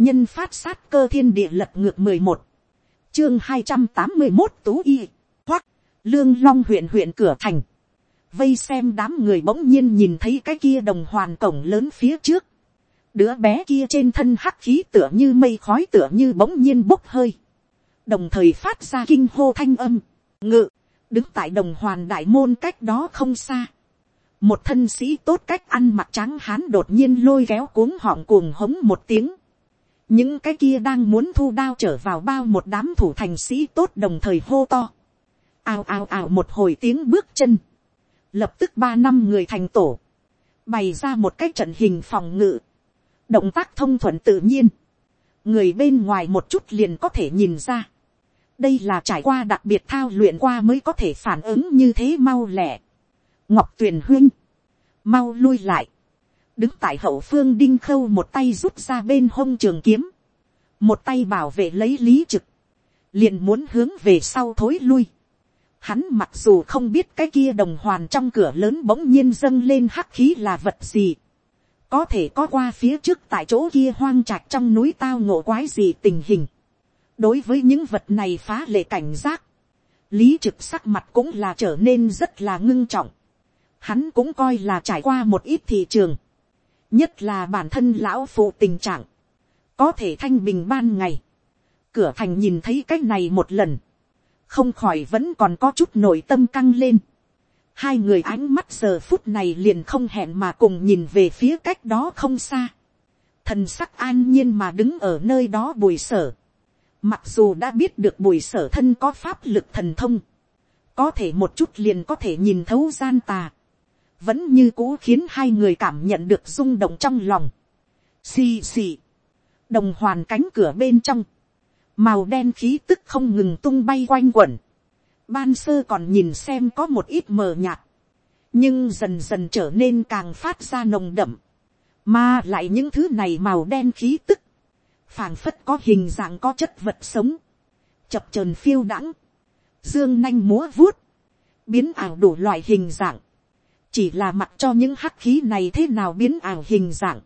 nhân phát sát cơ thiên địa lật ngược mười một, chương hai trăm tám mươi một tú y, hoắc, lương long huyện huyện cửa thành, vây xem đám người bỗng nhiên nhìn thấy cái kia đồng hoàn cổng lớn phía trước, đứa bé kia trên thân hắc khí tựa như mây khói tựa như bỗng nhiên bốc hơi, đồng thời phát ra kinh hô thanh âm, ngự, đứng tại đồng hoàn đại môn cách đó không xa, một thân sĩ tốt cách ăn mặc trắng hán đột nhiên lôi kéo cuống họng cuồng hống một tiếng, những cái kia đang muốn thu đao trở vào bao một đám thủ thành sĩ tốt đồng thời hô to, ào ào ào một hồi tiếng bước chân, lập tức ba năm người thành tổ, bày ra một cái trận hình phòng ngự, động tác thông thuận tự nhiên, người bên ngoài một chút liền có thể nhìn ra, đây là trải qua đặc biệt thao luyện qua mới có thể phản ứng như thế mau lẹ. ngọc tuyền huyên, mau lui lại, đứng tại hậu phương đinh khâu một tay rút ra bên hông trường kiếm, một tay bảo vệ lấy lý trực, liền muốn hướng về sau thối lui. Hắn mặc dù không biết cái kia đồng hoàn trong cửa lớn bỗng nhiên dâng lên hắc khí là vật gì. Có thể có qua phía trước tại chỗ kia hoang trạch trong núi tao ngộ quái gì tình hình. Đối với những vật này phá lệ cảnh giác. Lý trực sắc mặt cũng là trở nên rất là ngưng trọng. Hắn cũng coi là trải qua một ít thị trường. Nhất là bản thân lão phụ tình trạng. Có thể thanh bình ban ngày. Cửa thành nhìn thấy cái này một lần không khỏi vẫn còn có chút nội tâm căng lên. Hai người ánh mắt giờ phút này liền không hẹn mà cùng nhìn về phía cách đó không xa. Thần sắc an nhiên mà đứng ở nơi đó bùi sở. Mặc dù đã biết được bùi sở thân có pháp lực thần thông. Có thể một chút liền có thể nhìn thấu gian tà. Vẫn như cũ khiến hai người cảm nhận được rung động trong lòng. Xì xì. Đồng hoàn cánh cửa bên trong. Màu đen khí tức không ngừng tung bay quanh quẩn. Ban sơ còn nhìn xem có một ít mờ nhạt, nhưng dần dần trở nên càng phát ra nồng đậm, mà lại những thứ này màu đen khí tức, phảng phất có hình dạng có chất vật sống, chập trờn phiêu đãng, dương nanh múa vuốt, biến ảo đủ loại hình dạng, chỉ là mặc cho những hắc khí này thế nào biến ảo hình dạng,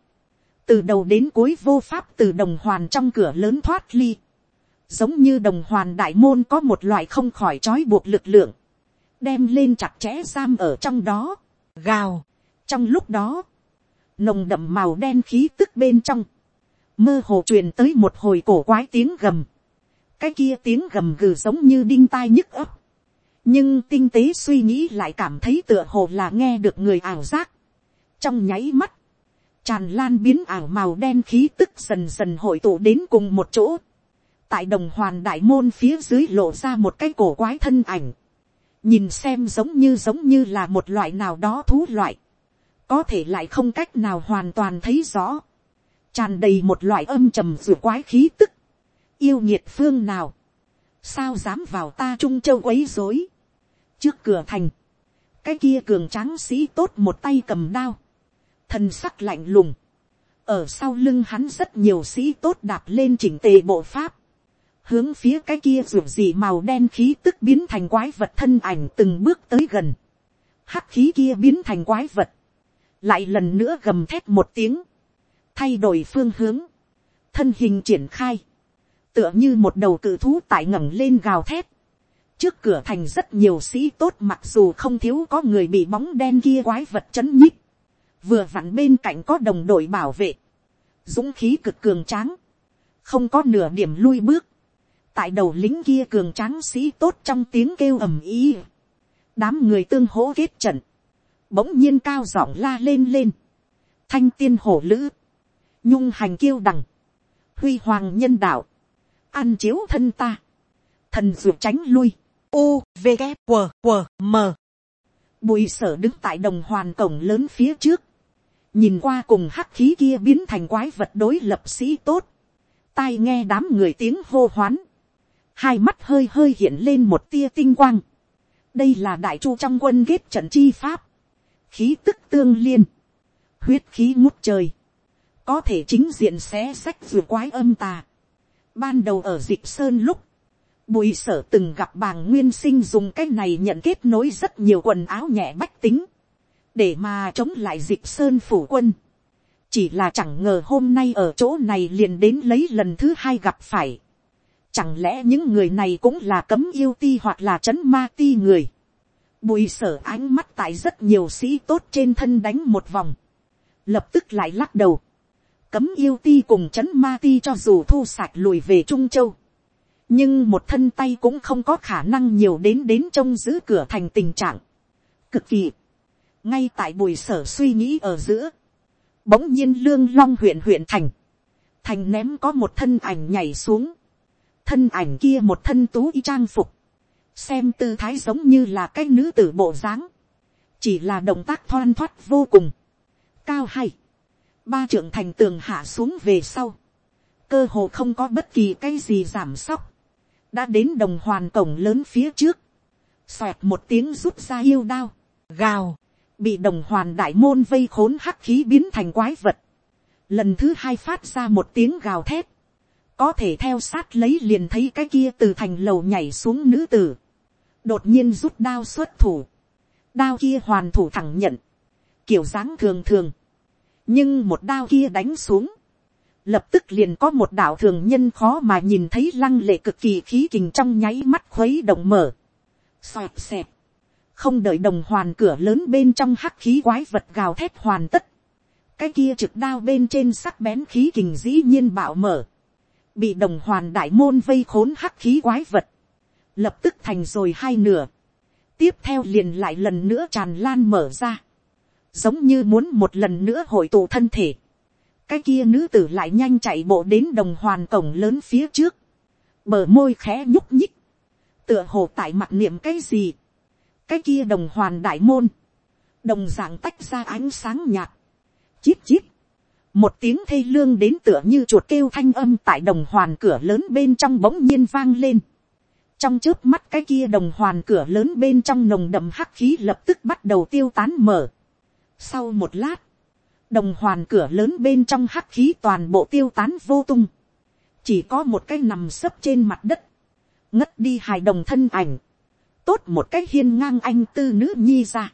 từ đầu đến cuối vô pháp từ đồng hoàn trong cửa lớn thoát ly, giống như đồng hoàn đại môn có một loại không khỏi trói buộc lực lượng, đem lên chặt chẽ giam ở trong đó, gào, trong lúc đó, nồng đậm màu đen khí tức bên trong, mơ hồ truyền tới một hồi cổ quái tiếng gầm, cái kia tiếng gầm gừ giống như đinh tai nhức ấp, nhưng tinh tế suy nghĩ lại cảm thấy tựa hồ là nghe được người ảo giác, trong nháy mắt, tràn lan biến ảo màu đen khí tức dần dần hội tụ đến cùng một chỗ, tại đồng hoàn đại môn phía dưới lộ ra một cái cổ quái thân ảnh, nhìn xem giống như giống như là một loại nào đó thú loại, có thể lại không cách nào hoàn toàn thấy rõ, tràn đầy một loại âm trầm ruột quái khí tức, yêu nhiệt phương nào, sao dám vào ta trung châu quấy dối, trước cửa thành, cái kia cường tráng sĩ tốt một tay cầm đao, thân sắc lạnh lùng, ở sau lưng hắn rất nhiều sĩ tốt đạp lên chỉnh tề bộ pháp, hướng phía cái kia ruột gì màu đen khí tức biến thành quái vật thân ảnh từng bước tới gần, hắc khí kia biến thành quái vật, lại lần nữa gầm thét một tiếng, thay đổi phương hướng, thân hình triển khai, tựa như một đầu cự thú tại ngẩng lên gào thét, trước cửa thành rất nhiều sĩ tốt mặc dù không thiếu có người bị bóng đen kia quái vật chấn nhích, vừa vặn bên cạnh có đồng đội bảo vệ, dũng khí cực cường tráng, không có nửa điểm lui bước, tại đầu lính kia cường tráng sĩ tốt trong tiếng kêu ầm ý. đám người tương hỗ kết trận, bỗng nhiên cao giọng la lên lên, thanh tiên hổ lữ, nhung hành kiêu đằng, huy hoàng nhân đạo, ăn chiếu thân ta, thần ruột tránh lui, u v g q q m. Bùi sở đứng tại đồng hoàn cổng lớn phía trước, nhìn qua cùng hắc khí kia biến thành quái vật đối lập sĩ tốt, tai nghe đám người tiếng hô hoán, hai mắt hơi hơi hiện lên một tia tinh quang. đây là đại chu trong quân ghét trận chi pháp, khí tức tương liên, huyết khí ngút trời, có thể chính diện xé sách vừa quái âm tà. ban đầu ở dịch sơn lúc, bùi sở từng gặp bàng nguyên sinh dùng cái này nhận kết nối rất nhiều quần áo nhẹ bách tính, để mà chống lại dịp sơn phủ quân. chỉ là chẳng ngờ hôm nay ở chỗ này liền đến lấy lần thứ hai gặp phải. Chẳng lẽ những người này cũng là cấm yêu ti hoặc là chấn ma ti người. Bùi sở ánh mắt tại rất nhiều sĩ tốt trên thân đánh một vòng. Lập tức lại lắc đầu. Cấm yêu ti cùng chấn ma ti cho dù thu sạch lùi về Trung Châu. Nhưng một thân tay cũng không có khả năng nhiều đến đến trông giữ cửa thành tình trạng. Cực kỳ. Ngay tại bùi sở suy nghĩ ở giữa. Bỗng nhiên lương long huyện huyện thành, thành ném có một thân ảnh nhảy xuống, thân ảnh kia một thân tú y trang phục, xem tư thái giống như là cái nữ tử bộ dáng, chỉ là động tác thoăn thoắt vô cùng, cao hay, ba trưởng thành tường hạ xuống về sau, cơ hồ không có bất kỳ cái gì giảm sóc, đã đến đồng hoàn cổng lớn phía trước, xoẹt một tiếng rút ra yêu đao, gào, bị đồng hoàn đại môn vây khốn hắc khí biến thành quái vật, lần thứ hai phát ra một tiếng gào thét, có thể theo sát lấy liền thấy cái kia từ thành lầu nhảy xuống nữ tử, đột nhiên rút đao xuất thủ, đao kia hoàn thủ thẳng nhận, kiểu dáng thường thường, nhưng một đao kia đánh xuống, lập tức liền có một đạo thường nhân khó mà nhìn thấy lăng lệ cực kỳ khí kình trong nháy mắt khuấy động mở, xoẹt xẹt, không đợi đồng hoàn cửa lớn bên trong hắc khí quái vật gào thét hoàn tất, cái kia trực đao bên trên sắc bén khí kình dĩ nhiên bạo mở, bị đồng hoàn đại môn vây khốn hắc khí quái vật, lập tức thành rồi hai nửa, tiếp theo liền lại lần nữa tràn lan mở ra, giống như muốn một lần nữa hội tụ thân thể, cái kia nữ tử lại nhanh chạy bộ đến đồng hoàn cổng lớn phía trước, bờ môi khẽ nhúc nhích, tựa hồ tại mặt niệm cái gì, cái kia đồng hoàn đại môn, đồng dạng tách ra ánh sáng nhạt, chít chít, một tiếng thê lương đến tựa như chuột kêu thanh âm tại đồng hoàn cửa lớn bên trong bỗng nhiên vang lên. trong trước mắt cái kia đồng hoàn cửa lớn bên trong nồng đậm hắc khí lập tức bắt đầu tiêu tán mở. sau một lát, đồng hoàn cửa lớn bên trong hắc khí toàn bộ tiêu tán vô tung. chỉ có một cái nằm sấp trên mặt đất, ngất đi hài đồng thân ảnh. Tốt một cái hiên ngang anh tư nữ nhi ra.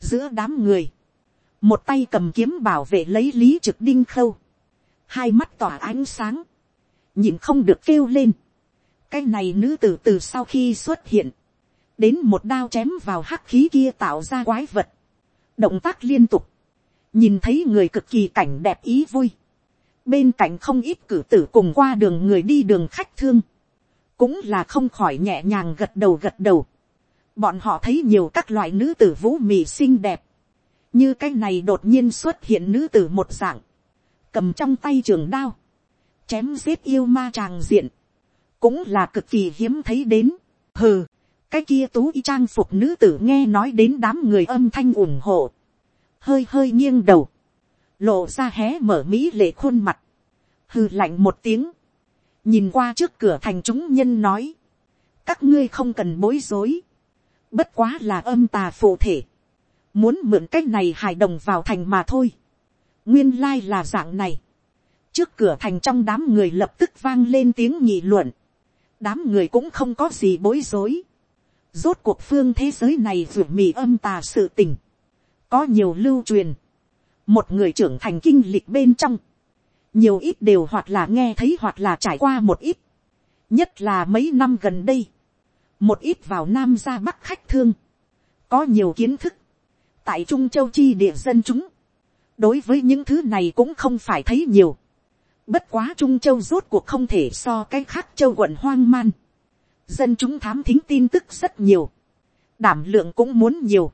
giữa đám người, một tay cầm kiếm bảo vệ lấy lý trực đinh khâu, hai mắt tỏa ánh sáng, nhìn không được kêu lên. cái này nữ tử từ sau khi xuất hiện, đến một đao chém vào hắc khí kia tạo ra quái vật, động tác liên tục, nhìn thấy người cực kỳ cảnh đẹp ý vui, bên cạnh không ít cử tử cùng qua đường người đi đường khách thương, cũng là không khỏi nhẹ nhàng gật đầu gật đầu. Bọn họ thấy nhiều các loại nữ tử vũ mị xinh đẹp. Như cái này đột nhiên xuất hiện nữ tử một dạng. Cầm trong tay trường đao. Chém giết yêu ma tràng diện. Cũng là cực kỳ hiếm thấy đến. Hừ, cái kia tú y trang phục nữ tử nghe nói đến đám người âm thanh ủng hộ. Hơi hơi nghiêng đầu. Lộ ra hé mở mỹ lệ khuôn mặt. Hừ lạnh một tiếng. Nhìn qua trước cửa thành chúng nhân nói. Các ngươi không cần bối rối bất quá là âm tà phụ thể, muốn mượn cách này hài đồng vào thành mà thôi. nguyên lai là dạng này. trước cửa thành trong đám người lập tức vang lên tiếng nhị luận. đám người cũng không có gì bối rối. rốt cuộc phương thế giới này ruột mì âm tà sự tình có nhiều lưu truyền. một người trưởng thành kinh lịch bên trong. nhiều ít đều hoặc là nghe thấy hoặc là trải qua một ít. nhất là mấy năm gần đây. Một ít vào nam ra bắc khách thương, có nhiều kiến thức, tại trung châu chi địa dân chúng, đối với những thứ này cũng không phải thấy nhiều, bất quá trung châu rốt cuộc không thể so cái khác châu quận hoang man, dân chúng thám thính tin tức rất nhiều, đảm lượng cũng muốn nhiều,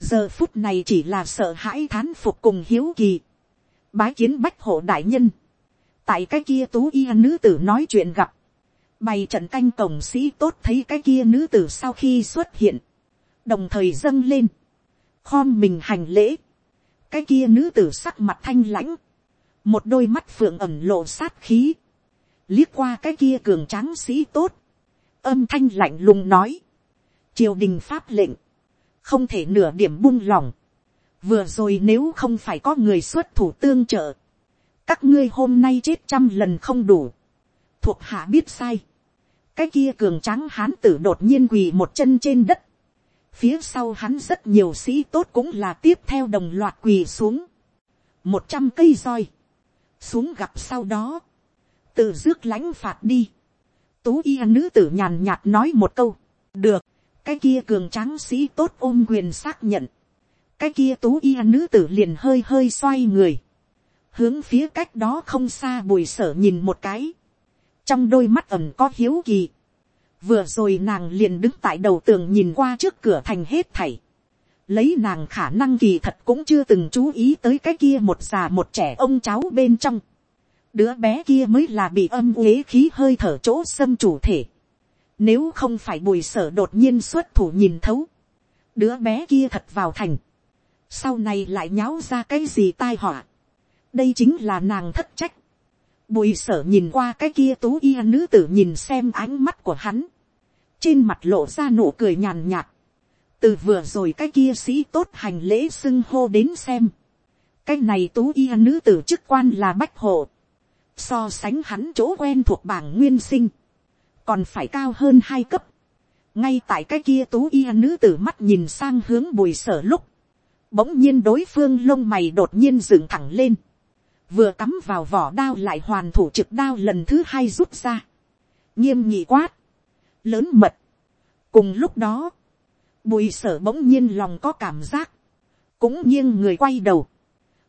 giờ phút này chỉ là sợ hãi thán phục cùng hiếu kỳ, bái kiến bách hộ đại nhân, tại cái kia tú y nữ tử nói chuyện gặp, bày trận canh cổng sĩ tốt thấy cái kia nữ tử sau khi xuất hiện, đồng thời dâng lên, khom mình hành lễ, cái kia nữ tử sắc mặt thanh lãnh, một đôi mắt phượng ẩm lộ sát khí, liếc qua cái kia cường tráng sĩ tốt, âm thanh lạnh lùng nói, triều đình pháp lệnh, không thể nửa điểm buông lỏng, vừa rồi nếu không phải có người xuất thủ tương trợ, các ngươi hôm nay chết trăm lần không đủ, thuộc hạ biết sai, cái kia cường tráng hán tử đột nhiên quỳ một chân trên đất. Phía sau hắn rất nhiều sĩ tốt cũng là tiếp theo đồng loạt quỳ xuống. một trăm cây roi, xuống gặp sau đó, tự rước lãnh phạt đi, tú y nữ tử nhàn nhạt nói một câu, được, cái kia cường tráng sĩ tốt ôm quyền xác nhận, cái kia tú y nữ tử liền hơi hơi xoay người, hướng phía cách đó không xa bùi sở nhìn một cái, trong đôi mắt ẩm có hiếu kỳ, vừa rồi nàng liền đứng tại đầu tường nhìn qua trước cửa thành hết thảy, lấy nàng khả năng kỳ thật cũng chưa từng chú ý tới cái kia một già một trẻ ông cháu bên trong, đứa bé kia mới là bị âm uế khí hơi thở chỗ xâm chủ thể, nếu không phải bùi sở đột nhiên xuất thủ nhìn thấu, đứa bé kia thật vào thành, sau này lại nháo ra cái gì tai họa, đây chính là nàng thất trách, bùi sở nhìn qua cái kia tú y nữ tử nhìn xem ánh mắt của hắn, trên mặt lộ ra nụ cười nhàn nhạt, từ vừa rồi cái kia sĩ tốt hành lễ xưng hô đến xem, cái này tú y nữ tử chức quan là bách hộ, so sánh hắn chỗ quen thuộc bảng nguyên sinh, còn phải cao hơn hai cấp, ngay tại cái kia tú y nữ tử mắt nhìn sang hướng bùi sở lúc, bỗng nhiên đối phương lông mày đột nhiên dựng thẳng lên, vừa cắm vào vỏ đao lại hoàn thủ trực đao lần thứ hai rút ra, nghiêm nhị quát, lớn mật. cùng lúc đó, bùi sở bỗng nhiên lòng có cảm giác, cũng nghiêng người quay đầu,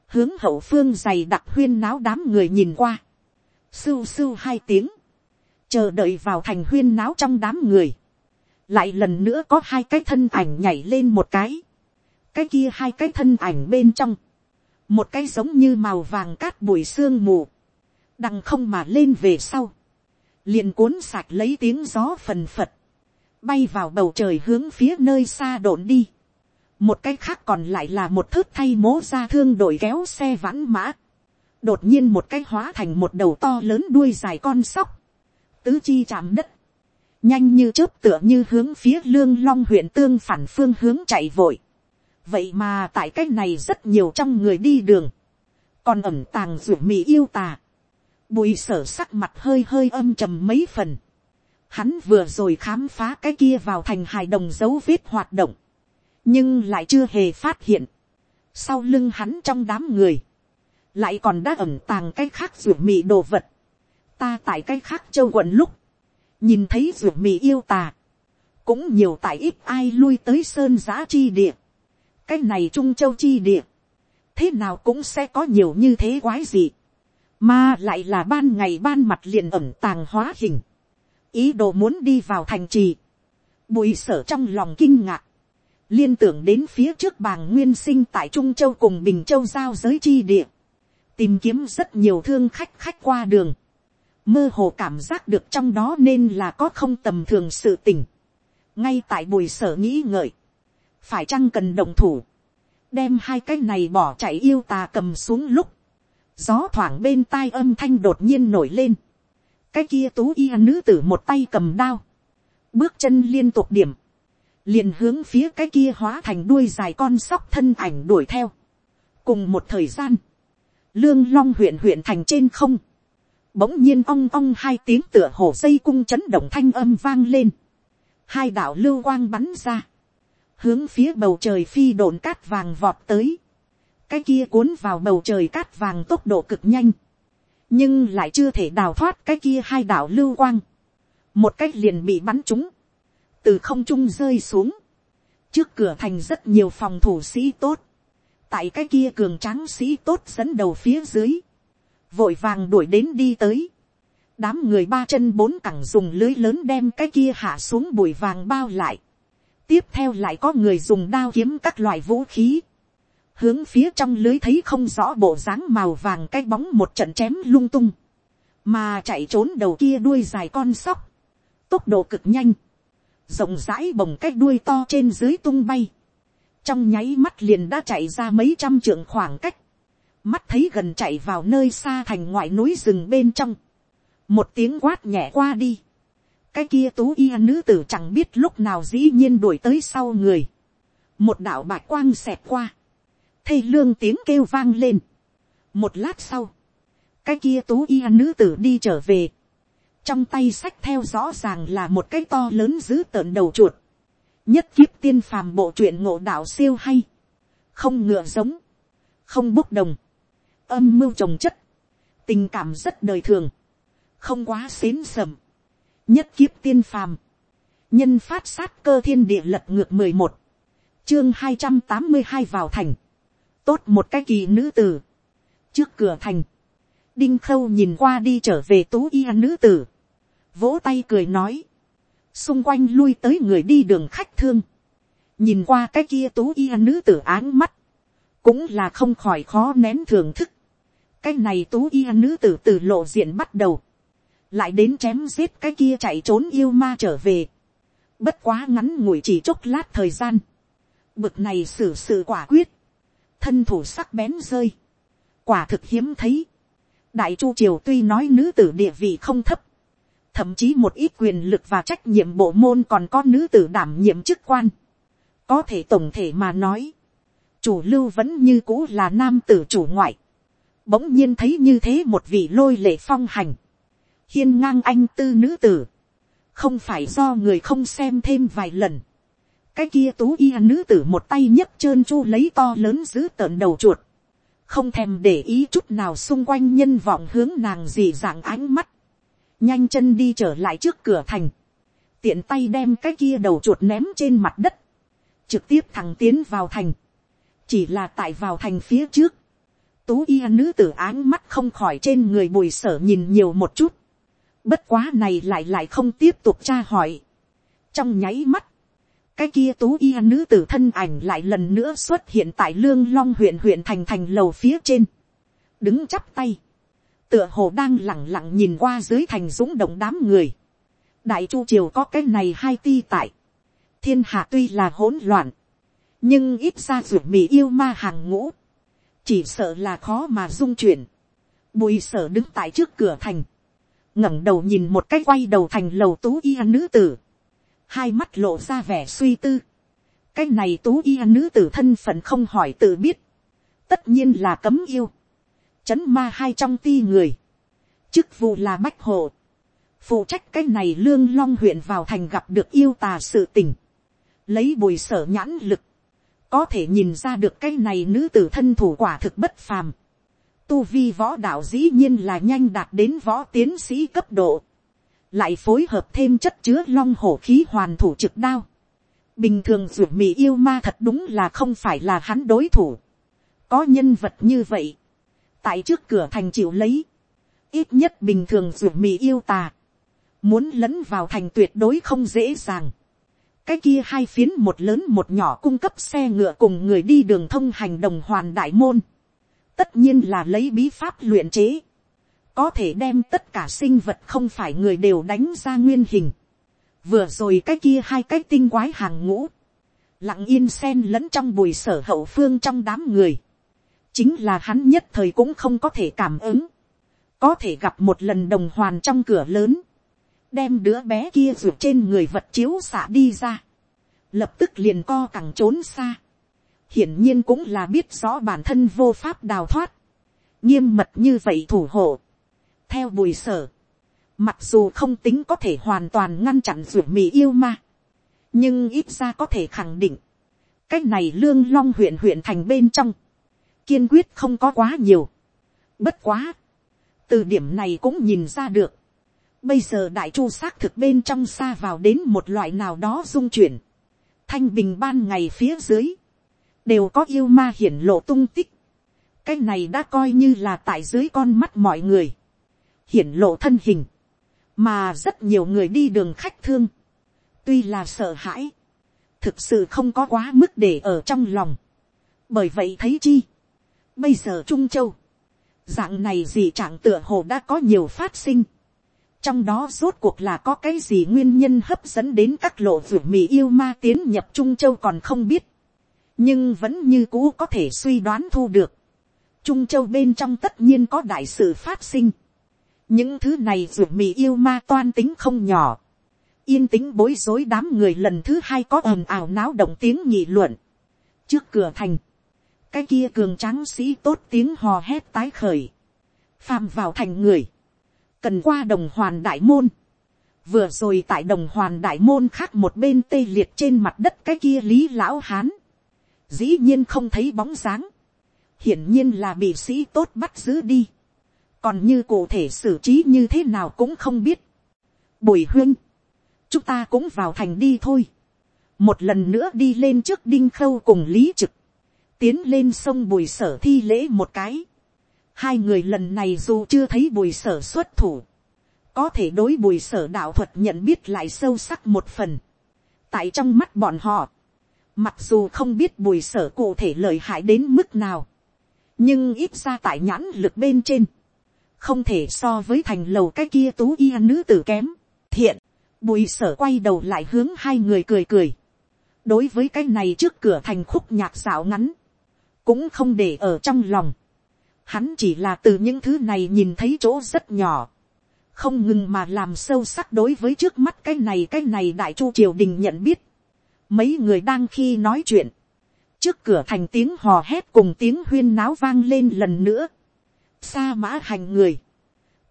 hướng hậu phương dày đặc huyên náo đám người nhìn qua, sưu sưu hai tiếng, chờ đợi vào thành huyên náo trong đám người, lại lần nữa có hai cái thân ảnh nhảy lên một cái, cái kia hai cái thân ảnh bên trong, một cái giống như màu vàng cát bụi sương mù, đằng không mà lên về sau, liền cuốn sạch lấy tiếng gió phần phật, bay vào bầu trời hướng phía nơi xa độn đi. một cái khác còn lại là một thước thay mố ra thương đội kéo xe vãn mã. đột nhiên một cái hóa thành một đầu to lớn đuôi dài con sóc, tứ chi chạm đất, nhanh như chớp tựa như hướng phía lương long huyện tương phản phương hướng chạy vội. Vậy mà tại cái này rất nhiều trong người đi đường, còn ẩm tàng ruột mì yêu tà, bùi sở sắc mặt hơi hơi âm trầm mấy phần, hắn vừa rồi khám phá cái kia vào thành hài đồng dấu vết hoạt động, nhưng lại chưa hề phát hiện, sau lưng hắn trong đám người, lại còn đã ẩm tàng cái khác ruột mì đồ vật, ta tại cái khác châu quận lúc, nhìn thấy ruột mì yêu tà, cũng nhiều tại ít ai lui tới sơn giã chi địa, cái này trung châu chi địa, thế nào cũng sẽ có nhiều như thế quái gì, mà lại là ban ngày ban mặt liền ẩm tàng hóa hình, ý đồ muốn đi vào thành trì, bùi sở trong lòng kinh ngạc, liên tưởng đến phía trước bàng nguyên sinh tại trung châu cùng bình châu giao giới chi địa, tìm kiếm rất nhiều thương khách khách qua đường, mơ hồ cảm giác được trong đó nên là có không tầm thường sự tình, ngay tại bùi sở nghĩ ngợi, phải chăng cần đồng thủ, đem hai cái này bỏ chạy yêu tà cầm xuống lúc, gió thoảng bên tai âm thanh đột nhiên nổi lên, cái kia tú y nữ tử một tay cầm đao, bước chân liên tục điểm, liền hướng phía cái kia hóa thành đuôi dài con sóc thân ảnh đuổi theo. cùng một thời gian, lương long huyện huyện thành trên không, bỗng nhiên ong ong hai tiếng tựa hồ dây cung chấn động thanh âm vang lên, hai đạo lưu quang bắn ra, hướng phía bầu trời phi đồn cát vàng vọt tới, cái kia cuốn vào bầu trời cát vàng tốc độ cực nhanh, nhưng lại chưa thể đào thoát cái kia hai đảo lưu quang, một cách liền bị bắn trúng, từ không trung rơi xuống, trước cửa thành rất nhiều phòng thủ sĩ tốt, tại cái kia cường tráng sĩ tốt dẫn đầu phía dưới, vội vàng đuổi đến đi tới, đám người ba chân bốn cẳng dùng lưới lớn đem cái kia hạ xuống bụi vàng bao lại, tiếp theo lại có người dùng đao kiếm các loại vũ khí, hướng phía trong lưới thấy không rõ bộ dáng màu vàng cái bóng một trận chém lung tung, mà chạy trốn đầu kia đuôi dài con sóc, tốc độ cực nhanh, rộng rãi bồng cái đuôi to trên dưới tung bay, trong nháy mắt liền đã chạy ra mấy trăm trượng khoảng cách, mắt thấy gần chạy vào nơi xa thành ngoại núi rừng bên trong, một tiếng quát nhẹ qua đi, cái kia tú y nữ tử chẳng biết lúc nào dĩ nhiên đuổi tới sau người, một đạo bạch quang xẹt qua, thê lương tiếng kêu vang lên. một lát sau, cái kia tú y nữ tử đi trở về, trong tay sách theo rõ ràng là một cái to lớn giữ tợn đầu chuột, nhất kiếp tiên phàm bộ truyện ngộ đạo siêu hay, không ngựa giống, không bốc đồng, âm mưu trồng chất, tình cảm rất đời thường, không quá xến sầm, nhất kiếp tiên phàm, nhân phát sát cơ thiên địa lật ngược mười một, chương hai trăm tám mươi hai vào thành, tốt một cái kỳ nữ tử, trước cửa thành, đinh khâu nhìn qua đi trở về tú y nữ tử, vỗ tay cười nói, xung quanh lui tới người đi đường khách thương, nhìn qua cái kia tú y nữ tử áng mắt, cũng là không khỏi khó nén thưởng thức cái này tú y nữ tử từ lộ diện bắt đầu, lại đến chém giết cái kia chạy trốn yêu ma trở về, bất quá ngắn ngủi chỉ chốc lát thời gian, bực này xử sự quả quyết, thân thủ sắc bén rơi, quả thực hiếm thấy, đại chu triều tuy nói nữ tử địa vị không thấp, thậm chí một ít quyền lực và trách nhiệm bộ môn còn có nữ tử đảm nhiệm chức quan, có thể tổng thể mà nói, chủ lưu vẫn như cũ là nam tử chủ ngoại, bỗng nhiên thấy như thế một vị lôi lệ phong hành, hiên ngang anh tư nữ tử, không phải do người không xem thêm vài lần, cái kia tú y nữ tử một tay nhấc trơn chu lấy to lớn giữ tợn đầu chuột, không thèm để ý chút nào xung quanh nhân vọng hướng nàng gì dạng ánh mắt, nhanh chân đi trở lại trước cửa thành, tiện tay đem cái kia đầu chuột ném trên mặt đất, trực tiếp thẳng tiến vào thành, chỉ là tại vào thành phía trước, tú y nữ tử áng mắt không khỏi trên người bùi sở nhìn nhiều một chút, bất quá này lại lại không tiếp tục tra hỏi, trong nháy mắt, cái kia tú y nữ tử thân ảnh lại lần nữa xuất hiện tại lương long huyện huyện thành thành lầu phía trên, đứng chắp tay, tựa hồ đang lặng lặng nhìn qua dưới thành dũng động đám người, đại chu triều có cái này hai ti tại, thiên hạ tuy là hỗn loạn, nhưng ít ra ruột mì yêu ma hàng ngũ, chỉ sợ là khó mà dung chuyển, bùi sở đứng tại trước cửa thành, ngẩng đầu nhìn một cái quay đầu thành lầu tú y nữ tử, hai mắt lộ ra vẻ suy tư, cái này tú y nữ tử thân phận không hỏi tự biết, tất nhiên là cấm yêu, chấn ma hai trong ti người, chức vụ là bách hộ, phụ trách cái này lương long huyện vào thành gặp được yêu tà sự tình, lấy bùi sở nhãn lực, có thể nhìn ra được cái này nữ tử thân thủ quả thực bất phàm. Tu vi võ đạo dĩ nhiên là nhanh đạt đến võ tiến sĩ cấp độ. Lại phối hợp thêm chất chứa long hổ khí hoàn thủ trực đao. Bình thường dù mị yêu ma thật đúng là không phải là hắn đối thủ. Có nhân vật như vậy. Tại trước cửa thành chịu lấy. Ít nhất bình thường dù mị yêu tà. Muốn lấn vào thành tuyệt đối không dễ dàng cái kia hai phiến một lớn một nhỏ cung cấp xe ngựa cùng người đi đường thông hành đồng hoàn đại môn. tất nhiên là lấy bí pháp luyện chế. có thể đem tất cả sinh vật không phải người đều đánh ra nguyên hình. vừa rồi cái kia hai cái tinh quái hàng ngũ. lặng yên sen lẫn trong bùi sở hậu phương trong đám người. chính là hắn nhất thời cũng không có thể cảm ứng. có thể gặp một lần đồng hoàn trong cửa lớn đem đứa bé kia ruột trên người vật chiếu xạ đi ra, lập tức liền co cẳng trốn xa, hiển nhiên cũng là biết rõ bản thân vô pháp đào thoát, nghiêm mật như vậy thủ hộ, theo bùi sở, mặc dù không tính có thể hoàn toàn ngăn chặn ruột mì yêu ma, nhưng ít ra có thể khẳng định, cái này lương long huyện huyện thành bên trong, kiên quyết không có quá nhiều, bất quá, từ điểm này cũng nhìn ra được, Bây giờ đại chu xác thực bên trong xa vào đến một loại nào đó dung chuyển. Thanh bình ban ngày phía dưới. Đều có yêu ma hiển lộ tung tích. Cái này đã coi như là tại dưới con mắt mọi người. Hiển lộ thân hình. Mà rất nhiều người đi đường khách thương. Tuy là sợ hãi. Thực sự không có quá mức để ở trong lòng. Bởi vậy thấy chi. Bây giờ Trung Châu. Dạng này gì chẳng tựa hồ đã có nhiều phát sinh trong đó rốt cuộc là có cái gì nguyên nhân hấp dẫn đến các lộ ruột mì yêu ma tiến nhập trung châu còn không biết, nhưng vẫn như cũ có thể suy đoán thu được. trung châu bên trong tất nhiên có đại sự phát sinh. những thứ này ruột mì yêu ma toan tính không nhỏ. yên tính bối rối đám người lần thứ hai có ồn ào náo động tiếng nhị luận. trước cửa thành, cái kia cường tráng sĩ tốt tiếng hò hét tái khởi. phàm vào thành người cần qua đồng hoàn đại môn. vừa rồi tại đồng hoàn đại môn khác một bên tê liệt trên mặt đất cái kia lý lão hán. dĩ nhiên không thấy bóng dáng. hiển nhiên là bị sĩ tốt bắt giữ đi, còn như cụ thể xử trí như thế nào cũng không biết. bùi huyên, chúng ta cũng vào thành đi thôi, một lần nữa đi lên trước đinh khâu cùng lý trực, tiến lên sông bùi sở thi lễ một cái, hai người lần này dù chưa thấy bùi sở xuất thủ, có thể đối bùi sở đạo thuật nhận biết lại sâu sắc một phần. tại trong mắt bọn họ, mặc dù không biết bùi sở cụ thể lợi hại đến mức nào, nhưng ít ra tại nhãn lực bên trên, không thể so với thành lầu cái kia tú y nữ tử kém. thiện, bùi sở quay đầu lại hướng hai người cười cười. đối với cái này trước cửa thành khúc nhạc dạo ngắn, cũng không để ở trong lòng. Hắn chỉ là từ những thứ này nhìn thấy chỗ rất nhỏ không ngừng mà làm sâu sắc đối với trước mắt cái này cái này đại chu triều đình nhận biết. mấy người đang khi nói chuyện, trước cửa thành tiếng hò hét cùng tiếng huyên náo vang lên lần nữa. sa mã hành người,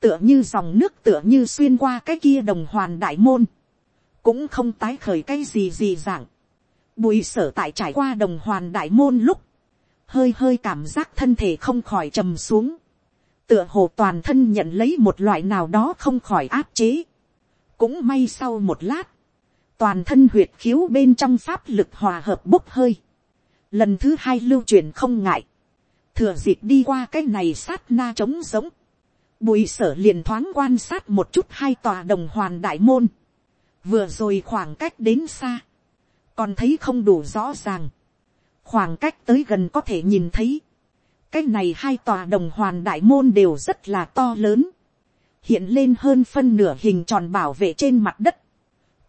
tựa như dòng nước tựa như xuyên qua cái kia đồng hoàn đại môn, cũng không tái khởi cái gì gì dạng. bùi sở tại trải qua đồng hoàn đại môn lúc, hơi hơi cảm giác thân thể không khỏi trầm xuống tựa hồ toàn thân nhận lấy một loại nào đó không khỏi áp chế. cũng may sau một lát, toàn thân huyệt khiếu bên trong pháp lực hòa hợp bốc hơi. lần thứ hai lưu truyền không ngại, thừa dịp đi qua cái này sát na trống giống. bùi sở liền thoáng quan sát một chút hai tòa đồng hoàn đại môn. vừa rồi khoảng cách đến xa, còn thấy không đủ rõ ràng khoảng cách tới gần có thể nhìn thấy. Cái này hai tòa đồng hoàn đại môn đều rất là to lớn, hiện lên hơn phân nửa hình tròn bảo vệ trên mặt đất,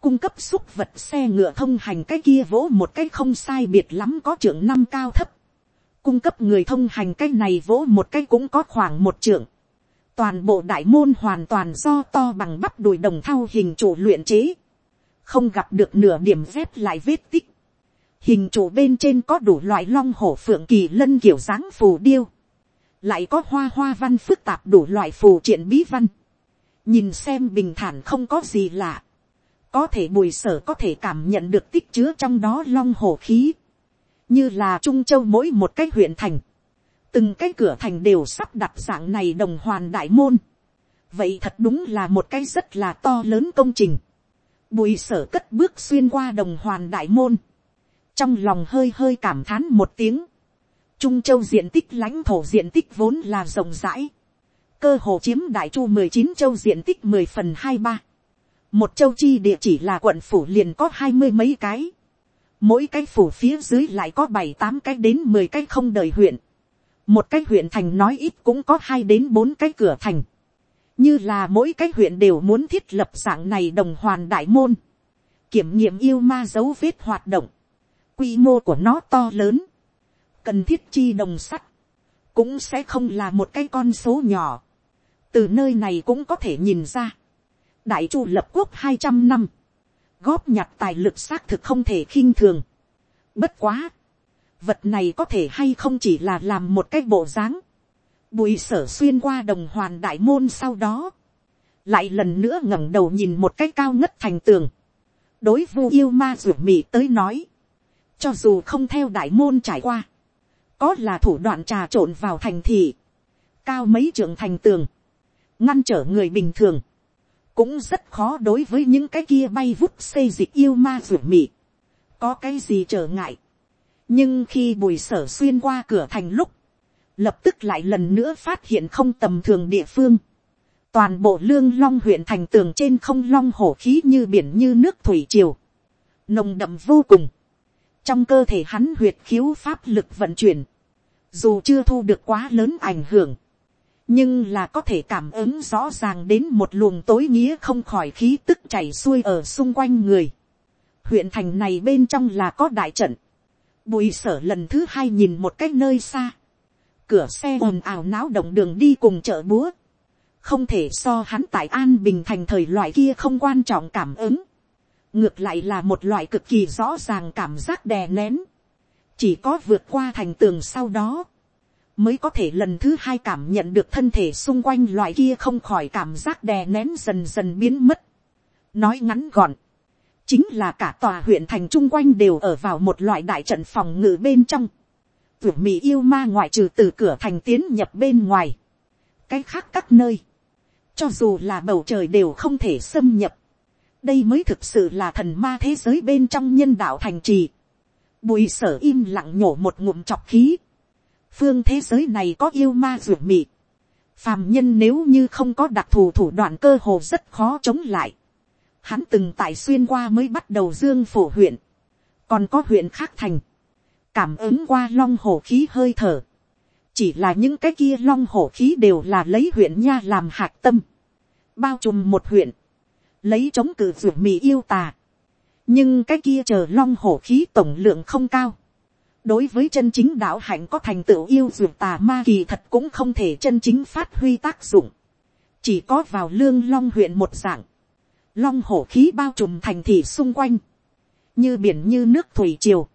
cung cấp xúc vật xe ngựa thông hành cái kia vỗ một cái không sai biệt lắm có trưởng năm cao thấp, cung cấp người thông hành cái này vỗ một cái cũng có khoảng một trưởng, toàn bộ đại môn hoàn toàn do to bằng bắp đùi đồng thau hình chủ luyện chế, không gặp được nửa điểm vét lại vết tích, hình trụ bên trên có đủ loại long hổ phượng kỳ lân kiểu dáng phù điêu, lại có hoa hoa văn phức tạp đủ loại phù triện bí văn, nhìn xem bình thản không có gì lạ, có thể bùi sở có thể cảm nhận được tích chứa trong đó long hổ khí, như là trung châu mỗi một cái huyện thành, từng cái cửa thành đều sắp đặt dạng này đồng hoàn đại môn, vậy thật đúng là một cái rất là to lớn công trình, bùi sở cất bước xuyên qua đồng hoàn đại môn, trong lòng hơi hơi cảm thán một tiếng, trung châu diện tích lãnh thổ diện tích vốn là rộng rãi, cơ hồ chiếm đại chu mười chín châu diện tích mười phần hai ba, một châu chi địa chỉ là quận phủ liền có hai mươi mấy cái, mỗi cái phủ phía dưới lại có bảy tám cái đến mười cái không đời huyện, một cái huyện thành nói ít cũng có hai đến bốn cái cửa thành, như là mỗi cái huyện đều muốn thiết lập dạng này đồng hoàn đại môn, kiểm nghiệm yêu ma dấu vết hoạt động, quy mô của nó to lớn, cần thiết chi đồng sắt, cũng sẽ không là một cái con số nhỏ. từ nơi này cũng có thể nhìn ra, đại chu lập quốc hai trăm năm, góp nhặt tài lực xác thực không thể khinh thường. bất quá, vật này có thể hay không chỉ là làm một cái bộ dáng, bùi sở xuyên qua đồng hoàn đại môn sau đó, lại lần nữa ngẩng đầu nhìn một cái cao ngất thành tường, đối vu yêu ma ruột mì tới nói, cho dù không theo đại môn trải qua, có là thủ đoạn trà trộn vào thành thị, cao mấy trưởng thành tường, ngăn trở người bình thường, cũng rất khó đối với những cái kia bay vút xây dịch yêu ma ruột mị, có cái gì trở ngại. nhưng khi bùi sở xuyên qua cửa thành lúc, lập tức lại lần nữa phát hiện không tầm thường địa phương. toàn bộ lương long huyện thành tường trên không long hổ khí như biển như nước thủy triều, nồng đậm vô cùng trong cơ thể hắn huyệt khiếu pháp lực vận chuyển, dù chưa thu được quá lớn ảnh hưởng, nhưng là có thể cảm ứng rõ ràng đến một luồng tối nghĩa không khỏi khí tức chảy xuôi ở xung quanh người. huyện thành này bên trong là có đại trận, bùi sở lần thứ hai nhìn một cái nơi xa, cửa xe ồn ào náo động đường đi cùng chợ búa, không thể so hắn tại an bình thành thời loại kia không quan trọng cảm ứng, ngược lại là một loại cực kỳ rõ ràng cảm giác đè nén, chỉ có vượt qua thành tường sau đó, mới có thể lần thứ hai cảm nhận được thân thể xung quanh loại kia không khỏi cảm giác đè nén dần dần biến mất. nói ngắn gọn, chính là cả tòa huyện thành chung quanh đều ở vào một loại đại trận phòng ngự bên trong. tuyển mỹ yêu ma ngoại trừ từ cửa thành tiến nhập bên ngoài, cái khác các nơi, cho dù là bầu trời đều không thể xâm nhập, đây mới thực sự là thần ma thế giới bên trong nhân đạo thành trì. Bùi sở im lặng nhổ một ngụm chọc khí. Phương thế giới này có yêu ma ruột mị. Phàm nhân nếu như không có đặc thù thủ đoạn cơ hồ rất khó chống lại. Hắn từng tại xuyên qua mới bắt đầu dương phổ huyện. Còn có huyện khác thành. Cảm ứng qua long hổ khí hơi thở. Chỉ là những cái kia long hổ khí đều là lấy huyện nha làm hạt tâm. Bao trùm một huyện lấy chống cự ruột mì yêu tà. nhưng cái kia chờ long hổ khí tổng lượng không cao. đối với chân chính đạo hạnh có thành tựu yêu ruột tà ma kỳ thật cũng không thể chân chính phát huy tác dụng. chỉ có vào lương long huyện một dạng. long hổ khí bao trùm thành thị xung quanh. như biển như nước thủy triều.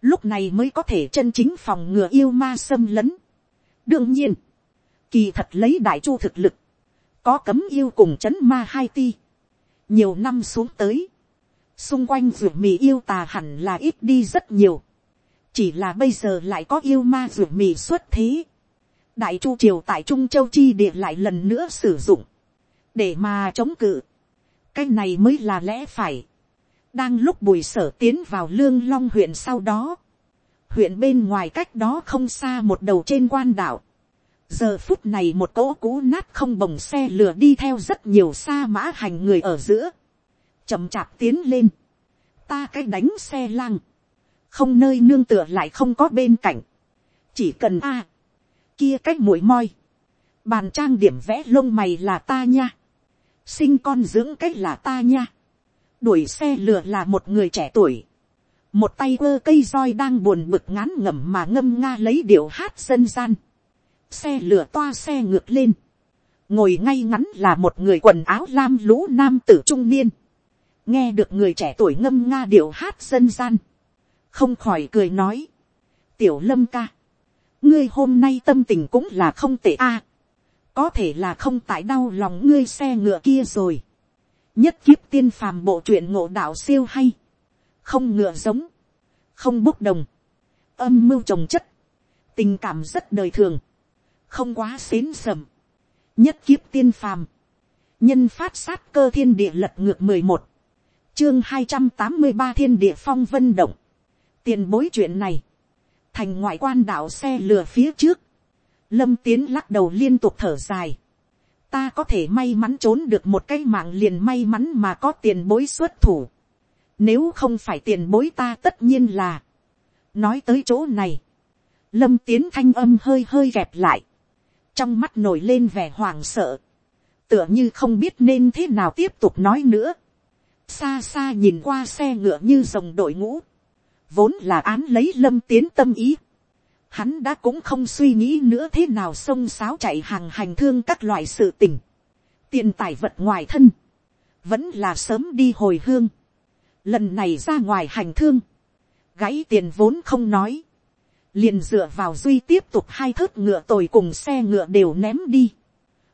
lúc này mới có thể chân chính phòng ngừa yêu ma xâm lấn. đương nhiên, kỳ thật lấy đại chu thực lực, có cấm yêu cùng c h ấ n ma hai ti nhiều năm xuống tới, xung quanh ruột mì yêu tà hẳn là ít đi rất nhiều, chỉ là bây giờ lại có yêu ma ruột mì xuất thế, đại chu triều tại trung châu chi địa lại lần nữa sử dụng, để mà chống cự, cái này mới là lẽ phải, đang lúc bùi sở tiến vào lương long huyện sau đó, huyện bên ngoài cách đó không xa một đầu trên quan đảo, giờ phút này một cỗ cũ nát không bồng xe lửa đi theo rất nhiều xa mã hành người ở giữa, chậm chạp tiến lên, ta cái đánh xe lang, không nơi nương tựa lại không có bên cạnh, chỉ cần a, kia cách mũi moi, bàn trang điểm vẽ lông mày là ta nha, sinh con dưỡng cách là ta nha, đuổi xe lửa là một người trẻ tuổi, một tay ơ cây roi đang buồn bực ngán ngẩm mà ngâm nga lấy điệu hát dân gian, xe lửa toa xe ngược lên, ngồi ngay ngắn là một người quần áo lam lũ nam tử trung niên, nghe được người trẻ tuổi ngâm nga điệu hát dân gian, không khỏi cười nói, tiểu lâm ca, ngươi hôm nay tâm tình cũng là không tệ a, có thể là không tại đau lòng ngươi xe ngựa kia rồi, nhất kiếp tiên phàm bộ truyện ngộ đạo siêu hay, không ngựa giống, không bốc đồng, âm mưu trồng chất, tình cảm rất đời thường, không quá xến sầm, nhất kiếp tiên phàm, nhân phát sát cơ thiên địa lật ngược mười một, chương hai trăm tám mươi ba thiên địa phong vân động, tiền bối chuyện này, thành ngoại quan đạo xe lừa phía trước, lâm tiến lắc đầu liên tục thở dài, ta có thể may mắn trốn được một cái mạng liền may mắn mà có tiền bối xuất thủ, nếu không phải tiền bối ta tất nhiên là, nói tới chỗ này, lâm tiến thanh âm hơi hơi gẹp lại, trong mắt nổi lên vẻ hoảng sợ, tựa như không biết nên thế nào tiếp tục nói nữa, xa xa nhìn qua xe ngựa như dòng đội ngũ, vốn là án lấy lâm tiến tâm ý, hắn đã cũng không suy nghĩ nữa thế nào xông xáo chạy hàng hành thương các loại sự tình, tiền tài vật ngoài thân, vẫn là sớm đi hồi hương, lần này ra ngoài hành thương, gãy tiền vốn không nói, liền dựa vào duy tiếp tục hai thớt ngựa tồi cùng xe ngựa đều ném đi.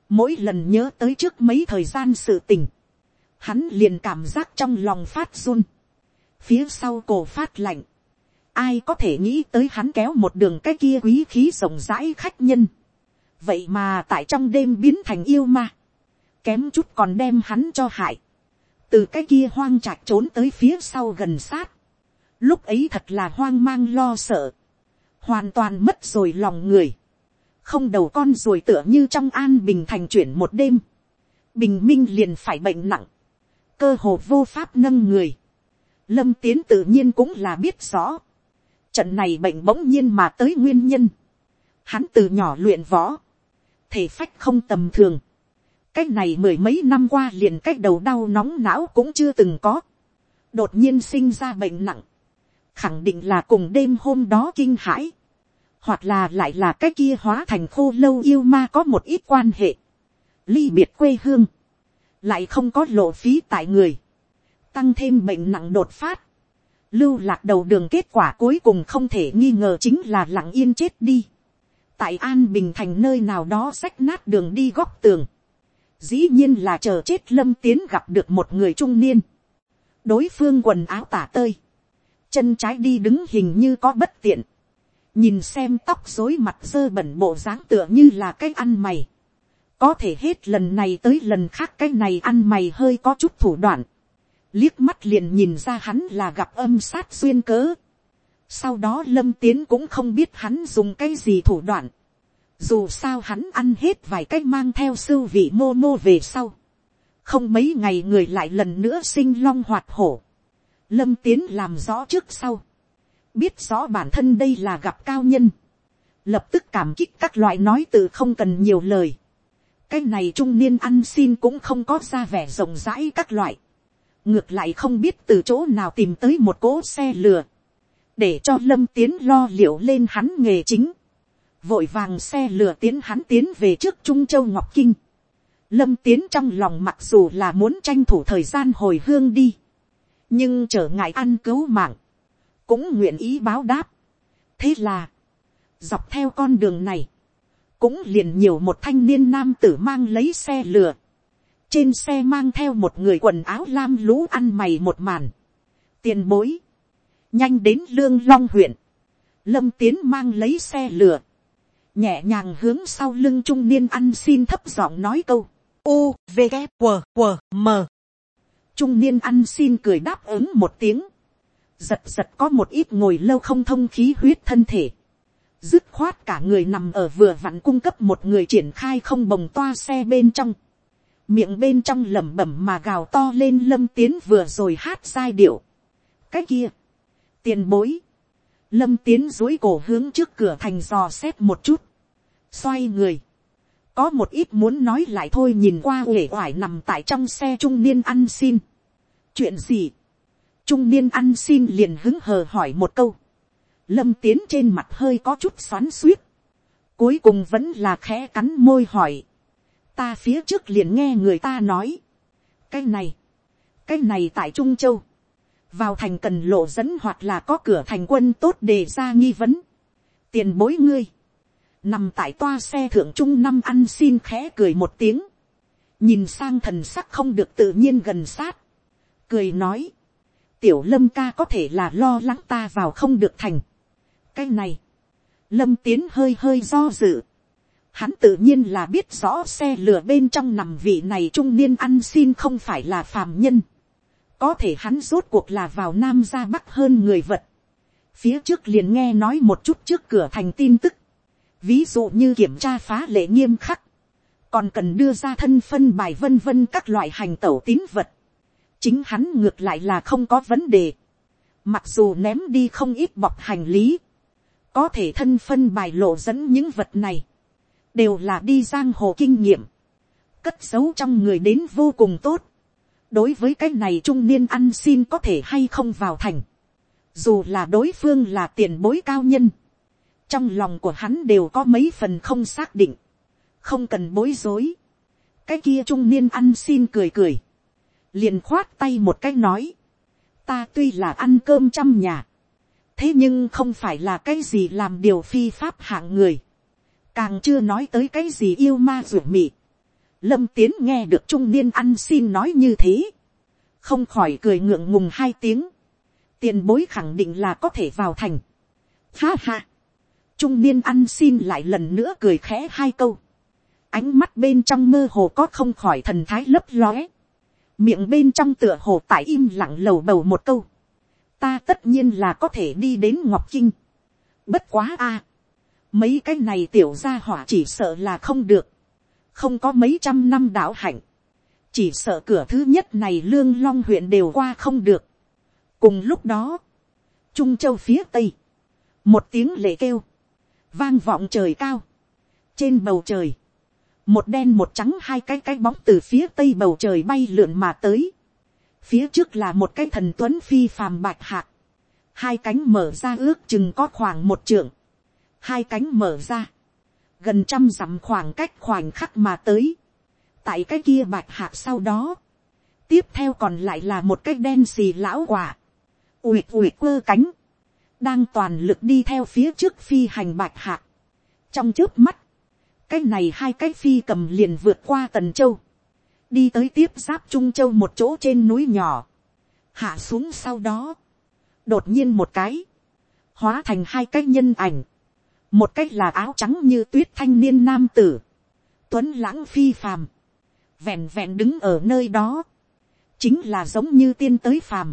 Mỗi lần nhớ tới trước mấy thời gian sự tình, hắn liền cảm giác trong lòng phát run, phía sau cổ phát lạnh, ai có thể nghĩ tới hắn kéo một đường cái kia quý khí rộng rãi khách nhân, vậy mà tại trong đêm biến thành yêu ma, kém chút còn đem hắn cho hại, từ cái kia hoang trạch trốn tới phía sau gần sát, lúc ấy thật là hoang mang lo sợ, hoàn toàn mất rồi lòng người, không đầu con rồi tựa như trong an bình thành chuyển một đêm, bình minh liền phải bệnh nặng, cơ hồ vô pháp nâng người, lâm tiến tự nhiên cũng là biết rõ, trận này bệnh bỗng nhiên mà tới nguyên nhân, hắn từ nhỏ luyện võ, thể phách không tầm thường, cách này mười mấy năm qua liền cách đầu đau nóng não cũng chưa từng có, đột nhiên sinh ra bệnh nặng, khẳng định là cùng đêm hôm đó kinh hãi, hoặc là lại là cái kia hóa thành khô lâu yêu ma có một ít quan hệ, ly biệt quê hương, lại không có lộ phí tại người, tăng thêm bệnh nặng đột phát, lưu lạc đầu đường kết quả cuối cùng không thể nghi ngờ chính là lặng yên chết đi, tại an bình thành nơi nào đó xách nát đường đi góc tường, dĩ nhiên là chờ chết lâm tiến gặp được một người trung niên, đối phương quần áo tả tơi, chân trái đi đứng hình như có bất tiện, nhìn xem tóc rối mặt dơ bẩn bộ dáng tựa như là cái ăn mày, có thể hết lần này tới lần khác cái này ăn mày hơi có chút thủ đoạn, liếc mắt liền nhìn ra hắn là gặp âm sát xuyên cớ, sau đó lâm tiến cũng không biết hắn dùng cái gì thủ đoạn, dù sao hắn ăn hết vài cái mang theo sưu vị mô mô về sau, không mấy ngày người lại lần nữa sinh long hoạt hổ, lâm tiến làm rõ trước sau, biết rõ bản thân đây là gặp cao nhân, lập tức cảm kích các loại nói từ không cần nhiều lời, cái này trung niên ăn xin cũng không có ra vẻ rộng rãi các loại, ngược lại không biết từ chỗ nào tìm tới một cỗ xe lừa, để cho lâm tiến lo liệu lên hắn nghề chính, vội vàng xe lừa tiến hắn tiến về trước trung châu ngọc kinh, lâm tiến trong lòng mặc dù là muốn tranh thủ thời gian hồi hương đi, nhưng trở ngại ăn cứu mạng, cũng nguyện ý báo đáp. thế là, dọc theo con đường này, cũng liền nhiều một thanh niên nam tử mang lấy xe lừa, trên xe mang theo một người quần áo lam lũ ăn mày một màn, tiền bối, nhanh đến lương long huyện, lâm tiến mang lấy xe lừa, nhẹ nhàng hướng sau lưng trung niên ăn xin thấp giọng nói câu, u v g q q m trung niên ăn xin cười đáp ứng một tiếng, giật giật có một ít ngồi lâu không thông khí huyết thân thể, dứt khoát cả người nằm ở vừa vặn cung cấp một người triển khai không bồng toa xe bên trong, miệng bên trong lẩm bẩm mà gào to lên lâm tiến vừa rồi hát giai điệu. cái kia, tiền bối, lâm tiến dối cổ hướng trước cửa thành dò xét một chút, xoay người, có một ít muốn nói lại thôi nhìn qua uể oải nằm tại trong xe trung niên ăn xin. chuyện gì, trung niên ăn xin liền hứng hờ hỏi một câu, lâm tiến trên mặt hơi có chút xoắn suýt, cuối cùng vẫn là khẽ cắn môi hỏi, ta phía trước liền nghe người ta nói, cái này, cái này tại trung châu, vào thành cần lộ dẫn hoặc là có cửa thành quân tốt đề ra nghi vấn, tiền bối ngươi, nằm tại toa xe thượng trung năm ăn xin khẽ cười một tiếng, nhìn sang thần sắc không được tự nhiên gần sát, cười nói, tiểu lâm ca có thể là lo lắng ta vào không được thành. cái này, lâm tiến hơi hơi do dự, hắn tự nhiên là biết rõ xe lửa bên trong nằm vị này trung niên ăn xin không phải là phàm nhân, có thể hắn rốt cuộc là vào nam ra bắc hơn người vật, phía trước liền nghe nói một chút trước cửa thành tin tức, ví dụ như kiểm tra phá lệ nghiêm khắc, còn cần đưa ra thân phân bài vân vân các loại hành tẩu tín vật, chính hắn ngược lại là không có vấn đề, mặc dù ném đi không ít bọc hành lý, có thể thân phân bài lộ dẫn những vật này, đều là đi giang hồ kinh nghiệm, cất giấu trong người đến vô cùng tốt, đối với cái này trung niên ăn xin có thể hay không vào thành, dù là đối phương là tiền bối cao nhân, trong lòng của hắn đều có mấy phần không xác định, không cần bối rối. cái kia trung niên ăn xin cười cười, liền khoát tay một cái nói, ta tuy là ăn cơm trăm nhà, thế nhưng không phải là cái gì làm điều phi pháp hạng người, càng chưa nói tới cái gì yêu ma ruột mị. lâm tiến nghe được trung niên ăn xin nói như thế, không khỏi cười ngượng ngùng hai tiếng, tiền bối khẳng định là có thể vào thành. Ha ha, trung niên ăn xin lại lần nữa cười khẽ hai câu, ánh mắt bên trong mơ hồ có không khỏi thần thái lấp lóe, miệng bên trong tựa hồ tại im lặng lầu bầu một câu, ta tất nhiên là có thể đi đến ngọc kinh, bất quá a, mấy cái này tiểu gia hỏa chỉ sợ là không được, không có mấy trăm năm đạo hạnh, chỉ sợ cửa thứ nhất này lương long huyện đều qua không được. cùng lúc đó, trung châu phía tây, một tiếng lệ kêu, vang vọng trời cao, trên bầu trời, một đen một trắng hai cái cái bóng từ phía tây bầu trời bay lượn mà tới, phía trước là một cái thần tuấn phi phàm bạch hạc, hai cánh mở ra ước chừng có khoảng một trượng, hai cánh mở ra, gần trăm dặm khoảng cách khoảnh khắc mà tới, tại cái kia bạch hạc sau đó, tiếp theo còn lại là một cái đen xì lão quả, uyệt uyệt quơ cánh, đang toàn lực đi theo phía trước phi hành bạch hạc. trong trước mắt, cái này hai cái phi cầm liền vượt qua tần châu, đi tới tiếp giáp trung châu một chỗ trên núi nhỏ, hạ xuống sau đó, đột nhiên một cái, hóa thành hai cái nhân ảnh, một cách là áo trắng như tuyết thanh niên nam tử, tuấn lãng phi phàm, vẹn vẹn đứng ở nơi đó, chính là giống như tiên tới phàm,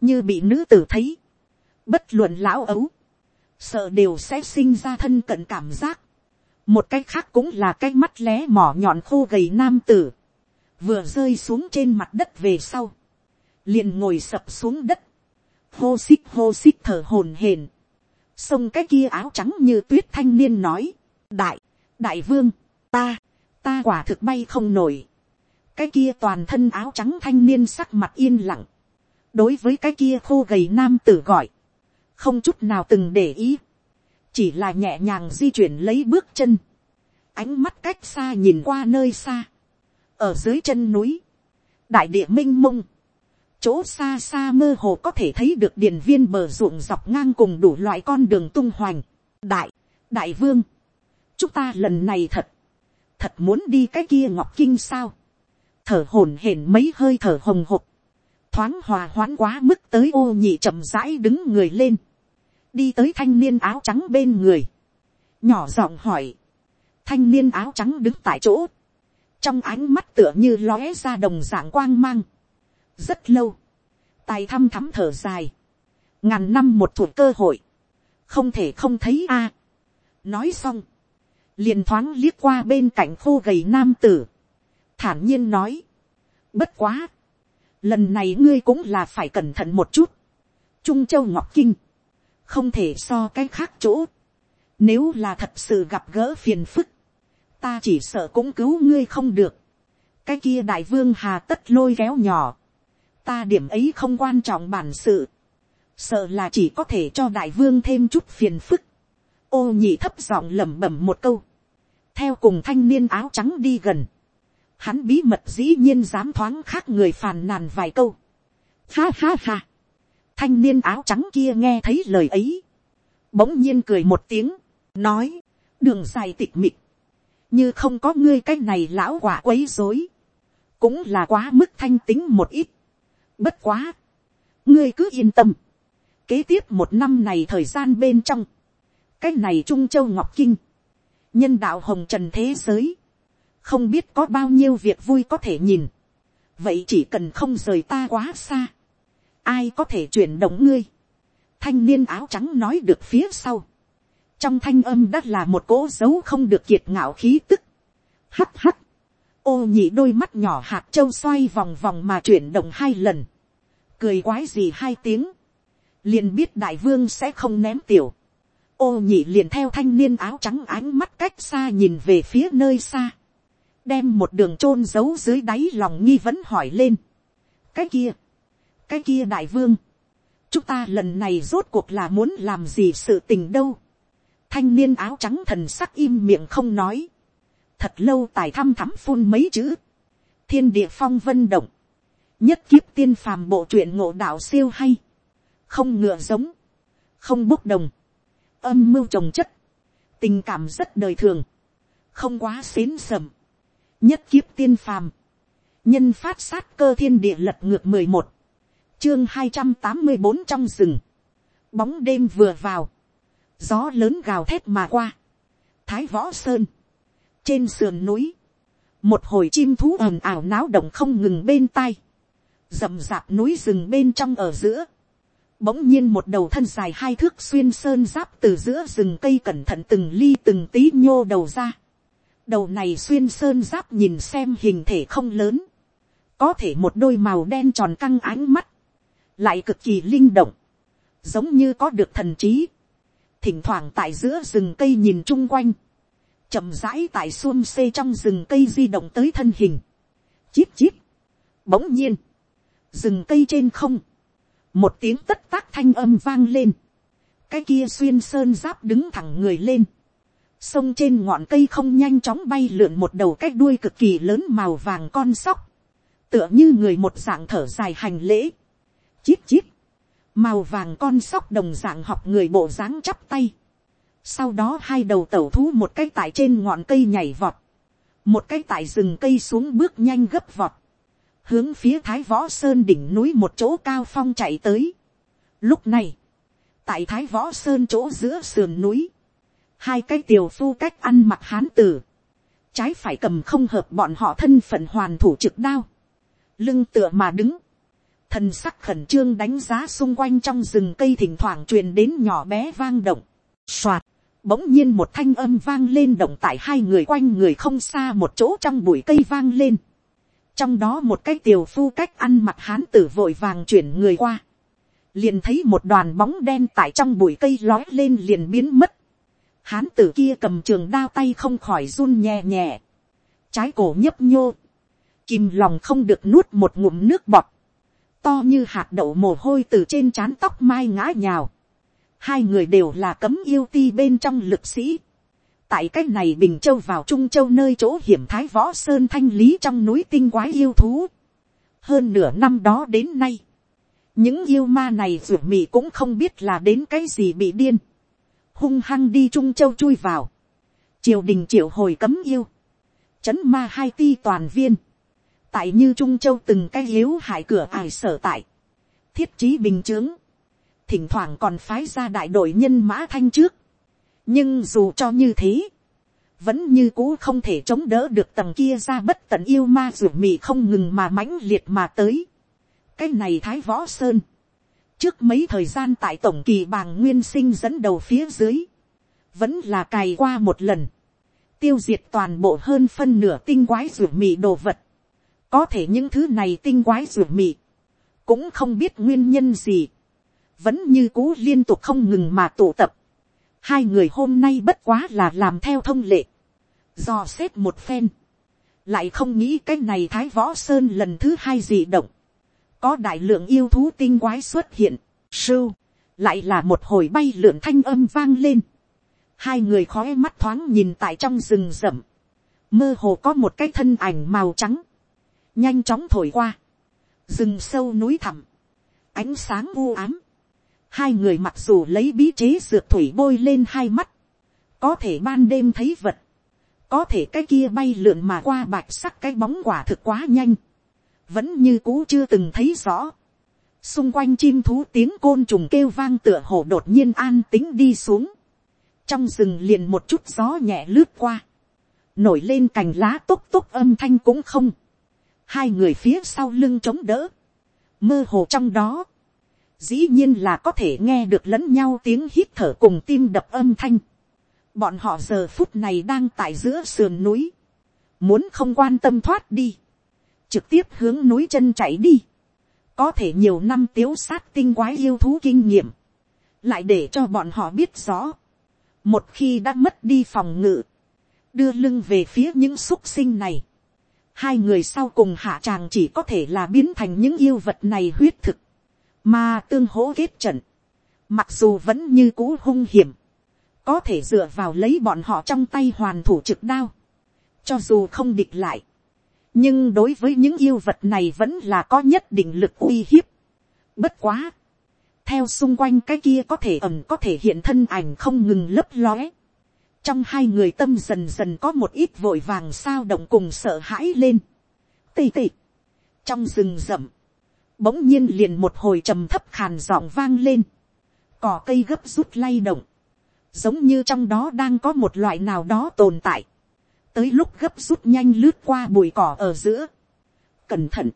như bị nữ tử thấy, bất luận lão ấu, sợ đều sẽ sinh ra thân cận cảm giác, một cái khác cũng là cái mắt lé mỏ nhọn khô gầy nam tử, vừa rơi xuống trên mặt đất về sau, liền ngồi sập xuống đất, hô xích hô xích thở hồn hển, xông cái kia áo trắng như tuyết thanh niên nói, đại, đại vương, ta, ta quả thực bay không nổi, cái kia toàn thân áo trắng thanh niên sắc mặt yên lặng, đối với cái kia khô gầy nam tử gọi, không chút nào từng để ý, chỉ là nhẹ nhàng di chuyển lấy bước chân, ánh mắt cách xa nhìn qua nơi xa, ở dưới chân núi, đại địa m i n h mông, chỗ xa xa mơ hồ có thể thấy được điền viên bờ ruộng dọc ngang cùng đủ loại con đường tung hoành. đại, đại vương, chúng ta lần này thật, thật muốn đi cái kia ngọc kinh sao, thở hổn hển mấy hơi thở hồng hộc, thoáng hòa hoãn quá mức tới ô nhị chậm rãi đứng người lên, đi tới thanh niên áo trắng bên người, nhỏ giọng hỏi, thanh niên áo trắng đứng tại chỗ, trong ánh mắt tựa như lóe ra đồng dạng quang mang. rất lâu, tài thăm thắm thở dài, ngàn năm một thuộc cơ hội, không thể không thấy a. nói xong, liền thoáng liếc qua bên cạnh khô gầy nam tử, thản nhiên nói, bất quá, lần này ngươi cũng là phải cẩn thận một chút, trung châu ngọc kinh, không thể so cái khác chỗ, nếu là thật sự gặp gỡ phiền phức, ta chỉ sợ cũng cứu ngươi không được. cái kia đại vương hà tất lôi kéo nhỏ. ta điểm ấy không quan trọng bản sự. sợ là chỉ có thể cho đại vương thêm chút phiền phức. ô nhị thấp giọng lẩm bẩm một câu. theo cùng thanh niên áo trắng đi gần. hắn bí mật dĩ nhiên dám thoáng khác người phàn nàn vài câu. ha ha ha thanh niên áo trắng kia nghe thấy lời ấy. bỗng nhiên cười một tiếng, nói, đường dài tịch mịch như không có ngươi cái này lão quả quấy dối, cũng là quá mức thanh tính một ít. Bất quá, ngươi cứ yên tâm, kế tiếp một năm này thời gian bên trong, cái này trung châu ngọc kinh, nhân đạo hồng trần thế giới, không biết có bao nhiêu việc vui có thể nhìn, vậy chỉ cần không rời ta quá xa, ai có thể chuyển động ngươi, thanh niên áo trắng nói được phía sau, trong thanh âm đã là một cỗ dấu không được kiệt ngạo khí tức. hắt hắt, ô nhị đôi mắt nhỏ hạt châu xoay vòng vòng mà chuyển động hai lần, cười quái gì hai tiếng, liền biết đại vương sẽ không ném tiểu, ô nhị liền theo thanh niên áo trắng ánh mắt cách xa nhìn về phía nơi xa, đem một đường chôn giấu dưới đáy lòng nghi vấn hỏi lên. cái kia, cái kia đại vương, chúng ta lần này rốt cuộc là muốn làm gì sự tình đâu. Thanh niên áo trắng thần sắc im miệng không nói, thật lâu tài thăm thắm phun mấy chữ, thiên địa phong vân động, nhất kiếp tiên phàm bộ truyện ngộ đạo siêu hay, không ngựa giống, không bốc đồng, âm mưu trồng chất, tình cảm rất đời thường, không quá xến sầm, nhất kiếp tiên phàm, nhân phát sát cơ thiên địa lật ngược mười một, chương hai trăm tám mươi bốn trong rừng, bóng đêm vừa vào, gió lớn gào thét mà qua, thái võ sơn, trên sườn núi, một hồi chim thú ồn ào náo động không ngừng bên tai, rậm rạp núi rừng bên trong ở giữa, bỗng nhiên một đầu thân dài hai thước xuyên sơn giáp từ giữa rừng cây cẩn thận từng ly từng tí nhô đầu ra. đầu này xuyên sơn giáp nhìn xem hình thể không lớn, có thể một đôi màu đen tròn căng ánh mắt, lại cực kỳ linh động, giống như có được thần trí, thỉnh thoảng tại giữa rừng cây nhìn chung quanh, chậm rãi tại xuông xê trong rừng cây di động tới thân hình, chip chip, bỗng nhiên, rừng cây trên không, một tiếng tất tác thanh âm vang lên, cái kia xuyên sơn giáp đứng thẳng người lên, sông trên ngọn cây không nhanh chóng bay lượn một đầu cái đuôi cực kỳ lớn màu vàng con sóc, tựa như người một dạng thở dài hành lễ, chít chít, màu vàng con sóc đồng dạng học người bộ dáng chắp tay. sau đó hai đầu tẩu thú một cái tại trên ngọn cây nhảy vọt, một cái tại rừng cây xuống bước nhanh gấp vọt, hướng phía thái võ sơn đỉnh núi một chỗ cao phong chạy tới. lúc này, tại thái võ sơn chỗ giữa sườn núi, hai cái tiểu phu cách ăn mặc hán tử, trái phải cầm không hợp bọn họ thân phận hoàn thủ trực đao, lưng tựa mà đứng, thần sắc khẩn trương đánh giá xung quanh trong rừng cây thỉnh thoảng truyền đến nhỏ bé vang động, soạt, bỗng nhiên một thanh âm vang lên động tại hai người quanh người không xa một chỗ trong bụi cây vang lên, trong đó một cái tiểu phu cách ăn mặc hán tử vội vàng chuyển người qua, liền thấy một đoàn bóng đen tại trong bụi cây lói lên liền biến mất, hán tử kia cầm trường đao tay không khỏi run nhẹ nhẹ, trái cổ nhấp nhô, kìm lòng không được nuốt một ngụm nước bọt, to như hạt đậu mồ hôi từ trên trán tóc mai ngã nhào, hai người đều là cấm yêu ti bên trong lực sĩ, tại cách này bình châu vào trung châu nơi chỗ hiểm thái võ sơn thanh lý trong núi tinh quái yêu thú, hơn nửa năm đó đến nay, những yêu ma này ruột mị cũng không biết là đến cái gì bị điên, hung hăng đi trung châu chui vào, triều đình triệu hồi cấm yêu, chấn ma hai ti toàn viên, tại như trung châu từng cái yếu hại cửa ải sở tại, thiết trí bình t thỉnh thoảng còn phái ra đại đội nhân mã thanh trước, nhưng dù cho như thế, vẫn như cũ không thể chống đỡ được tầng kia ra bất tận yêu ma ruột mị không ngừng mà mãnh liệt mà tới. cái này thái võ sơn, trước mấy thời gian tại tổng kỳ bàng nguyên sinh dẫn đầu phía dưới, vẫn là cày qua một lần, tiêu diệt toàn bộ hơn phân nửa tinh quái ruột mị đồ vật, có thể những thứ này tinh quái ruột mị, cũng không biết nguyên nhân gì, vẫn như cũ liên tục không ngừng mà tụ tập. Hai người hôm nay bất quá là làm theo thông lệ, dò xét một phen, lại không nghĩ cái này thái võ sơn lần thứ hai gì động, có đại lượng yêu thú tinh quái xuất hiện, sưu, lại là một hồi bay lượn thanh âm vang lên. Hai người khói mắt thoáng nhìn tại trong rừng rậm, mơ hồ có một cái thân ảnh màu trắng, nhanh chóng thổi qua, rừng sâu núi thẳm, ánh sáng u ám, hai người mặc dù lấy bí chế dược thủy bôi lên hai mắt, có thể ban đêm thấy vật, có thể cái kia bay lượn mà qua bạch sắc cái bóng quả thực quá nhanh, vẫn như cũ chưa từng thấy rõ. xung quanh chim thú tiếng côn trùng kêu vang tựa hồ đột nhiên an tính đi xuống, trong rừng liền một chút gió nhẹ lướt qua, nổi lên cành lá túc túc âm thanh cũng không, hai người phía sau lưng chống đỡ, mơ hồ trong đó, dĩ nhiên là có thể nghe được lẫn nhau tiếng hít thở cùng tim đập âm thanh. Bọn họ giờ phút này đang tại giữa sườn núi, muốn không quan tâm thoát đi, trực tiếp hướng núi chân chạy đi, có thể nhiều năm tiếu sát tinh quái yêu thú kinh nghiệm, lại để cho bọn họ biết rõ, một khi đã mất đi phòng ngự, đưa lưng về phía những xúc sinh này, hai người sau cùng hạ tràng chỉ có thể là biến thành những yêu vật này huyết thực, mà tương hỗ kết trận, mặc dù vẫn như cũ hung hiểm, có thể dựa vào lấy bọn họ trong tay hoàn thủ trực đao, cho dù không địch lại, nhưng đối với những yêu vật này vẫn là có nhất định lực uy hiếp. Bất quá, theo xung quanh cái kia có thể ẩm có thể hiện thân ảnh không ngừng lấp lóe. Trong hai người tâm dần dần có một ít vội vàng sao động cùng sợ hãi lên. Tì tì. Trong rừng rậm, bỗng nhiên liền một hồi trầm thấp khàn giọng vang lên, cỏ cây gấp rút lay động, giống như trong đó đang có một loại nào đó tồn tại, tới lúc gấp rút nhanh lướt qua bụi cỏ ở giữa. Cẩn thận,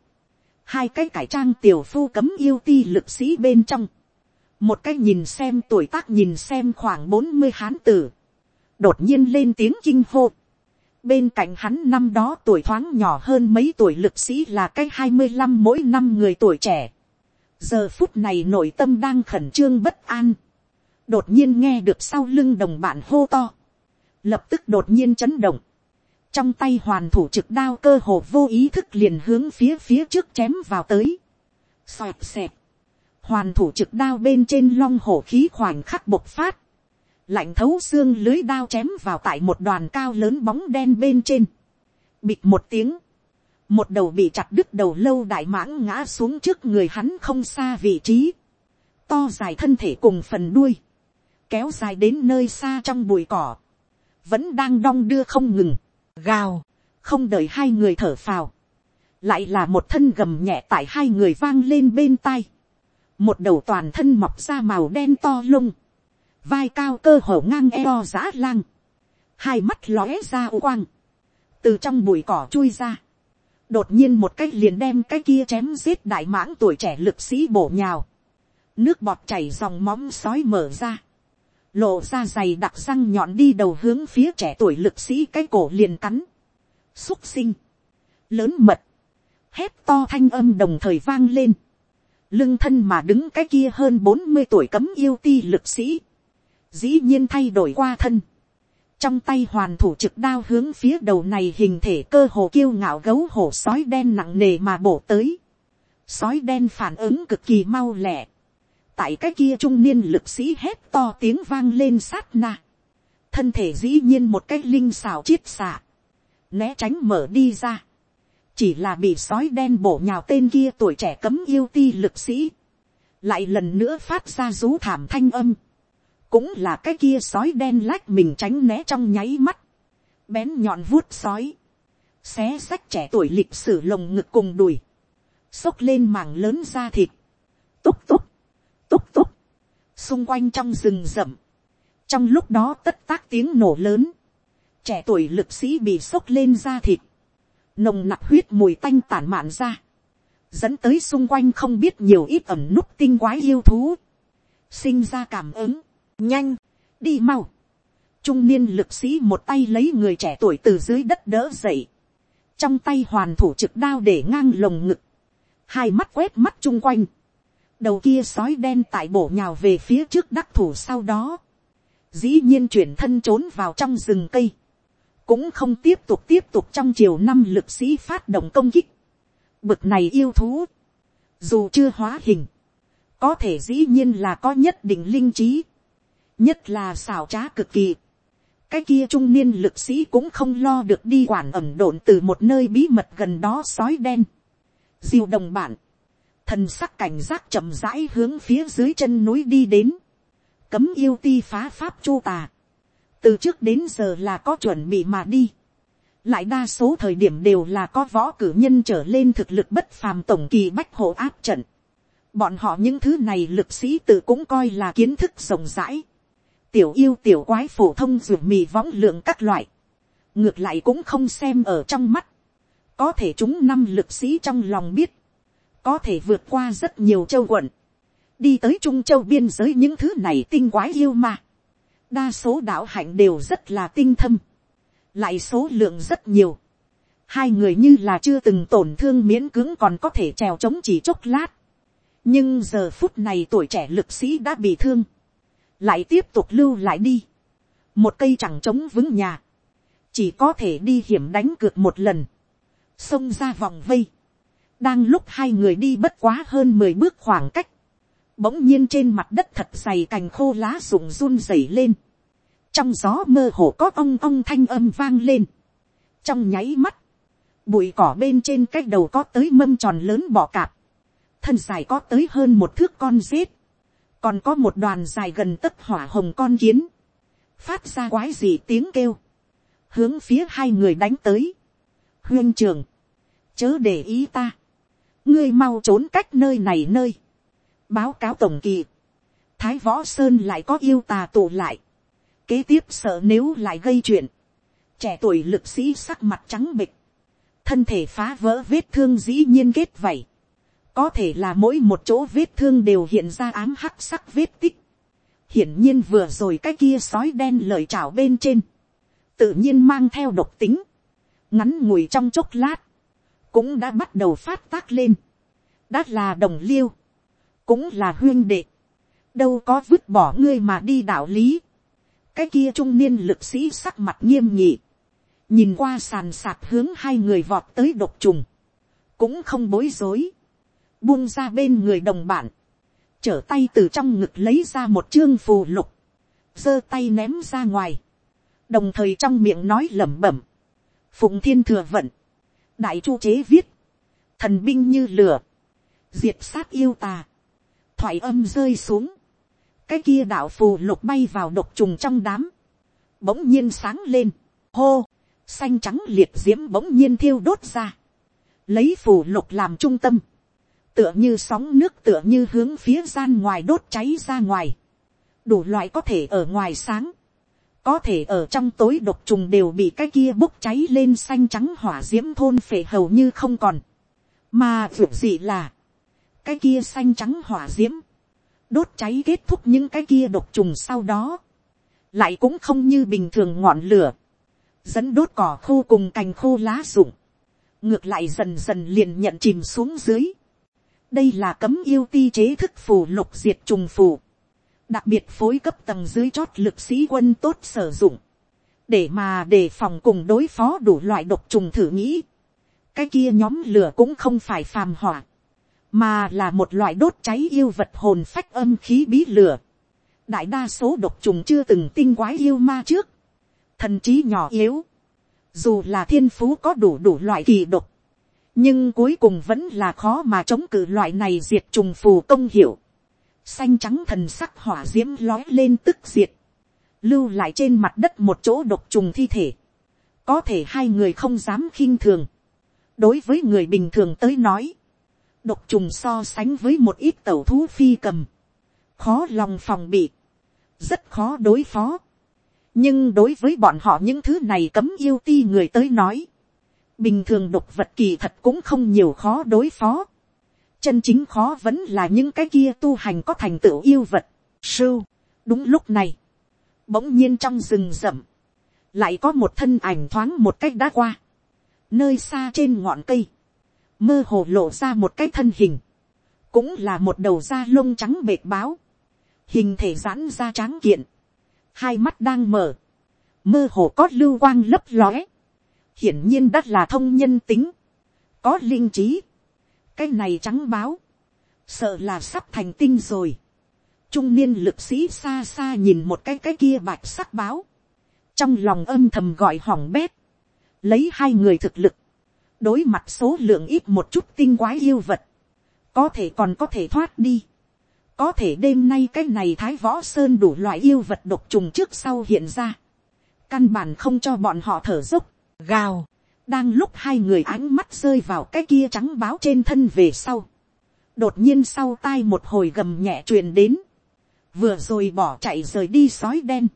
hai cái cải trang tiểu phu cấm yêu ti lực sĩ bên trong, một cái nhìn xem tuổi tác nhìn xem khoảng bốn mươi hán tử, đột nhiên lên tiếng kinh hô, Bên cạnh hắn năm đó tuổi thoáng nhỏ hơn mấy tuổi lực sĩ là cái hai mươi 25 mỗi năm người tuổi trẻ. Giờ phút này nội tâm đang khẩn trương bất an. Đột nhiên nghe được sau lưng đồng bạn hô to. Lập tức đột nhiên chấn động. Trong tay hoàn thủ trực đao cơ hồ vô ý thức liền hướng phía phía trước chém vào tới. Xoẹt xẹt. Hoàn thủ trực đao bên trên long hổ khí khoảnh khắc bộc phát lạnh thấu xương lưới đao chém vào tại một đoàn cao lớn bóng đen bên trên, bịt một tiếng, một đầu bị chặt đứt đầu lâu đại mãng ngã xuống trước người hắn không xa vị trí, to dài thân thể cùng phần đuôi, kéo dài đến nơi xa trong bụi cỏ, vẫn đang đong đưa không ngừng, gào, không đợi hai người thở phào, lại là một thân gầm nhẹ tại hai người vang lên bên tai, một đầu toàn thân mọc ra màu đen to lông, vai cao cơ hổ ngang eo giã lang, hai mắt lóe ra ô quang, từ trong bụi cỏ chui ra, đột nhiên một cái liền đem cái kia chém giết đại mãng tuổi trẻ lực sĩ bổ nhào, nước bọt chảy dòng móng sói mở ra, lộ ra dày đặc răng nhọn đi đầu hướng phía trẻ tuổi lực sĩ cái cổ liền cắn, xúc sinh, lớn mật, hét to thanh âm đồng thời vang lên, lưng thân mà đứng cái kia hơn bốn mươi tuổi cấm yêu ti lực sĩ, dĩ nhiên thay đổi qua thân, trong tay hoàn thủ trực đao hướng phía đầu này hình thể cơ hồ kiêu ngạo gấu hổ sói đen nặng nề mà bổ tới, sói đen phản ứng cực kỳ mau lẹ, tại cái kia trung niên lực sĩ hét to tiếng vang lên sát na, thân thể dĩ nhiên một cái linh xào chiết xạ, né tránh mở đi ra, chỉ là bị sói đen bổ nhào tên kia tuổi trẻ cấm yêu ti lực sĩ, lại lần nữa phát ra rú thảm thanh âm, cũng là cái kia sói đen lách mình tránh né trong nháy mắt, bén nhọn vuốt sói, xé sách trẻ tuổi lịch sử lồng ngực cùng đùi, xốc lên mảng lớn da thịt, túc túc, túc túc, xung quanh trong rừng rậm, trong lúc đó tất tác tiếng nổ lớn, trẻ tuổi lực sĩ bị xốc lên da thịt, nồng nặc huyết mùi tanh tản mạn ra, dẫn tới xung quanh không biết nhiều ít ẩm nút tinh quái yêu thú, sinh ra cảm ứng, nhanh, đi mau, trung niên lực sĩ một tay lấy người trẻ tuổi từ dưới đất đỡ dậy, trong tay hoàn thủ trực đao để ngang lồng ngực, hai mắt quét mắt chung quanh, đầu kia sói đen tại bổ nhào về phía trước đắc thủ sau đó, dĩ nhiên chuyển thân trốn vào trong rừng cây, cũng không tiếp tục tiếp tục trong chiều năm lực sĩ phát động công kích. Bực này yêu thú, dù chưa hóa hình, có thể dĩ nhiên là có nhất định linh trí, nhất là xảo trá cực kỳ. cái kia trung niên lực sĩ cũng không lo được đi quản ẩm độn từ một nơi bí mật gần đó sói đen. diêu đồng bản, thần sắc cảnh giác chậm rãi hướng phía dưới chân núi đi đến, cấm yêu ti phá pháp chu tà, từ trước đến giờ là có chuẩn bị mà đi, lại đa số thời điểm đều là có võ cử nhân trở lên thực lực bất phàm tổng kỳ bách hộ áp trận, bọn họ những thứ này lực sĩ tự cũng coi là kiến thức rộng rãi, tiểu yêu tiểu quái phổ thông ruột mì võng lượng các loại, ngược lại cũng không xem ở trong mắt, có thể chúng năm lực sĩ trong lòng biết, có thể vượt qua rất nhiều châu quận, đi tới trung châu biên giới những thứ này tinh quái yêu mà, đa số đạo hạnh đều rất là tinh thâm, lại số lượng rất nhiều, hai người như là chưa từng tổn thương miễn cưỡng còn có thể trèo trống chỉ chốc lát, nhưng giờ phút này tuổi trẻ lực sĩ đã bị thương, lại tiếp tục lưu lại đi, một cây chẳng trống vững nhà, chỉ có thể đi hiểm đánh cược một lần, xông ra vòng vây, đang lúc hai người đi bất quá hơn mười bước khoảng cách, bỗng nhiên trên mặt đất thật dày cành khô lá rụng run rẩy lên, trong gió mơ hồ có ong ong thanh âm vang lên, trong nháy mắt, bụi cỏ bên trên cái đầu có tới mâm tròn lớn bọ cạp, thân dài có tới hơn một thước con rết, còn có một đoàn dài gần tấc hỏa hồng con kiến, phát ra quái gì tiếng kêu, hướng phía hai người đánh tới. huyên trường, chớ để ý ta, ngươi mau trốn cách nơi này nơi, báo cáo tổng kỳ, thái võ sơn lại có yêu tà tụ lại, kế tiếp sợ nếu lại gây chuyện, trẻ tuổi lực sĩ sắc mặt trắng bịch, thân thể phá vỡ vết thương dĩ nhiên kết vảy, có thể là mỗi một chỗ vết thương đều hiện ra ám hắc sắc vết tích, hiển nhiên vừa rồi cái kia sói đen lời chảo bên trên, tự nhiên mang theo độc tính, ngắn ngủi trong chốc lát, cũng đã bắt đầu phát tác lên, đã là đồng liêu, cũng là huyên đệ, đâu có vứt bỏ ngươi mà đi đạo lý, cái kia trung niên lực sĩ sắc mặt nghiêm nhị, nhìn qua sàn sạc hướng hai người vọt tới độc trùng, cũng không bối rối, buông ra bên người đồng bạn, trở tay từ trong ngực lấy ra một chương phù lục, giơ tay ném ra ngoài, đồng thời trong miệng nói lẩm bẩm, phụng thiên thừa vận, đại chu chế viết, thần binh như lửa, diệt sát yêu tà, thoại âm rơi xuống, cái kia đạo phù lục bay vào độc trùng trong đám, bỗng nhiên sáng lên, hô, xanh trắng liệt diễm bỗng nhiên thiêu đốt ra, lấy phù lục làm trung tâm, tựa như sóng nước tựa như hướng phía gian ngoài đốt cháy ra ngoài, đủ loại có thể ở ngoài sáng, có thể ở trong tối độc trùng đều bị cái kia bốc cháy lên xanh trắng hỏa d i ễ m thôn phệ hầu như không còn, mà việc gì là, cái kia xanh trắng hỏa d i ễ m đốt cháy kết thúc những cái kia độc trùng sau đó, lại cũng không như bình thường ngọn lửa, dẫn đốt cỏ khô cùng cành khô lá rụng, ngược lại dần dần liền nhận chìm xuống dưới đây là cấm yêu ti chế thức phù lục diệt trùng phù. Đặc biệt phối cấp tầng dưới chót lực sĩ quân tốt sử dụng, để mà đề phòng cùng đối phó đủ loại độc trùng thử nghĩ. cái kia nhóm lửa cũng không phải phàm hỏa, mà là một loại đốt cháy yêu vật hồn phách âm khí bí lửa. đại đa số độc trùng chưa từng tinh quái yêu ma trước, thần trí nhỏ yếu, dù là thiên phú có đủ đủ loại kỳ độc, nhưng cuối cùng vẫn là khó mà chống cự loại này diệt trùng phù công hiệu. Xanh trắng thần sắc hỏa d i ễ m lói lên tức diệt, lưu lại trên mặt đất một chỗ độc trùng thi thể, có thể hai người không dám khinh thường, đối với người bình thường tới nói, độc trùng so sánh với một ít tẩu thú phi cầm, khó lòng phòng bị, rất khó đối phó, nhưng đối với bọn họ những thứ này cấm yêu ti người tới nói, bình thường độc vật kỳ thật cũng không nhiều khó đối phó, chân chính khó vẫn là những cái kia tu hành có thành tựu yêu vật, sưu. đúng lúc này, bỗng nhiên trong rừng rậm, lại có một thân ảnh thoáng một cách đã qua, nơi xa trên ngọn cây, mơ hồ lộ ra một cái thân hình, cũng là một đầu da lông trắng bệt báo, hình thể giãn ra tráng kiện, hai mắt đang mở, mơ hồ có lưu quang lấp lóe, hiển nhiên đất là thông nhân tính, có linh trí, cái này trắng báo, sợ là sắp thành tinh rồi. trung niên lực sĩ xa xa nhìn một cái cái kia bạch sắc báo, trong lòng âm thầm gọi hỏng bét, lấy hai người thực lực, đối mặt số lượng ít một chút tinh quái yêu vật, có thể còn có thể thoát đi, có thể đêm nay cái này thái võ sơn đủ loại yêu vật độc trùng trước sau hiện ra, căn bản không cho bọn họ thở dốc, gào, đang lúc hai người ánh mắt rơi vào cái kia trắng báo trên thân về sau, đột nhiên sau tai một hồi gầm nhẹ truyền đến, vừa rồi bỏ chạy rời đi sói đen,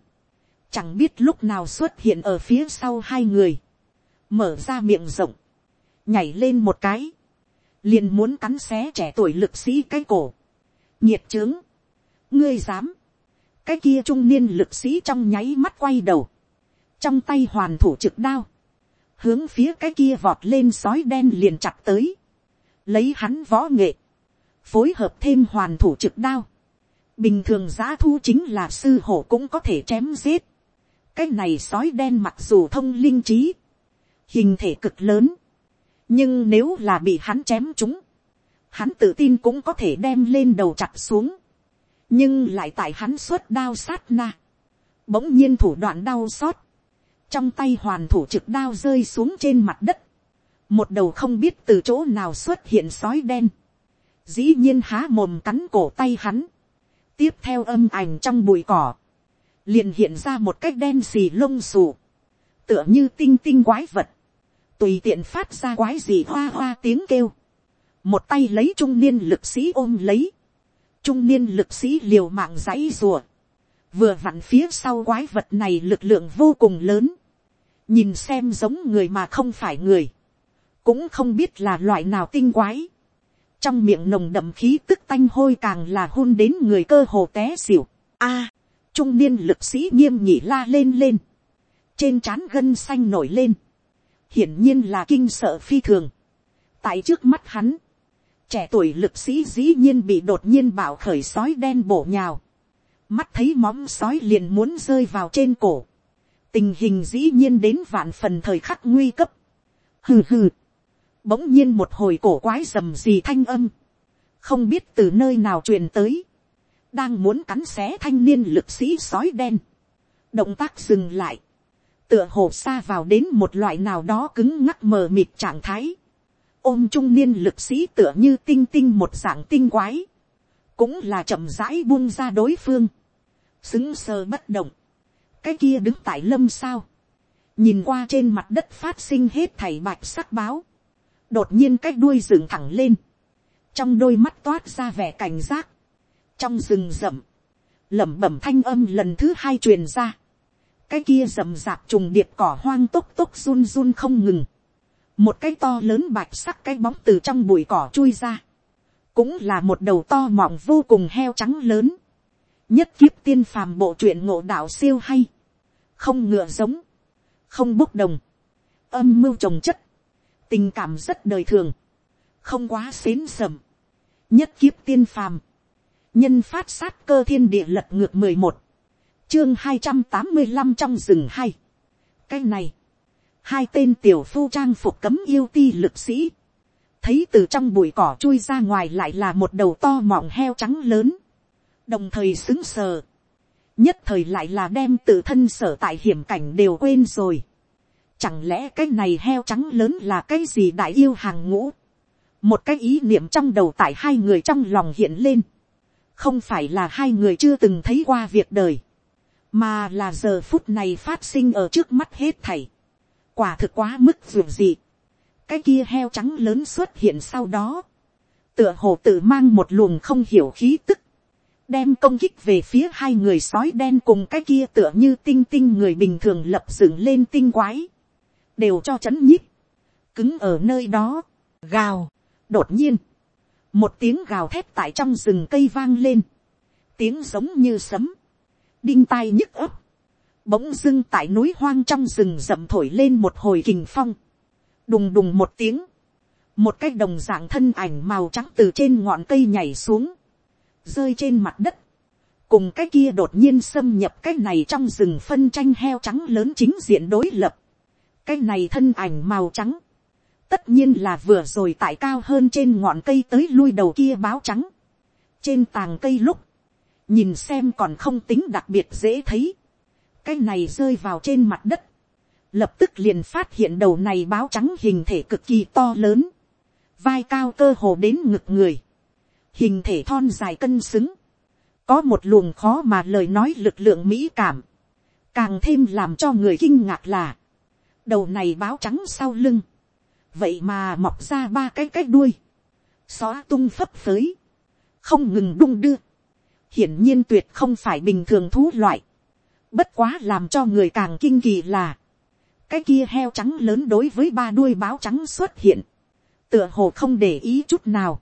chẳng biết lúc nào xuất hiện ở phía sau hai người, mở ra miệng rộng, nhảy lên một cái, liền muốn cắn xé trẻ tuổi lực sĩ cái cổ, nhiệt trướng, ngươi dám, cái kia trung niên lực sĩ trong nháy mắt quay đầu, trong tay hoàn thủ trực đao, hướng phía cái kia vọt lên sói đen liền chặt tới, lấy hắn võ nghệ, phối hợp thêm hoàn thủ trực đao, bình thường giá thu chính là sư hổ cũng có thể chém giết, cái này sói đen mặc dù thông linh trí, hình thể cực lớn, nhưng nếu là bị hắn chém chúng, hắn tự tin cũng có thể đem lên đầu chặt xuống, nhưng lại tại hắn xuất đao sát na, bỗng nhiên thủ đoạn đau xót, trong tay hoàn thủ trực đao rơi xuống trên mặt đất, một đầu không biết từ chỗ nào xuất hiện sói đen, dĩ nhiên há mồm cắn cổ tay hắn, tiếp theo âm ảnh trong bụi cỏ, liền hiện ra một cái đen xì lông xù, tựa như tinh tinh quái vật, tùy tiện phát ra quái gì hoa hoa tiếng kêu, một tay lấy trung niên lực sĩ ôm lấy, trung niên lực sĩ liều mạng dãy rùa, vừa vặn phía sau quái vật này lực lượng vô cùng lớn, nhìn xem giống người mà không phải người, cũng không biết là loại nào tinh quái, trong miệng nồng đậm khí tức tanh hôi càng là hôn đến người cơ hồ té xỉu. A, trung niên lực sĩ nghiêm nhị la lên lên, trên trán gân xanh nổi lên, hiển nhiên là kinh sợ phi thường. tại trước mắt hắn, trẻ tuổi lực sĩ dĩ nhiên bị đột nhiên bảo khởi sói đen bổ nhào, mắt thấy móm sói liền muốn rơi vào trên cổ, tình hình dĩ nhiên đến vạn phần thời khắc nguy cấp. hừ hừ, bỗng nhiên một hồi cổ quái rầm gì thanh âm, không biết từ nơi nào truyền tới, đang muốn cắn xé thanh niên lực sĩ sói đen, động tác dừng lại, tựa hồ xa vào đến một loại nào đó cứng ngắc mờ mịt trạng thái, ôm trung niên lực sĩ tựa như tinh tinh một dạng tinh quái, cũng là chậm rãi buông ra đối phương, xứng sờ bất động, cái kia đứng tại lâm sao, nhìn qua trên mặt đất phát sinh hết thảy bạch sắc báo, đột nhiên cái đuôi dựng thẳng lên, trong đôi mắt toát ra vẻ cảnh giác, trong rừng rậm, lẩm bẩm thanh âm lần thứ hai truyền ra, cái kia rậm rạp trùng điệp cỏ hoang tốc tốc run run không ngừng, một cái to lớn bạch sắc cái bóng từ trong bụi cỏ chui ra, cũng là một đầu to mọng vô cùng heo trắng lớn, nhất kiếp tiên phàm bộ truyện ngộ đạo siêu hay, không ngựa giống, không bốc đồng, âm mưu trồng chất, tình cảm rất đời thường, không quá xến sầm, nhất kiếp tiên phàm, nhân phát sát cơ thiên địa lật ngược mười một, chương hai trăm tám mươi năm trong rừng hay, cái này, hai tên tiểu phu trang phục cấm yêu ti lực sĩ, thấy từ trong bụi cỏ chui ra ngoài lại là một đầu to mọng heo trắng lớn, đồng thời xứng sờ, nhất thời lại là đem tự thân sở tại hiểm cảnh đều quên rồi. Chẳng lẽ cái này heo trắng lớn là cái gì đại yêu hàng ngũ? Một cái ý niệm trong đầu tại hai người trong lòng hiện lên. Không phải là hai người chưa từng thấy qua việc đời. Mà là giờ phút này phát sinh ở trước mắt hết thảy. Quả thực quá mức dù gì. Cái kia heo trắng lớn xuất hiện sau đó. Tựa hồ tự mang một luồng không hiểu khí tức đem công kích về phía hai người sói đen cùng cái kia tựa như tinh tinh người bình thường lập dựng lên tinh quái, đều cho c h ấ n nhíp, cứng ở nơi đó, gào, đột nhiên, một tiếng gào thét tại trong rừng cây vang lên, tiếng giống như sấm, đinh tai nhức ấp, bỗng dưng tại núi hoang trong rừng rậm thổi lên một hồi kình phong, đùng đùng một tiếng, một cái đồng dạng thân ảnh màu trắng từ trên ngọn cây nhảy xuống, rơi trên mặt đất, cùng cái kia đột nhiên xâm nhập cái này trong rừng phân tranh heo trắng lớn chính diện đối lập, cái này thân ảnh màu trắng, tất nhiên là vừa rồi tại cao hơn trên ngọn cây tới lui đầu kia báo trắng, trên tàng cây lúc, nhìn xem còn không tính đặc biệt dễ thấy, cái này rơi vào trên mặt đất, lập tức liền phát hiện đầu này báo trắng hình thể cực kỳ to lớn, vai cao cơ hồ đến ngực người, hình thể thon dài cân xứng, có một luồng khó mà lời nói lực lượng mỹ cảm, càng thêm làm cho người kinh ngạc là, đầu này báo trắng sau lưng, vậy mà mọc ra ba cái cái đuôi, xóa tung phấp phới, không ngừng đung đưa, hiển nhiên tuyệt không phải bình thường thú loại, bất quá làm cho người càng kinh kỳ là, cái kia heo trắng lớn đối với ba đuôi báo trắng xuất hiện, tựa hồ không để ý chút nào,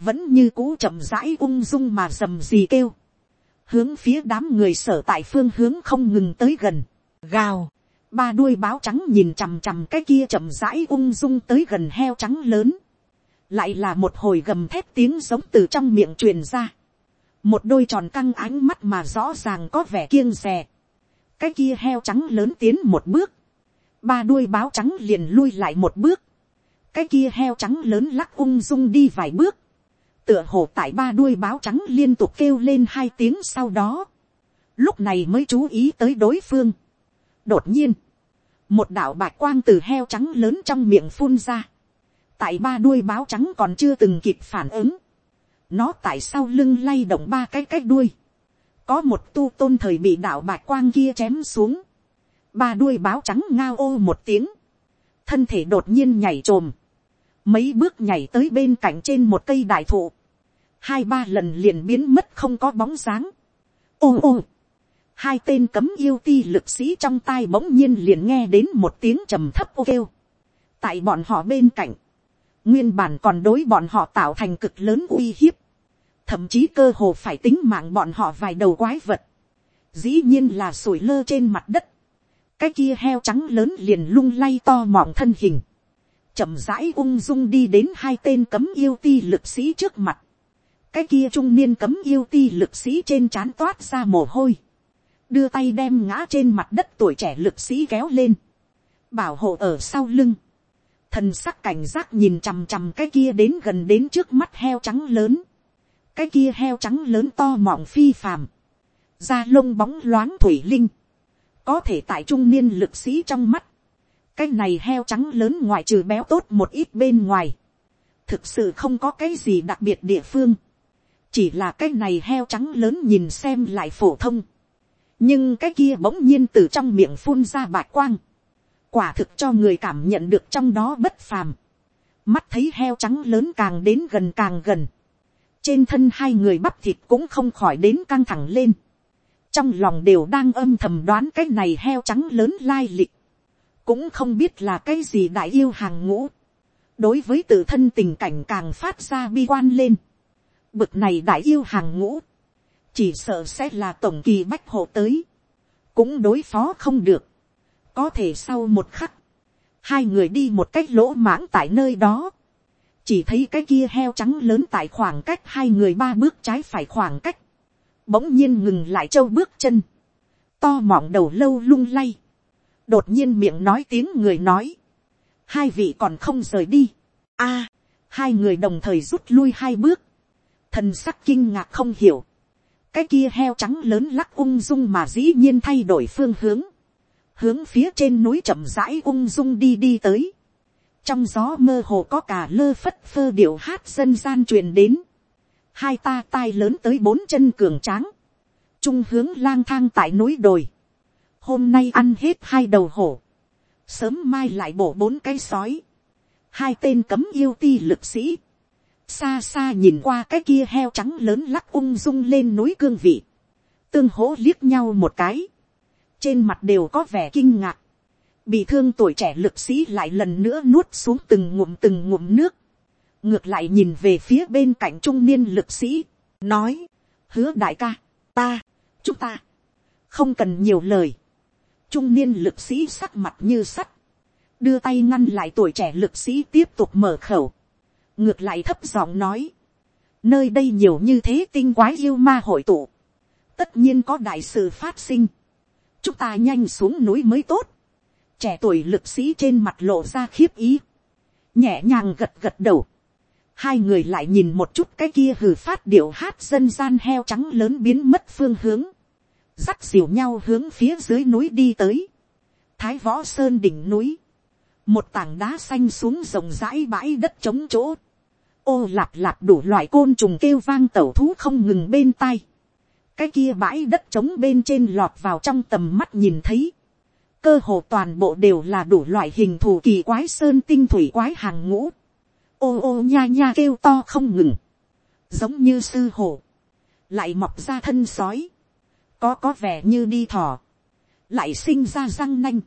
vẫn như cũ chậm rãi ung dung mà rầm gì kêu, hướng phía đám người sở tại phương hướng không ngừng tới gần, gào, ba đuôi báo trắng nhìn chằm chằm cái kia chậm rãi ung dung tới gần heo trắng lớn, lại là một hồi gầm thép tiếng giống từ trong miệng truyền ra, một đôi tròn căng ánh mắt mà rõ ràng có vẻ kiêng rè, cái kia heo trắng lớn tiến một bước, ba đuôi báo trắng liền lui lại một bước, cái kia heo trắng lớn lắc ung dung đi vài bước, tựa hồ tại ba đuôi báo trắng liên tục kêu lên hai tiếng sau đó, lúc này mới chú ý tới đối phương. đột nhiên, một đạo bạch quang từ heo trắng lớn trong miệng phun ra, tại ba đuôi báo trắng còn chưa từng kịp phản ứng, nó tại sau lưng lay động ba cái cái đuôi, có một tu tôn thời bị đạo bạch quang kia chém xuống, ba đuôi báo trắng ngao ô một tiếng, thân thể đột nhiên nhảy trồm, mấy bước nhảy tới bên cạnh trên một cây đại thụ, hai ba lần liền biến mất không có bóng dáng. ôm ôm. hai tên cấm yêu ti lực sĩ trong tai bỗng nhiên liền nghe đến một tiếng trầm thấp ô kêu. tại bọn họ bên cạnh, nguyên bản còn đối bọn họ tạo thành cực lớn uy hiếp, thậm chí cơ hồ phải tính mạng bọn họ vài đầu quái vật, dĩ nhiên là sủi lơ trên mặt đất, cái kia heo trắng lớn liền lung lay to mọng thân hình, chậm rãi ung dung đi đến hai tên cấm yêu ti lực sĩ trước mặt, cái kia trung niên cấm yêu ti lực sĩ trên trán toát ra mồ hôi, đưa tay đem ngã trên mặt đất tuổi trẻ lực sĩ kéo lên, bảo hộ ở sau lưng, thần sắc cảnh giác nhìn chằm chằm cái kia đến gần đến trước mắt heo trắng lớn, cái kia heo trắng lớn to mọng phi phàm, da lông bóng loáng thủy linh, có thể tại trung niên lực sĩ trong mắt, cái này heo trắng lớn ngoài trừ béo tốt một ít bên ngoài, thực sự không có cái gì đặc biệt địa phương, chỉ là cái này heo trắng lớn nhìn xem lại phổ thông, nhưng cái kia bỗng nhiên từ trong miệng phun ra bạc quang, quả thực cho người cảm nhận được trong đó bất phàm, mắt thấy heo trắng lớn càng đến gần càng gần, trên thân hai người bắp thịt cũng không khỏi đến căng thẳng lên, trong lòng đều đang âm thầm đoán cái này heo trắng lớn lai lịch, cũng không biết là cái gì đại yêu hàng ngũ, đối với tự thân tình cảnh càng phát ra bi quan lên, bực này đại yêu hàng ngũ, chỉ sợ sẽ là tổng kỳ bách hộ tới, cũng đối phó không được, có thể sau một khắc, hai người đi một cách lỗ mãng tại nơi đó, chỉ thấy cái kia heo trắng lớn tại khoảng cách hai người ba bước trái phải khoảng cách, bỗng nhiên ngừng lại châu bước chân, to mọng đầu lâu lung lay, đột nhiên miệng nói tiếng người nói, hai vị còn không rời đi, a, hai người đồng thời rút lui hai bước, thần sắc kinh ngạc không hiểu, cái kia heo trắng lớn lắc ung dung mà dĩ nhiên thay đổi phương hướng, hướng phía trên núi chậm rãi ung dung đi đi tới, trong gió mơ hồ có cả lơ phất phơ điệu hát dân gian truyền đến, hai ta tai lớn tới bốn chân cường tráng, trung hướng lang thang tại núi đồi, hôm nay ăn hết hai đầu hổ, sớm mai lại bổ bốn cái sói, hai tên cấm yêu ti lực sĩ, xa xa nhìn qua cái kia heo trắng lớn lắc ung dung lên núi cương vị, tương hố liếc nhau một cái, trên mặt đều có vẻ kinh ngạc, bị thương tuổi trẻ lực sĩ lại lần nữa nuốt xuống từng ngụm từng ngụm nước, ngược lại nhìn về phía bên cạnh trung niên lực sĩ, nói, hứa đại ca, ta, chúng ta, không cần nhiều lời, trung niên lực sĩ sắc mặt như sắt, đưa tay ngăn lại tuổi trẻ lực sĩ tiếp tục mở khẩu, ngược lại thấp giọng nói, nơi đây nhiều như thế tinh quái yêu ma hội tụ, tất nhiên có đại sự phát sinh, chúng ta nhanh xuống núi mới tốt, trẻ tuổi lực sĩ trên mặt lộ ra khiếp ý, nhẹ nhàng gật gật đầu, hai người lại nhìn một chút cái kia hừ phát điệu hát dân gian heo trắng lớn biến mất phương hướng, dắt dìu nhau hướng phía dưới núi đi tới, thái võ sơn đỉnh núi, một tảng đá xanh xuống rộng rãi bãi đất trống chỗ, ô lạp lạp đủ loại côn trùng kêu vang tẩu thú không ngừng bên tai, cái kia bãi đất trống bên trên lọt vào trong tầm mắt nhìn thấy, cơ hồ toàn bộ đều là đủ loại hình thù kỳ quái sơn tinh thủy quái hàng ngũ, ô ô nha nha kêu to không ngừng, giống như sư hồ. Lại mọc ra thân sói, có có vẻ như đi thỏ, lại sinh ra răng nanh,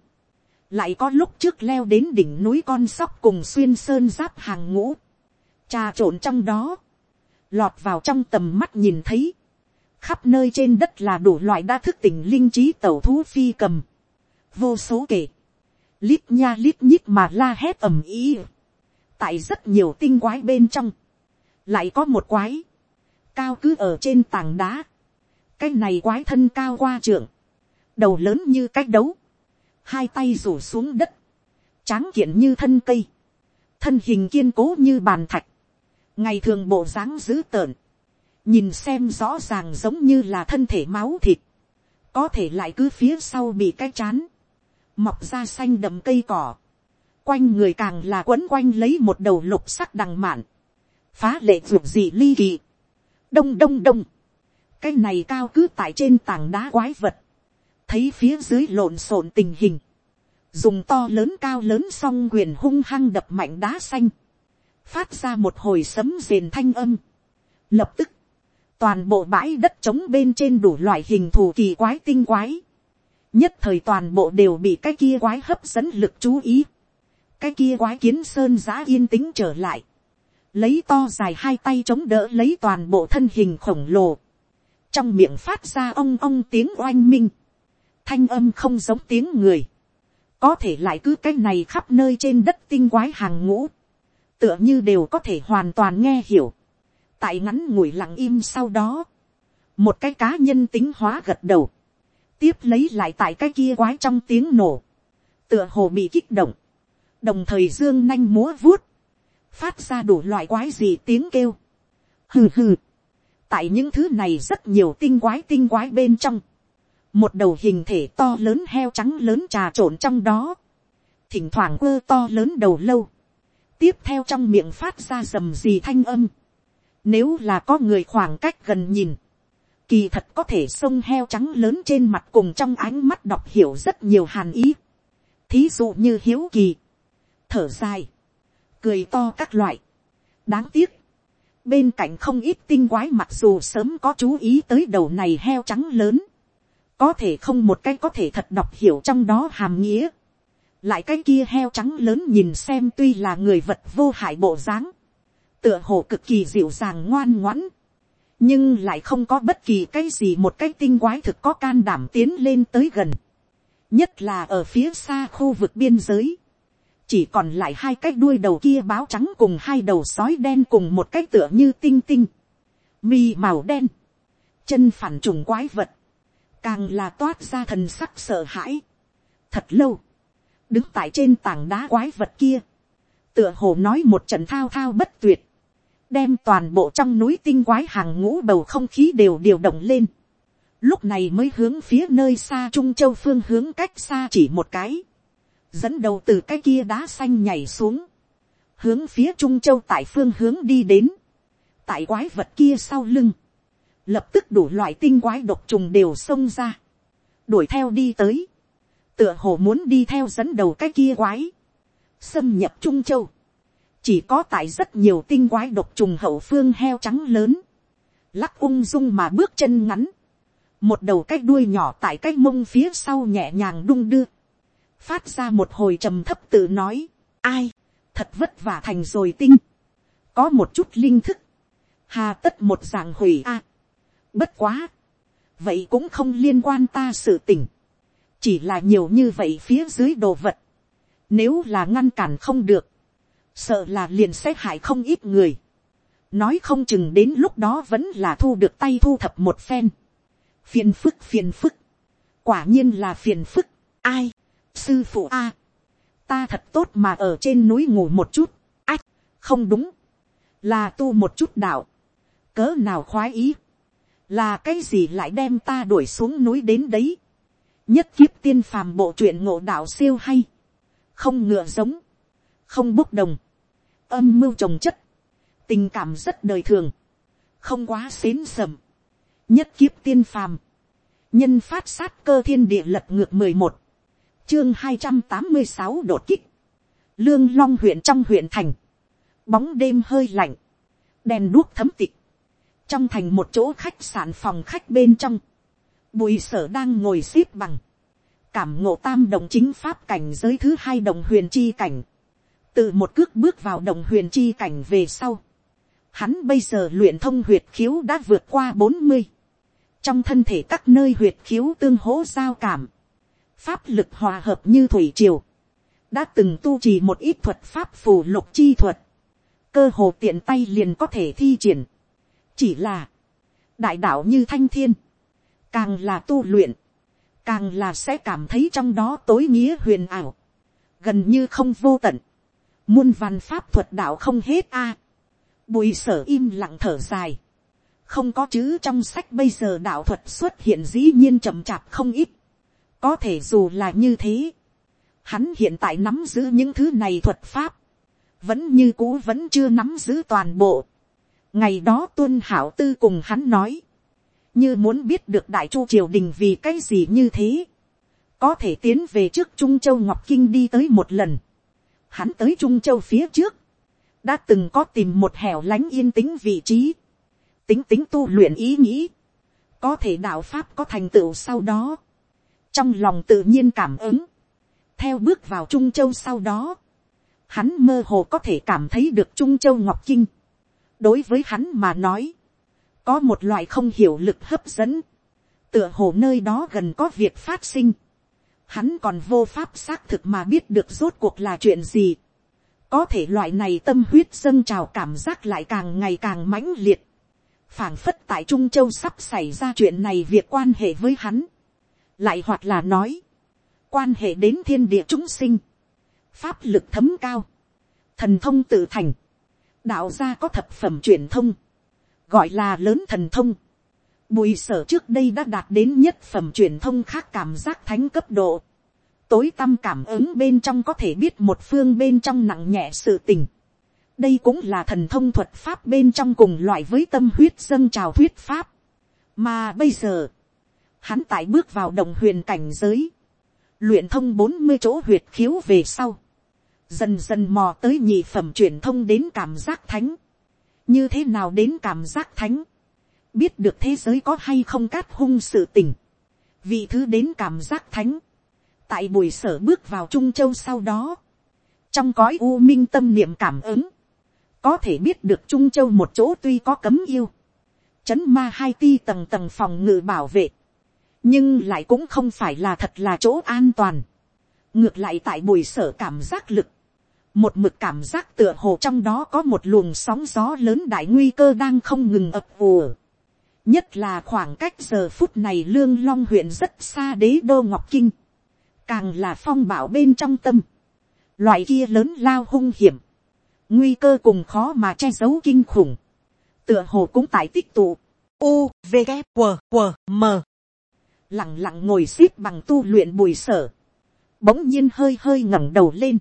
lại có lúc trước leo đến đỉnh núi con sóc cùng xuyên sơn giáp hàng ngũ, trà trộn trong đó, lọt vào trong tầm mắt nhìn thấy, khắp nơi trên đất là đủ loại đa thức tỉnh linh trí tẩu thú phi cầm, vô số kể, lít nha lít nhít mà la hét ầm ý, tại rất nhiều tinh quái bên trong, lại có một quái, cao cứ ở trên tảng đá, cái này quái thân cao qua trượng, đầu lớn như cách đấu, hai tay rủ xuống đất, tráng kiện như thân cây, thân hình kiên cố như bàn thạch, ngày thường bộ dáng dữ tợn, nhìn xem rõ ràng giống như là thân thể máu thịt, có thể lại cứ phía sau bị cái chán, mọc ra xanh đậm cây cỏ, quanh người càng là quấn quanh lấy một đầu lục sắc đằng mạn, phá lệ ruột gì ly kỳ, đông đông đông, cái này cao cứ tại trên tảng đá quái vật, thấy phía dưới lộn xộn tình hình, dùng to lớn cao lớn song quyền hung hăng đập mạnh đá xanh, phát ra một hồi sấm rền thanh âm. Lập tức, toàn bộ bãi đất trống bên trên đủ loại hình thù kỳ quái tinh quái, nhất thời toàn bộ đều bị cái kia quái hấp dẫn lực chú ý, cái kia quái kiến sơn giã yên tĩnh trở lại, lấy to dài hai tay chống đỡ lấy toàn bộ thân hình khổng lồ, trong miệng phát ra ong ong tiếng oanh minh, thanh âm không giống tiếng người, có thể lại cứ cái này khắp nơi trên đất tinh quái hàng ngũ, tựa như đều có thể hoàn toàn nghe hiểu, tại ngắn ngủi lặng im sau đó, một cái cá nhân tính hóa gật đầu, tiếp lấy lại tại cái kia quái trong tiếng nổ, tựa hồ bị kích động, đồng thời dương nanh múa vuốt, phát ra đủ loại quái gì tiếng kêu, hừ hừ, tại những thứ này rất nhiều tinh quái tinh quái bên trong, một đầu hình thể to lớn heo trắng lớn trà trộn trong đó, thỉnh thoảng ơ to lớn đầu lâu, tiếp theo trong miệng phát ra rầm gì thanh âm, nếu là có người khoảng cách gần nhìn, kỳ thật có thể sông heo trắng lớn trên mặt cùng trong ánh mắt đọc hiểu rất nhiều hàn ý, thí dụ như hiếu kỳ, thở dài, cười to các loại, đáng tiếc, bên cạnh không ít tinh quái mặc dù sớm có chú ý tới đầu này heo trắng lớn, có thể không một cái có thể thật đọc hiểu trong đó hàm nghĩa, lại cái kia heo trắng lớn nhìn xem tuy là người vật vô hại bộ dáng, tựa hồ cực kỳ dịu dàng ngoan ngoãn, nhưng lại không có bất kỳ cái gì một cái tinh quái thực có can đảm tiến lên tới gần, nhất là ở phía xa khu vực biên giới, chỉ còn lại hai cái đuôi đầu kia báo trắng cùng hai đầu sói đen cùng một cái tựa như tinh tinh, mi màu đen, chân phản trùng quái vật, càng là toát ra thần sắc sợ hãi. thật lâu, đứng tại trên tảng đá quái vật kia, tựa hồ nói một trận thao thao bất tuyệt, đem toàn bộ trong núi tinh quái hàng ngũ bầu không khí đều điều động lên. Lúc này mới hướng phía nơi xa Trung Châu phương hướng cách xa chỉ một cái. Dẫn đầu từ cái kia đá xanh nhảy xuống. Hướng phía Trung Châu tại phương hướng đi đến. Tại quái vật kia sau lưng. Lập tức đủ loại tinh quái độc trùng đều xông ra. Đuổi theo đi tới. Tựa hồ muốn đi theo dẫn đầu cái kia quái. Xâm nhập Trung Châu. Chỉ có tại rất nhiều tinh quái độc trùng hậu phương heo trắng lớn, lắc ung dung mà bước chân ngắn, một đầu cái đuôi nhỏ tại cái mông phía sau nhẹ nhàng đung đưa, phát ra một hồi trầm thấp tự nói, ai, thật vất vả thành rồi tinh, có một chút linh thức, hà tất một dạng hủy a, bất quá, vậy cũng không liên quan ta sự tình, chỉ là nhiều như vậy phía dưới đồ vật, nếu là ngăn cản không được, sợ là liền sẽ hại không ít người, nói không chừng đến lúc đó vẫn là thu được tay thu thập một phen, phiền phức phiền phức, quả nhiên là phiền phức, ai, sư phụ a, ta thật tốt mà ở trên núi ngủ một chút, ách, không đúng, là tu một chút đạo, cỡ nào khoái ý, là cái gì lại đem ta đuổi xuống núi đến đấy, nhất kiếp tiên phàm bộ truyện ngộ đạo siêu hay, không ngựa giống, không bốc đồng, âm mưu trồng chất, tình cảm rất đời thường, không quá xến sầm, nhất kiếp tiên phàm, nhân phát sát cơ thiên địa lật ngược mười một, chương hai trăm tám mươi sáu đột kích, lương long huyện trong huyện thành, bóng đêm hơi lạnh, đèn đuốc thấm tịch, trong thành một chỗ khách sạn phòng khách bên trong, bùi sở đang ngồi xếp bằng, cảm ngộ tam đồng chính pháp cảnh giới thứ hai đồng huyền chi cảnh, từ một cước bước vào đồng huyền chi cảnh về sau, hắn bây giờ luyện thông huyệt khiếu đã vượt qua bốn mươi, trong thân thể các nơi huyệt khiếu tương hỗ giao cảm, pháp lực hòa hợp như thủy triều, đã từng tu trì một ít thuật pháp phù lục chi thuật, cơ hồ tiện tay liền có thể thi triển, chỉ là, đại đạo như thanh thiên, càng là tu luyện, càng là sẽ cảm thấy trong đó tối nghĩa huyền ảo, gần như không vô tận, muôn văn pháp thuật đạo không hết a. bùi sở im lặng thở dài. không có chữ trong sách bây giờ đạo thuật xuất hiện dĩ nhiên chậm chạp không ít. có thể dù là như thế. hắn hiện tại nắm giữ những thứ này thuật pháp. vẫn như cũ vẫn chưa nắm giữ toàn bộ. ngày đó tuân hảo tư cùng hắn nói như muốn biết được đại chu triều đình vì cái gì như thế. có thể tiến về trước trung châu ngọc kinh đi tới một lần. Hắn tới trung châu phía trước, đã từng có tìm một hẻo lánh yên tĩnh vị trí, tính tính tu luyện ý nghĩ, có thể đạo pháp có thành tựu sau đó, trong lòng tự nhiên cảm ứng, theo bước vào trung châu sau đó, hắn mơ hồ có thể cảm thấy được trung châu ngọc kinh, đối với hắn mà nói, có một loại không hiểu lực hấp dẫn, tựa hồ nơi đó gần có việc phát sinh, hắn còn vô pháp xác thực mà biết được rốt cuộc là chuyện gì. có thể loại này tâm huyết dâng trào cảm giác lại càng ngày càng mãnh liệt. phảng phất tại trung châu sắp xảy ra chuyện này việc quan hệ với hắn. lại hoặc là nói, quan hệ đến thiên địa chúng sinh, pháp lực thấm cao, thần thông tự thành, đạo gia có thập phẩm truyền thông, gọi là lớn thần thông Bùi sở trước đây đã đạt đến nhất phẩm truyền thông khác cảm giác thánh cấp độ. Tối tâm cảm ứng bên trong có thể biết một phương bên trong nặng nhẹ sự tình. Đây cũng là thần thông thuật pháp bên trong cùng loại với tâm huyết dâng trào thuyết pháp. Mà bây giờ, hắn tại bước vào đồng huyền cảnh giới. Luyện thông bốn mươi chỗ huyệt khiếu về sau. Dần dần mò tới nhị phẩm truyền thông đến cảm giác thánh. Như thế nào đến cảm giác thánh? biết được thế giới có hay không cát hung sự tình, vị thứ đến cảm giác thánh, tại buổi sở bước vào trung châu sau đó, trong cõi u minh tâm niệm cảm ứng, có thể biết được trung châu một chỗ tuy có cấm yêu, chấn ma hai ti tầng tầng phòng ngự bảo vệ, nhưng lại cũng không phải là thật là chỗ an toàn. ngược lại tại buổi sở cảm giác lực, một mực cảm giác tựa hồ trong đó có một luồng sóng gió lớn đại nguy cơ đang không ngừng ập ùa. nhất là khoảng cách giờ phút này lương long huyện rất xa đế đô ngọc kinh, càng là phong bảo bên trong tâm, loại kia lớn lao hung hiểm, nguy cơ cùng khó mà che giấu kinh khủng, tựa hồ cũng tại tích tụ, u v g q q m. Lẳng lặng ngồi x ế p bằng tu luyện bùi sở, bỗng nhiên hơi hơi ngẩng đầu lên,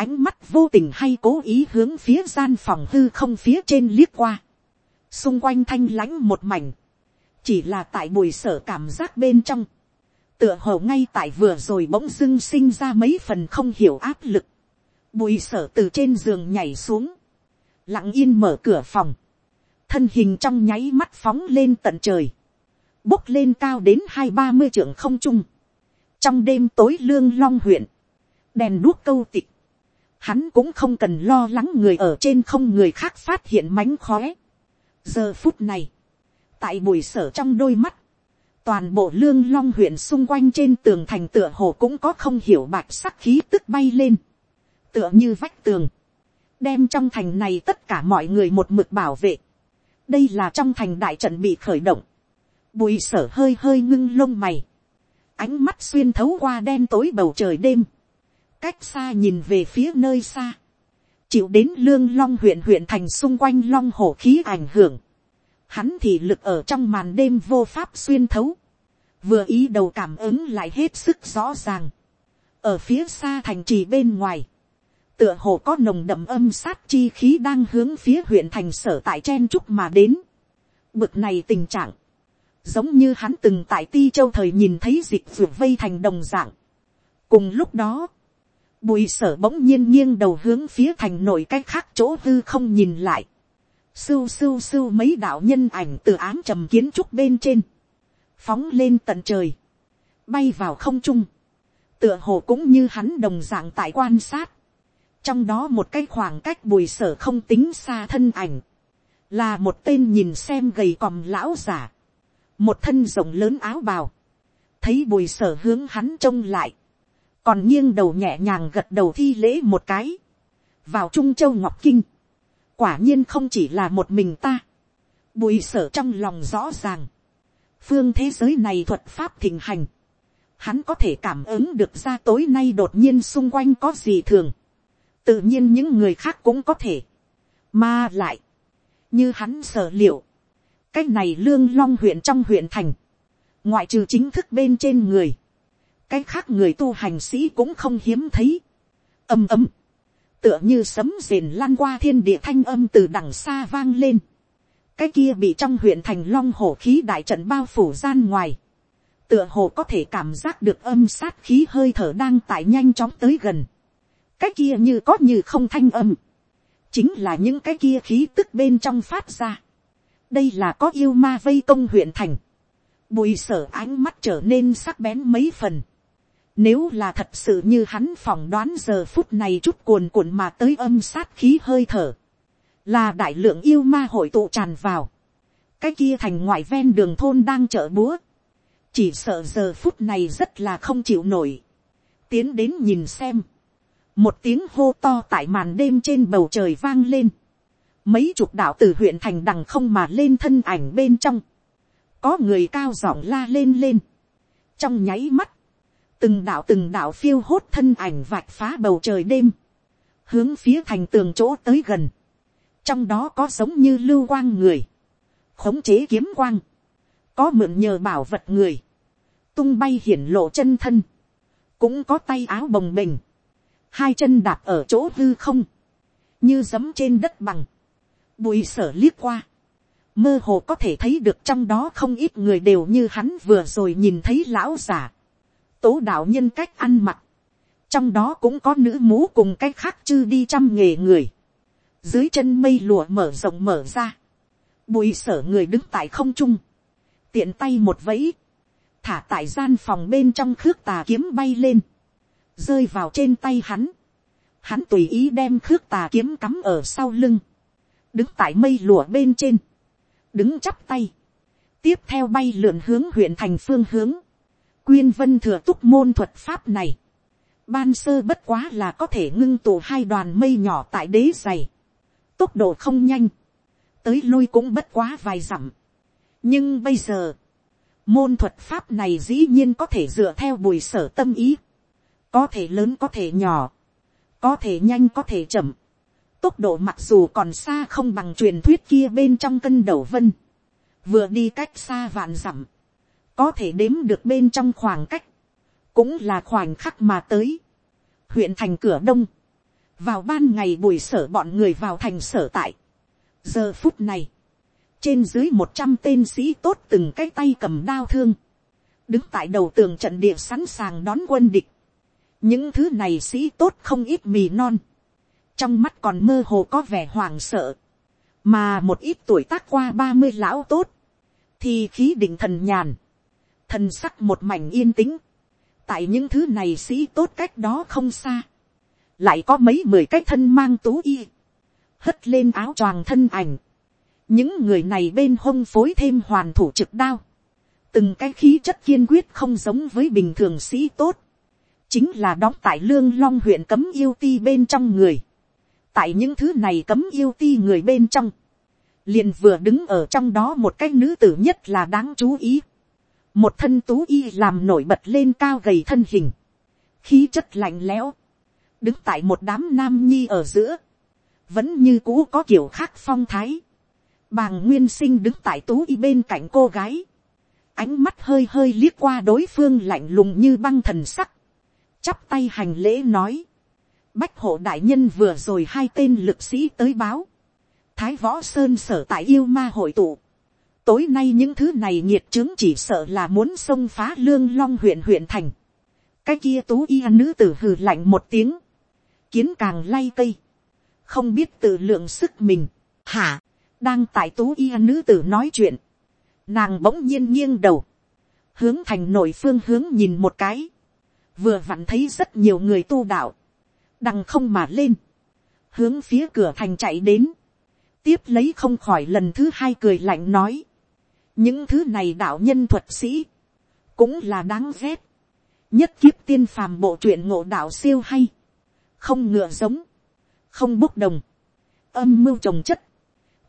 ánh mắt vô tình hay cố ý hướng phía gian phòng hư không phía trên liếc qua, xung quanh thanh lãnh một mảnh, chỉ là tại bùi sở cảm giác bên trong, tựa hồ ngay tại vừa rồi bỗng dưng sinh ra mấy phần không hiểu áp lực, bùi sở từ trên giường nhảy xuống, lặng yên mở cửa phòng, thân hình trong nháy mắt phóng lên tận trời, bốc lên cao đến hai ba mươi trưởng không trung, trong đêm tối lương long huyện, đèn đuốc câu tịch, hắn cũng không cần lo lắng người ở trên không người khác phát hiện mánh khóe. giờ phút này, tại bùi sở trong đôi mắt, toàn bộ lương long huyện xung quanh trên tường thành tựa hồ cũng có không hiểu bạch sắc khí tức bay lên, tựa như vách tường, đem trong thành này tất cả mọi người một mực bảo vệ. đây là trong thành đại trận bị khởi động, bùi sở hơi hơi ngưng lông mày, ánh mắt xuyên thấu qua đen tối bầu trời đêm, cách xa nhìn về phía nơi xa, chịu đến lương long huyện huyện thành xung quanh long hổ khí ảnh hưởng, hắn thì lực ở trong màn đêm vô pháp xuyên thấu, vừa ý đầu cảm ứng lại hết sức rõ ràng, ở phía xa thành trì bên ngoài, tựa hồ có nồng đậm âm sát chi khí đang hướng phía huyện thành sở tại chen trúc mà đến. Bực này tình trạng, giống như hắn từng tại ti châu thời nhìn thấy dịch ruột vây thành đồng dạng. cùng lúc đó, bùi sở bỗng nhiên nghiêng đầu hướng phía thành nội cách khác chỗ hư không nhìn lại. sưu sưu sưu mấy đạo nhân ảnh từ ám trầm kiến trúc bên trên, phóng lên tận trời, bay vào không trung, tựa hồ cũng như hắn đồng dạng tại quan sát, trong đó một cái khoảng cách bùi sở không tính xa thân ảnh, là một tên nhìn xem gầy còm lão giả, một thân rộng lớn áo bào, thấy bùi sở hướng hắn trông lại, còn nghiêng đầu nhẹ nhàng gật đầu thi lễ một cái, vào trung châu ngọc kinh, quả nhiên không chỉ là một mình ta, bùi sở trong lòng rõ ràng, phương thế giới này thuật pháp thịnh hành, hắn có thể cảm ứng được ra tối nay đột nhiên xung quanh có gì thường, tự nhiên những người khác cũng có thể, mà lại, như hắn sở liệu, cái này lương long huyện trong huyện thành, ngoại trừ chính thức bên trên người, cái khác người tu hành sĩ cũng không hiếm thấy, ầm ầm, tựa như sấm rền lan qua thiên địa thanh âm từ đằng xa vang lên, cái kia bị trong huyện thành long hổ khí đại trận bao phủ gian ngoài, tựa hồ có thể cảm giác được âm sát khí hơi thở đang tại nhanh chóng tới gần, cái kia như có như không thanh âm, chính là những cái kia khí tức bên trong phát ra. đây là có yêu ma vây công huyện thành, bùi sở ánh mắt trở nên sắc bén mấy phần. Nếu là thật sự như hắn phỏng đoán giờ phút này chút cuồn cuộn mà tới âm sát khí hơi thở, là đại lượng yêu ma hội tụ tràn vào, cái kia thành ngoại ven đường thôn đang chợ búa, chỉ sợ giờ phút này rất là không chịu nổi, tiến đến nhìn xem, một tiếng hô to tại màn đêm trên bầu trời vang lên, mấy chục đạo từ huyện thành đằng không mà lên thân ảnh bên trong, có người cao giọng la lên lên, trong nháy mắt, từng đạo từng đạo phiêu hốt thân ảnh vạch phá bầu trời đêm, hướng phía thành tường chỗ tới gần, trong đó có giống như lưu quang người, khống chế kiếm quang, có mượn nhờ bảo vật người, tung bay hiển lộ chân thân, cũng có tay áo bồng bềnh, hai chân đạp ở chỗ hư không, như giấm trên đất bằng, bùi sở liếc qua, mơ hồ có thể thấy được trong đó không ít người đều như hắn vừa rồi nhìn thấy lão giả, tố đạo nhân cách ăn mặc, trong đó cũng có nữ mú cùng cách khác chư đi trăm nghề người, dưới chân mây lùa mở rộng mở ra, bùi sở người đứng tại không trung, tiện tay một vẫy, thả tại gian phòng bên trong khước tà kiếm bay lên, rơi vào trên tay hắn, hắn tùy ý đem khước tà kiếm cắm ở sau lưng, đứng tại mây lụa bên trên, đứng chắp tay, tiếp theo bay lượn hướng huyện thành phương hướng, quyên vân thừa túc môn thuật pháp này, ban sơ bất quá là có thể ngưng tụ hai đoàn mây nhỏ tại đế dày, tốc độ không nhanh, tới lui cũng bất quá vài dặm. nhưng bây giờ, môn thuật pháp này dĩ nhiên có thể dựa theo bùi sở tâm ý, có thể lớn có thể nhỏ, có thể nhanh có thể chậm, tốc độ mặc dù còn xa không bằng truyền thuyết kia bên trong cân đầu vân, vừa đi cách xa vạn dặm, có thể đếm được bên trong khoảng cách, cũng là khoảnh khắc mà tới, huyện thành cửa đông, vào ban ngày buổi sở bọn người vào thành sở tại, giờ phút này, trên dưới một trăm tên sĩ tốt từng cái tay cầm đao thương, đứng tại đầu tường trận địa sẵn sàng đón quân địch, những thứ này sĩ tốt không ít mì non, trong mắt còn mơ hồ có vẻ hoảng sợ, mà một ít tuổi tác qua ba mươi lão tốt, thì khí định thần nhàn, thần sắc một mảnh yên tĩnh, tại những thứ này sĩ tốt cách đó không xa, lại có mấy mười cái thân mang tú y, hất lên áo choàng thân ảnh, những người này bên hông phối thêm hoàn thủ trực đao, từng cái khí chất kiên quyết không giống với bình thường sĩ tốt, chính là đóng tại lương long huyện cấm yêu ti bên trong người, tại những thứ này cấm yêu ti người bên trong, liền vừa đứng ở trong đó một cái nữ tử nhất là đáng chú ý, một thân tú y làm nổi bật lên cao gầy thân hình, khí chất lạnh lẽo, đứng tại một đám nam nhi ở giữa, vẫn như cũ có kiểu khác phong thái, bàng nguyên sinh đứng tại tú y bên cạnh cô gái, ánh mắt hơi hơi liếc qua đối phương lạnh lùng như băng thần sắc, chắp tay hành lễ nói, bách hộ đại nhân vừa rồi hai tên lực sĩ tới báo, thái võ sơn sở tại yêu ma hội tụ, tối nay những thứ này nhiệt chứng chỉ sợ là muốn xông phá lương long huyện huyện thành, cái kia tú y nữ tử hừ lạnh một tiếng, kiến càng lay cây, không biết tự lượng sức mình, hả, đang tại tú y nữ tử nói chuyện, nàng bỗng nhiên nghiêng đầu, hướng thành nội phương hướng nhìn một cái, vừa vặn thấy rất nhiều người tu đạo, đằng không mà lên, hướng phía cửa thành chạy đến, tiếp lấy không khỏi lần thứ hai cười lạnh nói, những thứ này đạo nhân thuật sĩ, cũng là đáng ghét, nhất kiếp tiên phàm bộ truyện ngộ đạo siêu hay, không ngựa giống, không bốc đồng, âm mưu trồng chất,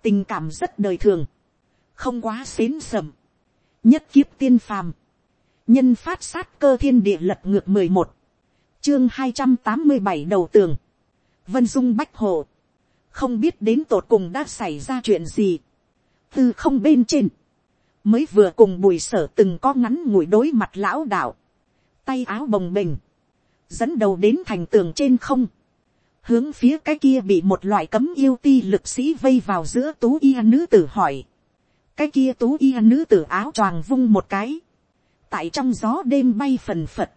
tình cảm rất đời thường, không quá xến sầm, nhất kiếp tiên phàm, nhân phát sát cơ thiên địa lật ngược mười một, chương hai trăm tám mươi bảy đầu tường, vân dung bách hồ, không biết đến tột cùng đã xảy ra chuyện gì, từ không bên trên, mới vừa cùng bùi sở từng có ngắn ngủi đối mặt lão đạo, tay áo bồng bềnh, dẫn đầu đến thành tường trên không, hướng phía cái kia bị một loại cấm yêu ti lực sĩ vây vào giữa tú y nữ tử hỏi, cái kia tú y nữ tử áo choàng vung một cái, tại trong gió đêm bay phần phật,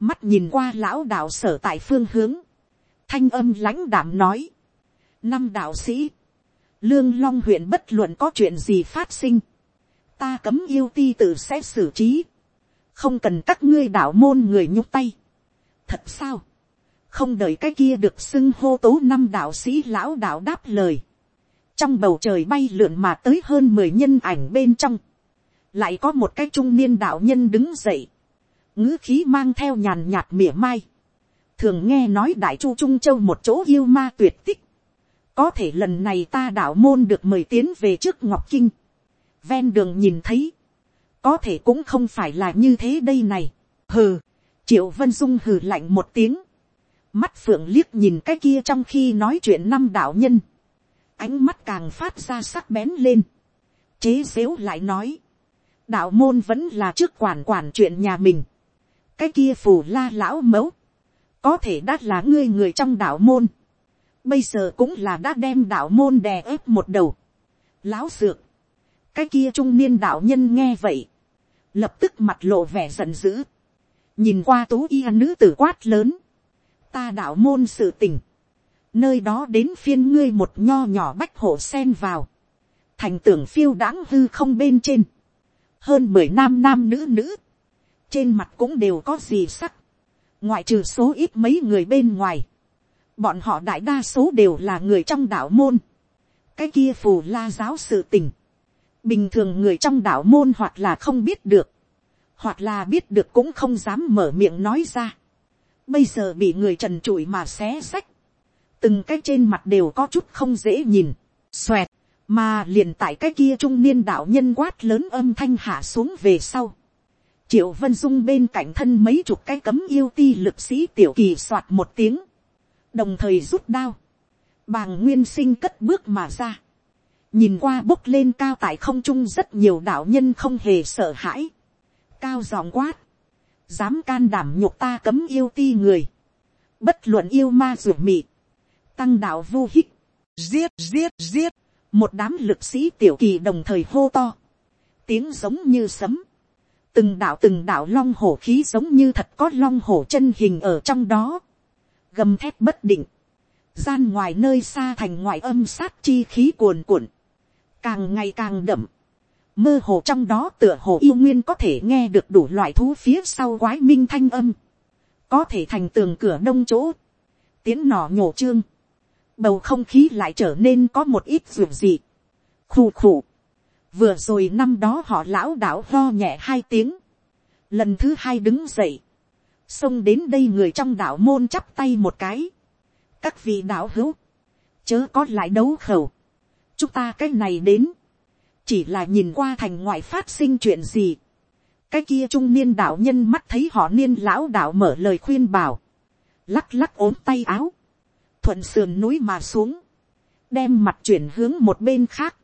mắt nhìn qua lão đạo sở tại phương hướng, thanh âm lãnh đảm nói, năm đạo sĩ, lương long huyện bất luận có chuyện gì phát sinh, ta cấm yêu ti tự sẽ xử trí, không cần các ngươi đạo môn người nhúc tay. thật sao, không đợi cái kia được xưng hô tố năm đạo sĩ lão đạo đáp lời, trong bầu trời bay lượn mà tới hơn mười nhân ảnh bên trong, lại có một cái trung niên đạo nhân đứng dậy, ngữ khí mang theo nhàn nhạt mỉa mai, thường nghe nói đại chu trung châu một chỗ yêu ma tuyệt tích, có thể lần này ta đạo môn được mời tiến về trước ngọc kinh, ven đường nhìn thấy, có thể cũng không phải là như thế đây này, hừ, triệu vân dung hừ lạnh một tiếng, mắt phượng liếc nhìn cái kia trong khi nói chuyện năm đạo nhân, ánh mắt càng phát ra sắc bén lên, chế xếu lại nói, đạo môn vẫn là trước quản quản chuyện nhà mình, cái kia phù la lão mẫu, có thể đã là ngươi người trong đạo môn, bây giờ cũng là đã đem đạo môn đè ép một đầu, lão dược, cái kia trung niên đạo nhân nghe vậy, lập tức mặt lộ vẻ giận dữ, nhìn qua tú y nữ tử quát lớn, ta đạo môn sự tình, nơi đó đến phiên ngươi một nho nhỏ bách hộ sen vào, thành tưởng phiêu đãng hư không bên trên, hơn mười nam nam nữ nữ, trên mặt cũng đều có gì sắc, ngoại trừ số ít mấy người bên ngoài, bọn họ đại đa số đều là người trong đạo môn, cái kia phù la giáo sự tình, bình thường người trong đạo môn hoặc là không biết được, hoặc là biết được cũng không dám mở miệng nói ra, bây giờ bị người trần trụi mà xé sách. Từng cái trên mặt đều có chút không dễ nhìn, xoẹt, mà liền tại cái kia trung niên đạo nhân quát lớn âm thanh hạ xuống về sau. triệu vân dung bên cạnh thân mấy chục cái cấm yêu ti lực sĩ tiểu kỳ soạt một tiếng, đồng thời rút đao, bàng nguyên sinh cất bước mà ra, nhìn qua bốc lên cao tại không trung rất nhiều đạo nhân không hề sợ hãi, cao giọng quát, dám can đảm nhục ta cấm yêu ti người, bất luận yêu ma ruột mị, tăng đạo vô hích, giết giết giết, một đám lực sĩ tiểu kỳ đồng thời hô to, tiếng giống như sấm, từng đạo từng đạo long hổ khí giống như thật có long hổ chân hình ở trong đó, gầm thép bất định, gian ngoài nơi xa thành ngoại âm sát chi khí cuồn cuộn, càng ngày càng đậm, mơ hồ trong đó tựa hồ yêu nguyên có thể nghe được đủ loại thú phía sau quái minh thanh âm, có thể thành tường cửa đông chỗ, tiếng nỏ nhổ trương, bầu không khí lại trở nên có một ít ruột gì. khù khù. vừa rồi năm đó họ lão đảo lo nhẹ hai tiếng. lần thứ hai đứng dậy. xông đến đây người trong đạo môn chắp tay một cái. các vị đạo hữu, chớ có lại đấu khẩu chúng ta cái này đến. chỉ là nhìn qua thành ngoại phát sinh chuyện gì. cái kia trung niên đạo nhân mắt thấy họ niên lão đạo mở lời khuyên bảo. lắc lắc ốm tay áo thuận sườn núi mà xuống, đem mặt chuyển hướng một bên khác,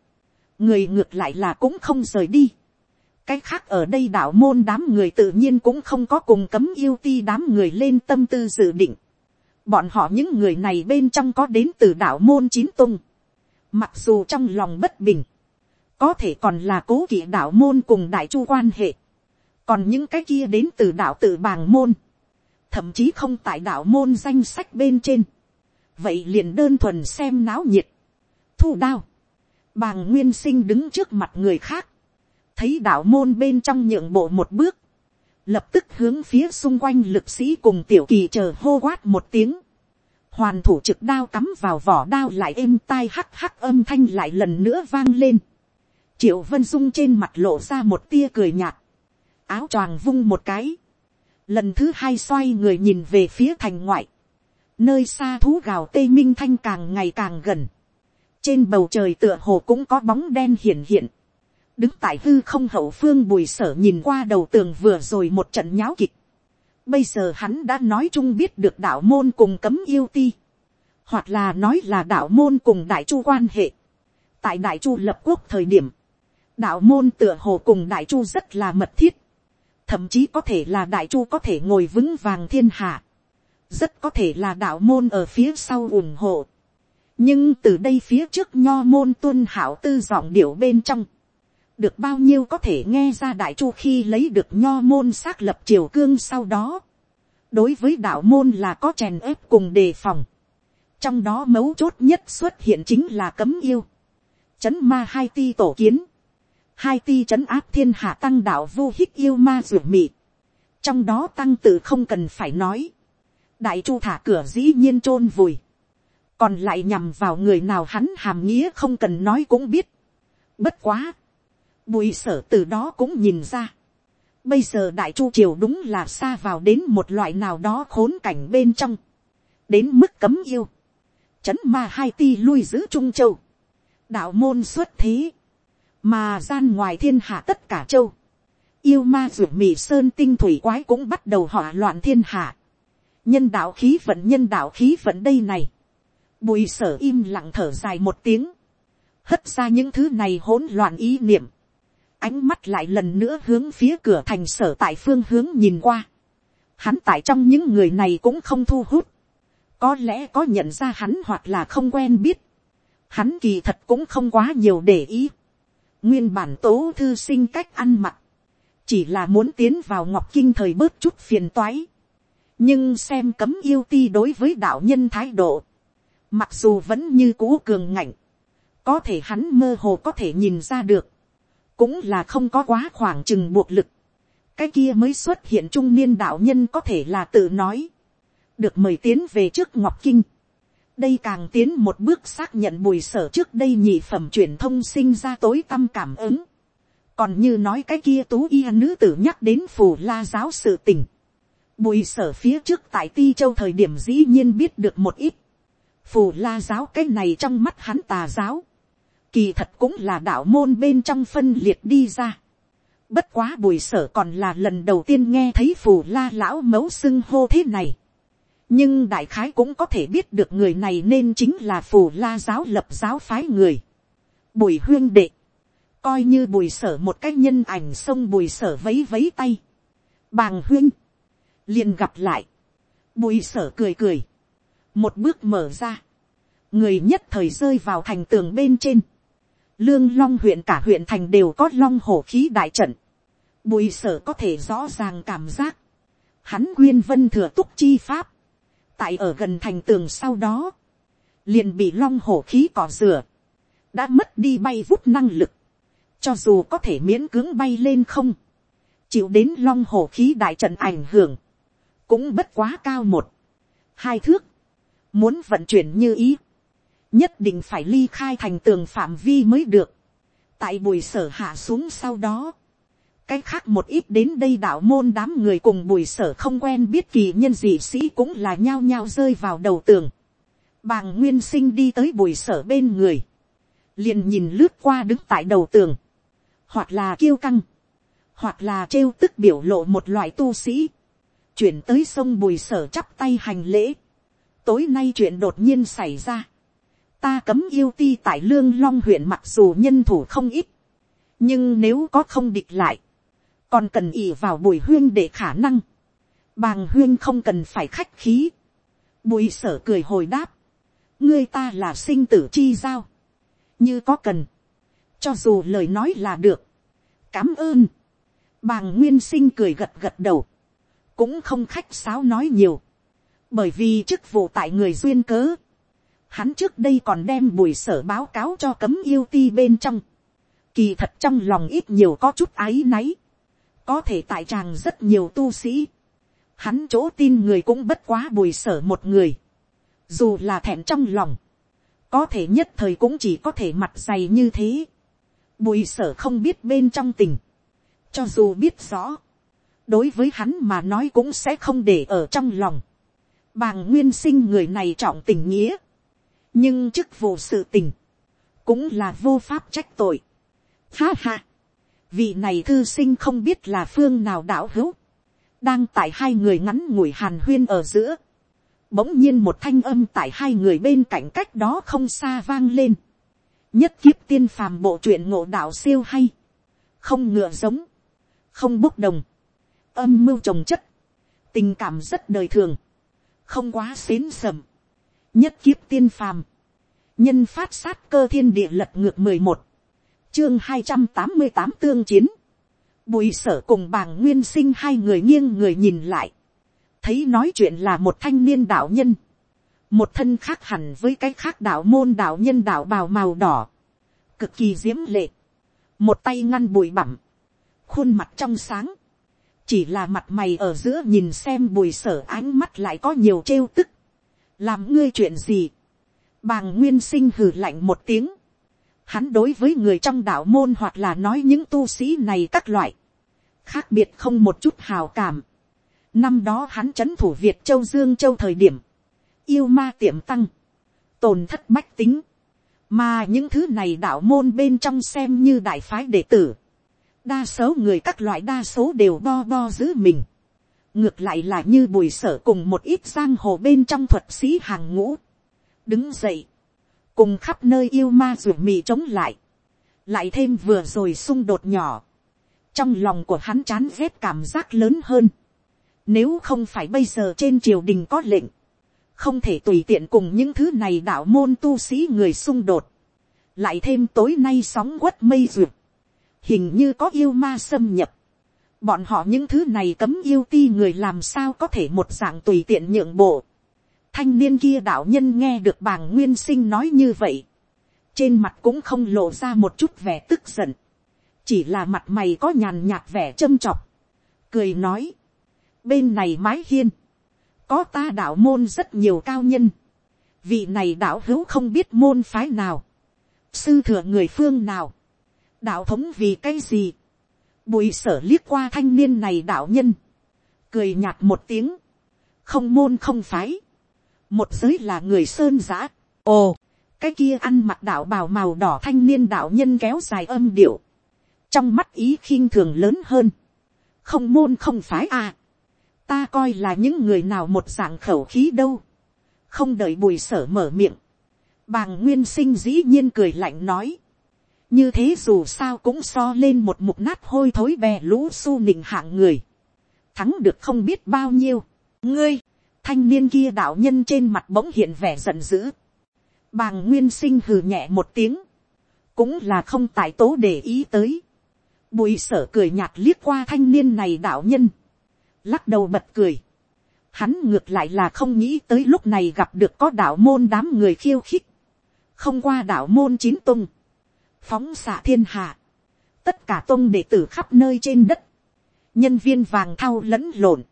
người ngược lại là cũng không rời đi. cái khác ở đây đạo môn đám người tự nhiên cũng không có cùng cấm yêu ti đám người lên tâm tư dự định. bọn họ những người này bên trong có đến từ đạo môn chín tung mặc dù trong lòng bất bình, có thể còn là cố kỵ đạo môn cùng đại chu quan hệ. còn những cái kia đến từ đạo tự bàng môn, thậm chí không tại đạo môn danh sách bên trên. Vậy liền đơn thuần xem náo nhiệt, thu đao, bàng nguyên sinh đứng trước mặt người khác, thấy đạo môn bên trong nhượng bộ một bước, lập tức hướng phía xung quanh lực sĩ cùng tiểu kỳ chờ hô quát một tiếng, hoàn thủ trực đao cắm vào vỏ đao lại êm tai hắc hắc âm thanh lại lần nữa vang lên, triệu vân dung trên mặt lộ ra một tia cười nhạt, áo choàng vung một cái, lần thứ hai xoay người nhìn về phía thành ngoại, nơi xa thú gào tây minh thanh càng ngày càng gần, trên bầu trời tựa hồ cũng có bóng đen hiển hiện, đứng tại hư không hậu phương bùi sở nhìn qua đầu tường vừa rồi một trận nháo kịch, bây giờ hắn đã nói chung biết được đạo môn cùng cấm yêu ti, hoặc là nói là đạo môn cùng đại chu quan hệ, tại đại chu lập quốc thời điểm, đạo môn tựa hồ cùng đại chu rất là mật thiết, thậm chí có thể là đại chu có thể ngồi vững vàng thiên hạ, rất có thể là đạo môn ở phía sau ủng hộ. nhưng từ đây phía trước nho môn tuân hảo tư giọng điệu bên trong, được bao nhiêu có thể nghe ra đại chu khi lấy được nho môn xác lập triều cương sau đó, đối với đạo môn là có chèn ép cùng đề phòng, trong đó mấu chốt nhất xuất hiện chính là cấm yêu, chấn ma hai ti tổ kiến, hai ti chấn áp thiên hạ tăng đạo vô hích yêu ma ruột mị, trong đó tăng tự không cần phải nói, đại chu thả cửa dĩ nhiên t r ô n vùi, còn lại nhằm vào người nào hắn hàm nghĩa không cần nói cũng biết. bất quá, bùi sở từ đó cũng nhìn ra. bây giờ đại chu triều đúng là xa vào đến một loại nào đó khốn cảnh bên trong, đến mức cấm yêu, chấn ma hai ti lui giữ trung châu, đạo môn xuất thế, mà gian ngoài thiên hạ tất cả châu, yêu ma rượu mì sơn tinh thủy quái cũng bắt đầu hỏa loạn thiên hạ. Nhân đạo khí vận nhân đạo khí vận đây này, bùi sở im lặng thở dài một tiếng, hất ra những thứ này hỗn loạn ý niệm, ánh mắt lại lần nữa hướng phía cửa thành sở tại phương hướng nhìn qua, hắn tại trong những người này cũng không thu hút, có lẽ có nhận ra hắn hoặc là không quen biết, hắn kỳ thật cũng không quá nhiều để ý, nguyên bản tố thư sinh cách ăn mặc, chỉ là muốn tiến vào ngọc kinh thời bớt chút phiền toái, nhưng xem cấm yêu ti đối với đạo nhân thái độ, mặc dù vẫn như cũ cường ngạnh, có thể hắn mơ hồ có thể nhìn ra được, cũng là không có quá khoảng chừng buộc lực, cái kia mới xuất hiện trung niên đạo nhân có thể là tự nói, được mời tiến về trước ngọc kinh, đây càng tiến một bước xác nhận bùi sở trước đây nhị phẩm truyền thông sinh ra tối tâm cảm ứng, còn như nói cái kia tú y nữ tử nhắc đến phù la giáo sự tình, bùi sở phía trước tại ti châu thời điểm dĩ nhiên biết được một ít, phù la giáo cái này trong mắt hắn tà giáo, kỳ thật cũng là đạo môn bên trong phân liệt đi ra. Bất quá bùi sở còn là lần đầu tiên nghe thấy phù la lão mấu xưng hô thế này. nhưng đại khái cũng có thể biết được người này nên chính là phù la giáo lập giáo phái người. bùi huyên đệ, coi như bùi sở một cái nhân ảnh xông bùi sở vấy vấy tay. bàng huyên, liền gặp lại. bùi sở cười cười, một bước mở ra, người nhất thời rơi vào thành tường bên trên lương long huyện cả huyện thành đều có long hổ khí đại trận. Bùi sở có thể rõ ràng cảm giác. Hắn quyên vân thừa túc chi pháp. Tại ở gần thành tường sau đó. Liền bị long hổ khí cỏ rửa. Đã mất đi bay vút năng lực. Cho dù có thể miễn cưỡng bay lên không. Chịu đến long hổ khí đại trận ảnh hưởng. Cũng bất quá cao một. Hai thước. Muốn vận chuyển như ý nhất định phải ly khai thành tường phạm vi mới được. tại bùi sở hạ xuống sau đó, cái khác một ít đến đây đạo môn đám người cùng bùi sở không quen biết kỳ nhân dị sĩ cũng là nhao nhao rơi vào đầu tường. bàng nguyên sinh đi tới bùi sở bên người, liền nhìn lướt qua đứng tại đầu tường, hoặc là kiêu căng, hoặc là trêu tức biểu lộ một loại tu sĩ, chuyển tới sông bùi sở chắp tay hành lễ. tối nay chuyện đột nhiên xảy ra ta cấm yêu ti tại lương long huyện mặc dù nhân thủ không ít, nhưng nếu có không địch lại, còn cần ỉ vào bùi huyên để khả năng, bàng huyên không cần phải khách khí, bùi sở cười hồi đáp, ngươi ta là sinh tử chi giao, như có cần, cho dù lời nói là được, cám ơn, bàng nguyên sinh cười gật gật đầu, cũng không khách sáo nói nhiều, bởi vì chức vụ tại người duyên cớ, Hắn trước đây còn đem bùi sở báo cáo cho cấm yêu ti bên trong. Kỳ thật trong lòng ít nhiều có chút áy náy. Có thể tại tràng rất nhiều tu sĩ. Hắn chỗ tin người cũng bất quá bùi sở một người. Dù là thẹn trong lòng. Có thể nhất thời cũng chỉ có thể mặt dày như thế. Bùi sở không biết bên trong tình. Cho dù biết rõ. Đối với hắn mà nói cũng sẽ không để ở trong lòng. Bàng nguyên sinh người này trọng tình nghĩa nhưng chức vụ sự tình, cũng là vô pháp trách tội. Ha ha, vị này thư sinh không biết là phương nào đạo hữu, đang tại hai người ngắn ngủi hàn huyên ở giữa, bỗng nhiên một thanh âm tại hai người bên cạnh cách đó không xa vang lên, nhất kiếp tiên phàm bộ truyện ngộ đạo siêu hay, không ngựa giống, không bốc đồng, âm mưu trồng chất, tình cảm rất đời thường, không quá xến sầm, nhất kiếp tiên phàm, nhân phát sát cơ thiên địa lật ngược mười một, chương hai trăm tám mươi tám tương chiến, bùi sở cùng bàng nguyên sinh hai người nghiêng người nhìn lại, thấy nói chuyện là một thanh niên đạo nhân, một thân khác hẳn với cái khác đạo môn đạo nhân đạo bào màu đỏ, cực kỳ diễm lệ, một tay ngăn bụi bặm, khuôn mặt trong sáng, chỉ là mặt mày ở giữa nhìn xem bùi sở ánh mắt lại có nhiều trêu tức, làm ngươi chuyện gì, bàng nguyên sinh hừ lạnh một tiếng, hắn đối với người trong đạo môn hoặc là nói những tu sĩ này các loại, khác biệt không một chút hào cảm. Năm đó hắn c h ấ n thủ Việt Châu Dương Châu thời điểm, yêu ma tiệm tăng, tồn thất bách tính, mà những thứ này đạo môn bên trong xem như đại phái đệ tử. đa số người các loại đa số đều bo bo giữ mình ngược lại là như bùi sở cùng một ít giang hồ bên trong thuật sĩ hàng ngũ, đứng dậy, cùng khắp nơi yêu ma ruột mì chống lại, lại thêm vừa rồi xung đột nhỏ, trong lòng của hắn chán ghét cảm giác lớn hơn, nếu không phải bây giờ trên triều đình có lệnh, không thể tùy tiện cùng những thứ này đạo môn tu sĩ người xung đột, lại thêm tối nay sóng quất mây ruột, hình như có yêu ma xâm nhập, bọn họ những thứ này cấm yêu ti người làm sao có thể một dạng tùy tiện nhượng bộ, thanh niên kia đạo nhân nghe được bàng nguyên sinh nói như vậy, trên mặt cũng không lộ ra một chút vẻ tức giận, chỉ là mặt mày có nhàn nhạt vẻ châm chọc, cười nói, bên này mái hiên, có ta đạo môn rất nhiều cao nhân, vị này đạo hữu không biết môn phái nào, sư thừa người phương nào, đạo thống vì cái gì, bùi sở liếc qua thanh niên này đạo nhân, cười nhạt một tiếng, không môn không phái, một giới là người sơn giã, ồ, cái kia ăn mặc đạo bào màu đỏ thanh niên đạo nhân kéo dài âm điệu, trong mắt ý khiêng thường lớn hơn, không môn không phái à, ta coi là những người nào một dạng khẩu khí đâu, không đợi bùi sở mở miệng, bàng nguyên sinh dĩ nhiên cười lạnh nói, như thế dù sao cũng so lên một mục nát hôi thối bè lũ su nịnh hạng người, thắng được không biết bao nhiêu, ngươi, thanh niên kia đạo nhân trên mặt bỗng hiện vẻ giận dữ, bàng nguyên sinh hừ nhẹ một tiếng, cũng là không tại tố để ý tới, bùi sở cười nhạt liếc qua thanh niên này đạo nhân, lắc đầu bật cười, hắn ngược lại là không nghĩ tới lúc này gặp được có đạo môn đám người khiêu khích, không qua đạo môn chín tung, phóng xạ thiên hạ, tất cả tôn đệ tử khắp nơi trên đất, nhân viên vàng thau lẫn lộn,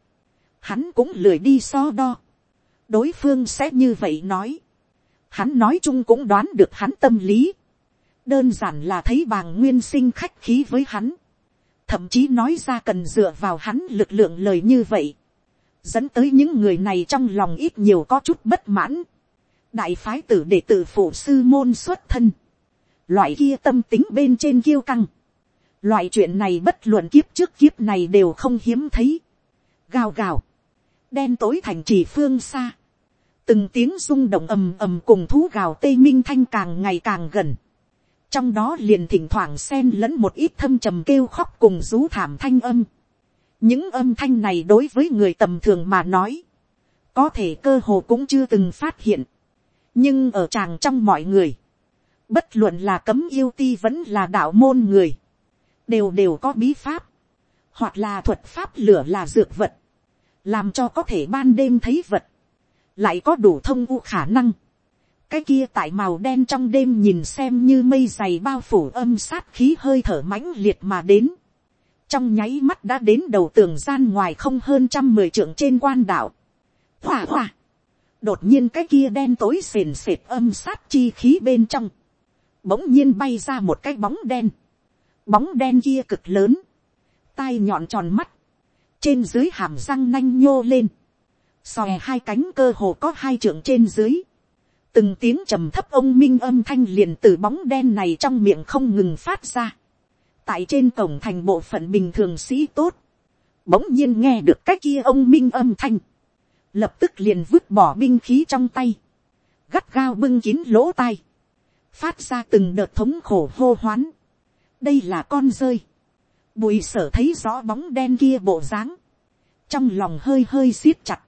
hắn cũng lười đi so đo, đối phương sẽ như vậy nói, hắn nói chung cũng đoán được hắn tâm lý, đơn giản là thấy bàng nguyên sinh khách khí với hắn, thậm chí nói ra cần dựa vào hắn lực lượng lời như vậy, dẫn tới những người này trong lòng ít nhiều có chút bất mãn, đại phái tử để tự phụ sư môn xuất thân, loại kia tâm tính bên trên kiêu căng, loại chuyện này bất luận kiếp trước kiếp này đều không hiếm thấy, gào gào, đen tối thành trì phương xa, từng tiếng rung động ầm ầm cùng thú gào tây minh thanh càng ngày càng gần, trong đó liền thỉnh thoảng xen lẫn một ít thâm trầm kêu khóc cùng rú thảm thanh âm. những âm thanh này đối với người tầm thường mà nói, có thể cơ hồ cũng chưa từng phát hiện, nhưng ở chàng trong mọi người, bất luận là cấm yêu ti vẫn là đạo môn người, đều đều có bí pháp, hoặc là thuật pháp lửa là dược vật, làm cho có thể ban đêm thấy vật, lại có đủ thông u khả năng, cái kia tại màu đen trong đêm nhìn xem như mây dày bao phủ âm sát khí hơi thở mãnh liệt mà đến. trong nháy mắt đã đến đầu tường gian ngoài không hơn trăm mười trượng trên quan đảo. hỏa hỏa đột nhiên cái kia đen tối sền sệt âm sát chi khí bên trong bỗng nhiên bay ra một cái bóng đen. bóng đen kia cực lớn. tai nhọn tròn mắt. trên dưới hàm răng nanh nhô lên. xòe hai cánh cơ hồ có hai trượng trên dưới từng tiếng trầm thấp ông minh âm thanh liền từ bóng đen này trong miệng không ngừng phát ra. tại trên cổng thành bộ phận bình thường sĩ tốt, bỗng nhiên nghe được cái kia ông minh âm thanh, lập tức liền vứt bỏ binh khí trong tay, gắt gao bưng kín lỗ tai, phát ra từng đợt thống khổ hô hoán. đây là con rơi, bùi sở thấy rõ bóng đen kia bộ dáng, trong lòng hơi hơi siết chặt,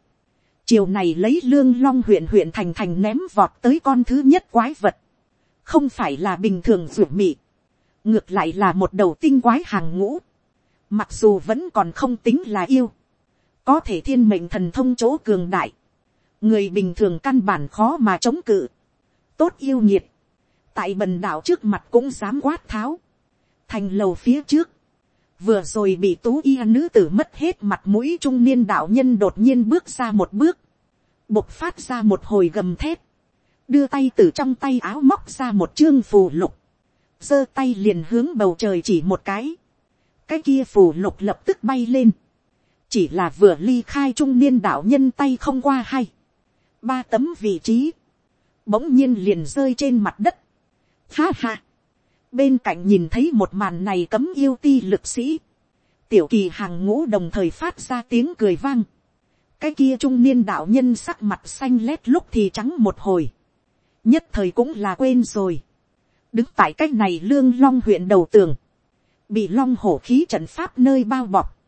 chiều này lấy lương long huyện huyện thành thành ném vọt tới con thứ nhất quái vật, không phải là bình thường ruột mị, ngược lại là một đầu tinh quái hàng ngũ, mặc dù vẫn còn không tính là yêu, có thể thiên mệnh thần thông chỗ cường đại, người bình thường căn bản khó mà chống cự, tốt yêu nhiệt, tại bần đảo trước mặt cũng dám quát tháo, thành lầu phía trước, vừa rồi bị tú y nữ tử mất hết mặt mũi trung niên đạo nhân đột nhiên bước ra một bước, bộc phát ra một hồi gầm thép, đưa tay từ trong tay áo móc ra một chương phù lục, giơ tay liền hướng bầu trời chỉ một cái, cái kia phù lục lập tức bay lên, chỉ là vừa ly khai trung niên đạo nhân tay không qua hay, ba tấm vị trí, bỗng nhiên liền rơi trên mặt đất, ha ha, bên cạnh nhìn thấy một màn này cấm yêu ti lực sĩ, tiểu kỳ hàng ngũ đồng thời phát ra tiếng cười vang, cái kia trung niên đạo nhân sắc mặt xanh lét lúc thì trắng một hồi, nhất thời cũng là quên rồi, đứng tại cách này lương long huyện đầu tường, bị long hổ khí trận pháp nơi bao bọc,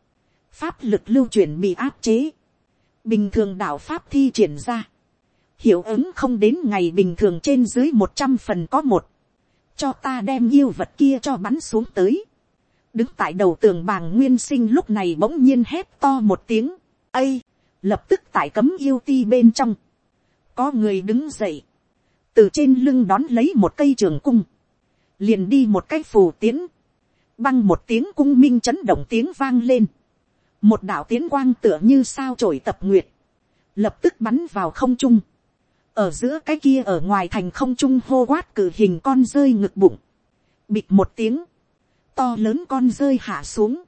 pháp lực lưu chuyển bị áp chế, bình thường đạo pháp thi triển ra, hiệu ứng không đến ngày bình thường trên dưới một trăm phần có một, cho ta đem yêu vật kia cho bắn xuống tới. đứng tại đầu tường bàng nguyên sinh lúc này bỗng nhiên hét to một tiếng, ây, lập tức tại cấm yêu ti bên trong, có người đứng dậy, từ trên lưng đón lấy một cây trường cung, liền đi một cái phù tiến, băng một tiếng cung minh chấn động tiếng vang lên, một đạo tiến quang tựa như sao trổi tập nguyệt, lập tức bắn vào không trung, ở giữa cái kia ở ngoài thành không trung hô quát cử hình con rơi ngực bụng, bịt một tiếng, to lớn con rơi hạ xuống,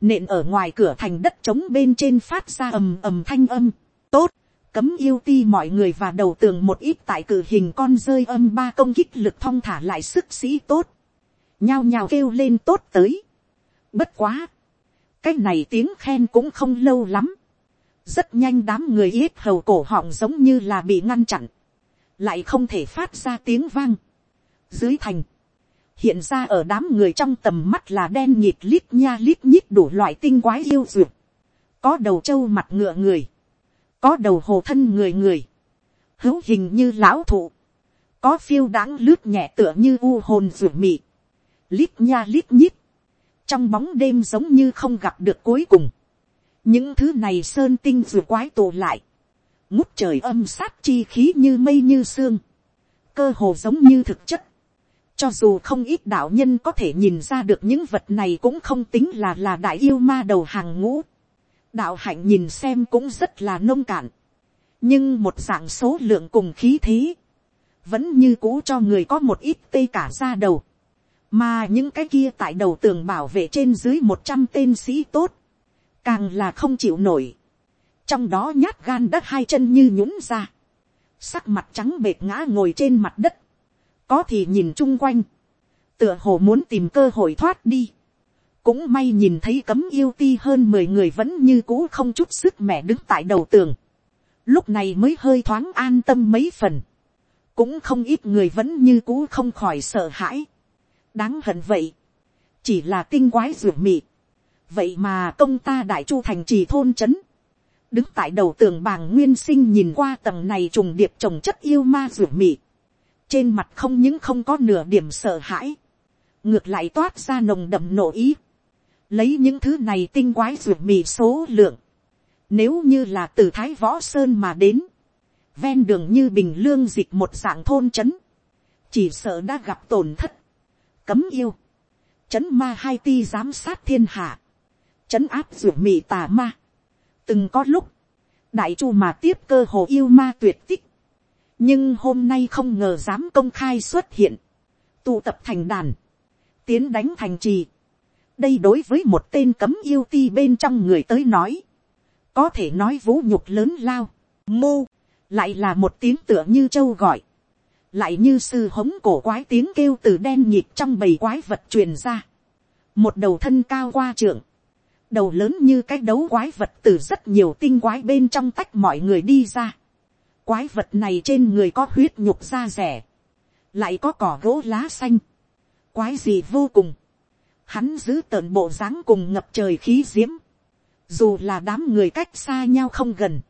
nện ở ngoài cửa thành đất trống bên trên phát ra ầm ầm thanh âm, tốt, cấm yêu ti mọi người và đầu tường một ít tại cử hình con rơi âm ba công kích lực thong thả lại sức sĩ tốt, nhao nhao kêu lên tốt tới, bất quá, cái này tiếng khen cũng không lâu lắm, rất nhanh đám người yết hầu cổ họng giống như là bị ngăn chặn, lại không thể phát ra tiếng vang. Dưới thành, hiện ra ở đám người trong tầm mắt là đen nhịt lít nha lít nhít đủ loại tinh quái yêu duyệt, có đầu trâu mặt ngựa người, có đầu hồ thân người người, hữu hình như lão thụ, có phiêu đáng lướt nhẹ tựa như u hồn ruột mị, lít nha lít nhít, trong bóng đêm giống như không gặp được cuối cùng, những thứ này sơn tinh dù quái tụ lại, ngút trời âm sát chi khí như mây như sương, cơ hồ giống như thực chất, cho dù không ít đạo nhân có thể nhìn ra được những vật này cũng không tính là là đại yêu ma đầu hàng ngũ, đạo hạnh nhìn xem cũng rất là nông cạn, nhưng một dạng số lượng cùng khí thế, vẫn như cũ cho người có một ít tê cả ra đầu, mà những cái kia tại đầu tường bảo vệ trên dưới một trăm tên sĩ tốt, càng là không chịu nổi, trong đó nhát gan đất hai chân như nhún ra, sắc mặt trắng bệt ngã ngồi trên mặt đất, có thì nhìn chung quanh, tựa hồ muốn tìm cơ hội thoát đi, cũng may nhìn thấy cấm yêu ti hơn mười người vẫn như cũ không chút sức mẻ đứng tại đầu tường, lúc này mới hơi thoáng an tâm mấy phần, cũng không ít người vẫn như cũ không khỏi sợ hãi, đáng hận vậy, chỉ là tinh quái ruột mị, vậy mà công ta đại chu thành trì thôn c h ấ n đứng tại đầu tường bàng nguyên sinh nhìn qua tầng này trùng điệp trồng chất yêu ma ruột mị, trên mặt không những không có nửa điểm sợ hãi, ngược lại toát ra nồng đậm nộ ý, lấy những thứ này tinh quái ruột mị số lượng, nếu như là từ thái võ sơn mà đến, ven đường như bình lương dịch một dạng thôn c h ấ n chỉ sợ đã gặp tổn thất, cấm yêu, c h ấ n ma hai ti giám sát thiên hạ, chấn áp ruột mị tà ma. từng có lúc, đại chu mà tiếp cơ hồ yêu ma tuyệt tích, nhưng hôm nay không ngờ dám công khai xuất hiện, tụ tập thành đàn, tiến đánh thành trì. đây đối với một tên cấm yêu ti bên trong người tới nói, có thể nói vũ nhục lớn lao, mô, lại là một tiếng tựa như châu gọi, lại như sư hống cổ quái tiếng kêu từ đen nhịp trong bầy quái vật truyền ra, một đầu thân cao qua trưởng, đầu lớn như cái đấu quái vật từ rất nhiều tinh quái bên trong tách mọi người đi ra. Quái vật này trên người có huyết nhục da rẻ, lại có cỏ gỗ lá xanh. Quái gì vô cùng. Hắn giữ tợn bộ dáng cùng ngập trời khí diễm. Dù là đám người cách xa nhau không gần,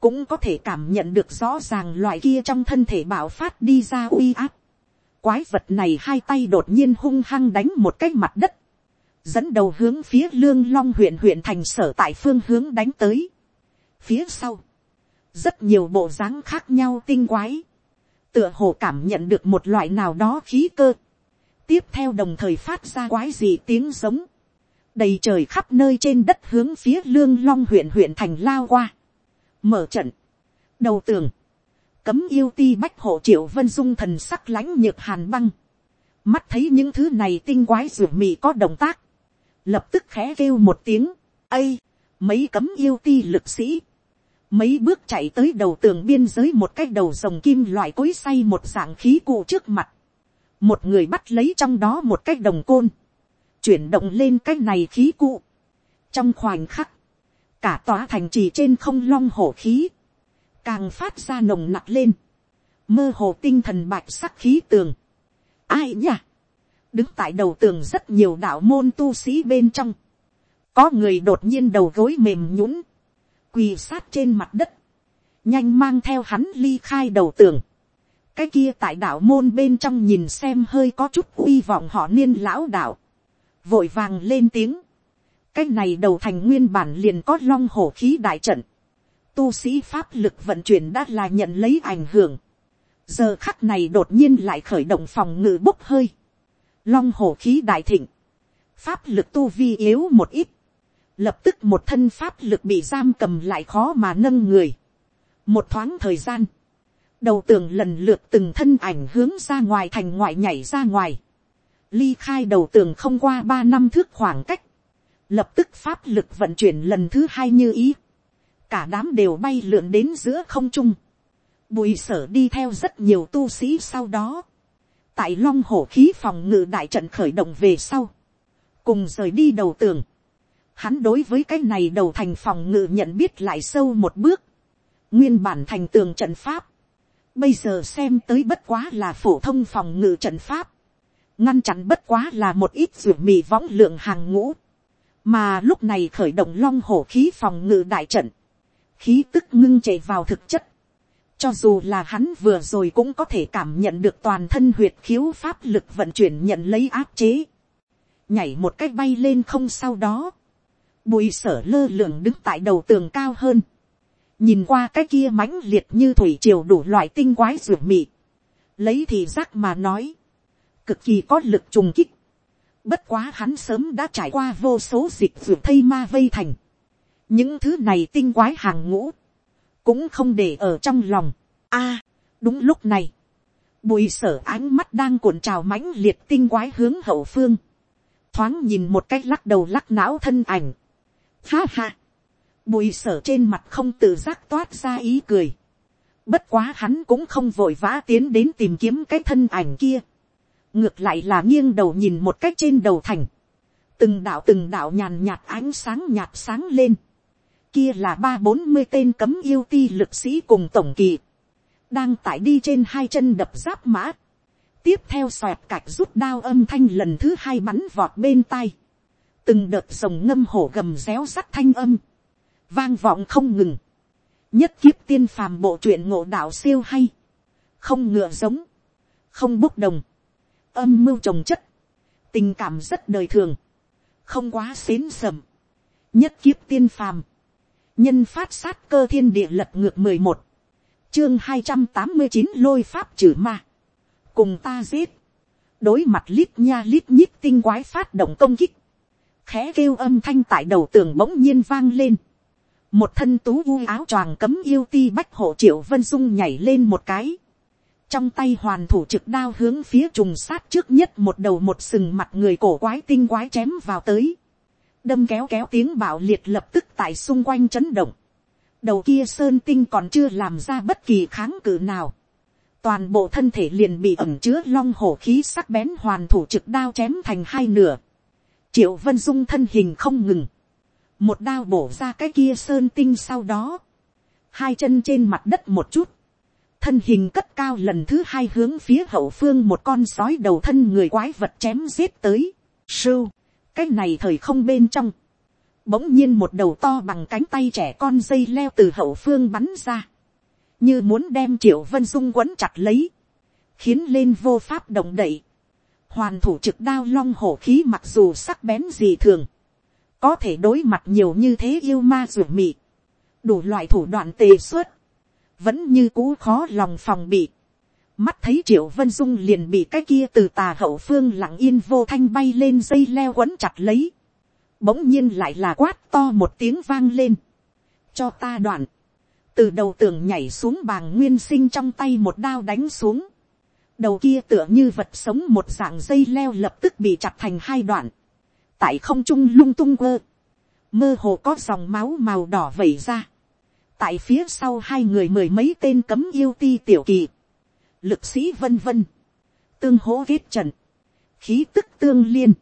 cũng có thể cảm nhận được rõ ràng loại kia trong thân thể bạo phát đi ra uy áp. Quái vật này hai tay đột nhiên hung hăng đánh một cái mặt đất dẫn đầu hướng phía lương long huyện huyện thành sở tại phương hướng đánh tới. phía sau, rất nhiều bộ dáng khác nhau tinh quái, tựa hồ cảm nhận được một loại nào đó khí cơ, tiếp theo đồng thời phát ra quái gì tiếng giống, đầy trời khắp nơi trên đất hướng phía lương long huyện huyện thành lao qua, mở trận, đầu tường, cấm yêu ti bách hộ triệu vân dung thần sắc lãnh nhược hàn băng, mắt thấy những thứ này tinh quái ruột mị có động tác, lập tức khẽ kêu một tiếng, ây, mấy cấm yêu ti lực sĩ, mấy bước chạy tới đầu tường biên giới một cái đầu rồng kim loại cối say một dạng khí cụ trước mặt, một người bắt lấy trong đó một cái đồng côn, chuyển động lên cái này khí cụ, trong khoảnh khắc, cả tòa thành trì trên không long hổ khí, càng phát ra nồng nặc lên, mơ hồ tinh thần bạch sắc khí tường. ai nhỉ? Đứng tại đầu tường rất nhiều đạo môn tu sĩ bên trong, có người đột nhiên đầu gối mềm nhũng, quỳ sát trên mặt đất, nhanh mang theo hắn ly khai đầu tường, cái kia tại đạo môn bên trong nhìn xem hơi có chút uy vọng họ niên lão đạo, vội vàng lên tiếng, cái này đầu thành nguyên bản liền có long hổ khí đại trận, tu sĩ pháp lực vận chuyển đã là nhận lấy ảnh hưởng, giờ khắc này đột nhiên lại khởi động phòng ngự bốc hơi, long hổ khí đại thịnh, pháp lực tu vi yếu một ít, lập tức một thân pháp lực bị giam cầm lại khó mà nâng người. một thoáng thời gian, đầu tường lần lượt từng thân ảnh hướng ra ngoài thành ngoại nhảy ra ngoài, ly khai đầu tường không qua ba năm thước khoảng cách, lập tức pháp lực vận chuyển lần thứ hai như ý, cả đám đều bay lượn đến giữa không trung, bùi sở đi theo rất nhiều tu sĩ sau đó, tại long hổ khí phòng ngự đại trận khởi động về sau, cùng rời đi đầu tường, hắn đối với cái này đầu thành phòng ngự nhận biết lại sâu một bước, nguyên bản thành tường trận pháp, bây giờ xem tới bất quá là phổ thông phòng ngự trận pháp, ngăn chặn bất quá là một ít ruột mì võng lượng hàng ngũ, mà lúc này khởi động long hổ khí phòng ngự đại trận, khí tức ngưng chạy vào thực chất, cho dù là hắn vừa rồi cũng có thể cảm nhận được toàn thân huyệt khiếu pháp lực vận chuyển nhận lấy áp chế, nhảy một cách bay lên không sau đó, bùi sở lơ lường đứng tại đầu tường cao hơn, nhìn qua cái kia mãnh liệt như thủy triều đủ loại tinh quái ruột mị, lấy thì giác mà nói, cực kỳ có lực trùng kích, bất quá hắn sớm đã trải qua vô số dịch ruột thây ma vây thành, những thứ này tinh quái hàng ngũ, cũng không để ở trong lòng. A, đúng lúc này, bùi sở ánh mắt đang cuộn trào mãnh liệt tinh quái hướng hậu phương, thoáng nhìn một cách lắc đầu lắc não thân ảnh. Ha ha, bùi sở trên mặt không tự giác toát ra ý cười. Bất quá hắn cũng không vội vã tiến đến tìm kiếm cái thân ảnh kia. Ngược lại là nghiêng đầu nhìn một cách trên đầu thành. Từng đạo từng đạo nhàn nhạt ánh sáng nhạt sáng lên kia là ba bốn mươi tên cấm yêu ti lực sĩ cùng tổng kỳ, đang tại đi trên hai chân đập giáp mã, tiếp theo xoẹt cạch rút đao âm thanh lần thứ hai bắn vọt bên tai, từng đợt rồng ngâm hổ gầm réo sắt thanh âm, vang vọng không ngừng, nhất kiếp tiên phàm bộ truyện ngộ đạo siêu hay, không ngựa giống, không bốc đồng, âm mưu trồng chất, tình cảm rất đời thường, không quá xến sầm, nhất kiếp tiên phàm, nhân phát sát cơ thiên địa lật ngược mười một, chương hai trăm tám mươi chín lôi pháp trừ ma, cùng ta giết, đối mặt lít nha lít nhít tinh quái phát động công kích, khẽ kêu âm thanh tại đầu tường bỗng nhiên vang lên, một thân tú u áo choàng cấm yêu ti bách hộ triệu vân dung nhảy lên một cái, trong tay hoàn thủ trực đao hướng phía trùng sát trước nhất một đầu một sừng mặt người cổ quái tinh quái chém vào tới, đâm kéo kéo tiếng bạo liệt lập tức tại xung quanh chấn động. đầu kia sơn tinh còn chưa làm ra bất kỳ kháng cự nào. toàn bộ thân thể liền bị ẩm chứa long hổ khí sắc bén hoàn thủ trực đao chém thành hai nửa. triệu vân dung thân hình không ngừng. một đao bổ ra cái kia sơn tinh sau đó. hai chân trên mặt đất một chút. thân hình cất cao lần thứ hai hướng phía hậu phương một con sói đầu thân người quái vật chém giết tới. Sưu cái này thời không bên trong, bỗng nhiên một đầu to bằng cánh tay trẻ con dây leo từ hậu phương bắn ra, như muốn đem triệu vân dung quấn chặt lấy, khiến lên vô pháp động đậy, hoàn thủ trực đao long hổ khí mặc dù sắc bén gì thường, có thể đối mặt nhiều như thế yêu ma ruột mị, đủ loại thủ đoạn tề xuất, vẫn như cũ khó lòng phòng bị, mắt thấy triệu vân dung liền bị cái kia từ tà hậu phương lặng yên vô thanh bay lên dây leo quấn chặt lấy. bỗng nhiên lại là quát to một tiếng vang lên. cho ta đoạn. từ đầu tường nhảy xuống bàng nguyên sinh trong tay một đao đánh xuống. đầu kia tựa như vật sống một dạng dây leo lập tức bị chặt thành hai đoạn. tại không trung lung tung quơ. mơ hồ có dòng máu màu đỏ vẩy ra. tại phía sau hai người mười mấy tên cấm yêu ti tiểu kỳ lực sĩ vân vân, tương hỗ kết trận, khí tức tương liên,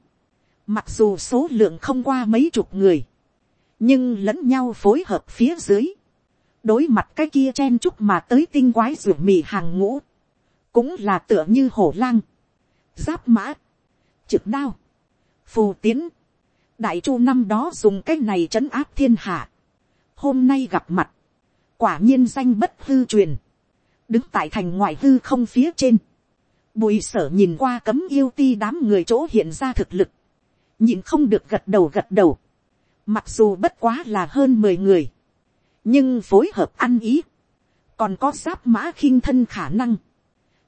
mặc dù số lượng không qua mấy chục người, nhưng lẫn nhau phối hợp phía dưới, đối mặt cái kia chen chúc mà tới tinh quái ruột mì hàng ngũ, cũng là tựa như hổ lang, giáp mã, trực đao, phù tiến, đại chu năm đó dùng cái này trấn áp thiên hạ, hôm nay gặp mặt, quả nhiên danh bất hư truyền, đứng tại thành ngoại hư không phía trên, bùi sở nhìn qua cấm yêu ti đám người chỗ hiện ra thực lực, nhìn không được gật đầu gật đầu, mặc dù bất quá là hơn mười người, nhưng phối hợp ăn ý, còn có giáp mã khinh thân khả năng,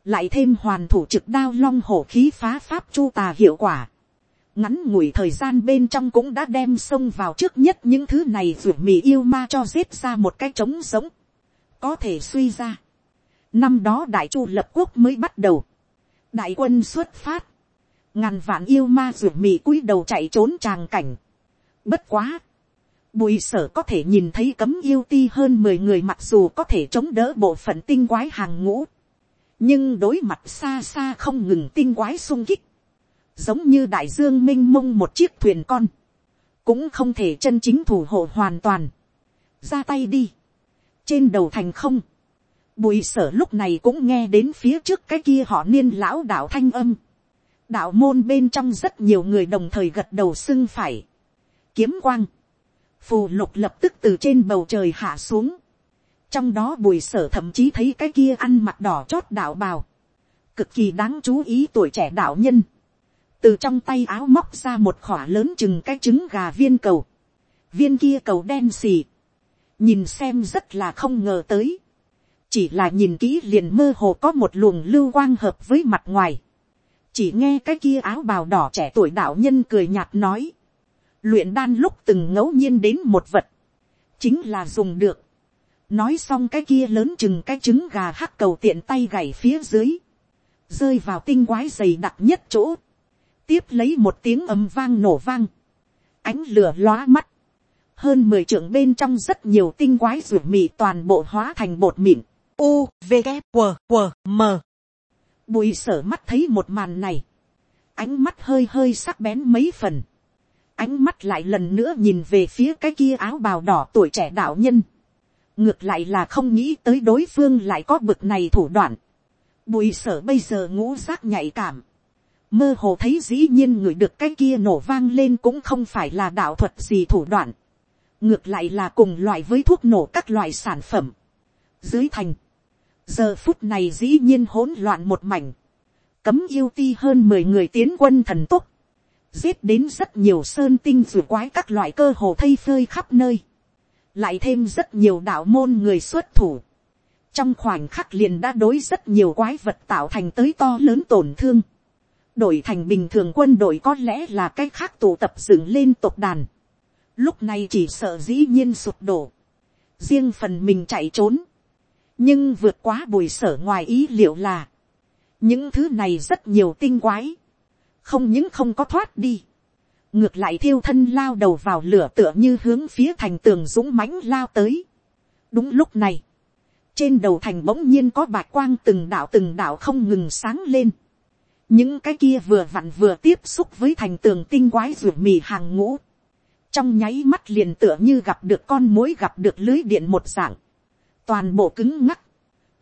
lại thêm hoàn thủ trực đao long hổ khí phá pháp chu tà hiệu quả, ngắn ngủi thời gian bên trong cũng đã đem xông vào trước nhất những thứ này ruột mì yêu ma cho giết ra một cái trống sống, có thể suy ra. Năm đó đại chu lập quốc mới bắt đầu, đại quân xuất phát, ngàn vạn yêu ma ruột mì cúi đầu chạy trốn tràng cảnh. Bất quá, bùi sở có thể nhìn thấy cấm yêu ti hơn mười người mặc dù có thể chống đỡ bộ phận tinh quái hàng ngũ, nhưng đối mặt xa xa không ngừng tinh quái sung kích, giống như đại dương m i n h mông một chiếc thuyền con, cũng không thể chân chính thủ hộ hoàn toàn, ra tay đi, trên đầu thành không, bùi sở lúc này cũng nghe đến phía trước cái kia họ niên lão đạo thanh âm, đạo môn bên trong rất nhiều người đồng thời gật đầu xưng phải, kiếm quang, phù lục lập tức từ trên bầu trời hạ xuống, trong đó bùi sở thậm chí thấy cái kia ăn mặt đỏ chót đạo bào, cực kỳ đáng chú ý tuổi trẻ đạo nhân, từ trong tay áo móc ra một khỏa lớn chừng cái trứng gà viên cầu, viên kia cầu đen xì, nhìn xem rất là không ngờ tới, chỉ là nhìn kỹ liền mơ hồ có một luồng lưu quang hợp với mặt ngoài, chỉ nghe cái kia áo bào đỏ trẻ tuổi đạo nhân cười nhạt nói, luyện đan lúc từng ngẫu nhiên đến một vật, chính là dùng được, nói xong cái kia lớn chừng cái trứng gà hắc cầu tiện tay gảy phía dưới, rơi vào tinh quái dày đặc nhất chỗ, tiếp lấy một tiếng ầm vang nổ vang, ánh lửa lóa mắt, hơn mười trưởng bên trong rất nhiều tinh quái ruột mì toàn bộ hóa thành bột mịn, u v g q q m. Bùi sở mắt thấy một màn này, ánh mắt hơi hơi sắc bén mấy phần, ánh mắt lại lần nữa nhìn về phía cái kia áo bào đỏ tuổi trẻ đạo nhân, ngược lại là không nghĩ tới đối phương lại có bực này thủ đoạn, bùi sở bây giờ ngũ giác nhạy cảm, mơ hồ thấy dĩ nhiên người được cái kia nổ vang lên cũng không phải là đạo thuật gì thủ đoạn, ngược lại là cùng loại với thuốc nổ các loại sản phẩm. Dưới thành, giờ phút này dĩ nhiên hỗn loạn một mảnh, cấm yêu ti hơn mười người tiến quân thần tốc, giết đến rất nhiều sơn tinh rùa quái các loại cơ hồ thây phơi khắp nơi, lại thêm rất nhiều đạo môn người xuất thủ, trong khoảnh khắc liền đã đối rất nhiều quái vật tạo thành tới to lớn tổn thương, đổi thành bình thường quân đội có lẽ là cái khác tụ tập dựng lên tộc đàn. Lúc này chỉ sợ dĩ nhiên sụp đổ. Riêng phần mình chạy trốn. Nhưng vượt quá bùi sở ngoài ý liệu là. Những thứ này rất nhiều tinh quái. Không những không có thoát đi. Ngược lại thiêu thân lao đầu vào lửa tựa như hướng phía thành tường dũng mãnh lao tới. Đúng lúc này. Trên đầu thành bỗng nhiên có bạch quang từng đạo từng đạo không ngừng sáng lên những cái kia vừa vặn vừa tiếp xúc với thành tường tinh quái ruột mì hàng ngũ, trong nháy mắt liền tựa như gặp được con mối gặp được lưới điện một dạng, toàn bộ cứng ngắc,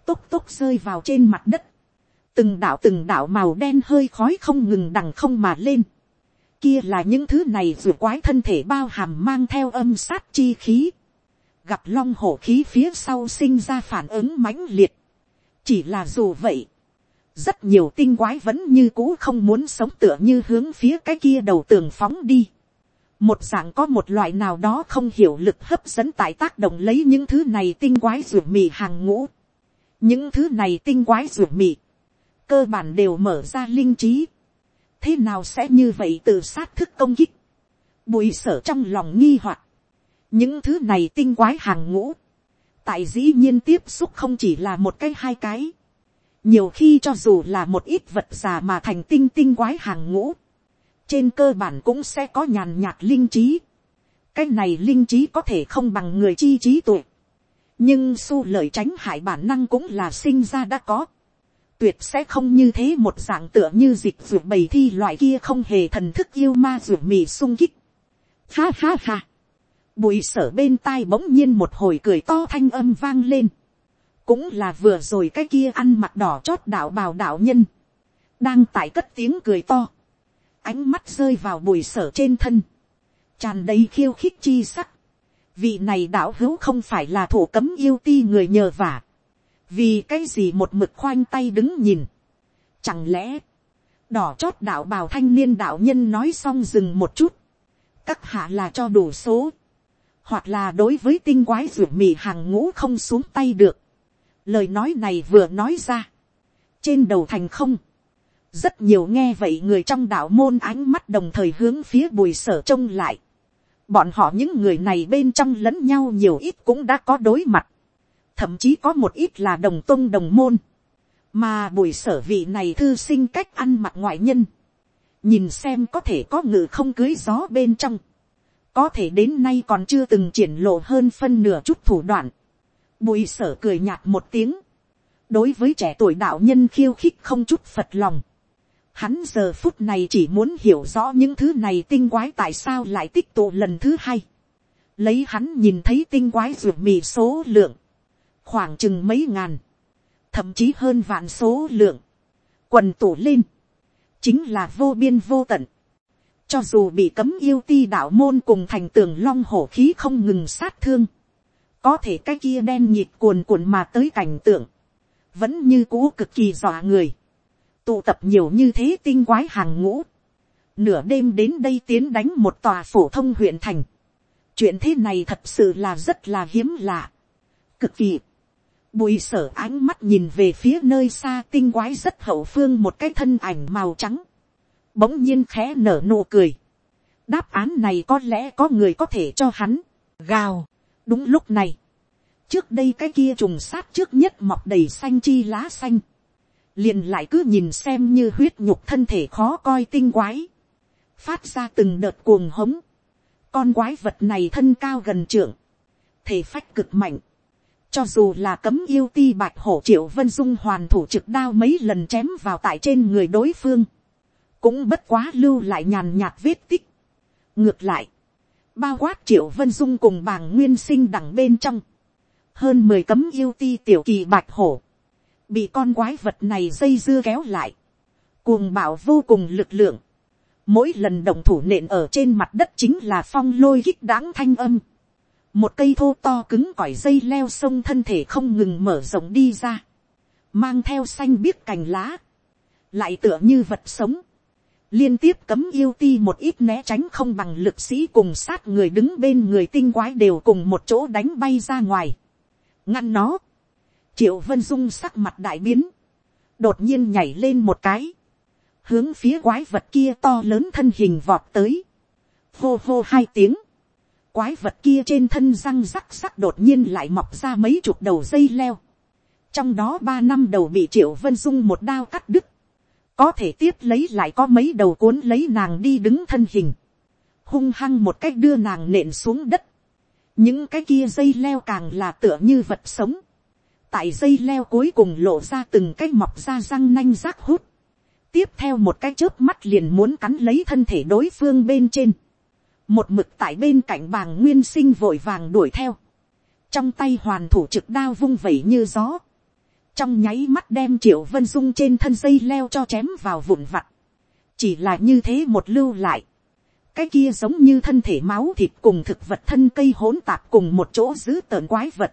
tốc tốc rơi vào trên mặt đất, từng đảo từng đảo màu đen hơi khói không ngừng đằng không mà lên, kia là những thứ này ruột quái thân thể bao hàm mang theo âm sát chi khí, gặp long hổ khí phía sau sinh ra phản ứng mãnh liệt, chỉ là dù vậy, rất nhiều tinh quái vẫn như cũ không muốn sống tựa như hướng phía cái kia đầu tường phóng đi một dạng có một loại nào đó không hiểu lực hấp dẫn tại tác động lấy những thứ này tinh quái ruột mì hàng ngũ. những thứ này tinh quái ruột mì, cơ bản đều mở ra linh trí. thế nào sẽ như vậy từ sát thức công kích. bùi sở trong lòng nghi hoặc. những thứ này tinh quái hàng ngũ. tại dĩ nhiên tiếp xúc không chỉ là một cái hai cái nhiều khi cho dù là một ít vật già mà thành tinh tinh quái hàng ngũ, trên cơ bản cũng sẽ có nhàn nhạt linh trí. cái này linh trí có thể không bằng người chi trí tuổi, nhưng su lợi tránh hại bản năng cũng là sinh ra đã có. tuyệt sẽ không như thế một dạng tựa như dịch ruột bầy thi loại kia không hề thần thức yêu ma ruột mì sung kích. Ha ha ha. Bụi sở bên tai bỗng nhiên một hồi cười to thanh âm vang lên cũng là vừa rồi cái kia ăn mặc đỏ chót đạo bào đạo nhân, đang tại cất tiếng cười to, ánh mắt rơi vào bùi sở trên thân, tràn đầy khiêu khích chi sắc, vị này đạo hữu không phải là thủ cấm yêu ti người nhờ vả, vì cái gì một mực khoanh tay đứng nhìn, chẳng lẽ, đỏ chót đạo bào thanh niên đạo nhân nói xong dừng một chút, các hạ là cho đủ số, hoặc là đối với tinh quái ruột mì hàng ngũ không xuống tay được, lời nói này vừa nói ra, trên đầu thành không, rất nhiều nghe vậy người trong đạo môn ánh mắt đồng thời hướng phía bùi sở trông lại. bọn họ những người này bên trong lẫn nhau nhiều ít cũng đã có đối mặt. thậm chí có một ít là đồng tôn đồng môn. mà bùi sở vị này thư sinh cách ăn mặc ngoại nhân. nhìn xem có thể có ngự không cưới gió bên trong. có thể đến nay còn chưa từng triển lộ hơn phân nửa chút thủ đoạn. bùi sở cười nhạt một tiếng. đối với trẻ tuổi đạo nhân khiêu khích không chút phật lòng Hắn giờ phút này chỉ muốn hiểu rõ những thứ này tinh quái tại sao lại tích tụ lần thứ hai. Lấy hắn nhìn thấy tinh quái ruột mì số lượng. Khoảng chừng mấy ngàn. Thậm chí hơn vạn số lượng. Quần tụ lên. Chính là vô biên vô tận. Cho dù bị cấm yêu ti đạo môn cùng thành tường long hổ khí không ngừng sát thương. Có thể cái kia đen nhịp cuồn cuộn mà tới cảnh tượng. Vẫn như cũ cực kỳ dọa người tụ tập nhiều như thế tinh quái hàng ngũ, nửa đêm đến đây tiến đánh một tòa phổ thông huyện thành. chuyện thế này thật sự là rất là hiếm lạ, cực kỳ. Bùi sở ánh mắt nhìn về phía nơi xa tinh quái rất hậu phương một cái thân ảnh màu trắng. Bỗng nhiên khẽ nở nụ cười. Đáp án này có lẽ có người có thể cho hắn. Gào. Đúng lúc này. Trước đây cái kia trùng sát trước nhất mọc đầy xanh chi lá xanh liền lại cứ nhìn xem như huyết nhục thân thể khó coi tinh quái, phát ra từng đợt cuồng hống, con quái vật này thân cao gần trưởng, thể phách cực mạnh, cho dù là cấm yêu ti bạch hổ triệu vân dung hoàn thủ trực đao mấy lần chém vào tại trên người đối phương, cũng bất quá lưu lại nhàn nhạt vết tích. ngược lại, bao quát triệu vân dung cùng bàng nguyên sinh đằng bên trong, hơn mười cấm yêu ti tiểu kỳ bạch hổ, bị con quái vật này dây dưa kéo lại, cuồng bạo vô cùng lực lượng, mỗi lần đồng thủ nện ở trên mặt đất chính là phong lôi kích đáng thanh âm, một cây thô to cứng cỏi dây leo sông thân thể không ngừng mở rộng đi ra, mang theo xanh biếc cành lá, lại tựa như vật sống, liên tiếp cấm yêu ti một ít né tránh không bằng lực sĩ cùng sát người đứng bên người tinh quái đều cùng một chỗ đánh bay ra ngoài, ngăn nó, triệu vân dung sắc mặt đại biến, đột nhiên nhảy lên một cái, hướng phía quái vật kia to lớn thân hình vọt tới, hô hô hai tiếng, quái vật kia trên thân răng rắc rắc đột nhiên lại mọc ra mấy chục đầu dây leo, trong đó ba năm đầu bị triệu vân dung một đao cắt đứt, có thể tiếp lấy lại có mấy đầu cuốn lấy nàng đi đứng thân hình, hung hăng một cách đưa nàng nện xuống đất, những cái kia dây leo càng là tựa như vật sống, tại dây leo cuối cùng lộ ra từng cái mọc ra răng nanh rác hút, tiếp theo một cái chớp mắt liền muốn cắn lấy thân thể đối phương bên trên, một mực tại bên cạnh bàng nguyên sinh vội vàng đuổi theo, trong tay hoàn thủ trực đao vung vẩy như gió, trong nháy mắt đem triệu vân dung trên thân dây leo cho chém vào vụn vặt, chỉ là như thế một lưu lại, cái kia giống như thân thể máu thịt cùng thực vật thân cây hỗn tạp cùng một chỗ giữ tợn quái vật,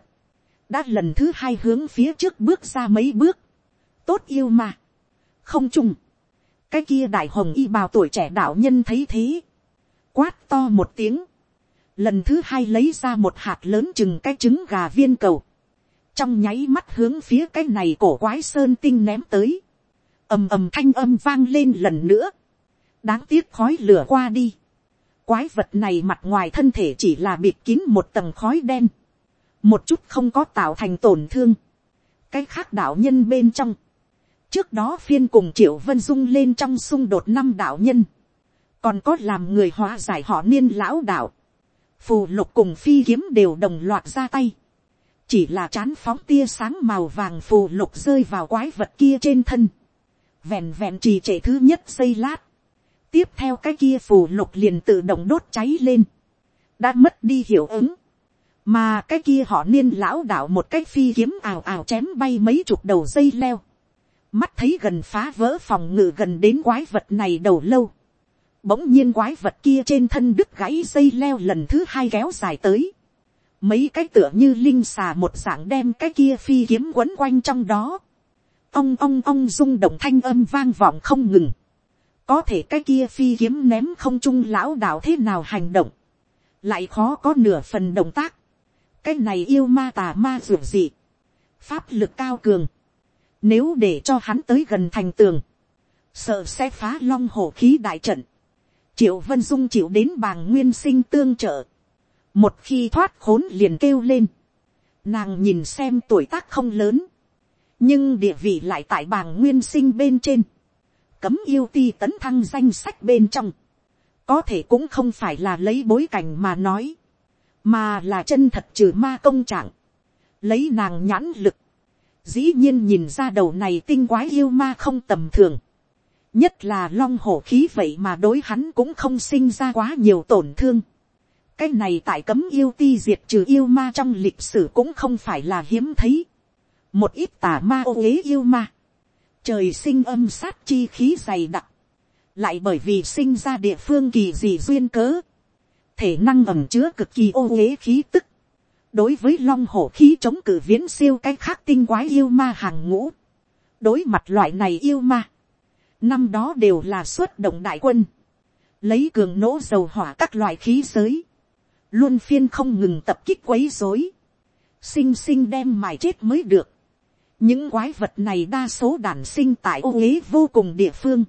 đã lần thứ hai hướng phía trước bước ra mấy bước, tốt yêu mà, không chung, cái kia đại hồng y bào tuổi trẻ đạo nhân thấy thế, quát to một tiếng, lần thứ hai lấy ra một hạt lớn chừng cái trứng gà viên cầu, trong nháy mắt hướng phía cái này cổ quái sơn tinh ném tới, ầm ầm thanh âm vang lên lần nữa, đáng tiếc khói lửa qua đi, quái vật này mặt ngoài thân thể chỉ là bịt kín một tầng khói đen, một chút không có tạo thành tổn thương. cái khác đạo nhân bên trong, trước đó phiên cùng triệu vân dung lên trong xung đột năm đạo nhân, còn có làm người hóa giải họ niên lão đạo, phù lục cùng phi kiếm đều đồng loạt ra tay, chỉ là chán phóng tia sáng màu vàng phù lục rơi vào quái vật kia trên thân, vẹn vẹn trì trệ thứ nhất giây lát, tiếp theo cái kia phù lục liền tự động đốt cháy lên, đã mất đi hiệu ứng, mà cái kia họ niên lão đạo một cái phi kiếm ào ào chém bay mấy chục đầu dây leo, mắt thấy gần phá vỡ phòng ngự gần đến quái vật này đầu lâu, bỗng nhiên quái vật kia trên thân đứt gãy dây leo lần thứ hai kéo dài tới, mấy cái tựa như linh xà một dạng đem cái kia phi kiếm quấn quanh trong đó, ong ong ong rung động thanh âm vang vọng không ngừng, có thể cái kia phi kiếm ném không trung lão đạo thế nào hành động, lại khó có nửa phần động tác, cái này yêu ma tà ma ruột gì? Pháp lực cao cường, nếu để cho hắn tới gần thành tường, sợ sẽ phá long hổ khí đại trận, triệu vân dung chịu đến bàng nguyên sinh tương trợ, một khi thoát khốn liền kêu lên, nàng nhìn xem tuổi tác không lớn, nhưng địa vị lại tại bàng nguyên sinh bên trên, cấm yêu ti tấn thăng danh sách bên trong, có thể cũng không phải là lấy bối cảnh mà nói, mà là chân thật trừ ma công trạng, lấy nàng nhãn lực, dĩ nhiên nhìn ra đầu này tinh quái yêu ma không tầm thường, nhất là long hổ khí vậy mà đối hắn cũng không sinh ra quá nhiều tổn thương. cái này tại cấm yêu ti diệt trừ yêu ma trong lịch sử cũng không phải là hiếm thấy. một ít tà ma ô ế yêu ma, trời sinh âm sát chi khí dày đặc, lại bởi vì sinh ra địa phương kỳ dị duyên cớ, thể năng ẩm chứa cực kỳ ô uế khí tức, đối với long hổ khí chống cử viễn siêu cái khác tinh quái yêu ma hàng ngũ, đối mặt loại này yêu ma, năm đó đều là xuất động đại quân, lấy cường nỗ dầu hỏa các loại khí giới, luôn phiên không ngừng tập kích quấy dối, sinh sinh đem mài chết mới được. những quái vật này đa số đàn sinh tại ô uế vô cùng địa phương,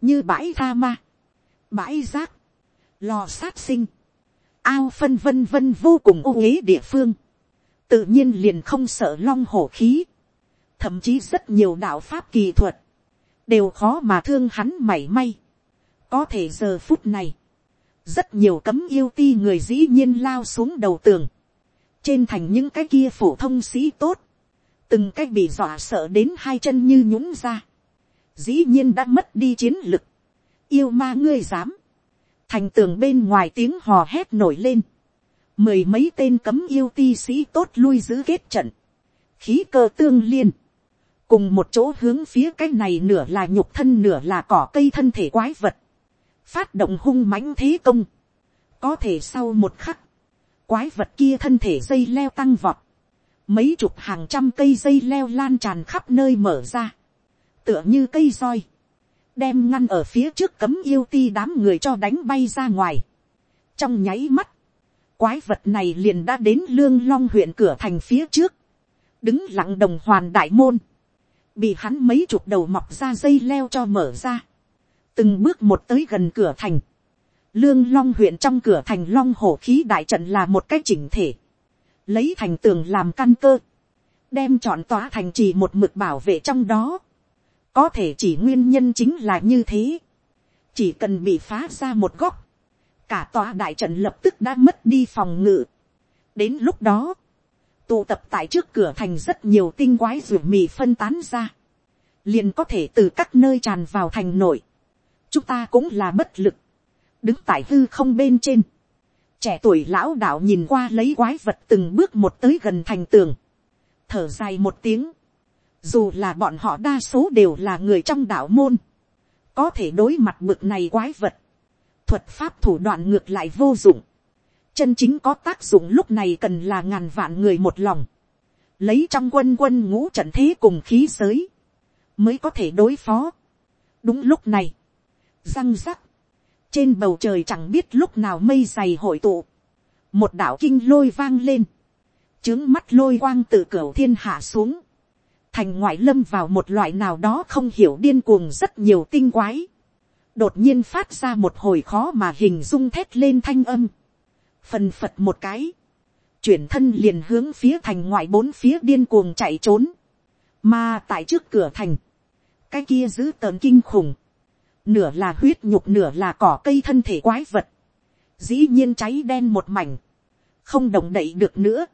như bãi tha ma, bãi rác, lò sát sinh, ao phân vân vân vô cùng ô uế địa phương, tự nhiên liền không sợ long hổ khí, thậm chí rất nhiều đạo pháp kỳ thuật, đều khó mà thương hắn mảy may. có thể giờ phút này, rất nhiều cấm yêu ti người dĩ nhiên lao xuống đầu tường, trên thành những cái kia phổ thông sĩ tốt, từng cái bị dọa sợ đến hai chân như nhũng ra, dĩ nhiên đã mất đi chiến lực, yêu ma ngươi dám, thành tường bên ngoài tiếng hò hét nổi lên, mười mấy tên cấm yêu ti sĩ tốt lui giữ kết trận, khí cơ tương liên, cùng một chỗ hướng phía cái này nửa là nhục thân nửa là cỏ cây thân thể quái vật, phát động hung mãnh thế công, có thể sau một khắc, quái vật kia thân thể dây leo tăng vọt, mấy chục hàng trăm cây dây leo lan tràn khắp nơi mở ra, tựa như cây roi, đem ngăn ở phía trước cấm yêu ti đám người cho đánh bay ra ngoài. trong nháy mắt, quái vật này liền đã đến lương long huyện cửa thành phía trước, đứng lặng đồng hoàn đại môn, bị hắn mấy chục đầu mọc ra dây leo cho mở ra, từng bước một tới gần cửa thành, lương long huyện trong cửa thành long hổ khí đại trận là một cái chỉnh thể, lấy thành tường làm căn cơ, đem chọn tòa thành trì một mực bảo vệ trong đó, có thể chỉ nguyên nhân chính là như thế, chỉ cần bị phá ra một góc, cả tòa đại trận lập tức đã mất đi phòng ngự. đến lúc đó, tụ tập tại trước cửa thành rất nhiều tinh quái ruột mì phân tán ra, liền có thể từ các nơi tràn vào thành nội. chúng ta cũng là bất lực, đứng tại hư không bên trên, trẻ tuổi lão đạo nhìn qua lấy quái vật từng bước một tới gần thành tường, thở dài một tiếng, dù là bọn họ đa số đều là người trong đạo môn, có thể đối mặt bực này quái vật, thuật pháp thủ đoạn ngược lại vô dụng, chân chính có tác dụng lúc này cần là ngàn vạn người một lòng, lấy trong quân quân ngũ trận thế cùng khí giới, mới có thể đối phó. đúng lúc này, răng rắc, trên bầu trời chẳng biết lúc nào mây dày hội tụ, một đạo kinh lôi vang lên, trướng mắt lôi quang từ cửa thiên hạ xuống, thành ngoại lâm vào một loại nào đó không hiểu điên cuồng rất nhiều tinh quái, đột nhiên phát ra một hồi khó mà hình dung thét lên thanh âm, phần phật một cái, chuyển thân liền hướng phía thành ngoại bốn phía điên cuồng chạy trốn, mà tại trước cửa thành, cái kia giữ tờn kinh khủng, nửa là huyết nhục nửa là cỏ cây thân thể quái vật, dĩ nhiên cháy đen một mảnh, không động đậy được nữa,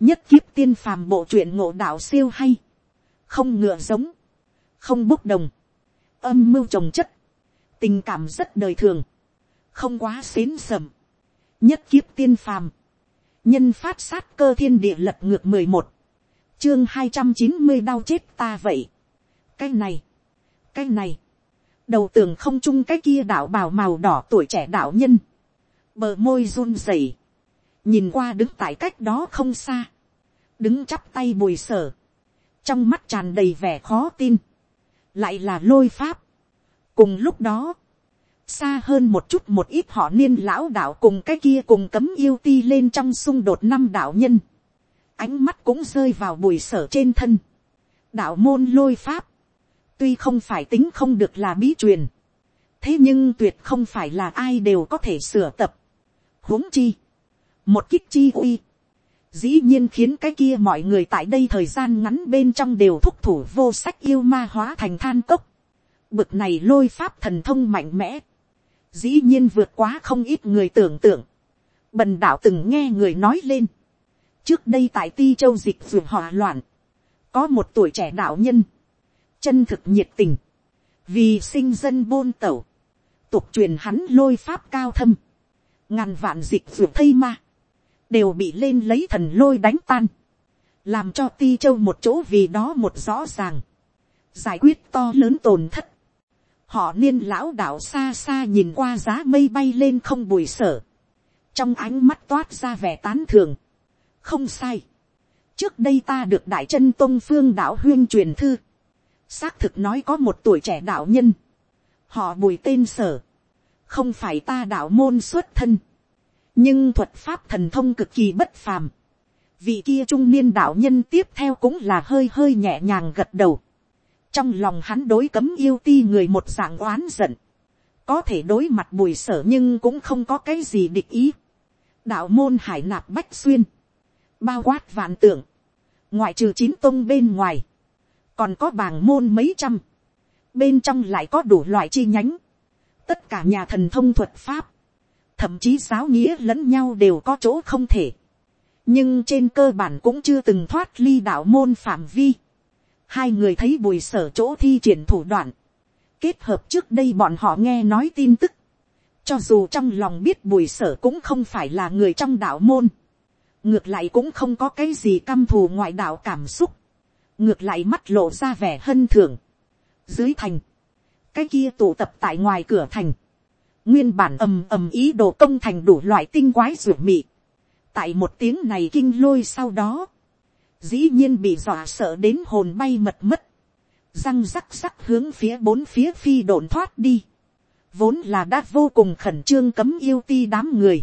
nhất kiếp tiên phàm bộ truyện ngộ đạo siêu hay, không ngựa giống, không bốc đồng, âm mưu trồng chất, tình cảm rất đời thường, không quá xến sầm, nhất kiếp tiên phàm, nhân phát sát cơ thiên địa lật ngược mười một, chương hai trăm chín mươi đau chết ta vậy. cái này, cái này, đầu tường không chung cái kia đạo bào màu đỏ tuổi trẻ đạo nhân, bờ môi run rẩy, nhìn qua đứng tại cách đó không xa, đứng chắp tay bùi sở, trong mắt tràn đầy vẻ khó tin, lại là lôi pháp. cùng lúc đó, xa hơn một chút một ít họ niên lão đạo cùng cái kia cùng cấm yêu ti lên trong xung đột năm đạo nhân, ánh mắt cũng rơi vào bùi sở trên thân, đạo môn lôi pháp, tuy không phải tính không được là bí truyền, thế nhưng tuyệt không phải là ai đều có thể sửa tập, huống chi, một kích chi uy, dĩ nhiên khiến cái kia mọi người tại đây thời gian ngắn bên trong đều thúc thủ vô sách yêu ma hóa thành than cốc, bực này lôi pháp thần thông mạnh mẽ, dĩ nhiên vượt quá không ít người tưởng tượng, bần đạo từng nghe người nói lên, trước đây tại ti châu dịch vừa hòa loạn, có một tuổi trẻ đạo nhân, chân thực nhiệt tình, vì sinh dân bôn tẩu, tục truyền hắn lôi pháp cao thâm, ngàn vạn dịch vừa thây ma, đều bị lên lấy thần lôi đánh tan, làm cho ti châu một chỗ vì đó một rõ ràng, giải quyết to lớn tổn thất. họ niên lão đạo xa xa nhìn qua giá mây bay lên không bùi sở, trong ánh mắt toát ra vẻ tán thường, không sai, trước đây ta được đại chân tôn phương đạo huyên truyền thư, xác thực nói có một tuổi trẻ đạo nhân, họ bùi tên sở, không phải ta đạo môn xuất thân, nhưng thuật pháp thần thông cực kỳ bất phàm, vị kia trung niên đạo nhân tiếp theo cũng là hơi hơi nhẹ nhàng gật đầu, trong lòng hắn đối cấm yêu ti người một dạng oán giận, có thể đối mặt bùi sở nhưng cũng không có cái gì địch ý, đạo môn hải nạp bách xuyên, bao quát vạn tượng, ngoại trừ chín tông bên ngoài, còn có bảng môn mấy trăm, bên trong lại có đủ loại chi nhánh, tất cả nhà thần thông thuật pháp, thậm chí giáo nghĩa lẫn nhau đều có chỗ không thể, nhưng trên cơ bản cũng chưa từng thoát ly đạo môn phạm vi. Hai người thấy bùi sở chỗ thi triển thủ đoạn, kết hợp trước đây bọn họ nghe nói tin tức, cho dù trong lòng biết bùi sở cũng không phải là người trong đạo môn, ngược lại cũng không có cái gì căm thù ngoại đạo cảm xúc, ngược lại mắt lộ ra vẻ hân thưởng. Dưới thành, cái kia tụ tập tại ngoài cửa thành, nguyên bản ầm ầm ý đồ công thành đủ loại tinh quái ruột mị. tại một tiếng này kinh lôi sau đó, dĩ nhiên bị dọa sợ đến hồn bay mật mất, răng rắc rắc hướng phía bốn phía phi đồn thoát đi, vốn là đã vô cùng khẩn trương cấm yêu ti đám người,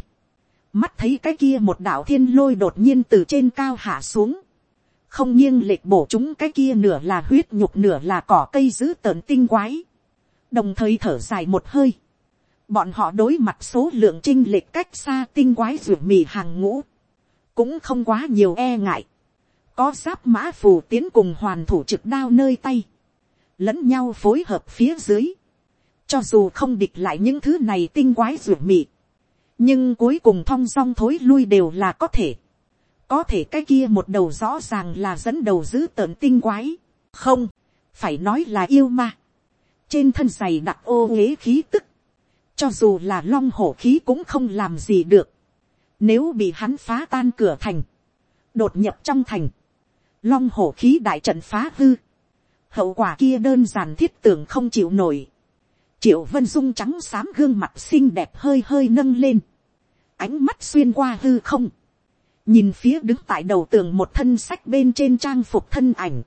mắt thấy cái kia một đạo thiên lôi đột nhiên từ trên cao hạ xuống, không nghiêng lệch bổ chúng cái kia nửa là huyết nhục nửa là cỏ cây giữ tợn tinh quái, đồng thời thở dài một hơi, bọn họ đối mặt số lượng trinh lệch cách xa tinh quái ruột mì hàng ngũ, cũng không quá nhiều e ngại, có giáp mã phù tiến cùng hoàn thủ trực đao nơi tay, lẫn nhau phối hợp phía dưới, cho dù không địch lại những thứ này tinh quái ruột mì, nhưng cuối cùng thong dong thối lui đều là có thể, có thể cái kia một đầu rõ ràng là dẫn đầu giữ tợn tinh quái, không, phải nói là yêu ma, trên thân giày đặc ô uế khí tức, cho dù là long hổ khí cũng không làm gì được. Nếu bị hắn phá tan cửa thành. Đột nhập trong thành. Long hổ khí đại trận phá hư. Hậu quả kia đơn giản thiết tưởng không chịu nổi. Triệu vân dung trắng xám gương mặt xinh đẹp hơi hơi nâng lên. Ánh mắt xuyên qua hư không. Nhìn phía đứng tại đầu tường một thân sách bên trên trang phục thân ảnh.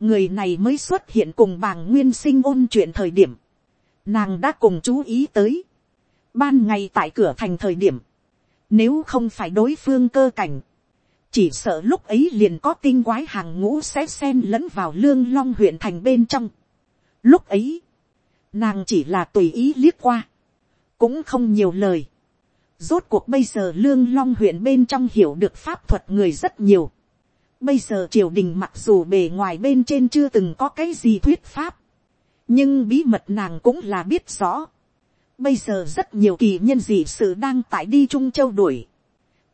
Người này mới xuất hiện cùng bàng nguyên sinh ôn chuyện thời điểm nàng đã cùng chú ý tới, ban ngày tại cửa thành thời điểm, nếu không phải đối phương cơ cảnh, chỉ sợ lúc ấy liền có tinh quái hàng ngũ sẽ xen lẫn vào lương long huyện thành bên trong. Lúc ấy, nàng chỉ là tùy ý liếc qua, cũng không nhiều lời. Rốt cuộc bây giờ lương long huyện bên trong hiểu được pháp thuật người rất nhiều. Bây giờ triều đình mặc dù bề ngoài bên trên chưa từng có cái gì thuyết pháp, nhưng bí mật nàng cũng là biết rõ. Bây giờ rất nhiều kỳ nhân dị sự đang tại đi Trung Châu đuổi.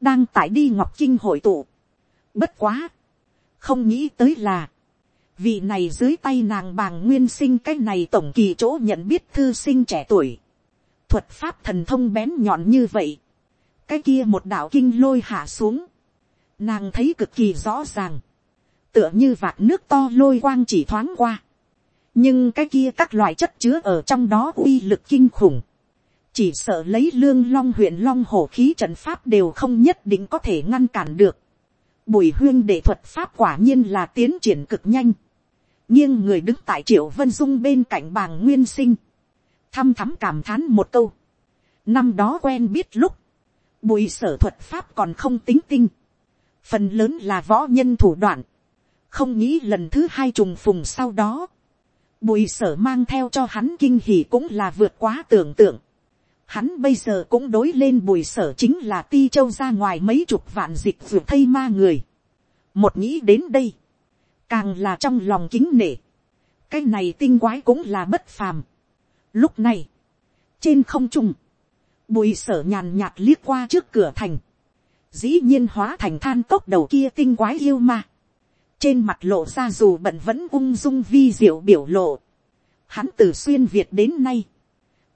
Đang tại đi Ngọc Kinh hội tụ. Bất quá. Không nghĩ tới là. Vị này dưới tay nàng bàng nguyên sinh cái này tổng kỳ chỗ nhận biết thư sinh trẻ tuổi. Thuật pháp thần thông bén nhọn như vậy. Cái kia một đạo kinh lôi hạ xuống. Nàng thấy cực kỳ rõ ràng. Tựa như vạt nước to lôi quang chỉ thoáng qua nhưng cái kia các loại chất chứa ở trong đó uy lực kinh khủng. chỉ sợ lấy lương long huyện long hổ khí trận pháp đều không nhất định có thể ngăn cản được. bùi huyên đệ thuật pháp quả nhiên là tiến triển cực nhanh. nghiêng người đứng tại triệu vân dung bên cạnh bàng nguyên sinh. thăm thắm cảm thán một câu. năm đó quen biết lúc, bùi sở thuật pháp còn không tính tinh. phần lớn là võ nhân thủ đoạn. không nghĩ lần thứ hai trùng phùng sau đó bùi sở mang theo cho hắn kinh hỉ cũng là vượt quá tưởng tượng. Hắn bây giờ cũng đối lên bùi sở chính là ti châu ra ngoài mấy chục vạn dịch vượt thây ma người. Một nghĩ đến đây. Càng là trong lòng kính nể. Cái này tinh quái cũng là bất phàm. Lúc này. Trên không trung. Bùi sở nhàn nhạt liếc qua trước cửa thành. Dĩ nhiên hóa thành than tốc đầu kia tinh quái yêu ma. Trên mặt lộ ra dù bận vẫn ung dung vi diệu biểu lộ. Hắn từ xuyên Việt đến nay,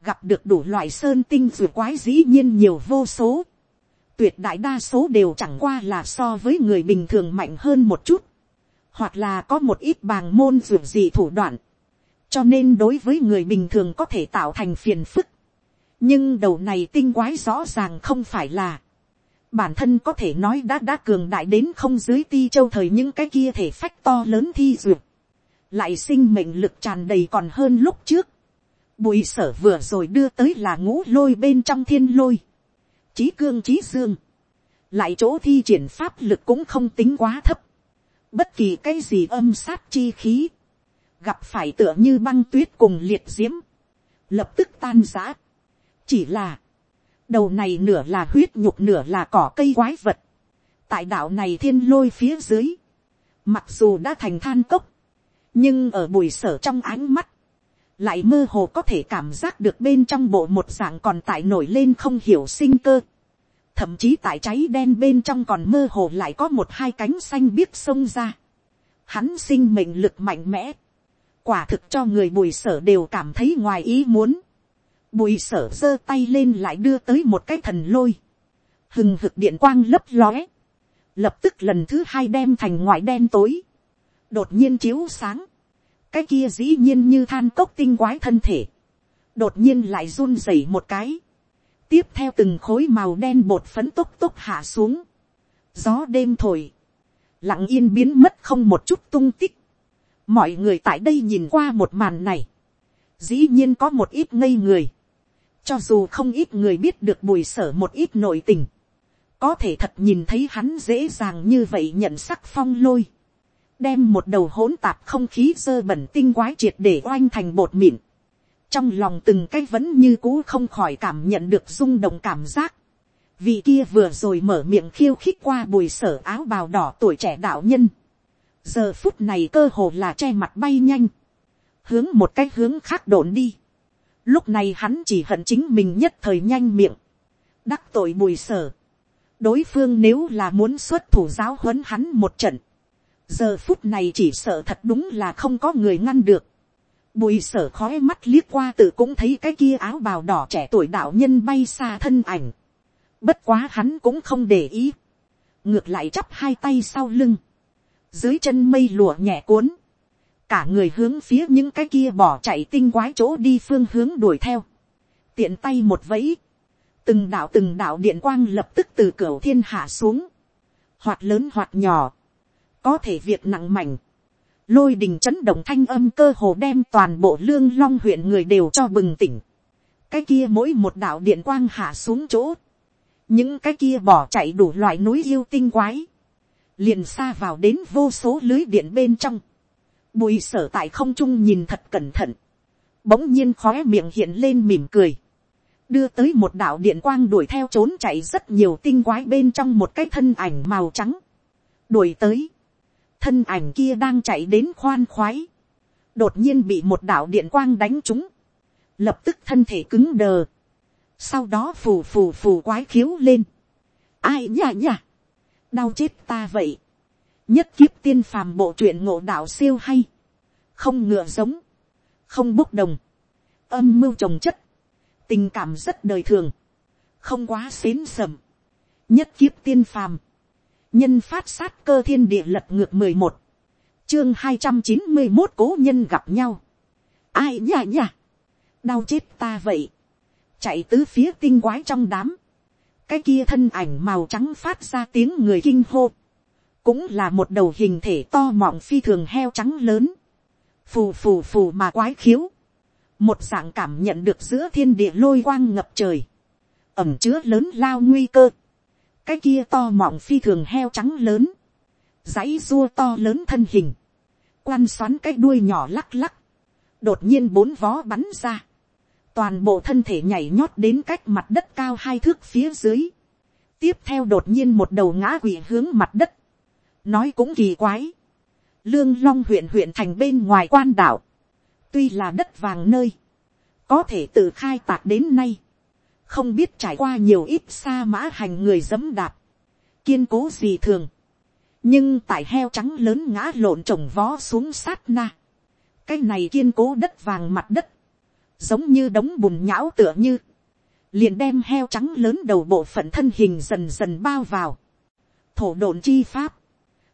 gặp được đủ loại sơn tinh dù quái dĩ nhiên nhiều vô số. Tuyệt đại đa số đều chẳng qua là so với người bình thường mạnh hơn một chút. Hoặc là có một ít bàng môn dù gì thủ đoạn. Cho nên đối với người bình thường có thể tạo thành phiền phức. Nhưng đầu này tinh quái rõ ràng không phải là. Bản thân có thể nói đã đã cường đại đến không dưới ti châu thời những cái kia thể phách to lớn thi duyệt. Lại sinh mệnh lực tràn đầy còn hơn lúc trước Bùi sở vừa rồi đưa tới là ngũ lôi bên trong thiên lôi. Chí cương chí dương. Lại chỗ thi triển pháp lực cũng không tính quá thấp. Bất kỳ cái gì âm sát chi khí. Gặp phải tựa như băng tuyết cùng liệt diễm. Lập tức tan giã. Chỉ là. Đầu này nửa là huyết nhục nửa là cỏ cây quái vật. Tại đạo này thiên lôi phía dưới. Mặc dù đã thành than cốc. Nhưng ở bùi sở trong ánh mắt, lại mơ hồ có thể cảm giác được bên trong bộ một dạng còn tại nổi lên không hiểu sinh cơ. Thậm chí tại cháy đen bên trong còn mơ hồ lại có một hai cánh xanh biếc xông ra. Hắn sinh mệnh lực mạnh mẽ. Quả thực cho người bùi sở đều cảm thấy ngoài ý muốn. Bùi sở giơ tay lên lại đưa tới một cái thần lôi. Hừng hực điện quang lấp lóe. Lập tức lần thứ hai đem thành ngoại đen tối. Đột nhiên chiếu sáng. Cái kia dĩ nhiên như than cốc tinh quái thân thể, đột nhiên lại run rẩy một cái, tiếp theo từng khối màu đen bột phấn tốc tốc hạ xuống, gió đêm thổi, lặng yên biến mất không một chút tung tích, mọi người tại đây nhìn qua một màn này, dĩ nhiên có một ít ngây người, cho dù không ít người biết được bùi sở một ít nội tình, có thể thật nhìn thấy hắn dễ dàng như vậy nhận sắc phong lôi, đem một đầu hỗn tạp không khí dơ bẩn tinh quái triệt để oanh thành bột mịn. Trong lòng từng cái vẫn như cũ không khỏi cảm nhận được rung động cảm giác. Vì kia vừa rồi mở miệng khiêu khích qua bùi sở áo bào đỏ tuổi trẻ đạo nhân. Giờ phút này cơ hồ là che mặt bay nhanh. Hướng một cái hướng khác đổn đi. Lúc này hắn chỉ hận chính mình nhất thời nhanh miệng. Đắc tội bùi sở. Đối phương nếu là muốn xuất thủ giáo huấn hắn một trận giờ phút này chỉ sợ thật đúng là không có người ngăn được. bùi sở khói mắt liếc qua tự cũng thấy cái kia áo bào đỏ trẻ tuổi đạo nhân bay xa thân ảnh. bất quá hắn cũng không để ý. ngược lại chắp hai tay sau lưng. dưới chân mây lụa nhẹ cuốn cả người hướng phía những cái kia bỏ chạy tinh quái chỗ đi phương hướng đuổi theo. tiện tay một vẫy. từng đạo từng đạo điện quang lập tức từ cửa thiên hạ xuống. hoạt lớn hoạt nhỏ có thể việc nặng mảnh, lôi đình chấn động thanh âm cơ hồ đem toàn bộ lương long huyện người đều cho bừng tỉnh. cái kia mỗi một đạo điện quang hạ xuống chỗ, những cái kia bỏ chạy đủ loại núi yêu tinh quái, liền xa vào đến vô số lưới điện bên trong, bùi sở tại không trung nhìn thật cẩn thận, bỗng nhiên khóe miệng hiện lên mỉm cười, đưa tới một đạo điện quang đuổi theo trốn chạy rất nhiều tinh quái bên trong một cái thân ảnh màu trắng, đuổi tới, thân ảnh kia đang chạy đến khoan khoái, đột nhiên bị một đạo điện quang đánh trúng, lập tức thân thể cứng đờ, sau đó phù phù phù quái khiếu lên, ai nhả nhả, đau chết ta vậy, nhất kiếp tiên phàm bộ truyện ngộ đạo siêu hay, không ngựa giống, không bốc đồng, âm mưu trồng chất, tình cảm rất đời thường, không quá xến sầm, nhất kiếp tiên phàm, nhân phát sát cơ thiên địa lật ngược mười một, chương hai trăm chín mươi một cố nhân gặp nhau, ai nhả nhả, đau chết ta vậy, chạy tứ phía tinh quái trong đám, cái kia thân ảnh màu trắng phát ra tiếng người kinh hô, cũng là một đầu hình thể to mọng phi thường heo trắng lớn, phù phù phù mà quái khiếu, một dạng cảm nhận được giữa thiên địa lôi quang ngập trời, ẩm chứa lớn lao nguy cơ, cái kia to mọng phi thường heo trắng lớn, dãy dua to lớn thân hình, quan xoắn cái đuôi nhỏ lắc lắc, đột nhiên bốn vó bắn ra, toàn bộ thân thể nhảy nhót đến cách mặt đất cao hai thước phía dưới, tiếp theo đột nhiên một đầu ngã quỵ hướng mặt đất, nói cũng kỳ quái, lương long huyện huyện thành bên ngoài quan đảo, tuy là đất vàng nơi, có thể tự khai tạc đến nay, không biết trải qua nhiều ít xa mã hành người dẫm đạp, kiên cố gì thường, nhưng tại heo trắng lớn ngã lộn trồng vó xuống sát na, cái này kiên cố đất vàng mặt đất, giống như đống bùn nhão tựa như, liền đem heo trắng lớn đầu bộ phận thân hình dần dần bao vào, thổ đồn chi pháp,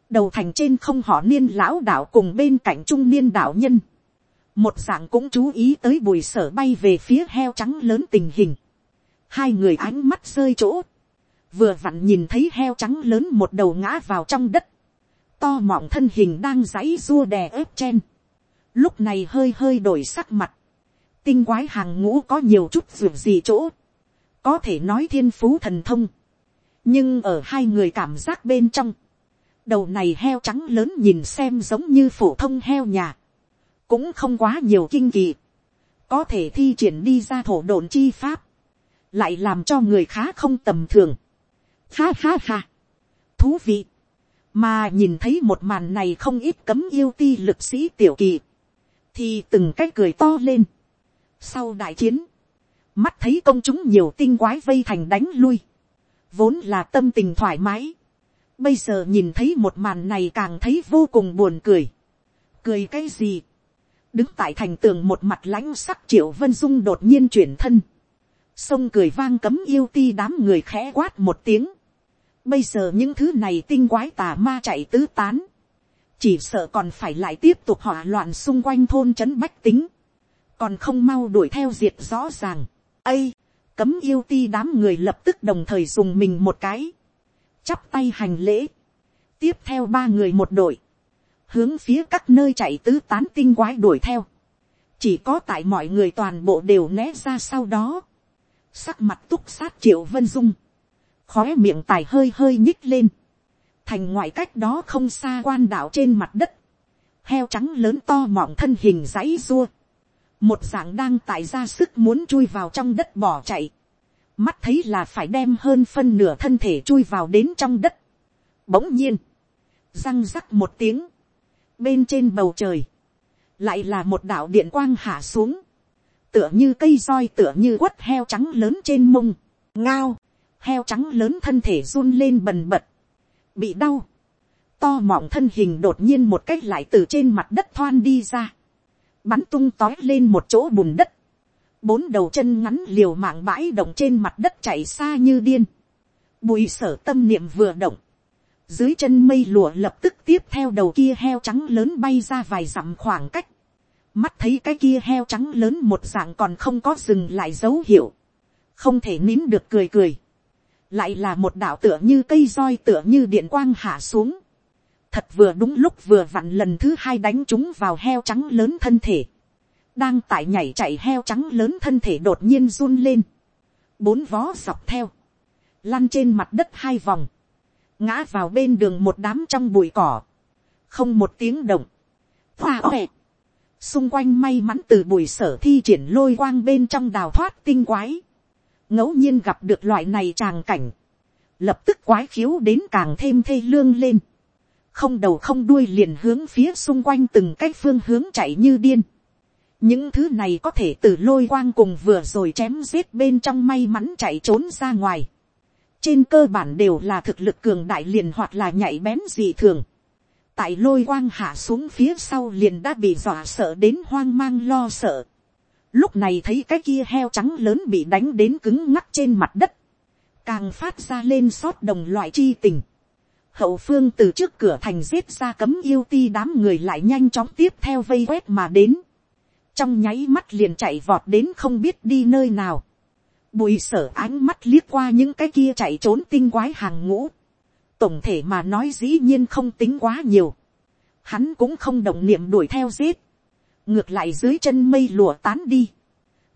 đầu thành trên không họ niên lão đạo cùng bên cạnh trung niên đạo nhân, một dạng cũng chú ý tới bùi sở bay về phía heo trắng lớn tình hình, hai người ánh mắt rơi chỗ, vừa vặn nhìn thấy heo trắng lớn một đầu ngã vào trong đất, to mọng thân hình đang dãy dua đè ớp chen, lúc này hơi hơi đổi sắc mặt, tinh quái hàng ngũ có nhiều chút ruột gì chỗ, có thể nói thiên phú thần thông, nhưng ở hai người cảm giác bên trong, đầu này heo trắng lớn nhìn xem giống như phổ thông heo nhà, cũng không quá nhiều kinh kỳ, có thể thi triển đi ra thổ đồn chi pháp, lại làm cho người khá không tầm thường. Ha ha ha, thú vị, mà nhìn thấy một màn này không ít cấm yêu ti lực sĩ tiểu kỳ, thì từng cái cười to lên. Sau đại chiến, mắt thấy công chúng nhiều tinh quái vây thành đánh lui, vốn là tâm tình thoải mái. Bây giờ nhìn thấy một màn này càng thấy vô cùng buồn cười. Cười cái gì? Đứng tại thành tường một mặt lãnh sắc triệu vân dung đột nhiên chuyển thân. Sông cười vang cấm yêu ti đám người khẽ quát một tiếng. Bây giờ những thứ này tinh quái tà ma chạy tứ tán. Chỉ sợ còn phải lại tiếp tục hỏa loạn xung quanh thôn trấn bách tính. Còn không mau đuổi theo diệt rõ ràng. Ây! Cấm yêu ti đám người lập tức đồng thời dùng mình một cái. Chắp tay hành lễ. Tiếp theo ba người một đội. Hướng phía các nơi chạy tứ tán tinh quái đuổi theo. Chỉ có tại mọi người toàn bộ đều né ra sau đó. Sắc mặt túc sát triệu vân dung khói miệng tài hơi hơi nhích lên, thành ngoại cách đó không xa quan đảo trên mặt đất, heo trắng lớn to mọng thân hình dãy dua, một dạng đang tại ra sức muốn chui vào trong đất bỏ chạy, mắt thấy là phải đem hơn phân nửa thân thể chui vào đến trong đất, bỗng nhiên, răng rắc một tiếng, bên trên bầu trời, lại là một đạo điện quang hạ xuống, tựa như cây roi tựa như quất heo trắng lớn trên mông, ngao, heo trắng lớn thân thể run lên bần bật, bị đau, to mọng thân hình đột nhiên một cách lại từ trên mặt đất thoan đi ra, bắn tung tói lên một chỗ bùn đất, bốn đầu chân ngắn liều mạng bãi động trên mặt đất chạy xa như điên, bùi sở tâm niệm vừa động, dưới chân mây lùa lập tức tiếp theo đầu kia heo trắng lớn bay ra vài dặm khoảng cách, mắt thấy cái kia heo trắng lớn một dạng còn không có dừng lại dấu hiệu, không thể nín được cười cười, lại là một đạo tựa như cây roi tựa như điện quang hạ xuống. Thật vừa đúng lúc vừa vặn lần thứ hai đánh chúng vào heo trắng lớn thân thể. Đang tại nhảy chạy heo trắng lớn thân thể đột nhiên run lên. Bốn vó dọc theo. Lăn trên mặt đất hai vòng. Ngã vào bên đường một đám trong bụi cỏ. Không một tiếng động. Hoa ẹ. Xung quanh may mắn từ bụi sở thi triển lôi quang bên trong đào thoát tinh quái ngẫu nhiên gặp được loại này tràng cảnh, lập tức quái khiếu đến càng thêm thê lương lên, không đầu không đuôi liền hướng phía xung quanh từng cái phương hướng chạy như điên những thứ này có thể từ lôi quang cùng vừa rồi chém giết bên trong may mắn chạy trốn ra ngoài. trên cơ bản đều là thực lực cường đại liền hoặc là nhảy bén dị thường. tại lôi quang hạ xuống phía sau liền đã bị dọa sợ đến hoang mang lo sợ Lúc này thấy cái kia heo trắng lớn bị đánh đến cứng ngắc trên mặt đất. Càng phát ra lên sót đồng loại chi tình. Hậu phương từ trước cửa thành giết ra cấm yêu ti đám người lại nhanh chóng tiếp theo vây quét mà đến. Trong nháy mắt liền chạy vọt đến không biết đi nơi nào. Bùi sở ánh mắt liếc qua những cái kia chạy trốn tinh quái hàng ngũ. Tổng thể mà nói dĩ nhiên không tính quá nhiều. Hắn cũng không động niệm đuổi theo giết ngược lại dưới chân mây lùa tán đi,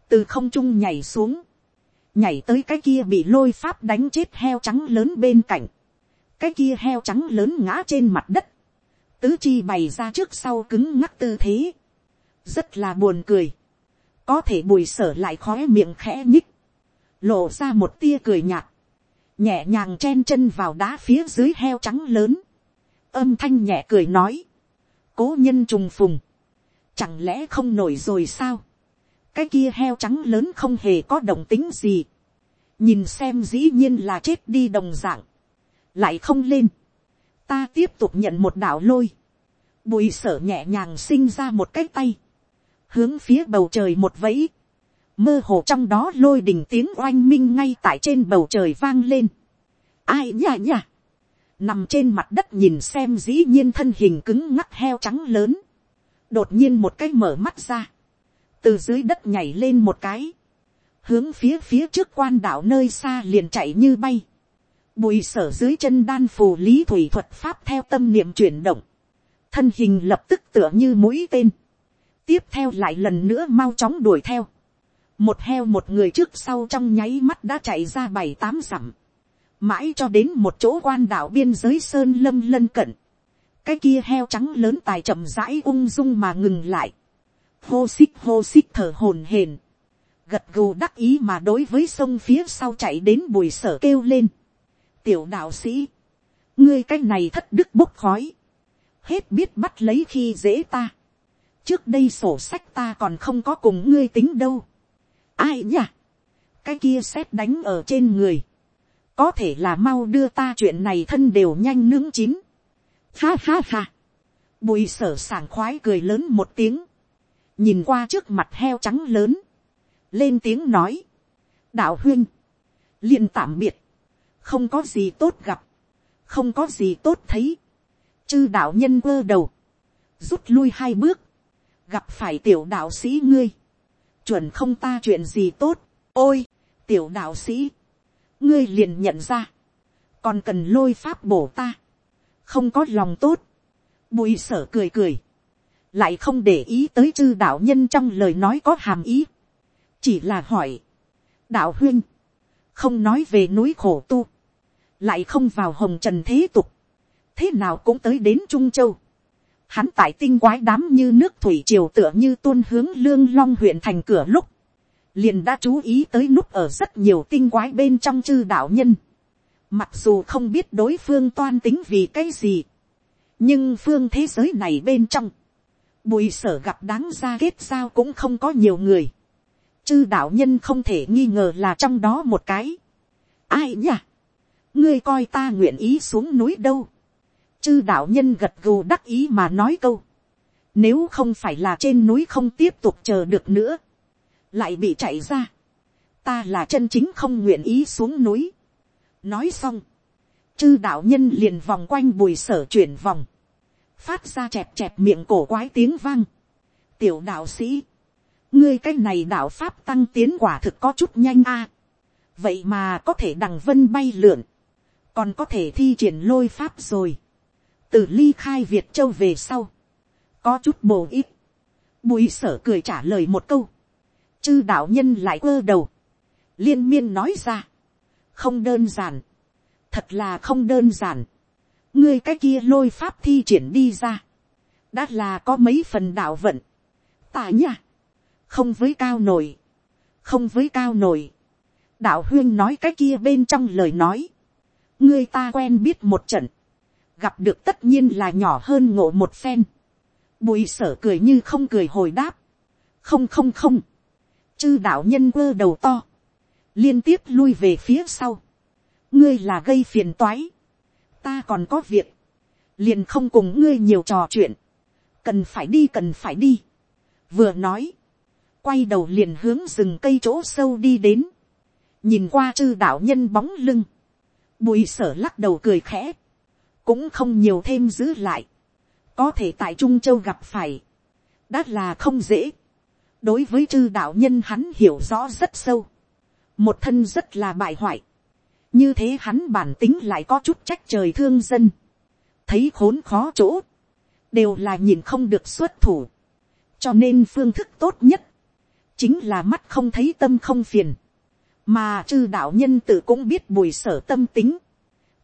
từ không trung nhảy xuống, nhảy tới cái kia bị lôi pháp đánh chết heo trắng lớn bên cạnh, cái kia heo trắng lớn ngã trên mặt đất, tứ chi bày ra trước sau cứng ngắc tư thế, rất là buồn cười, có thể bùi sở lại khói miệng khẽ nhích, lộ ra một tia cười nhạt, nhẹ nhàng chen chân vào đá phía dưới heo trắng lớn, âm thanh nhẹ cười nói, cố nhân trùng phùng, chẳng lẽ không nổi rồi sao, cái kia heo trắng lớn không hề có động tính gì, nhìn xem dĩ nhiên là chết đi đồng dạng, lại không lên, ta tiếp tục nhận một đạo lôi, bùi sở nhẹ nhàng sinh ra một cái tay, hướng phía bầu trời một vẫy, mơ hồ trong đó lôi đình tiếng oanh minh ngay tại trên bầu trời vang lên. ai nhả nhả, nằm trên mặt đất nhìn xem dĩ nhiên thân hình cứng ngắc heo trắng lớn, đột nhiên một cái mở mắt ra, từ dưới đất nhảy lên một cái, hướng phía phía trước quan đảo nơi xa liền chạy như bay, bùi sở dưới chân đan phù lý thủy thuật pháp theo tâm niệm chuyển động, thân hình lập tức tựa như mũi tên, tiếp theo lại lần nữa mau chóng đuổi theo, một heo một người trước sau trong nháy mắt đã chạy ra bảy tám dặm, mãi cho đến một chỗ quan đảo biên giới sơn lâm lân cận, cái kia heo trắng lớn tài chậm rãi ung dung mà ngừng lại, hô xích hô xích thở hồn hền, gật gù đắc ý mà đối với sông phía sau chạy đến bùi sở kêu lên, tiểu đạo sĩ, ngươi cái này thất đức bốc khói, hết biết bắt lấy khi dễ ta, trước đây sổ sách ta còn không có cùng ngươi tính đâu, ai nhỉ, cái kia xét đánh ở trên người, có thể là mau đưa ta chuyện này thân đều nhanh nướng chín, ha ha ha, bùi sở sảng khoái cười lớn một tiếng, nhìn qua trước mặt heo trắng lớn, lên tiếng nói, đạo huyên, liền tạm biệt, không có gì tốt gặp, không có gì tốt thấy, chư đạo nhân quơ đầu, rút lui hai bước, gặp phải tiểu đạo sĩ ngươi, chuẩn không ta chuyện gì tốt, ôi, tiểu đạo sĩ, ngươi liền nhận ra, còn cần lôi pháp bổ ta, không có lòng tốt, bùi sở cười cười, lại không để ý tới chư đạo nhân trong lời nói có hàm ý, chỉ là hỏi, đạo huyên, không nói về núi khổ tu, lại không vào hồng trần thế tục, thế nào cũng tới đến trung châu, hắn tại tinh quái đám như nước thủy triều tựa như tuôn hướng lương long huyện thành cửa lúc, liền đã chú ý tới núp ở rất nhiều tinh quái bên trong chư đạo nhân. Mặc dù không biết đối phương toan tính vì cái gì, nhưng phương thế giới này bên trong, bùi sở gặp đáng ra kết giao cũng không có nhiều người. Chư đạo nhân không thể nghi ngờ là trong đó một cái. Ai nhỉ? Ngươi coi ta nguyện ý xuống núi đâu chư đạo nhân gật gù đắc ý mà nói câu. Nếu không phải là trên núi không tiếp tục chờ được nữa. Lại bị chạy ra. Ta là chân chính không nguyện ý xuống núi. Nói xong. Chư đạo nhân liền vòng quanh bùi sở chuyển vòng. Phát ra chẹp chẹp miệng cổ quái tiếng vang. Tiểu đạo sĩ. Ngươi cái này đạo pháp tăng tiến quả thực có chút nhanh a. Vậy mà có thể đằng vân bay lượn. Còn có thể thi triển lôi pháp rồi từ ly khai việt châu về sau, có chút bồ ít, bùi sở cười trả lời một câu, chư đạo nhân lại quơ đầu, liên miên nói ra, không đơn giản, thật là không đơn giản, ngươi cái kia lôi pháp thi triển đi ra, đã là có mấy phần đạo vận, tả nha, không với cao nổi, không với cao nổi, đạo huyên nói cái kia bên trong lời nói, ngươi ta quen biết một trận, gặp được tất nhiên là nhỏ hơn ngộ một phen. Bùi sở cười như không cười hồi đáp. Không không không. Chư đạo nhân quơ đầu to. Liên tiếp lui về phía sau. Ngươi là gây phiền toái. Ta còn có việc. Liền không cùng ngươi nhiều trò chuyện. Cần phải đi, cần phải đi. Vừa nói. Quay đầu liền hướng rừng cây chỗ sâu đi đến. Nhìn qua chư đạo nhân bóng lưng. Bùi sở lắc đầu cười khẽ cũng không nhiều thêm giữ lại, có thể tại trung châu gặp phải, đã là không dễ, đối với chư đạo nhân hắn hiểu rõ rất sâu, một thân rất là bại hoại, như thế hắn bản tính lại có chút trách trời thương dân, thấy khốn khó chỗ, đều là nhìn không được xuất thủ, cho nên phương thức tốt nhất, chính là mắt không thấy tâm không phiền, mà chư đạo nhân tự cũng biết bùi sở tâm tính,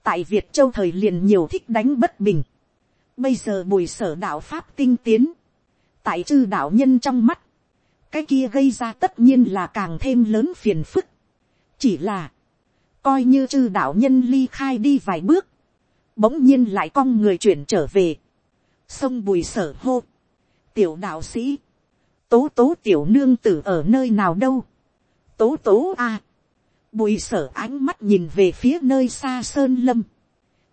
tại việt châu thời liền nhiều thích đánh bất bình. bây giờ bùi sở đạo pháp tinh tiến, tại chư đạo nhân trong mắt, cái kia gây ra tất nhiên là càng thêm lớn phiền phức. chỉ là, coi như chư đạo nhân ly khai đi vài bước, bỗng nhiên lại con người chuyển trở về, sông bùi sở hô, tiểu đạo sĩ, tố tố tiểu nương tử ở nơi nào đâu, tố tố a, bùi sở ánh mắt nhìn về phía nơi xa sơn lâm,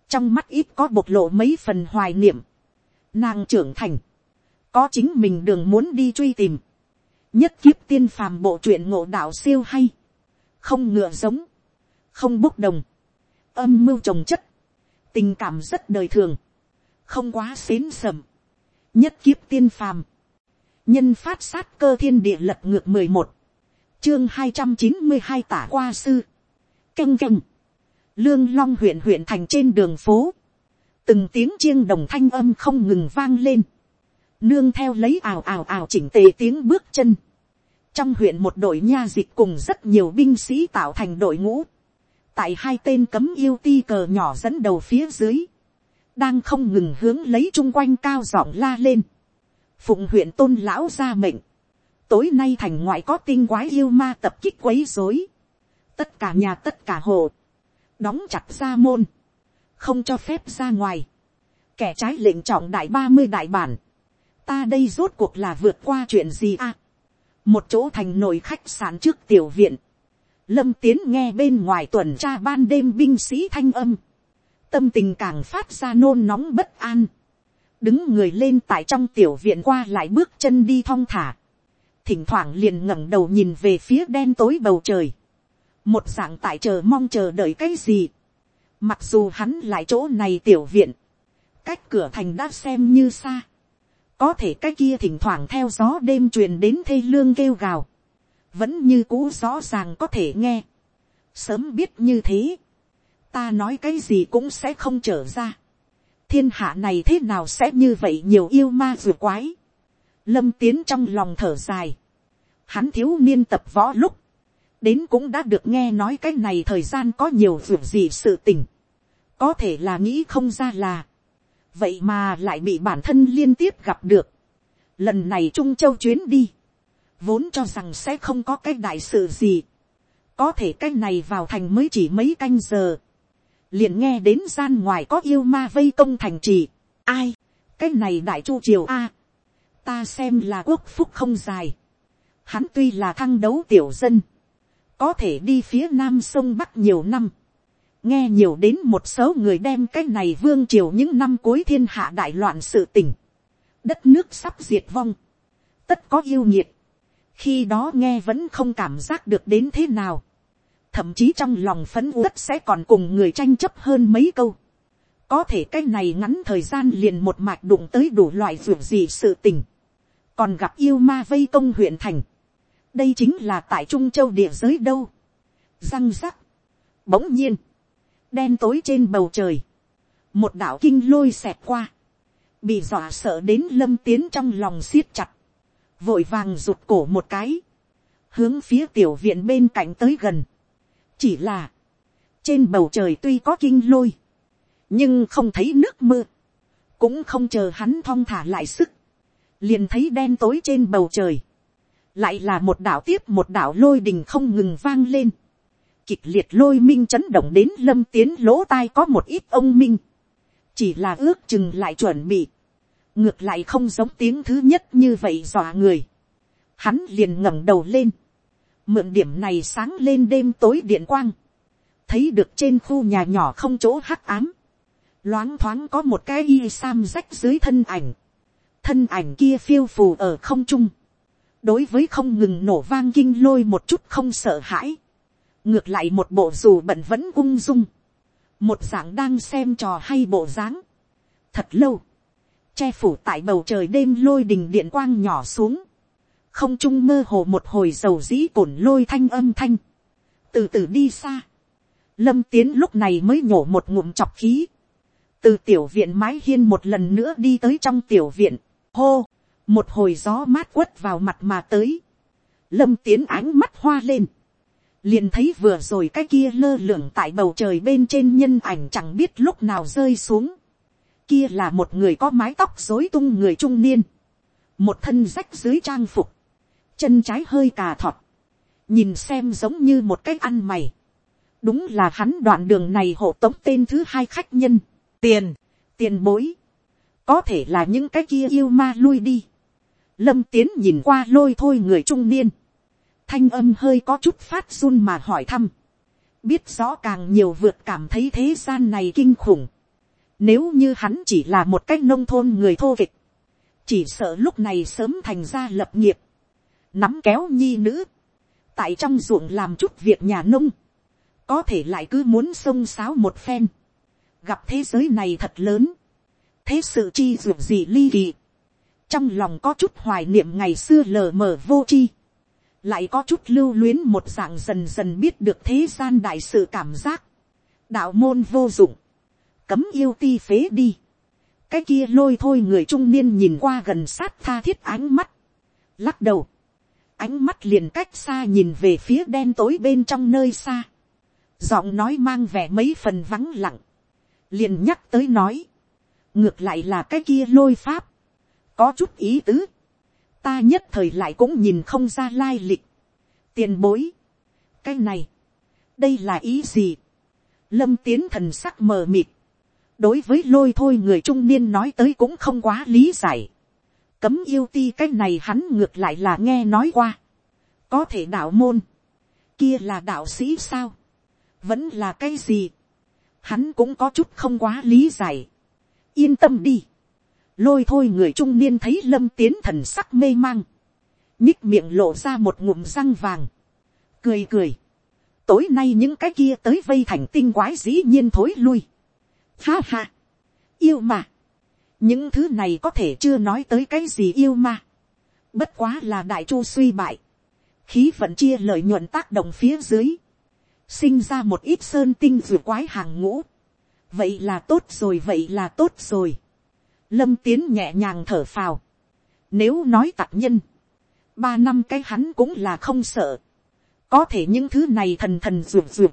trong mắt ít có bộc lộ mấy phần hoài niệm, nàng trưởng thành, có chính mình đường muốn đi truy tìm, nhất kiếp tiên phàm bộ truyện ngộ đạo siêu hay, không ngựa giống, không bốc đồng, âm mưu trồng chất, tình cảm rất đời thường, không quá xến sầm, nhất kiếp tiên phàm, nhân phát sát cơ thiên địa lật ngược mười một, chương hai trăm chín mươi hai tả qua sư, canh canh, lương long huyện huyện thành trên đường phố, từng tiếng chiêng đồng thanh âm không ngừng vang lên, nương theo lấy ào ào ào chỉnh tề tiếng bước chân, trong huyện một đội nha dịch cùng rất nhiều binh sĩ tạo thành đội ngũ, tại hai tên cấm yêu ti cờ nhỏ dẫn đầu phía dưới, đang không ngừng hướng lấy chung quanh cao giọng la lên, phụng huyện tôn lão ra mệnh, tối nay thành ngoại có tinh quái yêu ma tập kích quấy rối, tất cả nhà tất cả hộ, đóng chặt ra môn, không cho phép ra ngoài, kẻ trái lệnh trọng đại ba mươi đại bản, ta đây rốt cuộc là vượt qua chuyện gì à, một chỗ thành nội khách sạn trước tiểu viện, lâm tiến nghe bên ngoài tuần tra ban đêm binh sĩ thanh âm, tâm tình càng phát ra nôn nóng bất an, đứng người lên tại trong tiểu viện qua lại bước chân đi thong thả, thỉnh thoảng liền ngẩng đầu nhìn về phía đen tối bầu trời, một dạng tại chờ mong chờ đợi cái gì, mặc dù hắn lại chỗ này tiểu viện, cách cửa thành đã xem như xa, có thể cái kia thỉnh thoảng theo gió đêm truyền đến thê lương kêu gào, vẫn như cũ rõ ràng có thể nghe, sớm biết như thế, ta nói cái gì cũng sẽ không trở ra, thiên hạ này thế nào sẽ như vậy nhiều yêu ma vừa quái, lâm tiến trong lòng thở dài, hắn thiếu niên tập võ lúc, đến cũng đã được nghe nói cái này thời gian có nhiều việc gì sự tình, có thể là nghĩ không ra là, vậy mà lại bị bản thân liên tiếp gặp được. lần này trung châu chuyến đi, vốn cho rằng sẽ không có cái đại sự gì, có thể cái này vào thành mới chỉ mấy canh giờ, liền nghe đến gian ngoài có yêu ma vây công thành trì, ai, cái này đại chu triều a, ta xem là quốc phúc không dài, hắn tuy là thăng đấu tiểu dân, có thể đi phía nam sông bắc nhiều năm, nghe nhiều đến một số người đem cái này vương triều những năm cuối thiên hạ đại loạn sự tình, đất nước sắp diệt vong, tất có yêu nhiệt, khi đó nghe vẫn không cảm giác được đến thế nào, thậm chí trong lòng phấn uất sẽ còn cùng người tranh chấp hơn mấy câu, có thể cái này ngắn thời gian liền một mạch đụng tới đủ loại ruột gì sự tình, còn gặp yêu ma vây công huyện thành, đây chính là tại trung châu địa giới đâu, răng rắc, bỗng nhiên, đen tối trên bầu trời, một đạo kinh lôi xẹt qua, bị dọa sợ đến lâm tiến trong lòng siết chặt, vội vàng rụt cổ một cái, hướng phía tiểu viện bên cạnh tới gần, chỉ là, trên bầu trời tuy có kinh lôi, nhưng không thấy nước mưa, cũng không chờ hắn thong thả lại sức, liền thấy đen tối trên bầu trời, lại là một đạo tiếp một đạo lôi đình không ngừng vang lên, kịch liệt lôi minh chấn động đến lâm tiến lỗ tai có một ít ông minh, chỉ là ước chừng lại chuẩn bị, ngược lại không giống tiếng thứ nhất như vậy dọa người, hắn liền ngẩng đầu lên, mượn điểm này sáng lên đêm tối điện quang, thấy được trên khu nhà nhỏ không chỗ hắc ám, loáng thoáng có một cái y sam rách dưới thân ảnh, thân ảnh kia phiêu phù ở không trung, đối với không ngừng nổ vang kinh lôi một chút không sợ hãi, ngược lại một bộ dù bận vẫn ung dung, một dạng đang xem trò hay bộ dáng, thật lâu, che phủ tại bầu trời đêm lôi đình điện quang nhỏ xuống, không trung mơ hồ một hồi dầu dĩ cổn lôi thanh âm thanh, từ từ đi xa, lâm tiến lúc này mới nhổ một ngụm chọc khí, từ tiểu viện mái hiên một lần nữa đi tới trong tiểu viện, hô, một hồi gió mát quất vào mặt mà tới, lâm tiến ánh mắt hoa lên, liền thấy vừa rồi cái kia lơ lửng tại bầu trời bên trên nhân ảnh chẳng biết lúc nào rơi xuống, kia là một người có mái tóc dối tung người trung niên, một thân rách dưới trang phục, chân trái hơi cà thọt, nhìn xem giống như một cái ăn mày, đúng là hắn đoạn đường này hộ tống tên thứ hai khách nhân, tiền, tiền bối, có thể là những cái kia yêu ma lui đi, lâm tiến nhìn qua lôi thôi người trung niên, thanh âm hơi có chút phát run mà hỏi thăm, biết rõ càng nhiều vượt cảm thấy thế gian này kinh khủng, nếu như hắn chỉ là một cách nông thôn người thô kịch, chỉ sợ lúc này sớm thành ra lập nghiệp, nắm kéo nhi nữ, tại trong ruộng làm chút việc nhà nông, có thể lại cứ muốn xông xáo một phen, gặp thế giới này thật lớn, thế sự chi ruột gì ly kỳ, trong lòng có chút hoài niệm ngày xưa lờ mờ vô chi, lại có chút lưu luyến một dạng dần dần biết được thế gian đại sự cảm giác, đạo môn vô dụng, cấm yêu ti phế đi, cái kia lôi thôi người trung niên nhìn qua gần sát tha thiết ánh mắt, lắc đầu, ánh mắt liền cách xa nhìn về phía đen tối bên trong nơi xa, giọng nói mang vẻ mấy phần vắng lặng, liền nhắc tới nói, ngược lại là cái kia lôi pháp, có chút ý tứ, ta nhất thời lại cũng nhìn không ra lai lịch, tiền bối, cái này, đây là ý gì, lâm tiến thần sắc mờ mịt, đối với lôi thôi người trung niên nói tới cũng không quá lý giải, cấm yêu ti cái này hắn ngược lại là nghe nói qua, có thể đạo môn, kia là đạo sĩ sao, vẫn là cái gì, hắn cũng có chút không quá lý giải, yên tâm đi, lôi thôi người trung niên thấy lâm tiến thần sắc mê mang, nhích miệng lộ ra một ngụm răng vàng, cười cười, tối nay những cái kia tới vây thành tinh quái dĩ nhiên thối lui, ha ha, yêu mà, những thứ này có thể chưa nói tới cái gì yêu mà, bất quá là đại chu suy bại, khí vận chia lợi nhuận tác động phía dưới, sinh ra một ít sơn tinh r quái hàng ngũ, vậy là tốt rồi vậy là tốt rồi, lâm tiến nhẹ nhàng thở phào, nếu nói tạc nhân, ba năm cái hắn cũng là không sợ, có thể những thứ này thần thần ruột ruột,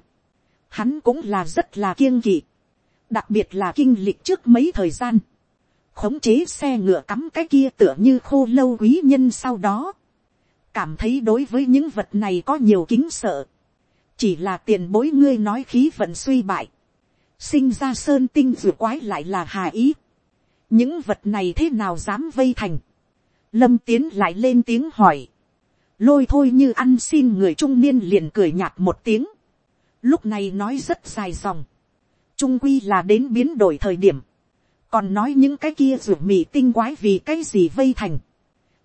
hắn cũng là rất là kiêng kỵ, đặc biệt là kinh lịch trước mấy thời gian, khống chế xe ngựa cắm cái kia tựa như khô lâu quý nhân sau đó, cảm thấy đối với những vật này có nhiều kính sợ, chỉ là tiền bối ngươi nói khí vận suy bại, sinh ra sơn tinh vừa quái lại là hà ý, những vật này thế nào dám vây thành, lâm tiến lại lên tiếng hỏi, lôi thôi như ăn xin người trung niên liền cười nhạt một tiếng, lúc này nói rất dài dòng, trung quy là đến biến đổi thời điểm, còn nói những cái kia ruột mì tinh quái vì cái gì vây thành.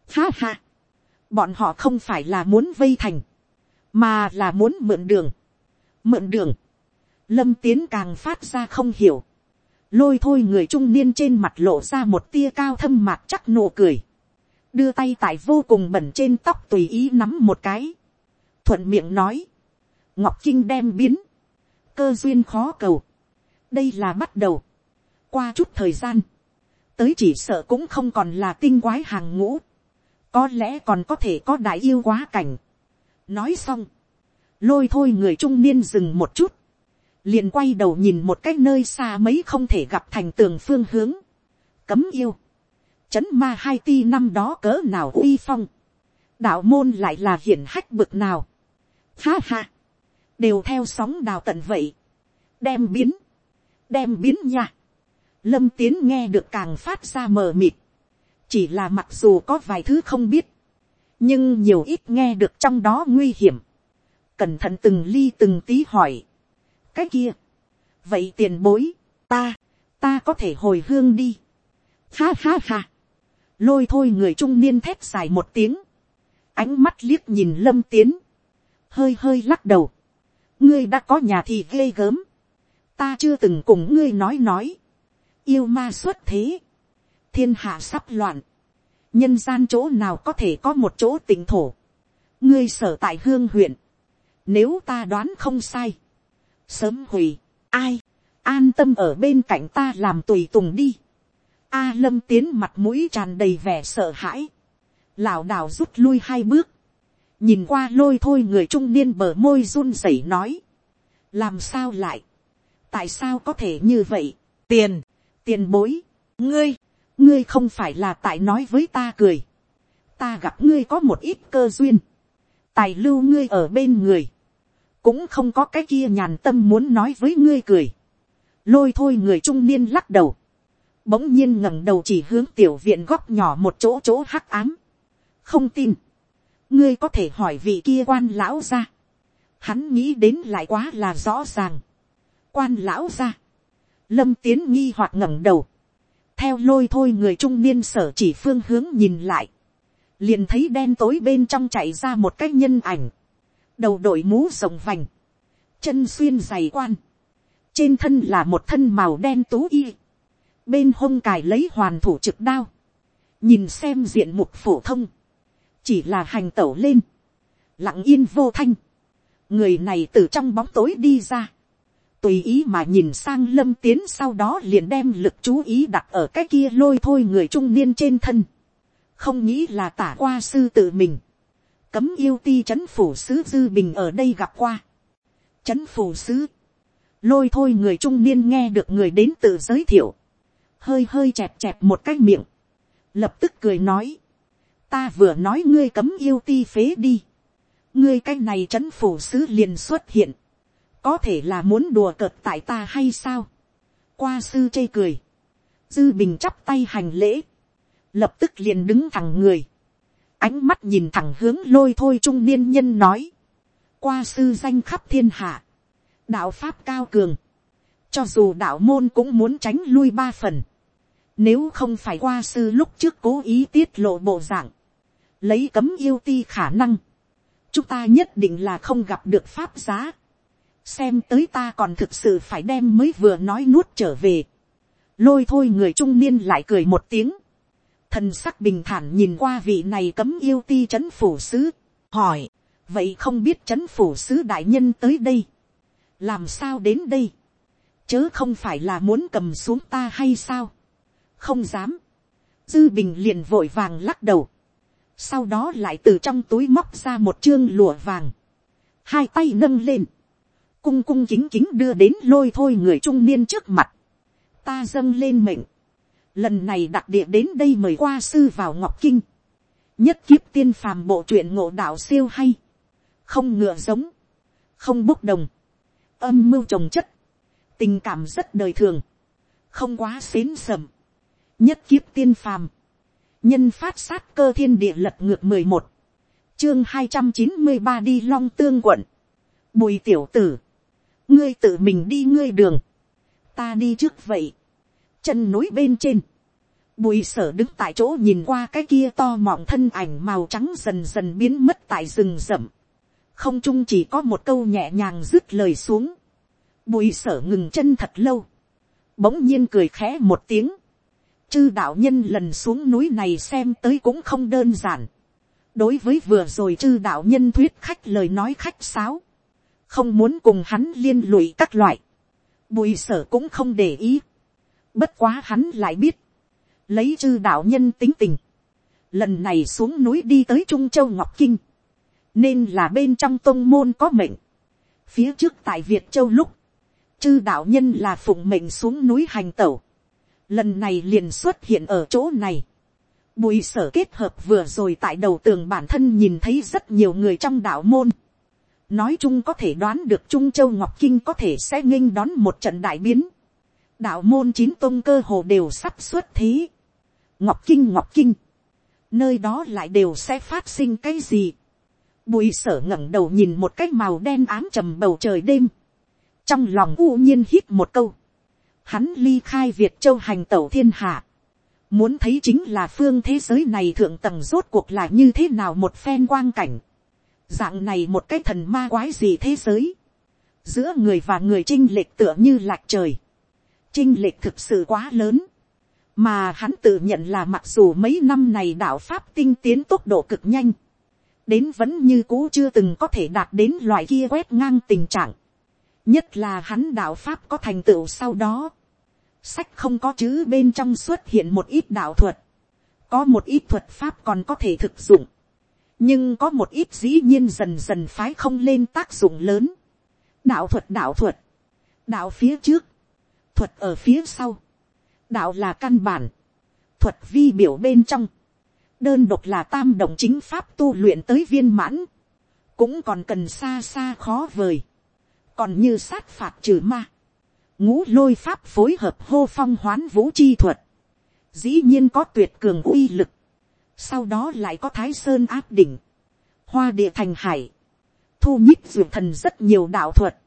Ha ha, bọn họ không phải là muốn vây thành, mà là muốn mượn đường. Mượn đường, lâm tiến càng phát ra không hiểu, lôi thôi người trung niên trên mặt lộ ra một tia cao thâm mạc chắc nụ cười, đưa tay tại vô cùng bẩn trên tóc tùy ý nắm một cái, thuận miệng nói, ngọc kinh đem biến, cơ duyên khó cầu, đây là bắt đầu, qua chút thời gian, tới chỉ sợ cũng không còn là tinh quái hàng ngũ, có lẽ còn có thể có đại yêu quá cảnh. nói xong, lôi thôi người trung niên dừng một chút, liền quay đầu nhìn một cái nơi xa mấy không thể gặp thành tường phương hướng, cấm yêu, chấn ma hai ti năm đó cỡ nào uy phong, đạo môn lại là hiển hách bực nào, ha ha, đều theo sóng đào tận vậy, đem biến, đem biến nha, lâm tiến nghe được càng phát ra mờ mịt, chỉ là mặc dù có vài thứ không biết, nhưng nhiều ít nghe được trong đó nguy hiểm, cẩn thận từng ly từng tí hỏi, cái kia, vậy tiền bối, ta, ta có thể hồi hương đi, ha ha ha, lôi thôi người trung niên thét dài một tiếng, ánh mắt liếc nhìn lâm tiến, hơi hơi lắc đầu, ngươi đã có nhà thì ghê gớm, ta chưa từng cùng ngươi nói nói, yêu ma xuất thế, thiên hạ sắp loạn, nhân gian chỗ nào có thể có một chỗ tỉnh thổ, ngươi sở tại hương huyện, nếu ta đoán không sai, sớm hủy, ai, an tâm ở bên cạnh ta làm tùy tùng đi, a lâm tiến mặt mũi tràn đầy vẻ sợ hãi, lảo đảo rút lui hai bước, nhìn qua lôi thôi người trung niên bờ môi run rẩy nói, làm sao lại, tại sao có thể như vậy, tiền, tiền bối, ngươi, ngươi không phải là tại nói với ta cười, ta gặp ngươi có một ít cơ duyên, tài lưu ngươi ở bên người, cũng không có cái kia nhàn tâm muốn nói với ngươi cười, lôi thôi người trung niên lắc đầu, bỗng nhiên ngẩng đầu chỉ hướng tiểu viện góc nhỏ một chỗ chỗ hắc ám, không tin, ngươi có thể hỏi vị kia quan lão ra, hắn nghĩ đến lại quá là rõ ràng, quan lão ra, lâm tiến nghi hoặc ngẩng đầu, theo lôi thôi người trung niên sở chỉ phương hướng nhìn lại, liền thấy đen tối bên trong chạy ra một cái nhân ảnh, đầu đội mũ rồng vành, chân xuyên giày quan, trên thân là một thân màu đen tú y, bên hông cài lấy hoàn thủ trực đao, nhìn xem diện mục phổ thông, chỉ là hành tẩu lên, lặng yên vô thanh, người này từ trong bóng tối đi ra, tùy ý mà nhìn sang lâm tiến sau đó liền đem lực chú ý đặt ở cái kia lôi thôi người trung niên trên thân, không nghĩ là tả qua sư tự mình, cấm yêu ti c h ấ n phủ sứ dư bình ở đây gặp qua, c h ấ n phủ sứ, lôi thôi người trung niên nghe được người đến tự giới thiệu, hơi hơi chẹp chẹp một cái miệng, lập tức cười nói, ta vừa nói ngươi cấm yêu ti phế đi, ngươi cái này c h ấ n phủ sứ liền xuất hiện, có thể là muốn đùa cợt tại ta hay sao, qua sư chê cười, dư bình chắp tay hành lễ, lập tức liền đứng thẳng người, ánh mắt nhìn thẳng hướng lôi thôi trung niên nhân nói, qua sư danh khắp thiên hạ, đạo pháp cao cường, cho dù đạo môn cũng muốn tránh lui ba phần, nếu không phải qua sư lúc trước cố ý tiết lộ bộ dạng, lấy cấm yêu ti khả năng, chúng ta nhất định là không gặp được pháp giá, xem tới ta còn thực sự phải đem mới vừa nói nuốt trở về, lôi thôi người trung niên lại cười một tiếng, thần sắc bình thản nhìn qua vị này cấm yêu ti c h ấ n phủ sứ, hỏi, vậy không biết c h ấ n phủ sứ đại nhân tới đây, làm sao đến đây, chớ không phải là muốn cầm xuống ta hay sao, không dám, dư bình liền vội vàng lắc đầu, sau đó lại từ trong túi móc ra một chương lụa vàng, hai tay nâng lên, cung cung kính kính đưa đến lôi thôi người trung niên trước mặt, ta dâng lên mệnh, lần này đặc địa đến đây mời qua sư vào ngọc kinh, nhất kiếp tiên phàm bộ truyện ngộ đạo siêu hay, không ngựa giống, không bốc đồng, âm mưu trồng chất, tình cảm rất đời thường, không quá xến sầm, nhất kiếp tiên phàm, nhân phát sát cơ thiên địa lật ngược mười một, chương hai trăm chín mươi ba đi long tương quận, bùi tiểu tử, ngươi tự mình đi ngươi đường, ta đi trước vậy, chân núi bên trên, bùi sở đứng tại chỗ nhìn qua cái kia to mọng thân ảnh màu trắng dần dần biến mất tại rừng rậm, không chung chỉ có một câu nhẹ nhàng dứt lời xuống, bùi sở ngừng chân thật lâu, bỗng nhiên cười khẽ một tiếng, chư đạo nhân lần xuống núi này xem tới cũng không đơn giản, đối với vừa rồi chư đạo nhân thuyết khách lời nói khách sáo, không muốn cùng hắn liên lụy các loại, bùi sở cũng không để ý, Bất quá hắn lại biết. Lấy chư đạo nhân tính tình. Lần này xuống núi đi tới Trung Châu Ngọc Kinh. Nên là bên trong tông môn có mệnh. Phía trước tại Việt Châu lúc. Chư đạo nhân là phụng mệnh xuống núi hành tẩu. Lần này liền xuất hiện ở chỗ này. Bùi sở kết hợp vừa rồi tại đầu tường bản thân nhìn thấy rất nhiều người trong đạo môn. Nói chung có thể đoán được Trung Châu Ngọc Kinh có thể sẽ nghênh đón một trận đại biến đạo môn chín tôn cơ hồ đều sắp xuất thế. Ngọc kinh ngọc kinh, nơi đó lại đều sẽ phát sinh cái gì. bùi sở ngẩng đầu nhìn một cái màu đen ám trầm bầu trời đêm, trong lòng u nhiên hít một câu, hắn ly khai việt châu hành tẩu thiên hạ, muốn thấy chính là phương thế giới này thượng tầng rốt cuộc là như thế nào một phen quang cảnh, dạng này một cái thần ma quái gì thế giới, giữa người và người chinh lệch tựa như lạc trời, Trinh lệch thực sự quá lớn, mà hắn tự nhận là mặc dù mấy năm này đạo pháp tinh tiến tốc độ cực nhanh, đến vẫn như cũ chưa từng có thể đạt đến loại kia quét ngang tình trạng, nhất là hắn đạo pháp có thành tựu sau đó, sách không có chữ bên trong xuất hiện một ít đạo thuật, có một ít thuật pháp còn có thể thực dụng, nhưng có một ít dĩ nhiên dần dần phái không lên tác dụng lớn, đạo thuật đạo thuật, đạo phía trước, thuật ở phía sau, đạo là căn bản, thuật vi biểu bên trong, đơn độc là tam động chính pháp tu luyện tới viên mãn, cũng còn cần xa xa khó vời, còn như sát phạt trừ ma, ngũ lôi pháp phối hợp hô phong hoán vũ chi thuật, dĩ nhiên có tuyệt cường uy lực, sau đó lại có thái sơn áp đỉnh, hoa địa thành hải, thu nhích dược thần rất nhiều đạo thuật,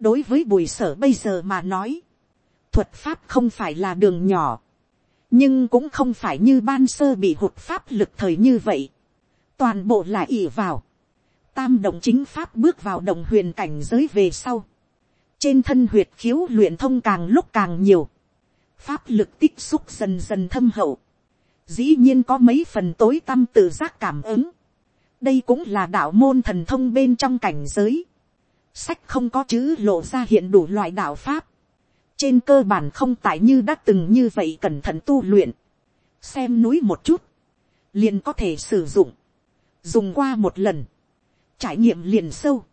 đối với bùi sở bây giờ mà nói, thuật pháp không phải là đường nhỏ, nhưng cũng không phải như ban sơ bị hụt pháp lực thời như vậy, toàn bộ là ỉ vào, tam động chính pháp bước vào động huyền cảnh giới về sau, trên thân huyệt khiếu luyện thông càng lúc càng nhiều, pháp lực tích xúc dần dần thâm hậu, dĩ nhiên có mấy phần tối tâm tự giác cảm ứng, đây cũng là đạo môn thần thông bên trong cảnh giới, sách không có chữ lộ ra hiện đủ loại đạo pháp, trên cơ bản không tại như đã từng như vậy cẩn thận tu luyện, xem núi một chút, liền có thể sử dụng, dùng qua một lần, trải nghiệm liền sâu,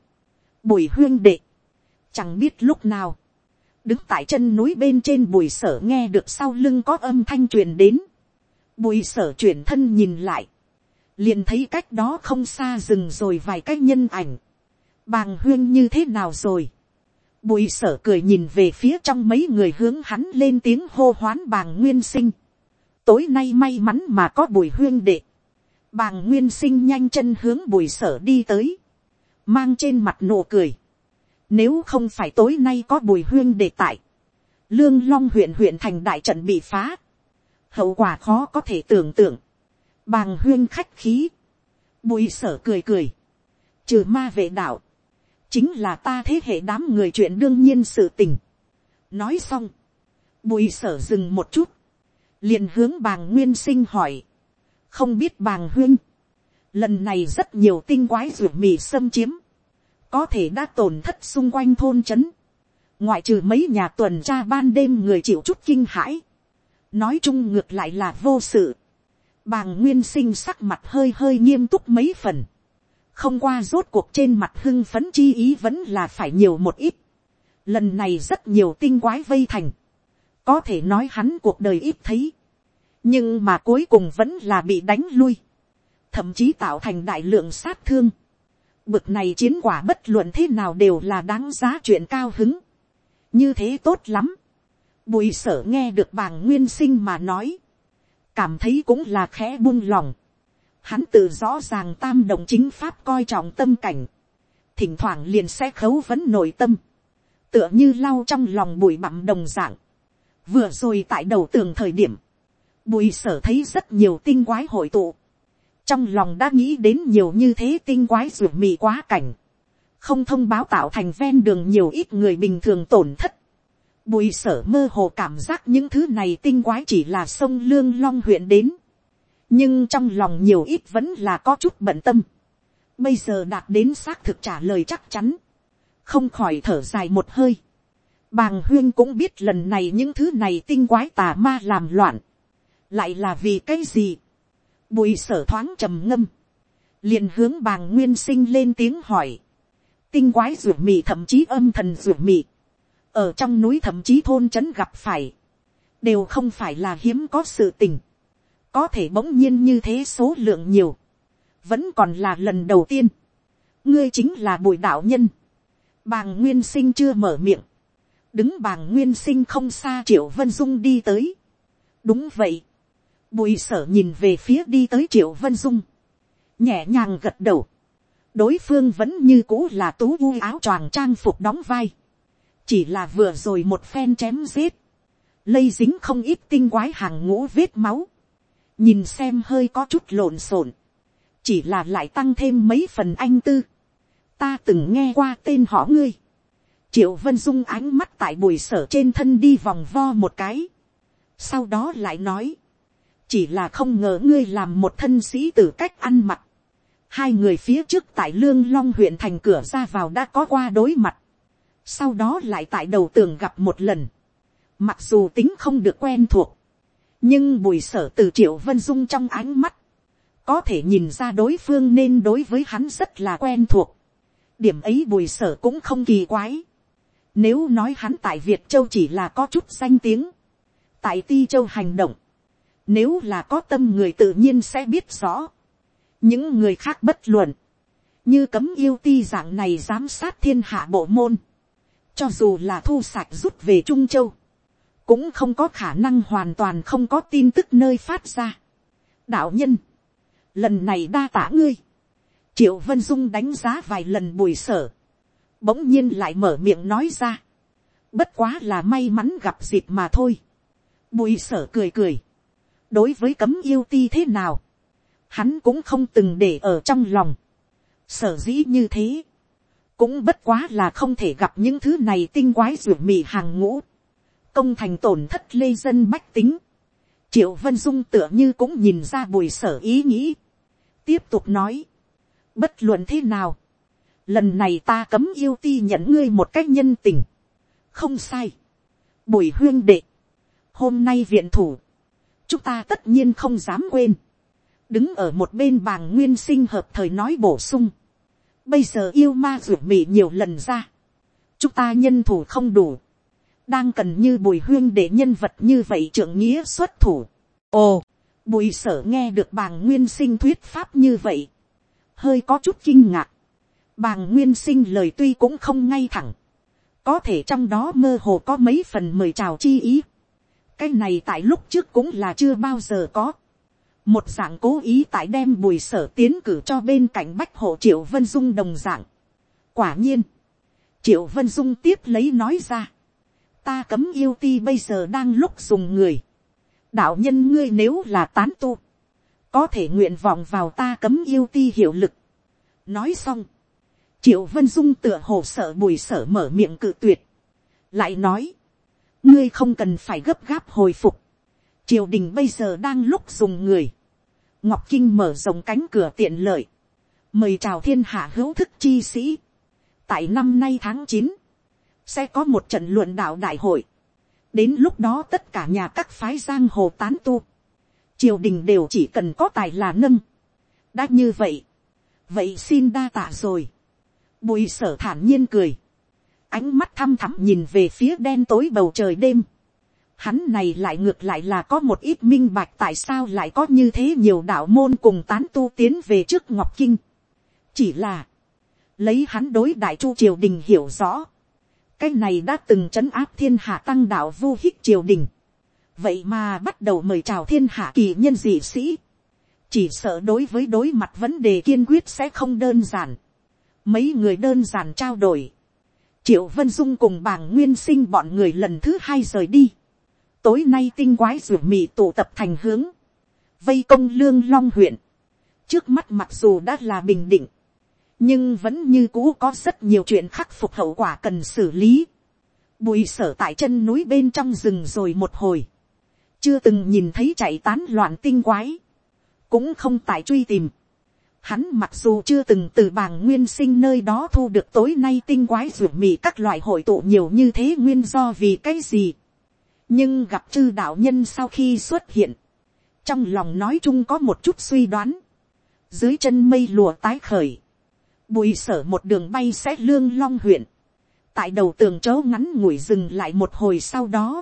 bùi huyên đệ, chẳng biết lúc nào, đứng tại chân núi bên trên bùi sở nghe được sau lưng có âm thanh truyền đến, bùi sở chuyển thân nhìn lại, liền thấy cách đó không xa rừng rồi vài cái nhân ảnh, bàng huyên như thế nào rồi, bùi sở cười nhìn về phía trong mấy người hướng hắn lên tiếng hô hoán bàng nguyên sinh, tối nay may mắn mà có bùi huyên đệ, bàng nguyên sinh nhanh chân hướng bùi sở đi tới, mang trên mặt nụ cười, nếu không phải tối nay có bùi huyên đệ tại, lương long huyện huyện thành đại trận bị phá, hậu quả khó có thể tưởng tượng, bàng huyên khách khí, bùi sở cười cười, trừ ma vệ đạo, chính là ta thế hệ đám người chuyện đương nhiên sự tình. nói xong, bùi sở dừng một chút, liền hướng bàng nguyên sinh hỏi, không biết bàng huyên, lần này rất nhiều tinh quái ruột mì xâm chiếm, có thể đã tổn thất xung quanh thôn trấn, ngoại trừ mấy nhà tuần tra ban đêm người chịu chút kinh hãi, nói chung ngược lại là vô sự, bàng nguyên sinh sắc mặt hơi hơi nghiêm túc mấy phần, không qua rốt cuộc trên mặt hưng phấn chi ý vẫn là phải nhiều một ít, lần này rất nhiều tinh quái vây thành, có thể nói hắn cuộc đời ít thấy, nhưng mà cuối cùng vẫn là bị đánh lui, thậm chí tạo thành đại lượng sát thương, Bực này chiến quả bất luận thế nào đều là đáng giá chuyện cao hứng. Như thế tốt lắm. Bùi sở nghe được bàng nguyên sinh mà nói. Cảm thấy cũng là khẽ buông lòng. Hắn tự rõ ràng tam đồng chính pháp coi trọng tâm cảnh. Thỉnh thoảng liền sẽ khấu vấn nội tâm. Tựa như lau trong lòng bụi bặm đồng dạng. Vừa rồi tại đầu tường thời điểm. Bùi sở thấy rất nhiều tinh quái hội tụ trong lòng đã nghĩ đến nhiều như thế tinh quái ruột mì quá cảnh, không thông báo tạo thành ven đường nhiều ít người bình thường tổn thất. Bùi sở mơ hồ cảm giác những thứ này tinh quái chỉ là sông Lương Long huyện đến. Nhưng trong lòng nhiều ít vẫn là có chút bận tâm. Bây giờ đạt đến xác thực trả lời chắc chắn. Không khỏi thở dài một hơi. Bàng huyên cũng biết lần này những thứ này tinh quái tà ma làm loạn. Lại là vì cái gì? Bùi sở thoáng trầm ngâm. liền hướng bàng nguyên sinh lên tiếng hỏi. Tinh quái rủ mị thậm chí âm thần rủ mị. Ở trong núi thậm chí thôn trấn gặp phải. Đều không phải là hiếm có sự tình. Có thể bỗng nhiên như thế số lượng nhiều. Vẫn còn là lần đầu tiên. Ngươi chính là bùi đạo nhân. Bàng nguyên sinh chưa mở miệng. Đứng bàng nguyên sinh không xa triệu vân dung đi tới. Đúng vậy Bùi sở nhìn về phía đi tới triệu vân dung. Nhẹ nhàng gật đầu. Đối phương vẫn như cũ là tú u áo choàng trang phục đóng vai. Chỉ là vừa rồi một phen chém giết. Lây dính không ít tinh quái hàng ngũ vết máu. Nhìn xem hơi có chút lộn xộn. Chỉ là lại tăng thêm mấy phần anh tư. Ta từng nghe qua tên họ ngươi. Triệu Vân Dung ánh mắt tại bùi sở trên thân đi vòng vo một cái. Sau đó lại nói chỉ là không ngờ ngươi làm một thân sĩ từ cách ăn mặc. hai người phía trước tại lương long huyện thành cửa ra vào đã có qua đối mặt. sau đó lại tại đầu tường gặp một lần. mặc dù tính không được quen thuộc nhưng bùi sở từ triệu vân dung trong ánh mắt. có thể nhìn ra đối phương nên đối với hắn rất là quen thuộc. điểm ấy bùi sở cũng không kỳ quái. nếu nói hắn tại việt châu chỉ là có chút danh tiếng. tại ti châu hành động, Nếu là có tâm người tự nhiên sẽ biết rõ. Những người khác bất luận. Như cấm yêu ti dạng này giám sát thiên hạ bộ môn. Cho dù là thu sạch rút về Trung Châu. Cũng không có khả năng hoàn toàn không có tin tức nơi phát ra. Đạo nhân. Lần này đa tả ngươi. Triệu Vân Dung đánh giá vài lần bùi sở. Bỗng nhiên lại mở miệng nói ra. Bất quá là may mắn gặp dịp mà thôi. Bùi sở cười cười. Đối với cấm yêu ti thế nào. Hắn cũng không từng để ở trong lòng. Sở dĩ như thế. Cũng bất quá là không thể gặp những thứ này tinh quái ruột mì hàng ngũ. Công thành tổn thất lê dân bách tính. Triệu Vân Dung tựa như cũng nhìn ra bùi sở ý nghĩ. Tiếp tục nói. Bất luận thế nào. Lần này ta cấm yêu ti nhận ngươi một cách nhân tình. Không sai. Bùi huyên đệ. Hôm nay viện thủ. Chúng ta tất nhiên không dám quên. Đứng ở một bên bàng nguyên sinh hợp thời nói bổ sung. Bây giờ yêu ma rủi mị nhiều lần ra. Chúng ta nhân thủ không đủ. Đang cần như bùi huyên để nhân vật như vậy trưởng nghĩa xuất thủ. Ồ, bùi sở nghe được bàng nguyên sinh thuyết pháp như vậy. Hơi có chút kinh ngạc. Bàng nguyên sinh lời tuy cũng không ngay thẳng. Có thể trong đó mơ hồ có mấy phần mời chào chi ý. Cái này tại lúc trước cũng là chưa bao giờ có. Một dạng cố ý tại đem bùi sở tiến cử cho bên cạnh bách hộ triệu vân dung đồng dạng. Quả nhiên. Triệu vân dung tiếp lấy nói ra. Ta cấm yêu ti bây giờ đang lúc dùng người. Đạo nhân ngươi nếu là tán tu. Có thể nguyện vọng vào ta cấm yêu ti hiệu lực. Nói xong triệu vân dung tựa hồ sợ bùi sở mở miệng cự tuyệt, lại nói, ngươi không cần phải gấp gáp hồi phục, triều đình bây giờ đang lúc dùng người, ngọc kinh mở rộng cánh cửa tiện lợi, mời chào thiên hạ hữu thức chi sĩ, tại năm nay tháng chín, sẽ có một trận luận đạo đại hội, đến lúc đó tất cả nhà các phái giang hồ tán tu, triều đình đều chỉ cần có tài là nâng, đã như vậy, vậy xin đa tạ rồi, Bùi sở thản nhiên cười. Ánh mắt thăm thẳm nhìn về phía đen tối bầu trời đêm. Hắn này lại ngược lại là có một ít minh bạch tại sao lại có như thế nhiều đạo môn cùng tán tu tiến về trước Ngọc Kinh. Chỉ là. Lấy hắn đối đại chu triều đình hiểu rõ. Cái này đã từng trấn áp thiên hạ tăng đạo vu hích triều đình. Vậy mà bắt đầu mời chào thiên hạ kỳ nhân dị sĩ. Chỉ sợ đối với đối mặt vấn đề kiên quyết sẽ không đơn giản. Mấy người đơn giản trao đổi, triệu vân dung cùng bàng nguyên sinh bọn người lần thứ hai rời đi, tối nay tinh quái ruột mì tụ tập thành hướng, vây công lương long huyện, trước mắt mặc dù đã là bình định, nhưng vẫn như cũ có rất nhiều chuyện khắc phục hậu quả cần xử lý. Bùi sở tại chân núi bên trong rừng rồi một hồi, chưa từng nhìn thấy chạy tán loạn tinh quái, cũng không tại truy tìm, Hắn mặc dù chưa từng từ bàng nguyên sinh nơi đó thu được tối nay tinh quái ruột mì các loại hội tụ nhiều như thế nguyên do vì cái gì. Nhưng gặp chư đạo nhân sau khi xuất hiện. Trong lòng nói chung có một chút suy đoán. Dưới chân mây lùa tái khởi. Bùi sở một đường bay sẽ lương long huyện. Tại đầu tường chỗ ngắn ngủi dừng lại một hồi sau đó.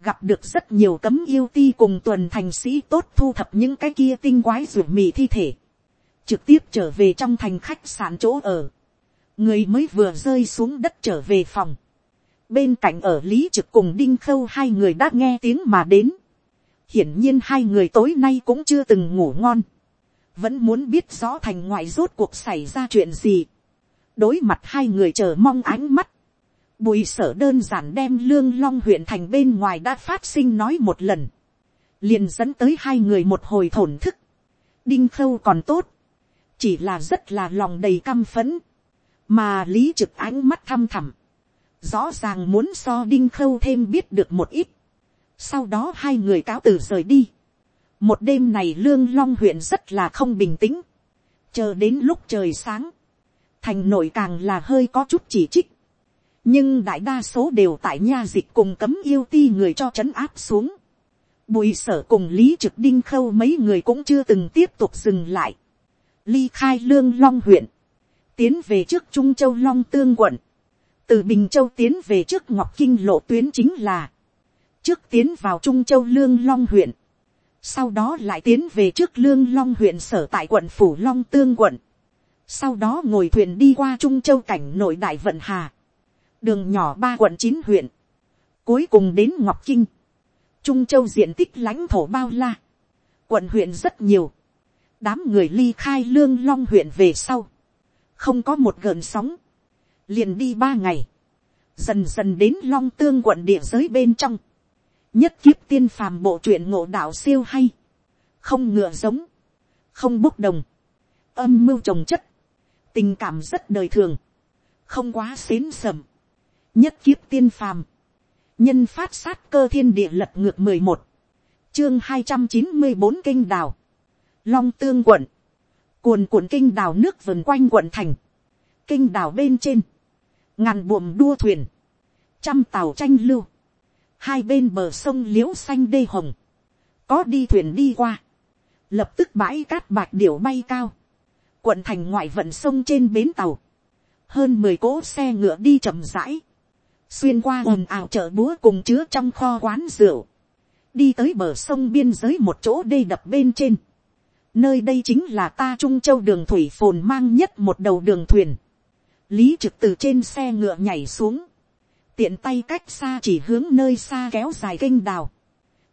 Gặp được rất nhiều cấm yêu ti cùng tuần thành sĩ tốt thu thập những cái kia tinh quái ruột mì thi thể. Trực tiếp trở về trong thành khách sạn chỗ ở, người mới vừa rơi xuống đất trở về phòng, bên cạnh ở lý trực cùng đinh khâu hai người đã nghe tiếng mà đến, hiển nhiên hai người tối nay cũng chưa từng ngủ ngon, vẫn muốn biết rõ thành ngoại rốt cuộc xảy ra chuyện gì, đối mặt hai người chờ mong ánh mắt, bùi sở đơn giản đem lương long huyện thành bên ngoài đã phát sinh nói một lần, liền dẫn tới hai người một hồi thổn thức, đinh khâu còn tốt, chỉ là rất là lòng đầy căm phẫn, mà lý trực ánh mắt thăm thẳm, rõ ràng muốn so đinh khâu thêm biết được một ít, sau đó hai người cáo từ rời đi, một đêm này lương long huyện rất là không bình tĩnh, chờ đến lúc trời sáng, thành nội càng là hơi có chút chỉ trích, nhưng đại đa số đều tại nha dịch cùng cấm yêu ti người cho chấn áp xuống, bùi sở cùng lý trực đinh khâu mấy người cũng chưa từng tiếp tục dừng lại, ly khai lương long huyện, tiến về trước trung châu long tương quận, từ bình châu tiến về trước ngọc kinh lộ tuyến chính là, trước tiến vào trung châu lương long huyện, sau đó lại tiến về trước lương long huyện sở tại quận phủ long tương quận, sau đó ngồi thuyền đi qua trung châu cảnh nội đại vận hà, đường nhỏ ba quận chín huyện, cuối cùng đến ngọc kinh, trung châu diện tích lãnh thổ bao la, quận huyện rất nhiều, đám người ly khai lương long huyện về sau, không có một gợn sóng, liền đi ba ngày, dần dần đến long tương quận địa giới bên trong, nhất kiếp tiên phàm bộ truyện ngộ đạo siêu hay, không ngựa giống, không bốc đồng, âm mưu trồng chất, tình cảm rất đời thường, không quá xến sầm, nhất kiếp tiên phàm, nhân phát sát cơ thiên địa lật ngược mười một, chương hai trăm chín mươi bốn kinh đào, long tương quận, cuồn cuộn kinh đào nước vần quanh quận thành, kinh đào bên trên, ngàn buồm đua thuyền, trăm tàu tranh lưu, hai bên bờ sông l i ễ u xanh đê hồng, có đi thuyền đi qua, lập tức bãi cát bạc điểu bay cao, quận thành ngoại vận sông trên bến tàu, hơn mười cỗ xe ngựa đi chậm rãi, xuyên qua ồn ào chợ búa cùng chứa trong kho quán rượu, đi tới bờ sông biên giới một chỗ đê đập bên trên, nơi đây chính là ta trung châu đường thủy phồn mang nhất một đầu đường thuyền, lý trực từ trên xe ngựa nhảy xuống, tiện tay cách xa chỉ hướng nơi xa kéo dài kênh đào,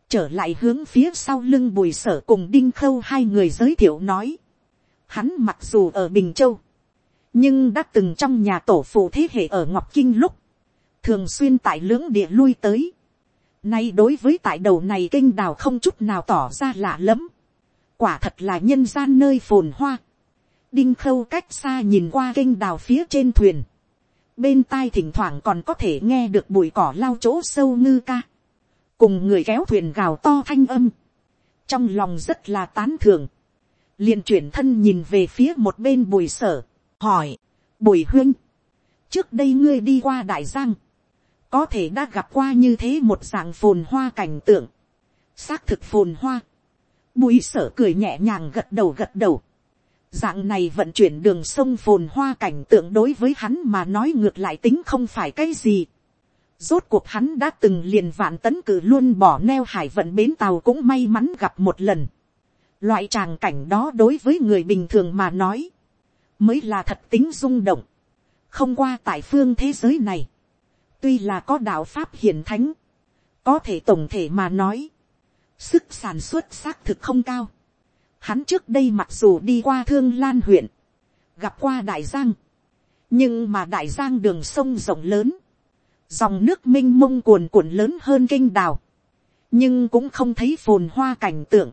trở lại hướng phía sau lưng bùi sở cùng đinh khâu hai người giới thiệu nói, hắn mặc dù ở bình châu, nhưng đã từng trong nhà tổ phụ thế hệ ở ngọc kinh lúc, thường xuyên tại lưỡng địa lui tới, nay đối với tại đầu này kênh đào không chút nào tỏ ra lạ lẫm, quả thật là nhân gian nơi phồn hoa, đinh khâu cách xa nhìn qua kênh đào phía trên thuyền, bên tai thỉnh thoảng còn có thể nghe được bụi cỏ lao chỗ sâu ngư ca, cùng người kéo thuyền gào to thanh âm, trong lòng rất là tán thường, liền chuyển thân nhìn về phía một bên bùi sở, hỏi, bùi huynh, trước đây ngươi đi qua đại giang, có thể đã gặp qua như thế một dạng phồn hoa cảnh tượng, xác thực phồn hoa, bùi sở cười nhẹ nhàng gật đầu gật đầu, Dạng này vận chuyển đường sông phồn hoa cảnh tượng đối với hắn mà nói ngược lại tính không phải cái gì. Rốt cuộc hắn đã từng liền vạn tấn cử luôn bỏ neo hải vận bến tàu cũng may mắn gặp một lần. Loại tràng cảnh đó đối với người bình thường mà nói. Mới là thật tính rung động. Không qua tại phương thế giới này. Tuy là có đạo Pháp hiển thánh. Có thể tổng thể mà nói. Sức sản xuất xác thực không cao Hắn trước đây mặc dù đi qua thương lan huyện, gặp qua đại giang, nhưng mà đại giang đường sông rộng lớn, dòng nước m i n h mông cuồn cuộn lớn hơn kinh đào, nhưng cũng không thấy phồn hoa cảnh tượng,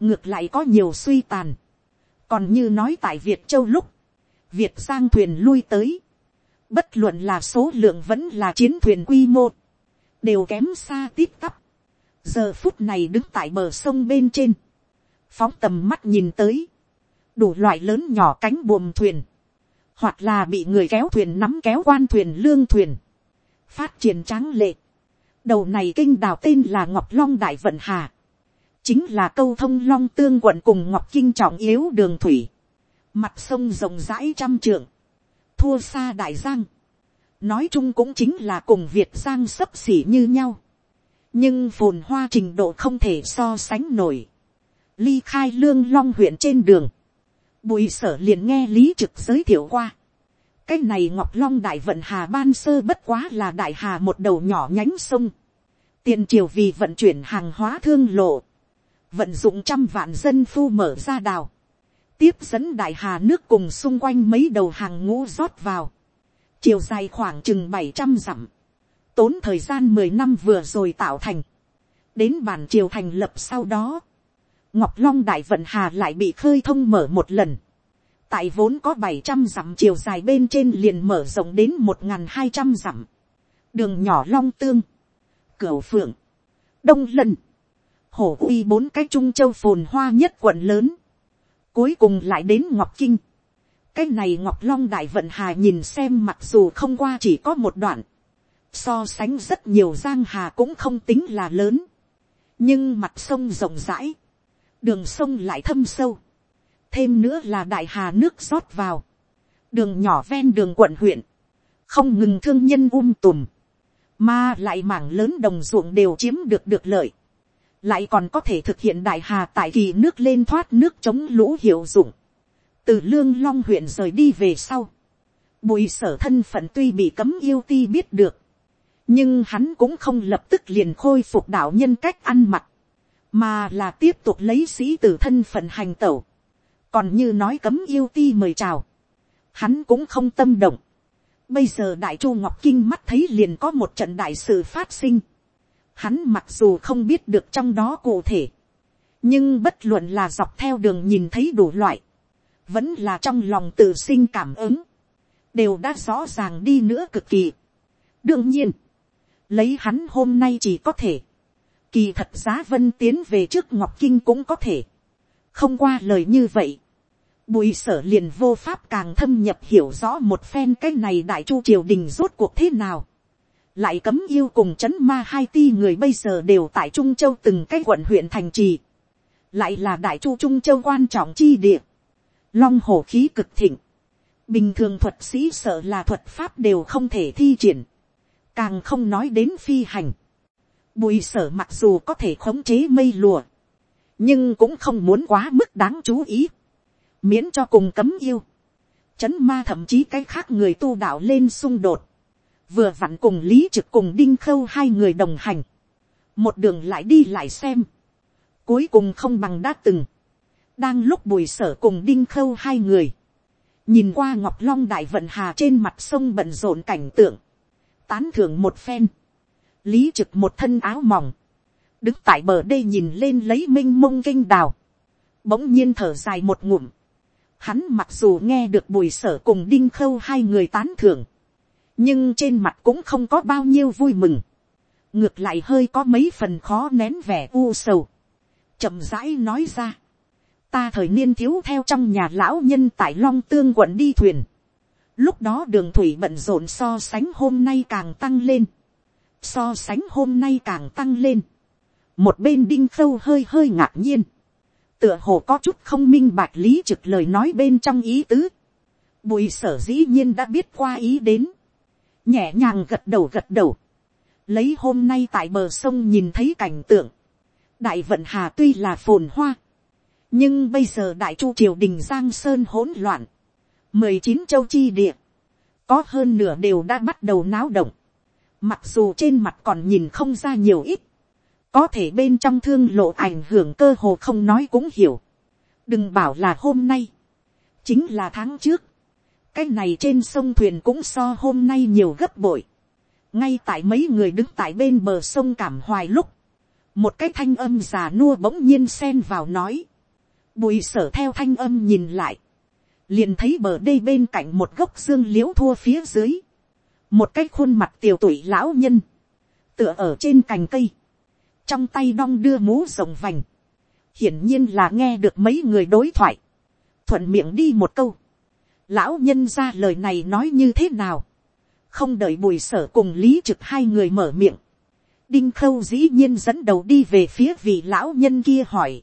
ngược lại có nhiều suy tàn, còn như nói tại việt châu lúc, việt giang thuyền lui tới, bất luận là số lượng vẫn là chiến thuyền quy mô, đều kém xa tít tắp, giờ phút này đứng tại bờ sông bên trên, phóng tầm mắt nhìn tới, đủ loại lớn nhỏ cánh buồm thuyền, hoặc là bị người kéo thuyền nắm kéo quan thuyền lương thuyền, phát triển tráng lệ. đầu này kinh đào tên là ngọc long đại vận hà, chính là câu thông long tương quận cùng ngọc kinh trọng yếu đường thủy, mặt sông rộng rãi trăm trượng, thua xa đại giang, nói chung cũng chính là cùng việt giang sấp xỉ như nhau, nhưng phồn hoa trình độ không thể so sánh nổi ly khai lương long huyện trên đường, bùi sở liền nghe lý trực giới thiệu qua. cái này ngọc long đại vận hà ban sơ bất quá là đại hà một đầu nhỏ nhánh sông, tiền triều vì vận chuyển hàng hóa thương lộ, vận dụng trăm vạn dân phu mở ra đào, tiếp dẫn đại hà nước cùng xung quanh mấy đầu hàng ngũ rót vào, chiều dài khoảng chừng bảy trăm dặm, tốn thời gian mười năm vừa rồi tạo thành, đến bản triều thành lập sau đó, Ngọc Long Đại Vận Hà lại bị khơi thông mở một lần. Tại vốn có bảy trăm dặm chiều dài bên trên liền mở rộng đến một hai trăm dặm. Đường nhỏ Long Tương. cửa Phượng. Đông lân, Hổ uy bốn cái trung châu phồn hoa nhất quận lớn. Cuối cùng lại đến Ngọc Kinh. Cái này Ngọc Long Đại Vận Hà nhìn xem mặc dù không qua chỉ có một đoạn. So sánh rất nhiều giang hà cũng không tính là lớn. Nhưng mặt sông rộng rãi đường sông lại thâm sâu, thêm nữa là đại hà nước rót vào, đường nhỏ ven đường quận huyện, không ngừng thương nhân um tùm, mà lại mảng lớn đồng ruộng đều chiếm được được lợi, lại còn có thể thực hiện đại hà tại kỳ nước lên thoát nước chống lũ hiệu dụng, từ lương long huyện rời đi về sau, bùi sở thân phận tuy bị cấm yêu ti biết được, nhưng hắn cũng không lập tức liền khôi phục đạo nhân cách ăn mặc, mà là tiếp tục lấy sĩ từ thân phận hành tẩu, còn như nói cấm yêu ti mời chào, hắn cũng không tâm động. Bây giờ đại chu ngọc kinh mắt thấy liền có một trận đại sự phát sinh, hắn mặc dù không biết được trong đó cụ thể, nhưng bất luận là dọc theo đường nhìn thấy đủ loại, vẫn là trong lòng tự sinh cảm ứng, đều đã rõ ràng đi nữa cực kỳ. đương nhiên, lấy hắn hôm nay chỉ có thể, kỳ thật giá vân tiến về trước ngọc kinh cũng có thể, không qua lời như vậy, bùi sở liền vô pháp càng thâm nhập hiểu rõ một phen cái này đại chu triều đình rốt cuộc thế nào, lại cấm yêu cùng c h ấ n ma hai ti người bây giờ đều tại trung châu từng cái quận huyện thành trì, lại là đại chu trung châu quan trọng chi địa, long hổ khí cực thịnh, bình thường thuật sĩ sợ là thuật pháp đều không thể thi triển, càng không nói đến phi hành, bùi sở mặc dù có thể khống chế mây lùa, nhưng cũng không muốn quá mức đáng chú ý, miễn cho cùng cấm yêu, chấn ma thậm chí cái khác người tu đạo lên xung đột, vừa vặn cùng lý trực cùng đinh khâu hai người đồng hành, một đường lại đi lại xem, cuối cùng không bằng đã từng, đang lúc bùi sở cùng đinh khâu hai người, nhìn qua ngọc long đại vận hà trên mặt sông bận rộn cảnh tượng, tán thưởng một phen, lý trực một thân áo mỏng, đứng tại bờ đê nhìn lên lấy m i n h mông kinh đào, bỗng nhiên thở dài một ngụm, hắn mặc dù nghe được bùi sở cùng đinh khâu hai người tán thưởng, nhưng trên mặt cũng không có bao nhiêu vui mừng, ngược lại hơi có mấy phần khó nén vẻ u sầu, chậm rãi nói ra, ta thời niên thiếu theo trong nhà lão nhân tại long tương quận đi thuyền, lúc đó đường thủy bận rộn so sánh hôm nay càng tăng lên, so sánh hôm nay càng tăng lên, một bên đinh khâu hơi hơi ngạc nhiên, tựa hồ có chút không minh bạch lý trực lời nói bên trong ý tứ, bùi sở dĩ nhiên đã biết qua ý đến, nhẹ nhàng gật đầu gật đầu, lấy hôm nay tại bờ sông nhìn thấy cảnh tượng, đại vận hà tuy là phồn hoa, nhưng bây giờ đại chu triều đình giang sơn hỗn loạn, mười chín châu chi địa, có hơn nửa đều đã bắt đầu náo động, mặc dù trên mặt còn nhìn không ra nhiều ít, có thể bên trong thương lộ ảnh hưởng cơ hồ không nói cũng hiểu, đừng bảo là hôm nay, chính là tháng trước, cái này trên sông thuyền cũng so hôm nay nhiều gấp bội. ngay tại mấy người đứng tại bên bờ sông cảm hoài lúc, một cái thanh âm già nua bỗng nhiên xen vào nói. bùi sở theo thanh âm nhìn lại, liền thấy bờ đây bên cạnh một gốc xương l i ễ u thua phía dưới, một cái khuôn mặt tiều tụy lão nhân, tựa ở trên cành cây, trong tay đong đưa mũ rồng vành, hiển nhiên là nghe được mấy người đối thoại, thuận miệng đi một câu, lão nhân ra lời này nói như thế nào, không đợi bùi sở cùng lý trực hai người mở miệng, đinh khâu dĩ nhiên dẫn đầu đi về phía vị lão nhân kia hỏi,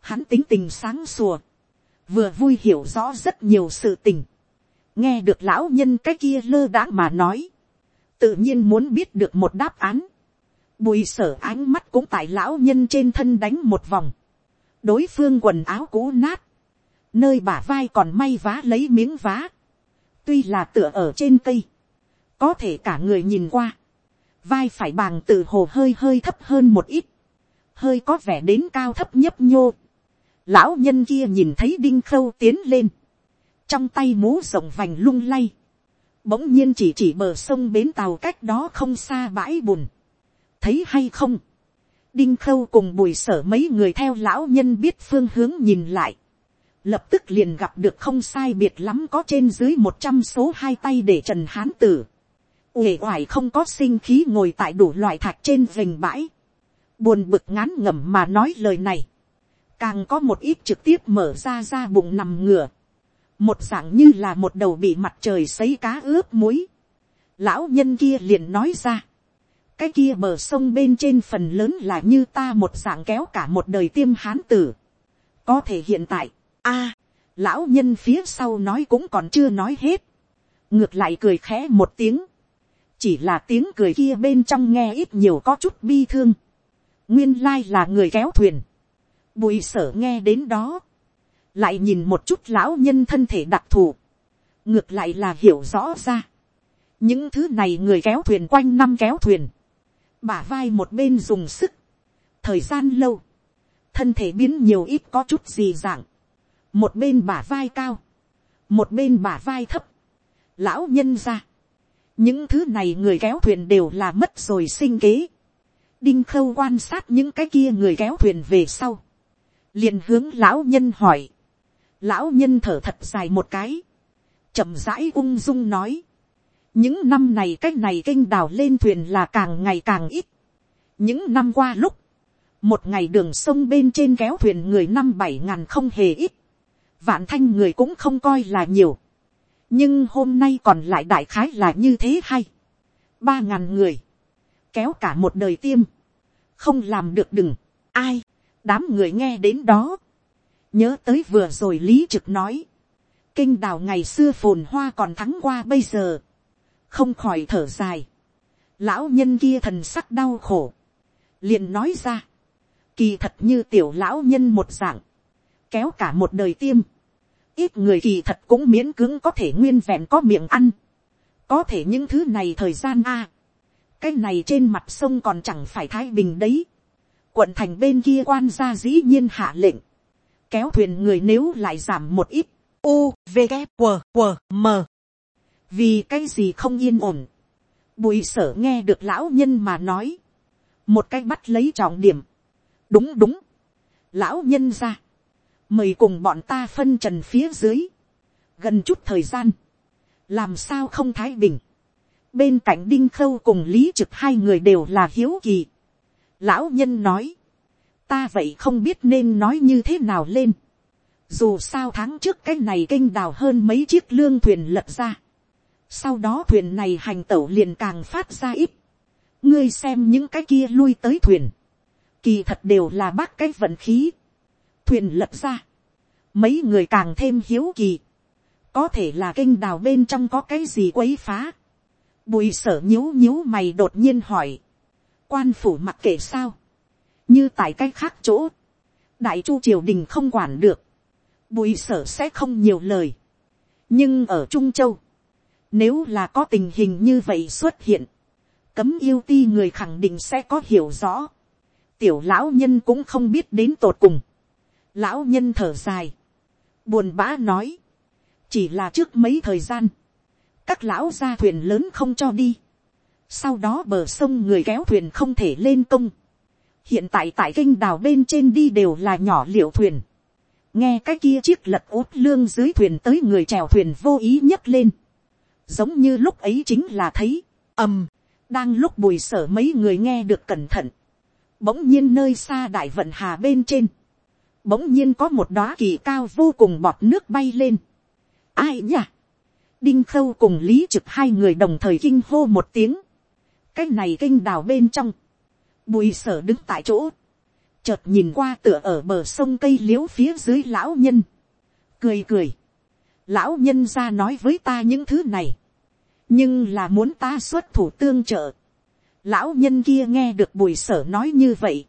hắn tính tình sáng sùa, vừa vui hiểu rõ rất nhiều sự tình, nghe được lão nhân cái kia lơ đãng mà nói, tự nhiên muốn biết được một đáp án, bùi sở ánh mắt cũng tại lão nhân trên thân đánh một vòng, đối phương quần áo cũ nát, nơi bả vai còn may vá lấy miếng vá, tuy là tựa ở trên cây, có thể cả người nhìn qua, vai phải bàng từ hồ hơi hơi thấp hơn một ít, hơi có vẻ đến cao thấp nhấp nhô. Lão nhân kia nhìn thấy đinh khâu tiến lên, trong tay mũ rộng vành lung lay, bỗng nhiên chỉ chỉ bờ sông bến tàu cách đó không xa bãi bùn. thấy hay không, đinh khâu cùng bùi sở mấy người theo lão nhân biết phương hướng nhìn lại, lập tức liền gặp được không sai biệt lắm có trên dưới một trăm số hai tay để trần hán tử. uể oải không có sinh khí ngồi tại đủ loại thạch trên vành bãi. buồn bực ngán ngẩm mà nói lời này. càng có một ít trực tiếp mở ra ra bụng nằm ngửa một dạng như là một đầu bị mặt trời xấy cá ướp muối. lão nhân kia liền nói ra. cái kia bờ sông bên trên phần lớn là như ta một dạng kéo cả một đời tiêm hán tử. có thể hiện tại a, lão nhân phía sau nói cũng còn chưa nói hết, ngược lại cười khẽ một tiếng, chỉ là tiếng cười kia bên trong nghe ít nhiều có chút bi thương, nguyên lai là người kéo thuyền, bùi sở nghe đến đó, lại nhìn một chút lão nhân thân thể đặc thù, ngược lại là hiểu rõ ra, những thứ này người kéo thuyền quanh năm kéo thuyền, bả vai một bên dùng sức, thời gian lâu, thân thể biến nhiều ít có chút gì dạng, một bên bả vai cao, một bên bả vai thấp, lão nhân ra, những thứ này người kéo thuyền đều là mất rồi sinh kế, đinh khâu quan sát những cái kia người kéo thuyền về sau, liền hướng lão nhân hỏi, lão nhân thở thật dài một cái, chậm rãi ung dung nói, những năm này cách này kênh đào lên thuyền là càng ngày càng ít, những năm qua lúc, một ngày đường sông bên trên kéo thuyền người năm bảy ngàn không hề ít, vạn thanh người cũng không coi là nhiều, nhưng hôm nay còn lại đại khái là như thế hay, ba ngàn người, kéo cả một đời tiêm, không làm được đừng, ai, đám người nghe đến đó, nhớ tới vừa rồi lý trực nói, kinh đào ngày xưa phồn hoa còn thắng qua bây giờ, không khỏi thở dài, lão nhân kia thần sắc đau khổ, liền nói ra, kỳ thật như tiểu lão nhân một dạng, kéo cả một đời tiêm, ít người kỳ thật cũng miễn cưỡng có thể nguyên vẹn có miệng ăn, có thể những thứ này thời gian a, cái này trên mặt sông còn chẳng phải thái bình đấy, quận thành bên kia quan gia dĩ nhiên hạ lệnh, kéo thuyền người nếu lại giảm một ít, u, v, g, q, q, m, vì cái gì không yên ổn, bùi sở nghe được lão nhân mà nói, một cái bắt lấy trọng điểm, đúng đúng, lão nhân ra, mời cùng bọn ta phân trần phía dưới, gần chút thời gian, làm sao không thái bình, bên cạnh đinh khâu cùng lý trực hai người đều là hiếu kỳ, lão nhân nói, ta vậy không biết nên nói như thế nào lên, dù sao tháng trước cái này kênh đào hơn mấy chiếc lương thuyền lật ra, sau đó thuyền này hành tẩu liền càng phát ra ít, ngươi xem những cái kia lui tới thuyền, kỳ thật đều là bác cái vận khí, thuyền lật ra, mấy người càng thêm hiếu kỳ, có thể là kênh đào bên trong có cái gì quấy phá, bùi sở nhíu nhíu mày đột nhiên hỏi, quan phủ mặc kệ sao, như tại cái khác chỗ, đại chu triều đình không quản được, bùi sở sẽ không nhiều lời, nhưng ở trung châu, nếu là có tình hình như vậy xuất hiện, cấm yêu ti người khẳng định sẽ có hiểu rõ, tiểu lão nhân cũng không biết đến tột cùng, lão nhân thở dài, buồn bã nói, chỉ là trước mấy thời gian, các lão ra thuyền lớn không cho đi, sau đó bờ sông người kéo thuyền không thể lên công, hiện tại tại kênh đào bên trên đi đều là nhỏ liệu thuyền, nghe cái kia chiếc lật út lương dưới thuyền tới người trèo thuyền vô ý nhấc lên, giống như lúc ấy chính là thấy, ầm, đang lúc bùi sở mấy người nghe được cẩn thận, bỗng nhiên nơi xa đại vận hà bên trên, bỗng nhiên có một đóa kỳ cao vô cùng bọt nước bay lên. ai nhỉ? đinh khâu cùng lý trực hai người đồng thời kinh hô một tiếng, cái này kinh đào bên trong, bùi sở đứng tại chỗ, chợt nhìn qua tựa ở bờ sông cây liếu phía dưới lão nhân, cười cười, lão nhân ra nói với ta những thứ này, nhưng là muốn ta xuất thủ tương trợ. lão nhân kia nghe được bùi sở nói như vậy,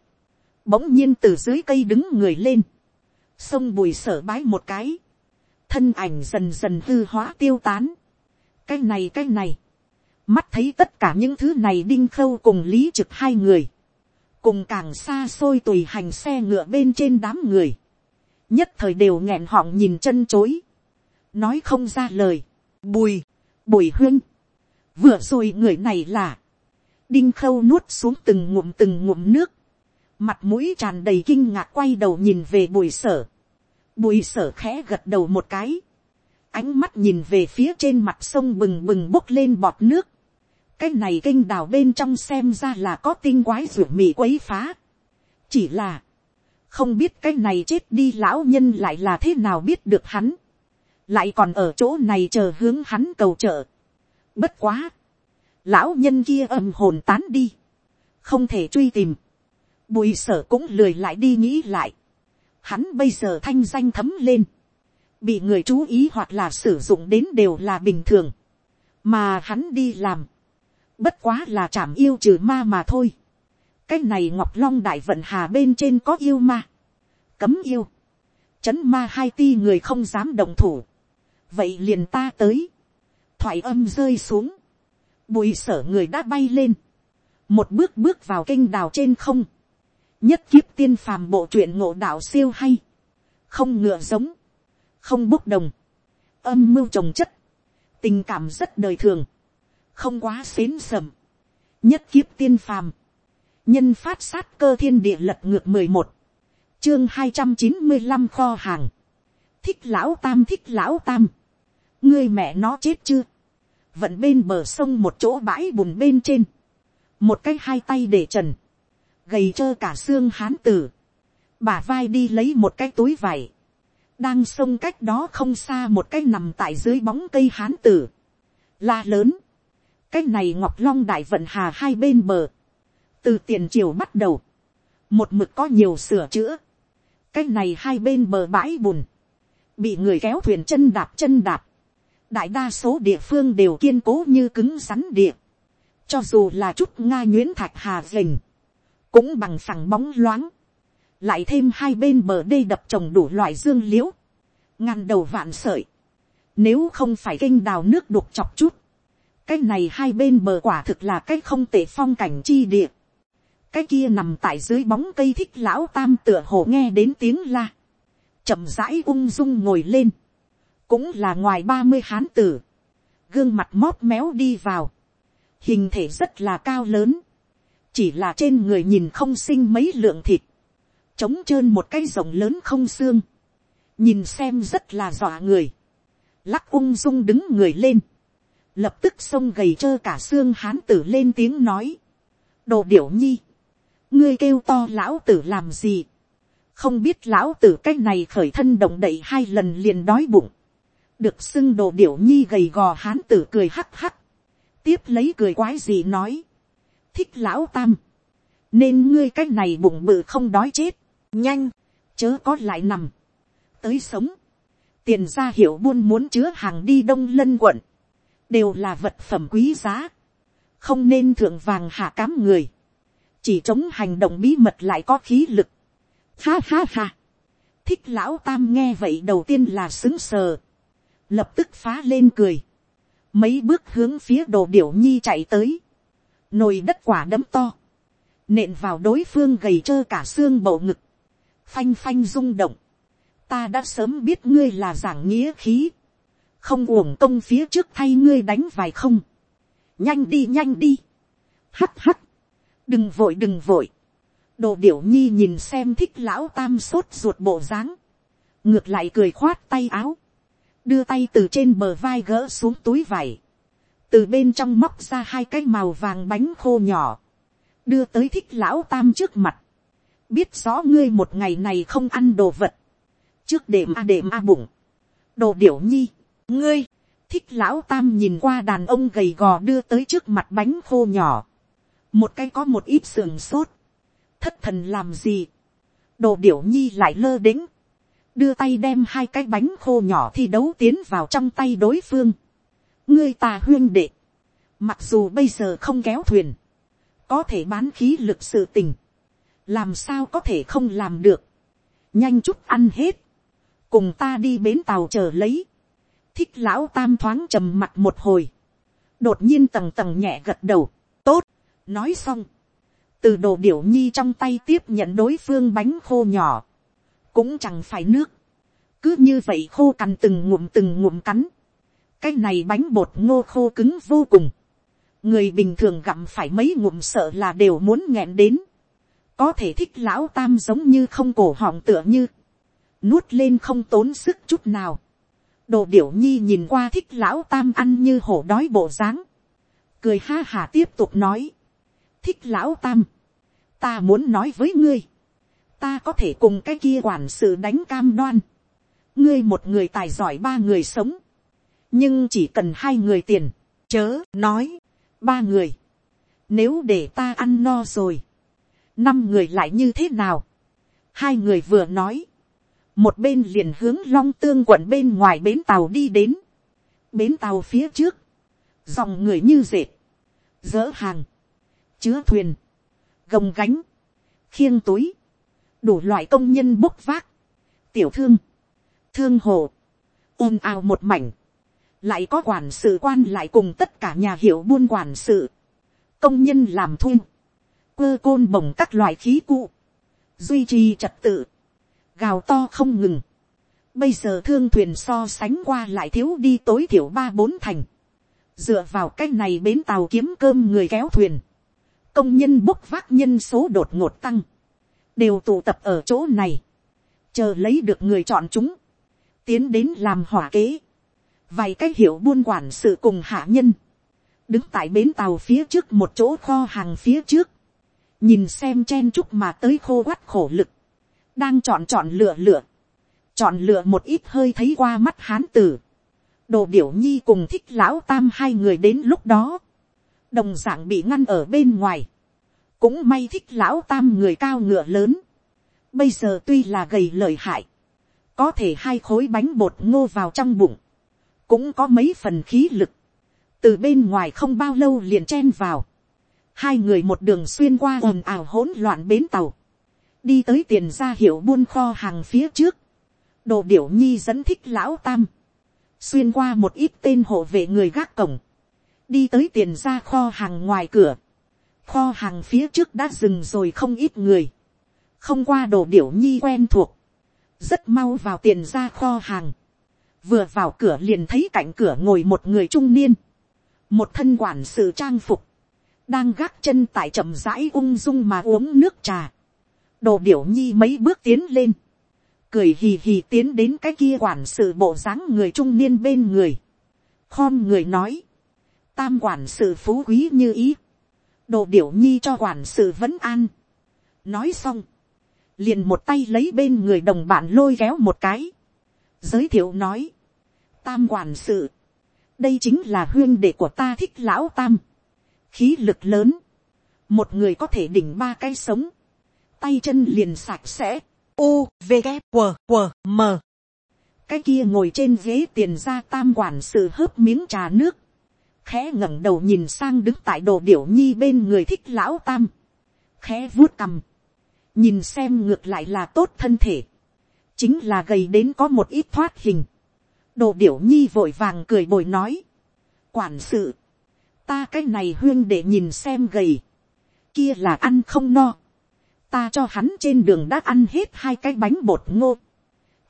bỗng nhiên từ dưới cây đứng người lên, sông bùi sở bái một cái, thân ảnh dần dần hư hóa tiêu tán, cái này cái này, mắt thấy tất cả những thứ này đinh khâu cùng lý trực hai người, cùng càng xa xôi tùy hành xe ngựa bên trên đám người, nhất thời đều nghẹn họng nhìn chân chối, nói không ra lời, bùi, bùi huyên, vừa rồi người này là, đinh khâu nuốt xuống từng ngụm từng ngụm nước, mặt mũi tràn đầy kinh ngạc quay đầu nhìn về bùi sở, bùi sở khẽ gật đầu một cái, ánh mắt nhìn về phía trên mặt sông bừng bừng bốc lên bọt nước, cái này kinh đào bên trong xem ra là có tinh quái ruột mì quấy phá, chỉ là, không biết cái này chết đi lão nhân lại là thế nào biết được hắn, lại còn ở chỗ này chờ hướng hắn cầu trợ. Bất quá, lão nhân kia âm hồn tán đi, không thể truy tìm, bùi sở cũng lười lại đi nghĩ lại, hắn bây giờ thanh danh thấm lên, bị người chú ý hoặc là sử dụng đến đều là bình thường, mà hắn đi làm, bất quá là chảm yêu trừ ma mà thôi, cái này ngọc long đại vận hà bên trên có yêu ma, cấm yêu, chấn ma hai ti người không dám động thủ, vậy liền ta tới, thoại âm rơi xuống, bùi sở người đã bay lên, một bước bước vào kinh đào trên không, nhất kiếp tiên phàm bộ truyện ngộ đạo siêu hay, không ngựa giống, không bốc đồng, âm mưu trồng chất, tình cảm rất đời thường, không quá xến sầm, nhất kiếp tiên phàm, nhân phát sát cơ thiên địa lật ngược mười một, chương hai trăm chín mươi năm kho hàng, thích lão tam thích lão tam, ngươi mẹ nó chết chưa, vận bên bờ sông một chỗ bãi bùn bên trên, một cái hai tay để trần, gầy trơ cả xương hán tử, bà vai đi lấy một cái túi vải, đang sông cách đó không xa một cái nằm tại dưới bóng cây hán tử, la lớn, cái này ngọc long đại vận hà hai bên bờ, từ tiền triều bắt đầu, một mực có nhiều sửa chữa, cái này hai bên bờ bãi bùn, bị người kéo thuyền chân đạp chân đạp, đại đa số địa phương đều kiên cố như cứng rắn địa, cho dù là chút nga nhuyễn thạch hà rình, cũng bằng phẳng bóng loáng, lại thêm hai bên bờ đê đập trồng đủ loại dương liễu. Ngăn ngàn đầu vạn sợi, nếu không phải kênh đào nước đục chọc chút, cái này hai bên bờ quả thực là cái không tệ phong cảnh chi địa, cái kia nằm tại dưới bóng cây thích lão tam tựa hồ nghe đến tiếng la, chậm rãi ung dung ngồi lên, cũng là ngoài ba mươi hán tử, gương mặt móp méo đi vào, hình thể rất là cao lớn, chỉ là trên người nhìn không sinh mấy lượng thịt, trống trơn một cái rồng lớn không xương, nhìn xem rất là dọa người, lắc ung dung đứng người lên, lập tức xông gầy trơ cả xương hán tử lên tiếng nói, đồ điểu nhi, ngươi kêu to lão tử làm gì, không biết lão tử cái này khởi thân động đậy hai lần liền đói bụng, được xưng đồ điểu nhi gầy gò hán tử cười hắc hắc, tiếp lấy cười quái gì nói, thích lão tam, nên ngươi cái này bụng bự không đói chết, nhanh, chớ có lại nằm, tới sống, tiền ra hiểu buôn muốn chứa hàng đi đông lân quận, đều là vật phẩm quý giá, không nên thượng vàng hạ cám người, chỉ chống hành động bí mật lại có khí lực, ha ha ha, thích lão tam nghe vậy đầu tiên là xứng sờ, lập tức phá lên cười, mấy bước hướng phía đồ điểu nhi chạy tới, nồi đất quả đấm to, nện vào đối phương gầy trơ cả xương bầu ngực, phanh phanh rung động, ta đã sớm biết ngươi là giảng nghĩa khí, không uổng công phía trước thay ngươi đánh vài không, nhanh đi nhanh đi, hắt hắt, đừng vội đừng vội, đồ điểu nhi nhìn xem thích lão tam sốt ruột bộ dáng, ngược lại cười khoát tay áo, đưa tay từ trên bờ vai gỡ xuống túi vải, từ bên trong móc ra hai cái màu vàng bánh khô nhỏ, đưa tới thích lão tam trước mặt, biết rõ ngươi một ngày này không ăn đồ vật, trước đệm a đệm a bụng, đồ điểu nhi, ngươi, thích lão tam nhìn qua đàn ông gầy gò đưa tới trước mặt bánh khô nhỏ, một cái có một ít sườn sốt, thất thần làm gì, đồ điểu nhi lại lơ đĩnh, đưa tay đem hai cái bánh khô nhỏ thi đấu tiến vào trong tay đối phương, ngươi ta huyên đệ, mặc dù bây giờ không kéo thuyền, có thể bán khí lực sự tình, làm sao có thể không làm được, nhanh chút ăn hết, cùng ta đi bến tàu chờ lấy, thích lão tam thoáng trầm mặt một hồi, đột nhiên tầng tầng nhẹ gật đầu, tốt, nói xong, từ đồ điểu nhi trong tay tiếp nhận đối phương bánh khô nhỏ, cũng chẳng phải nước, cứ như vậy khô cằn từng ngụm từng ngụm cắn, cái này bánh bột ngô khô cứng vô cùng, người bình thường gặm phải mấy ngụm sợ là đều muốn nghẹn đến, có thể thích lão tam giống như không cổ họng tựa như, nuốt lên không tốn sức chút nào, đồ điểu nhi nhìn qua thích lão tam ăn như hổ đói bộ dáng, cười ha hà tiếp tục nói, thích lão tam, ta muốn nói với ngươi, ta có thể cùng cái kia quản sự đánh cam đoan, ngươi một người tài giỏi ba người sống, nhưng chỉ cần hai người tiền, chớ nói, ba người, nếu để ta ăn no rồi, năm người lại như thế nào, hai người vừa nói, một bên liền hướng long tương quận bên ngoài bến tàu đi đến, bến tàu phía trước, dòng người như dệt, dỡ hàng, chứa thuyền, gồng gánh, khiêng túi, đủ loại công nhân bốc vác, tiểu thương, thương hồ, ồn ào một mảnh, lại có quản sự quan lại cùng tất cả nhà hiệu buôn quản sự, công nhân làm thun quơ côn bồng các loại khí cụ, duy trì trật tự, gào to không ngừng. Bây giờ thương thuyền so sánh qua lại thiếu đi tối thiểu ba bốn thành. Dựa vào cái này bến tàu kiếm cơm người kéo thuyền. Công nhân bốc vác nhân số đột ngột tăng. Đều tụ tập ở chỗ này. Chờ lấy được người chọn chúng. Tiến đến làm hỏa kế. Vài cái hiểu buôn quản sự cùng hạ nhân. Đứng tại bến tàu phía trước một chỗ kho hàng phía trước nhìn xem chen chúc mà tới khô quắt khổ lực, đang chọn chọn lựa lựa, chọn lựa một ít hơi thấy qua mắt hán tử, đồ điểu nhi cùng thích lão tam hai người đến lúc đó, đồng d ạ n g bị ngăn ở bên ngoài, cũng may thích lão tam người cao ngựa lớn, bây giờ tuy là gầy lời hại, có thể hai khối bánh bột ngô vào trong bụng, cũng có mấy phần khí lực, từ bên ngoài không bao lâu liền chen vào, hai người một đường xuyên qua ồn ào hỗn loạn bến tàu, đi tới tiền ra hiệu buôn kho hàng phía trước, đồ điểu nhi dẫn thích lão tam, xuyên qua một ít tên hộ vệ người gác cổng, đi tới tiền ra kho hàng ngoài cửa, kho hàng phía trước đã dừng rồi không ít người, không qua đồ điểu nhi quen thuộc, rất mau vào tiền ra kho hàng, vừa vào cửa liền thấy cạnh cửa ngồi một người trung niên, một thân quản sự trang phục, đang gác chân tại chậm rãi ung dung mà uống nước trà đồ điểu nhi mấy bước tiến lên, cười hì hì tiến đến cái kia quản sự bộ dáng người trung niên bên người. khom người nói, tam quản sự phú quý như ý, đồ điểu nhi cho quản sự vẫn an. nói xong, liền một tay lấy bên người đồng bạn lôi kéo một cái, giới thiệu nói, tam quản sự, đây chính là huyên đệ của ta thích lão tam, khí lực lớn, một người có thể đỉnh ba cái sống, tay chân liền sạch sẽ, u v k, q q m. Cái kia ngồi trên ghế tiền ra tam quản sự hớp miếng trà nước, khẽ ngẩng đầu nhìn sang đứng tại đồ điểu nhi bên người thích lão tam, khẽ vuốt cằm, nhìn xem ngược lại là tốt thân thể, chính là gầy đến có một ít thoát hình, đồ điểu nhi vội vàng cười bồi nói, quản sự, ta cái này huyên để nhìn xem gầy, kia là ăn không no, ta cho hắn trên đường đã ăn hết hai cái bánh bột ngô,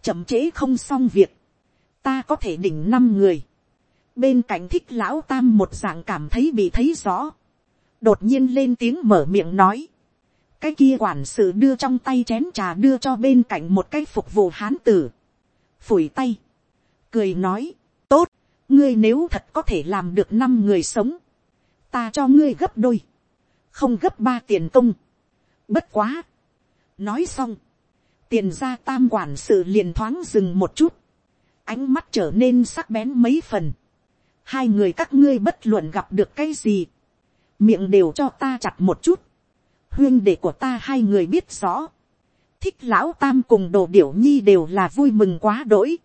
chậm chế không xong việc, ta có thể đỉnh năm người, bên cạnh thích lão tam một dạng cảm thấy bị thấy rõ, đột nhiên lên tiếng mở miệng nói, cái kia quản sự đưa trong tay chén trà đưa cho bên cạnh một cái phục vụ hán tử, phủi tay, cười nói, tốt, ngươi nếu thật có thể làm được năm người sống, ta cho ngươi gấp đôi, không gấp ba tiền công. Bất quá. nói xong, tiền ra tam quản sự liền thoáng dừng một chút, ánh mắt trở nên sắc bén mấy phần. hai người các ngươi bất luận gặp được cái gì, miệng đều cho ta chặt một chút, huyên đệ của ta hai người biết rõ, thích lão tam cùng đồ điểu nhi đều là vui mừng quá đỗi,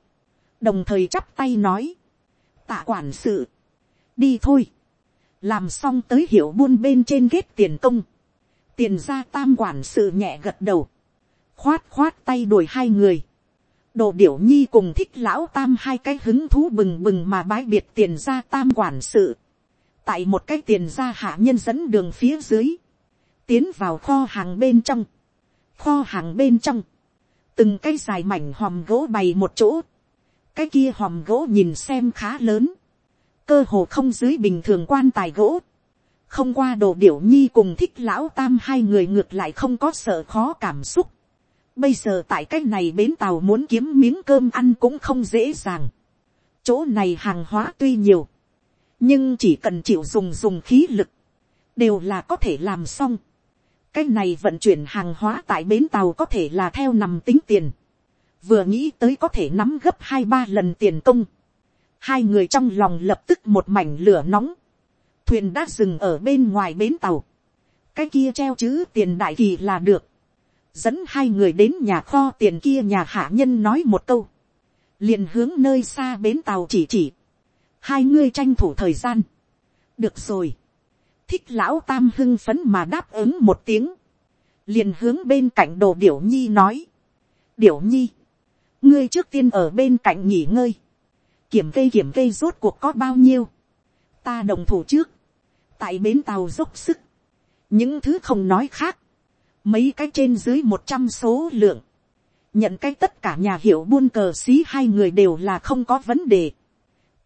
đồng thời chắp tay nói, tạ quản sự, đi thôi, làm xong tới hiểu buôn bên trên ghét tiền công, tiền ra tam quản sự nhẹ gật đầu, khoát khoát tay đuổi hai người, đồ điểu nhi cùng thích lão tam hai cái hứng thú bừng bừng mà bái biệt tiền ra tam quản sự, tại một cái tiền ra hạ nhân dẫn đường phía dưới, tiến vào kho hàng bên trong, kho hàng bên trong, từng cái dài mảnh hòm gỗ bày một chỗ, cái kia hòm gỗ nhìn xem khá lớn, cơ hồ không dưới bình thường quan tài gỗ, không qua đồ điểu nhi cùng thích lão tam hai người ngược lại không có sợ khó cảm xúc. Bây giờ tại cái này bến tàu muốn kiếm miếng cơm ăn cũng không dễ dàng. Chỗ này hàng hóa tuy nhiều, nhưng chỉ cần chịu dùng dùng khí lực, đều là có thể làm xong. Cái này vận chuyển hàng hóa tại bến tàu có thể là theo nằm tính tiền. Vừa nghĩ tới có thể nắm gấp hai ba lần tiền công hai người trong lòng lập tức một mảnh lửa nóng, thuyền đã dừng ở bên ngoài bến tàu, cái kia treo chữ tiền đại kỳ là được, dẫn hai người đến nhà kho tiền kia nhà hạ nhân nói một câu, liền hướng nơi xa bến tàu chỉ chỉ, hai ngươi tranh thủ thời gian, được rồi, thích lão tam hưng phấn mà đáp ứng một tiếng, liền hướng bên cạnh đồ điểu nhi nói, điểu nhi, ngươi trước tiên ở bên cạnh nghỉ ngơi, kiểm cây kiểm cây rốt cuộc có bao nhiêu, ta đồng thủ trước, tại bến tàu dốc sức, những thứ không nói khác, mấy cái trên dưới một trăm số lượng, nhận cái tất cả nhà hiệu buôn cờ xí hai người đều là không có vấn đề.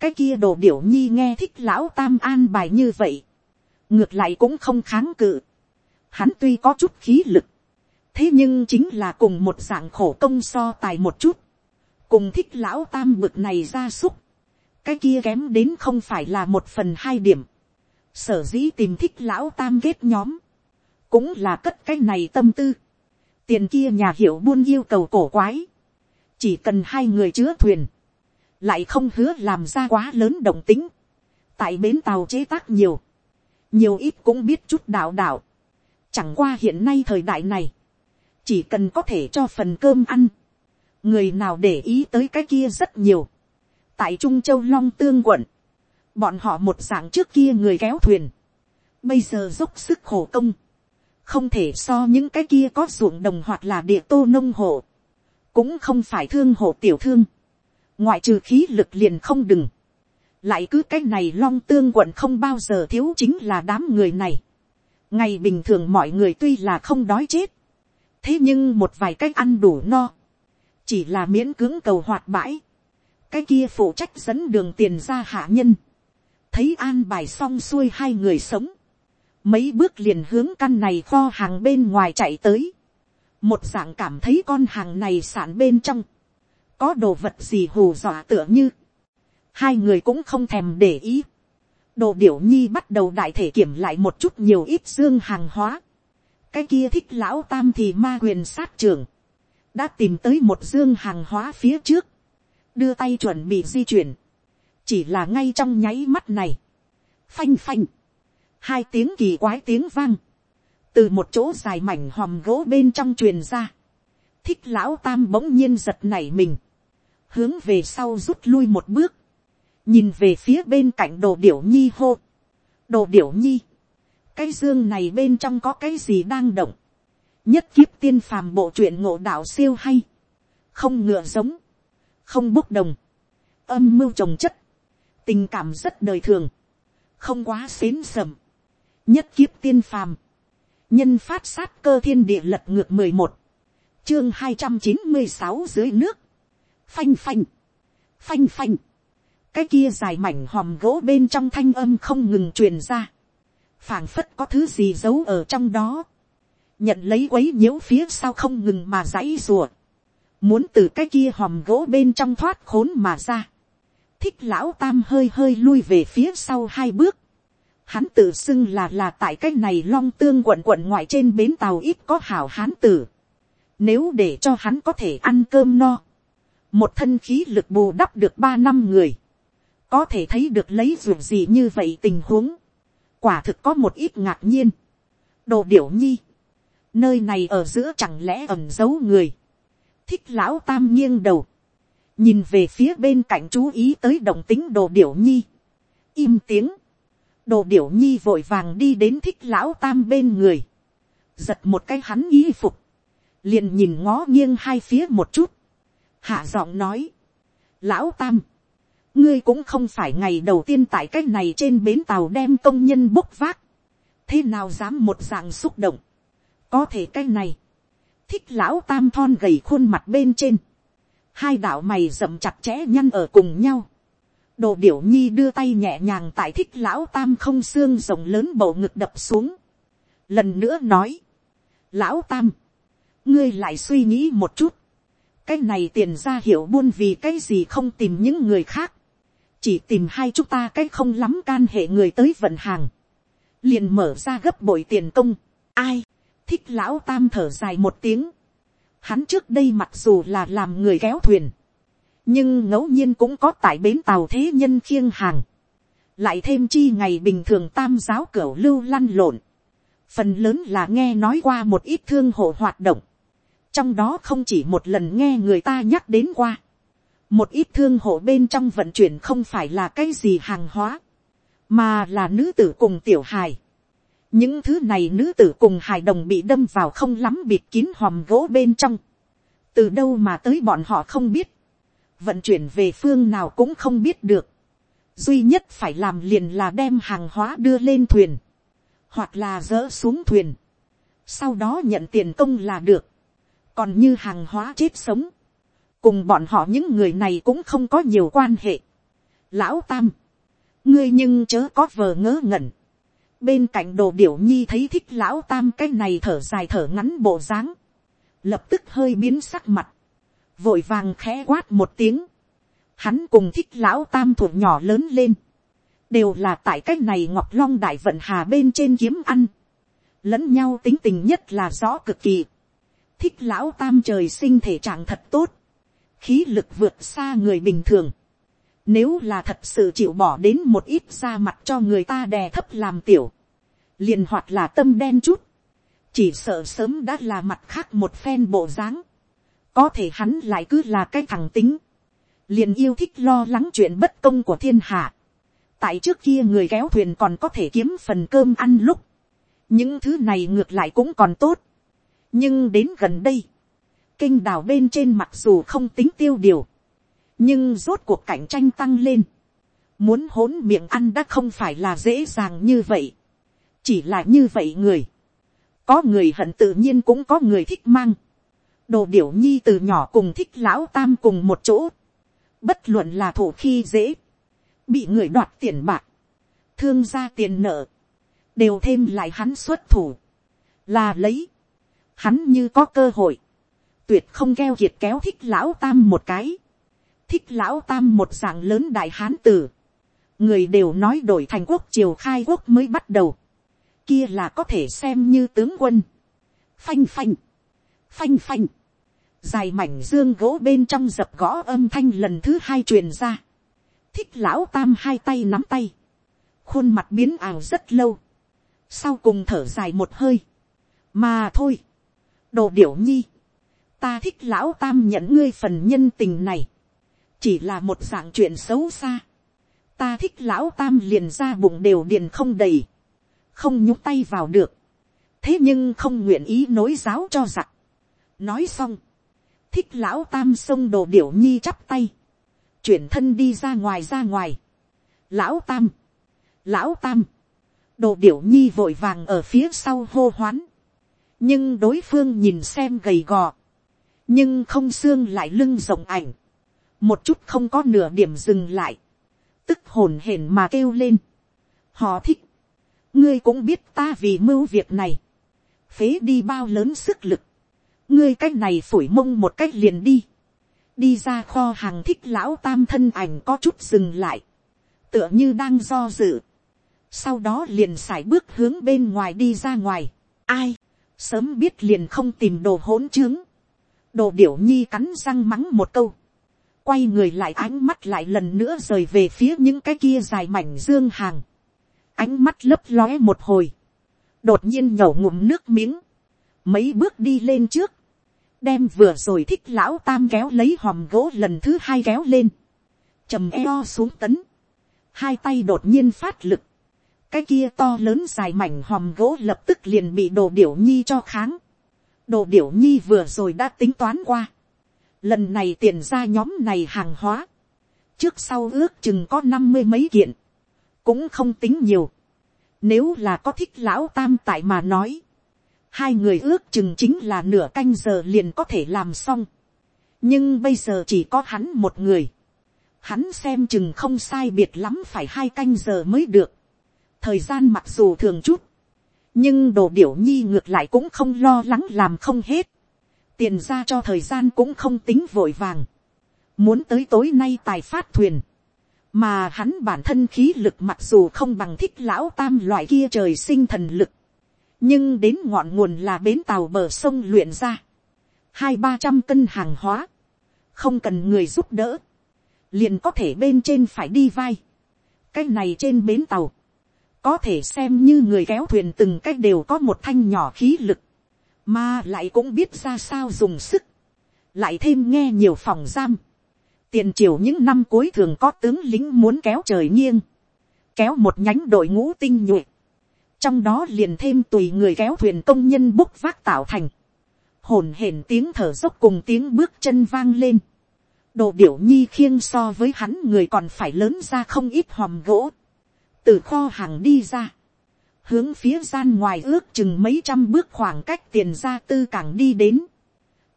cái kia đồ điểu nhi nghe thích lão tam an bài như vậy, ngược lại cũng không kháng cự. hắn tuy có chút khí lực, thế nhưng chính là cùng một dạng khổ công so tài một chút, cùng thích lão tam bực này ra súc, cái kia kém đến không phải là một phần hai điểm, sở dĩ tìm thích lão tam kết nhóm, cũng là cất cái này tâm tư, tiền kia nhà hiệu buôn yêu cầu cổ quái, chỉ cần hai người chứa thuyền, lại không hứa làm ra quá lớn động tính, tại bến tàu chế tác nhiều, nhiều ít cũng biết chút đạo đạo, chẳng qua hiện nay thời đại này, chỉ cần có thể cho phần cơm ăn, người nào để ý tới cái kia rất nhiều, tại trung châu long tương quận, bọn họ một dạng trước kia người kéo thuyền, bây giờ dốc sức khổ công, không thể so những cái kia có ruộng đồng hoặc là địa tô nông hộ, cũng không phải thương hộ tiểu thương, ngoại trừ khí lực liền không đừng, lại cứ cái này long tương quận không bao giờ thiếu chính là đám người này. ngày bình thường mọi người tuy là không đói chết, thế nhưng một vài cách ăn đủ no, chỉ là miễn cưỡng cầu hoạt bãi, cái kia phụ trách dẫn đường tiền ra hạ nhân, thấy an bài xong xuôi hai người sống, mấy bước liền hướng căn này kho hàng bên ngoài chạy tới, một dạng cảm thấy con hàng này sản bên trong, có đồ vật gì hù dọa tựa như, hai người cũng không thèm để ý, đồ điểu nhi bắt đầu đại thể kiểm lại một chút nhiều ít dương hàng hóa, cái kia thích lão tam thì ma quyền sát trường, đã tìm tới một dương hàng hóa phía trước, đưa tay chuẩn bị di chuyển, chỉ là ngay trong nháy mắt này, phanh phanh, hai tiếng kỳ quái tiếng vang, từ một chỗ dài mảnh hòm gỗ bên trong truyền ra, thích lão tam bỗng nhiên giật nảy mình, hướng về sau rút lui một bước, nhìn về phía bên cạnh đồ điểu nhi hô, đồ điểu nhi, cái dương này bên trong có cái gì đang động, nhất kiếp tiên phàm bộ truyện ngộ đạo siêu hay, không ngựa giống, không bốc đồng, âm mưu trồng chất, tình cảm rất đời thường, không quá xến sầm, nhất kiếp tiên phàm, nhân phát sát cơ thiên địa lật ngược mười một, chương hai trăm chín mươi sáu dưới nước, phanh phanh, phanh phanh, cái kia dài mảnh hòm gỗ bên trong thanh âm không ngừng truyền ra, phảng phất có thứ gì giấu ở trong đó, nhận lấy quấy nhiễu phía sau không ngừng mà dãy rùa, muốn từ cái kia hòm gỗ bên trong thoát khốn mà ra, thích lão tam hơi hơi lui về phía sau hai bước, hắn tự xưng là là tại cái này long tương quận quận ngoại trên bến tàu ít có hảo hán tử, nếu để cho hắn có thể ăn cơm no, một thân khí lực bù đắp được ba năm người, có thể thấy được lấy dù gì như vậy tình huống, quả thực có một ít ngạc nhiên. đồ điểu nhi, nơi này ở giữa chẳng lẽ ẩm giấu người, thích lão tam nghiêng đầu, nhìn về phía bên cạnh chú ý tới động tính đồ điểu nhi, im tiếng, đồ điểu nhi vội vàng đi đến thích lão tam bên người, giật một cái hắn y phục, liền nhìn ngó nghiêng hai phía một chút, hạ giọng nói, lão tam, ngươi cũng không phải ngày đầu tiên tại cái này trên bến tàu đem công nhân bốc vác, thế nào dám một dạng xúc động, có thể cái này, thích lão tam thon gầy khuôn mặt bên trên, hai đạo mày rậm chặt chẽ nhăn ở cùng nhau, đồ điểu nhi đưa tay nhẹ nhàng tại thích lão tam không xương rồng lớn bầu ngực đập xuống, lần nữa nói, lão tam, ngươi lại suy nghĩ một chút, cái này tiền ra hiểu buôn vì cái gì không tìm những người khác, chỉ tìm hai chúng ta cái không lắm can hệ người tới vận hàng, liền mở ra gấp bội tiền công, ai, thích lão tam thở dài một tiếng, hắn trước đây mặc dù là làm người kéo thuyền, nhưng ngẫu nhiên cũng có tại bến tàu thế nhân khiêng hàng, lại thêm chi ngày bình thường tam giáo cửa lưu lăn lộn, phần lớn là nghe nói qua một ít thương hộ hoạt động, trong đó không chỉ một lần nghe người ta nhắc đến qua, một ít thương hộ bên trong vận chuyển không phải là cái gì hàng hóa, mà là nữ tử cùng tiểu hài những thứ này nữ tử cùng hài đồng bị đâm vào không lắm bịt kín hòm gỗ bên trong, từ đâu mà tới bọn họ không biết, vận chuyển về phương nào cũng không biết được, duy nhất phải làm liền là đem hàng hóa đưa lên thuyền, hoặc là dỡ xuống thuyền, sau đó nhận tiền công là được, còn như hàng hóa chết sống, cùng bọn họ những người này cũng không có nhiều quan hệ. Lão tam, ngươi nhưng chớ có vờ ngớ ngẩn, bên cạnh đồ điểu nhi thấy thích lão tam cái này thở dài thở ngắn bộ dáng, lập tức hơi biến sắc mặt, vội vàng khẽ quát một tiếng, hắn cùng thích lão tam thuộc nhỏ lớn lên, đều là tại cái này ngọc long đại vận hà bên trên kiếm ăn, lẫn nhau tính tình nhất là rõ cực kỳ, thích lão tam trời sinh thể trạng thật tốt, khí lực vượt xa người bình thường, nếu là thật sự chịu bỏ đến một ít ra mặt cho người ta đè thấp làm tiểu, liền hoặc là tâm đen chút, chỉ sợ sớm đã là mặt khác một phen bộ dáng, có thể hắn lại cứ là cái thằng tính, liền yêu thích lo lắng chuyện bất công của thiên hạ, tại trước kia người kéo thuyền còn có thể kiếm phần cơm ăn lúc, những thứ này ngược lại cũng còn tốt, nhưng đến gần đây, kinh đào bên trên mặc dù không tính tiêu điều, nhưng rốt cuộc cạnh tranh tăng lên, muốn hỗn miệng ăn đã không phải là dễ dàng như vậy, chỉ là như vậy người, có người hận tự nhiên cũng có người thích mang, đồ điểu nhi từ nhỏ cùng thích lão tam cùng một chỗ, bất luận là thủ khi dễ, bị người đoạt tiền bạc, thương gia tiền nợ, đều thêm lại hắn xuất thủ, là lấy, hắn như có cơ hội, tuyệt không keo kiệt kéo thích lão tam một cái, thích lão tam một dạng lớn đại hán tử, người đều nói đổi thành quốc triều khai quốc mới bắt đầu, kia là có thể xem như tướng quân, phanh phanh, phanh phanh, dài mảnh dương gỗ bên trong dập gõ âm thanh lần thứ hai truyền ra, thích lão tam hai tay nắm tay, khuôn mặt biến ảo rất lâu, sau cùng thở dài một hơi, mà thôi, đồ điểu nhi, ta thích lão tam nhận ngươi phần nhân tình này, chỉ là một dạng chuyện xấu xa, ta thích lão tam liền ra bụng đều điền không đầy, không nhúc tay vào được, thế nhưng không nguyện ý nối giáo cho giặc. nói xong, thích lão tam sông đồ điểu nhi chắp tay, chuyển thân đi ra ngoài ra ngoài. lão tam, lão tam, đồ điểu nhi vội vàng ở phía sau hô hoán, nhưng đối phương nhìn xem gầy gò, nhưng không xương lại lưng rộng ảnh, một chút không có nửa điểm dừng lại, tức hồn hển mà kêu lên, họ thích, ngươi cũng biết ta vì mưu việc này, phế đi bao lớn sức lực, ngươi c á c h này phủi mông một cách liền đi, đi ra kho hàng thích lão tam thân ảnh có chút dừng lại, tựa như đang do dự, sau đó liền x ả i bước hướng bên ngoài đi ra ngoài, ai, sớm biết liền không tìm đồ hỗn trướng, đồ điểu nhi cắn răng mắng một câu, quay người lại ánh mắt lại lần nữa rời về phía những cái kia dài mảnh dương hàng, ánh mắt lấp lóe một hồi, đột nhiên nhổ ngụm nước miếng, mấy bước đi lên trước, đem vừa rồi thích lão tam kéo lấy hòm gỗ lần thứ hai kéo lên, trầm eo xuống tấn, hai tay đột nhiên phát lực, cái kia to lớn dài mảnh hòm gỗ lập tức liền bị đồ điểu nhi cho kháng, đồ điểu nhi vừa rồi đã tính toán qua, lần này tiền ra nhóm này hàng hóa, trước sau ước chừng có năm mươi mấy kiện, cũng không tính nhiều. Nếu là có thích lão tam tại mà nói, hai người ước chừng chính là nửa canh giờ liền có thể làm xong. nhưng bây giờ chỉ có hắn một người. Hắn xem chừng không sai biệt lắm phải hai canh giờ mới được. thời gian mặc dù thường chút, nhưng đồ điểu nhi ngược lại cũng không lo lắng làm không hết tiền ra cho thời gian cũng không tính vội vàng. muốn tới tối nay tài phát thuyền. Mà hắn bản thân khí lực mặc dù không bằng thích lão tam loại kia trời sinh thần lực, nhưng đến ngọn nguồn là bến tàu bờ sông luyện ra, hai ba trăm cân hàng hóa, không cần người giúp đỡ, liền có thể bên trên phải đi vai, cái này trên bến tàu, có thể xem như người kéo thuyền từng cách đều có một thanh nhỏ khí lực, mà lại cũng biết ra sao dùng sức, lại thêm nghe nhiều phòng giam, tiền triều những năm cuối thường có tướng lính muốn kéo trời nghiêng, kéo một nhánh đội ngũ tinh nhuệ, trong đó liền thêm tùy người kéo thuyền công nhân bốc vác tạo thành, hồn hển tiếng thở dốc cùng tiếng bước chân vang lên, đồ điểu nhi khiêng so với hắn người còn phải lớn ra không ít hòm gỗ, từ kho hàng đi ra, hướng phía gian ngoài ước chừng mấy trăm bước khoảng cách tiền ra tư cảng đi đến,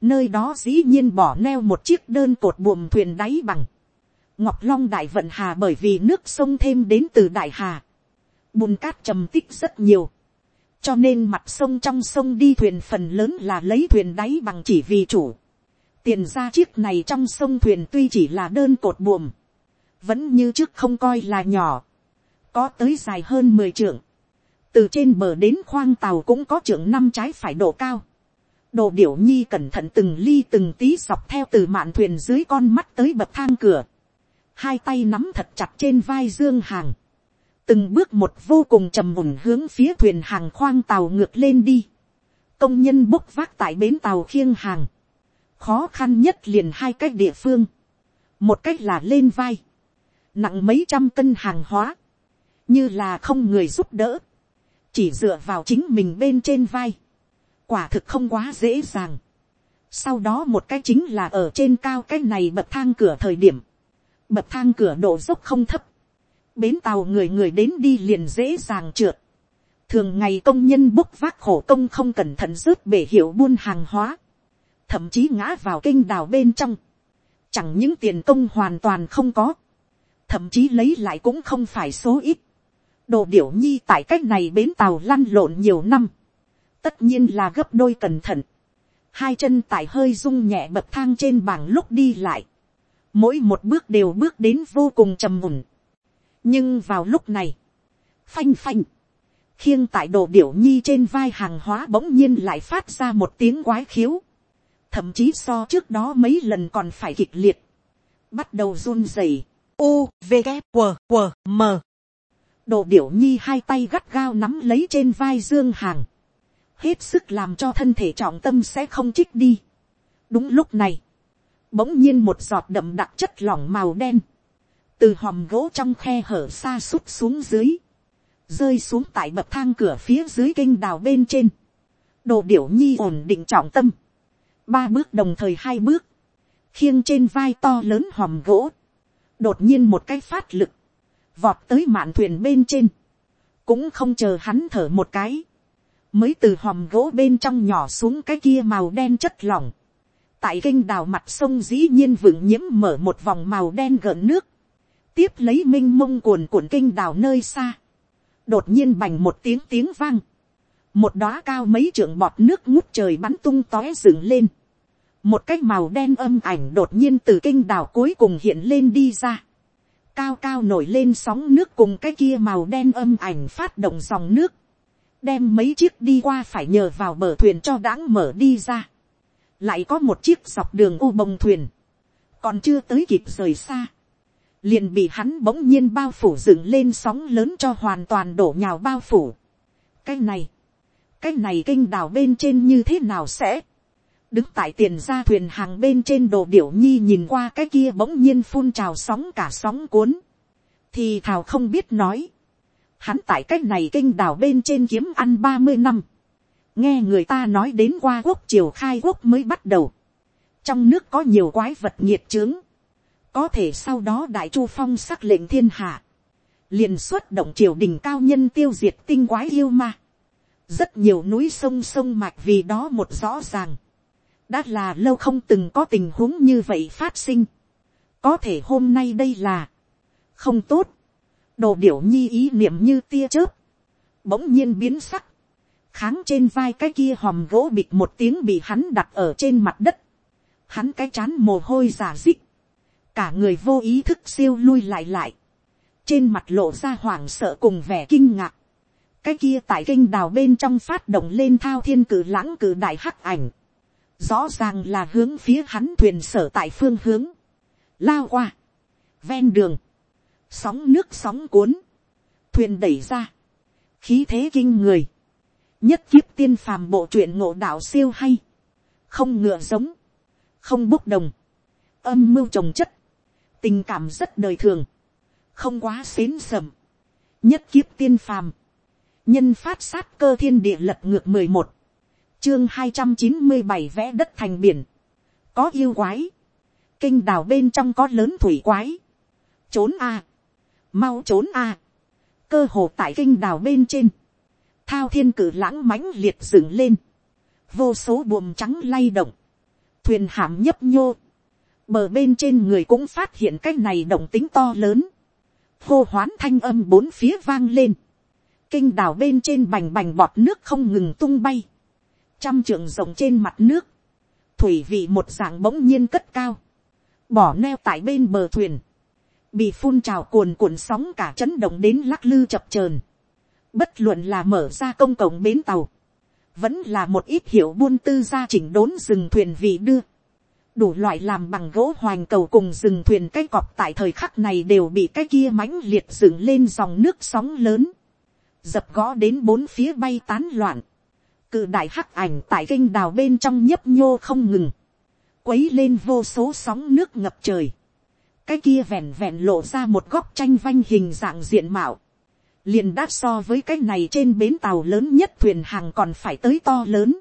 nơi đó dĩ nhiên bỏ neo một chiếc đơn cột buồm thuyền đáy bằng, ngọc long đại vận hà bởi vì nước sông thêm đến từ đại hà, bùn cát trầm tích rất nhiều, cho nên mặt sông trong sông đi thuyền phần lớn là lấy thuyền đáy bằng chỉ vì chủ. tiền ra chiếc này trong sông thuyền tuy chỉ là đơn cột buồm, vẫn như trước không coi là nhỏ, có tới dài hơn mười trượng, từ trên bờ đến khoang tàu cũng có trưởng năm trái phải độ cao. đồ điểu nhi cẩn thận từng ly từng tí dọc theo từ mạn thuyền dưới con mắt tới bậc thang cửa, hai tay nắm thật chặt trên vai dương hàng, từng bước một vô cùng trầm mùn hướng phía thuyền hàng khoang tàu ngược lên đi. công nhân bốc vác tại bến tàu khiêng hàng. khó khăn nhất liền hai cách địa phương. một cách là lên vai. nặng mấy trăm cân hàng hóa. như là không người giúp đỡ chỉ dựa vào chính mình bên trên vai. quả thực không quá dễ dàng. sau đó một cái chính là ở trên cao cái này bậc thang cửa thời điểm. bậc thang cửa độ dốc không thấp bến tàu người người đến đi liền dễ dàng trượt. thường ngày công nhân bốc vác khổ công không cẩn thận rớt bể hiệu buôn hàng hóa, thậm chí ngã vào kênh đào bên trong, chẳng những tiền công hoàn toàn không có, thậm chí lấy lại cũng không phải số ít đồ điểu nhi tại cách này bến tàu lăn lộn nhiều năm, tất nhiên là gấp đôi cẩn thận, hai chân tại hơi rung nhẹ bậc thang trên bảng lúc đi lại, mỗi một bước đều bước đến vô cùng trầm mùn, nhưng vào lúc này, phanh phanh, khiêng tại đồ điểu nhi trên vai hàng hóa bỗng nhiên lại phát ra một tiếng quái khiếu, thậm chí so trước đó mấy lần còn phải kịch liệt, bắt đầu run rẩy, u v g q q m đồ điểu nhi hai tay gắt gao nắm lấy trên vai dương hàng, hết sức làm cho thân thể trọng tâm sẽ không trích đi. đúng lúc này, bỗng nhiên một giọt đậm đặc chất lỏng màu đen, từ hòm gỗ trong khe hở xa xúc xuống dưới, rơi xuống tại bậc thang cửa phía dưới kênh đào bên trên, đồ điểu nhi ổn định trọng tâm, ba bước đồng thời hai bước, khiêng trên vai to lớn hòm gỗ, đột nhiên một cái phát lực, vọt tới mạn thuyền bên trên, cũng không chờ hắn thở một cái, mới từ hòm gỗ bên trong nhỏ xuống cái kia màu đen chất lỏng, tại kênh đào mặt sông dĩ nhiên vựng nhiễm mở một vòng màu đen gợn nước, tiếp lấy m i n h mông cuồn cuộn kinh đào nơi xa, đột nhiên bành một tiếng tiếng vang, một đóa cao mấy trượng bọt nước ngút trời bắn tung tóe dựng lên, một cái màu đen âm ảnh đột nhiên từ kinh đào cuối cùng hiện lên đi ra, cao cao nổi lên sóng nước cùng cái kia màu đen âm ảnh phát động dòng nước, đem mấy chiếc đi qua phải nhờ vào bờ thuyền cho đáng mở đi ra, lại có một chiếc dọc đường u bồng thuyền, còn chưa tới kịp rời xa, liền bị hắn bỗng nhiên bao phủ dựng lên sóng lớn cho hoàn toàn đổ nhào bao phủ. cái này, cái này kinh đào bên trên như thế nào sẽ, đứng tại tiền ra thuyền hàng bên trên đồ điểu nhi nhìn qua cái kia bỗng nhiên phun trào sóng cả sóng cuốn, thì thào không biết nói, hắn tại cái này kinh đảo bên trên kiếm ăn ba mươi năm, nghe người ta nói đến qua quốc triều khai quốc mới bắt đầu, trong nước có nhiều quái vật nhiệt trướng, có thể sau đó đại chu phong sắc lệnh thiên hạ, liền xuất động triều đình cao nhân tiêu diệt tinh quái yêu ma. rất nhiều núi sông sông mạch vì đó một rõ ràng đã là lâu không từng có tình huống như vậy phát sinh. có thể hôm nay đây là không tốt. đồ điểu nhi ý niệm như tia chớp, bỗng nhiên biến sắc, kháng trên vai cái kia hòm gỗ bịt một tiếng bị hắn đặt ở trên mặt đất. hắn cái chán mồ hôi giả dích, cả người vô ý thức siêu lui lại lại, trên mặt lộ ra hoảng sợ cùng vẻ kinh ngạc, cái kia tại kinh đào bên trong phát động lên thao thiên cử lãng cử đại hắc ảnh, rõ ràng là hướng phía hắn thuyền sở tại phương hướng, lao qua, ven đường, sóng nước sóng cuốn, thuyền đẩy ra, khí thế kinh người, nhất kiếp tiên phàm bộ truyện ngộ đạo siêu hay, không ngựa giống, không bốc đồng, âm mưu trồng chất, tình cảm rất đời thường, không quá xến sầm, nhất kiếp tiên phàm, nhân phát sát cơ thiên địa lật ngược mười một, chương hai trăm chín mươi bảy vẽ đất thành biển, có yêu quái, kinh đào bên trong có lớn thủy quái, trốn a, mau trốn a, cơ hồ tại kinh đào bên trên, thao thiên cử lãng mãnh liệt dựng lên, vô số buồm trắng lay động, thuyền hàm nhấp nhô, bờ bên trên người cũng phát hiện cái này động tính to lớn, hô hoán thanh âm bốn phía vang lên, kinh đào bên trên bành bành bọt nước không ngừng tung bay, trăm trượng rộng trên mặt nước, thủy vị một dạng bỗng nhiên cất cao, bỏ neo tại bên bờ thuyền, bị phun trào cuồn cuộn sóng cả chấn động đến lắc lư chập chờn, bất luận là mở ra công cộng bến tàu, vẫn là một ít hiệu buôn tư gia chỉnh đốn rừng thuyền vì đưa, đủ loại làm bằng gỗ hoành cầu cùng rừng thuyền cái cọp tại thời khắc này đều bị cái kia mãnh liệt dựng lên dòng nước sóng lớn, dập gõ đến bốn phía bay tán loạn, cự đại hắc ảnh tại kênh đào bên trong nhấp nhô không ngừng, quấy lên vô số sóng nước ngập trời, cái kia vẹn vẹn lộ ra một góc tranh vanh hình dạng diện mạo, liền đáp so với cái này trên bến tàu lớn nhất thuyền hàng còn phải tới to lớn,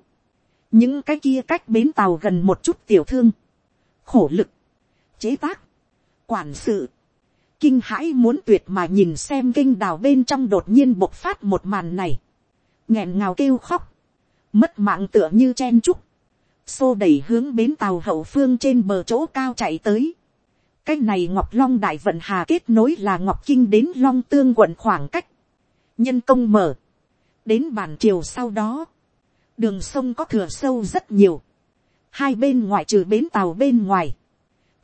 những cái kia cách bến tàu gần một chút tiểu thương, khổ lực, chế tác, quản sự, kinh hãi muốn tuyệt mà nhìn xem kinh đào bên trong đột nhiên bộc phát một màn này, nghẹn ngào kêu khóc, mất mạng tựa như chen trúc, xô đẩy hướng bến tàu hậu phương trên bờ chỗ cao chạy tới. cái này ngọc long đại vận hà kết nối là ngọc kinh đến long tương quận khoảng cách, nhân công mở, đến bản chiều sau đó, đường sông có thừa sâu rất nhiều, hai bên ngoại trừ bến tàu bên ngoài,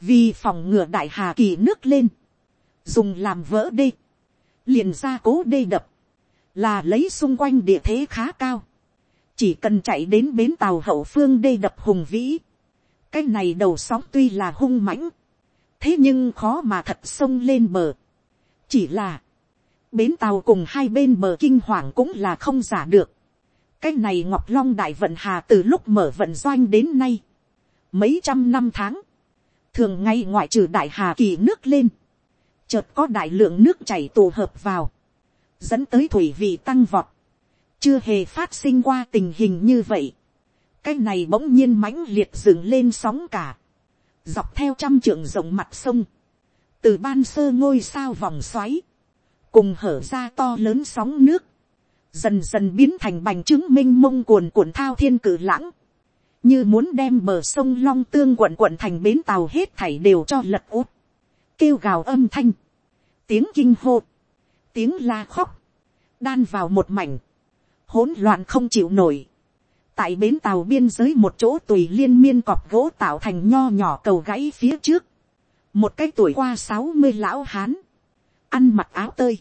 vì phòng ngừa đại hà kỳ nước lên, dùng làm vỡ đê, liền ra cố đê đập, là lấy xung quanh địa thế khá cao, chỉ cần chạy đến bến tàu hậu phương đê đập hùng vĩ, cái này đầu sóng tuy là hung mãnh, thế nhưng khó mà thật sông lên bờ, chỉ là, bến tàu cùng hai bên bờ kinh hoàng cũng là không giả được, cái này ngọc long đại vận hà từ lúc mở vận doanh đến nay, mấy trăm năm tháng, thường ngay ngoại trừ đại hà kỳ nước lên, chợt có đại lượng nước chảy tù hợp vào, dẫn tới thủy vị tăng vọt, chưa hề phát sinh qua tình hình như vậy, cái này bỗng nhiên mãnh liệt dựng lên sóng cả, dọc theo trăm trượng rộng mặt sông, từ ban sơ ngôi sao vòng xoáy, cùng hở ra to lớn sóng nước, dần dần biến thành bành trướng m i n h mông cuồn cuộn thao thiên cử lãng, như muốn đem bờ sông long tương quận quận thành bến tàu hết thảy đều cho lật út, kêu gào âm thanh, tiếng kinh hô, tiếng la khóc, đan vào một mảnh, hỗn loạn không chịu nổi. tại bến tàu biên giới một chỗ tùy liên miên cọp gỗ tạo thành nho nhỏ cầu gãy phía trước, một cái tuổi qua sáu mươi lão hán, ăn mặc áo tơi,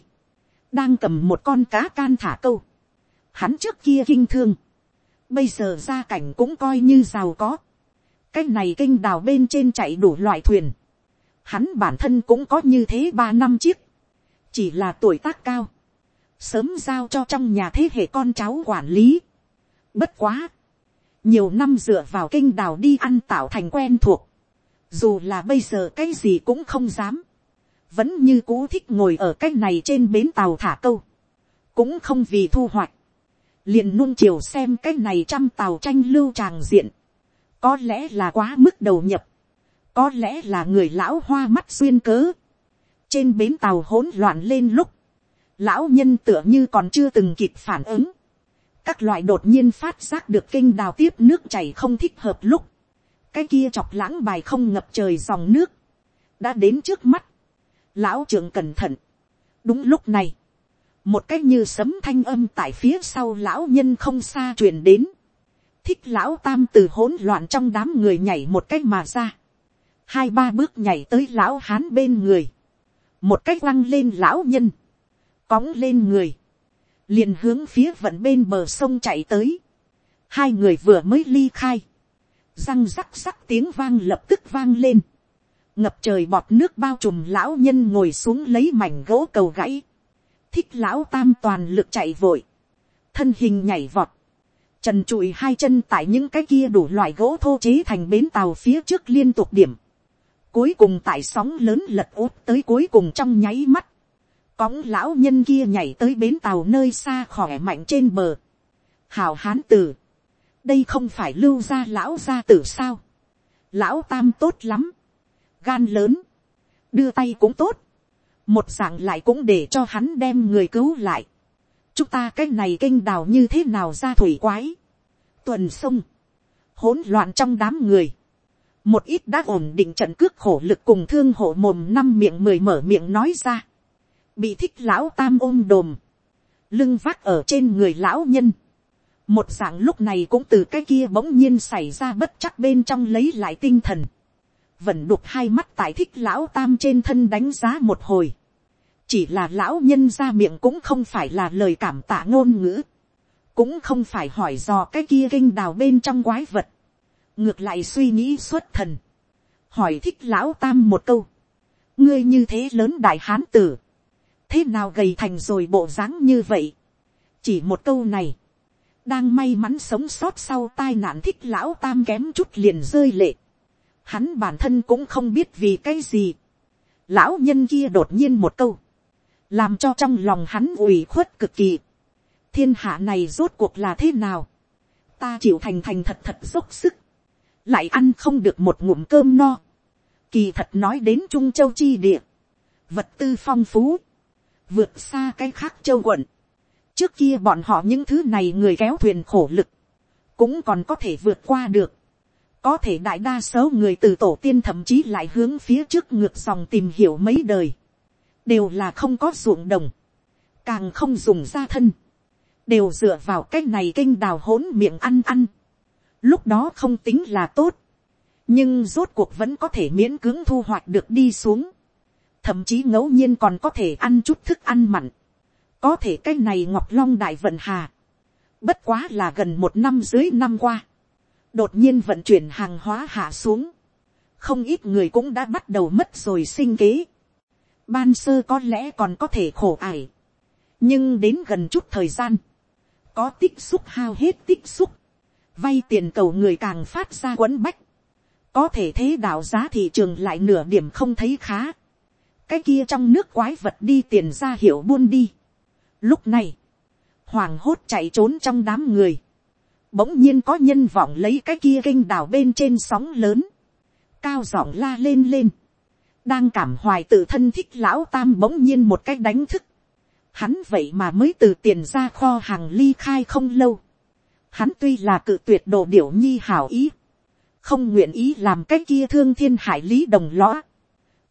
đang cầm một con cá can thả câu. Hắn trước kia kinh thương, bây giờ gia cảnh cũng coi như giàu có. cái này kinh đào bên trên chạy đủ loại thuyền. Hắn bản thân cũng có như thế ba năm chiếc, chỉ là tuổi tác cao, sớm giao cho trong nhà thế hệ con cháu quản lý. Bất quá, nhiều năm dựa vào kinh đào đi ăn tạo thành quen thuộc, dù là bây giờ cái gì cũng không dám, vẫn như cũ thích ngồi ở cái này trên bến tàu thả câu, cũng không vì thu hoạch, liền nuông chiều xem cái này trăm tàu tranh lưu tràng diện, có lẽ là quá mức đầu nhập, có lẽ là người lão hoa mắt xuyên cớ, trên bến tàu hỗn loạn lên lúc, lão nhân tựa như còn chưa từng kịp phản ứng, các loại đột nhiên phát giác được kinh đào tiếp nước chảy không thích hợp lúc, cái kia chọc lãng bài không ngập trời dòng nước, đã đến trước mắt, lão trưởng cẩn thận. đúng lúc này, một cách như sấm thanh âm tại phía sau lão nhân không xa truyền đến. thích lão tam từ hỗn loạn trong đám người nhảy một cách mà ra. hai ba bước nhảy tới lão hán bên người. một cách lăng lên lão nhân cóng lên người. liền hướng phía vận bên bờ sông chạy tới. hai người vừa mới ly khai. răng rắc rắc tiếng vang lập tức vang lên ngập trời bọt nước bao trùm lão nhân ngồi xuống lấy mảnh gỗ cầu gãy, thích lão tam toàn lực chạy vội, thân hình nhảy vọt, trần trụi hai chân tại những cái kia đủ loại gỗ thô chế thành bến tàu phía trước liên tục điểm, cuối cùng tại sóng lớn lật úp tới cuối cùng trong nháy mắt, cõng lão nhân kia nhảy tới bến tàu nơi xa khỏe mạnh trên bờ. hào hán tử, đây không phải lưu gia lão gia tử sao. lão tam tốt lắm, gan lớn, đưa tay cũng tốt, một dạng lại cũng để cho hắn đem người cứu lại. chúng ta cái này kênh đào như thế nào ra thủy quái. tuần sông, hỗn loạn trong đám người, một ít đã ổn định trận cước khổ lực cùng thương hộ mồm năm miệng mười mở miệng nói ra, bị thích lão tam ôm đồm, lưng vác ở trên người lão nhân, một dạng lúc này cũng từ cái kia bỗng nhiên xảy ra bất chắc bên trong lấy lại tinh thần, vẫn đục hai mắt tại thích lão tam trên thân đánh giá một hồi, chỉ là lão nhân ra miệng cũng không phải là lời cảm tạ ngôn ngữ, cũng không phải hỏi dò cái kia kinh đào bên trong quái vật, ngược lại suy nghĩ xuất thần, hỏi thích lão tam một câu, ngươi như thế lớn đại hán tử, thế nào gầy thành rồi bộ dáng như vậy, chỉ một câu này, đang may mắn sống sót sau tai nạn thích lão tam kém chút liền rơi lệ, hắn bản thân cũng không biết vì cái gì, lão nhân kia đột nhiên một câu, làm cho trong lòng hắn ủy khuất cực kỳ, thiên hạ này rốt cuộc là thế nào, ta chịu thành thành thật thật dốc sức, lại ăn không được một ngụm cơm no. Kỳ thật nói đến Trung Châu chi địa, vật tư phong phú, vượt xa cái khác châu quận. Trước kia bọn họ những thứ này người kéo thuyền khổ lực, cũng còn có thể vượt qua được. Có thể đại đa số người từ tổ tiên thậm chí lại hướng phía trước ngược dòng tìm hiểu mấy đời. Đều là không có ruộng đồng. Càng không dùng ra thân. Đều dựa vào cái này kinh đào hỗn miệng ăn ăn lúc đó không tính là tốt, nhưng rốt cuộc vẫn có thể miễn cưỡng thu hoạch được đi xuống, thậm chí ngẫu nhiên còn có thể ăn chút thức ăn mặn, có thể cái này ngọc long đại vận hà, bất quá là gần một năm dưới năm qua, đột nhiên vận chuyển hàng hóa hạ xuống, không ít người cũng đã bắt đầu mất rồi sinh kế, ban sơ có lẽ còn có thể khổ ải, nhưng đến gần chút thời gian, có tích xúc hao hết tích xúc, vay tiền cầu người càng phát ra quấn bách, có thể thế đạo giá thị trường lại nửa điểm không thấy khá, cái kia trong nước quái vật đi tiền ra hiểu buôn đi. Lúc này, hoàng hốt chạy trốn trong đám người, bỗng nhiên có nhân vọng lấy cái kia kinh đảo bên trên sóng lớn, cao giọng la lên lên, đang cảm hoài tự thân thích lão tam bỗng nhiên một cách đánh thức, hắn vậy mà mới từ tiền ra kho hàng ly khai không lâu, Hắn tuy là cự tuyệt đồ điểu nhi hảo ý. Không nguyện ý làm cái kia thương thiên hải lý đồng lõa.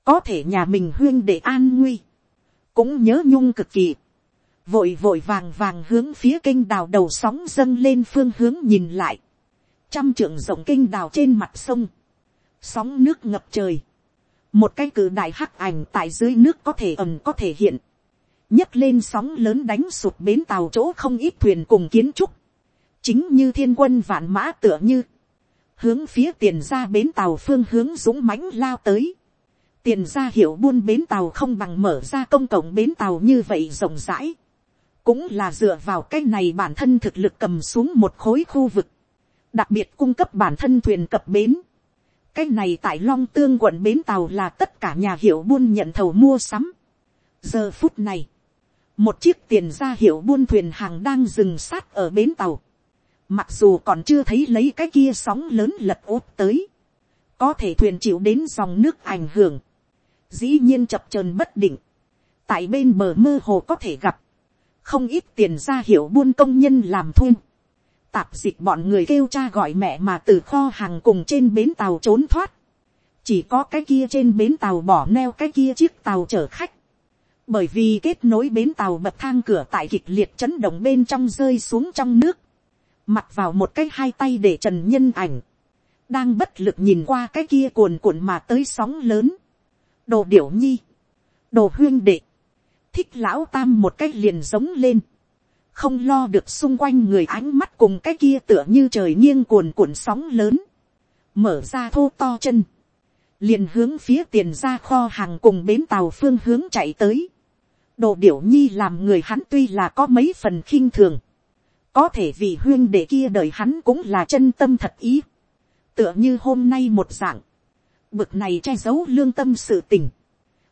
Có thể nhà mình huyên để an nguy. Cũng nhớ nhung cực kỳ. Vội vội vàng vàng hướng phía kênh đào đầu sóng dâng lên phương hướng nhìn lại. Trăm trượng rộng kênh đào trên mặt sông. Sóng nước ngập trời. Một cái cử đại hắc ảnh tại dưới nước có thể ẩm có thể hiện nhấc lên sóng lớn đánh sụt bến tàu chỗ không ít thuyền cùng kiến trúc chính như thiên quân vạn mã tựa như, hướng phía tiền ra bến tàu phương hướng dũng mãnh lao tới tiền ra hiệu buôn bến tàu không bằng mở ra công cộng bến tàu như vậy rộng rãi. cũng là dựa vào cái này bản thân thực lực cầm xuống một khối khu vực. đặc biệt cung cấp bản thân thuyền cập bến. cái này tại long tương quận bến tàu là tất cả nhà hiệu buôn nhận thầu mua sắm. giờ phút này, một chiếc tiền ra hiệu buôn thuyền hàng đang dừng sát ở bến tàu Mặc dù còn chưa thấy lấy cái kia sóng lớn lật úp tới. Có thể thuyền chịu đến dòng nước ảnh hưởng. Dĩ nhiên chập chờn bất định. Tại bên bờ mơ hồ có thể gặp. Không ít tiền ra hiểu buôn công nhân làm thuê. Tạp dịch bọn người kêu cha gọi mẹ mà từ kho hàng cùng trên bến tàu trốn thoát. Chỉ có cái kia trên bến tàu bỏ neo cái kia chiếc tàu chở khách bởi vì kết nối bến tàu bậc thang cửa tại kịch liệt chấn động bên trong rơi xuống trong nước, mặt vào một cái hai tay để trần nhân ảnh, đang bất lực nhìn qua cái kia cuồn cuộn mà tới sóng lớn, đồ điểu nhi, đồ huyên đệ, thích lão tam một cái liền giống lên, không lo được xung quanh người ánh mắt cùng cái kia tựa như trời nghiêng cuồn cuộn sóng lớn, mở ra thô to chân, liền hướng phía tiền ra kho hàng cùng bến tàu phương hướng chạy tới. Đồ điểu nhi làm người hắn tuy là có mấy phần khinh thường, có thể vì huyên đệ kia đời hắn cũng là chân tâm thật ý, tựa như hôm nay một dạng, bực này che giấu lương tâm sự tình,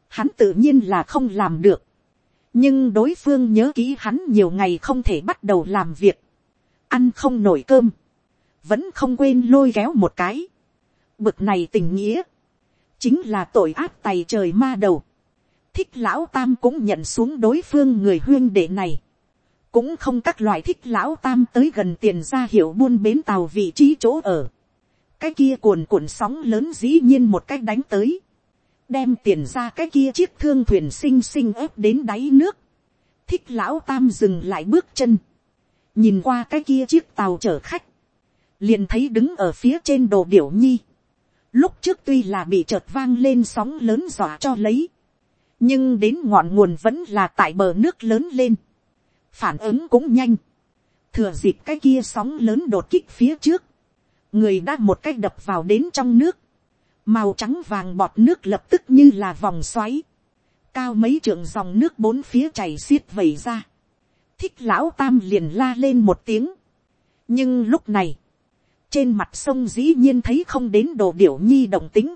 hắn tự nhiên là không làm được, nhưng đối phương nhớ kỹ hắn nhiều ngày không thể bắt đầu làm việc, ăn không nổi cơm, vẫn không quên lôi kéo một cái. Bực này tình nghĩa, chính là tội ác tày trời ma đầu. Thích lão tam cũng nhận xuống đối phương người huyên đệ này. Cũng không các loại thích lão tam tới gần tiền ra hiệu buôn bến tàu vị trí chỗ ở. Cái kia cuồn cuộn sóng lớn dĩ nhiên một cách đánh tới. Đem tiền ra cái kia chiếc thương thuyền xinh xinh ép đến đáy nước. Thích lão tam dừng lại bước chân. Nhìn qua cái kia chiếc tàu chở khách liền thấy đứng ở phía trên đồ điểu nhi. Lúc trước tuy là bị chợt vang lên sóng lớn dọa cho lấy. Nhưng đến ngọn nguồn vẫn là tại bờ nước lớn lên. Phản ứng cũng nhanh. Thừa dịp cái kia sóng lớn đột kích phía trước. Người đã một cách đập vào đến trong nước. Màu trắng vàng bọt nước lập tức như là vòng xoáy. Cao mấy trượng dòng nước bốn phía chảy xiết vẩy ra. Thích lão tam liền la lên một tiếng. Nhưng lúc này trên mặt sông dĩ nhiên thấy không đến đồ điểu nhi đồng tính,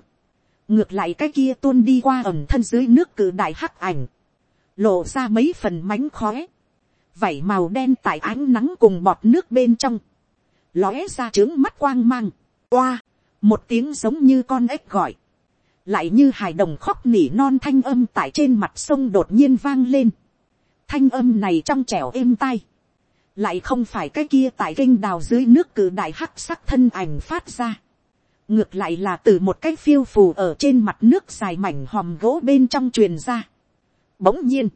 ngược lại cái kia tuôn đi qua ẩm thân dưới nước cử đại hắc ảnh, lộ ra mấy phần mánh khóe, vảy màu đen tại ánh nắng cùng bọt nước bên trong, lóe ra trướng mắt quang mang, oa, một tiếng giống như con ếch gọi, lại như hài đồng khóc nỉ non thanh âm tại trên mặt sông đột nhiên vang lên, thanh âm này trong trẻo êm tai, lại không phải cái kia tại kênh đào dưới nước cử đại hắc sắc thân ảnh phát ra. ngược lại là từ một cái phiêu phù ở trên mặt nước dài mảnh hòm gỗ bên trong truyền ra. bỗng nhiên,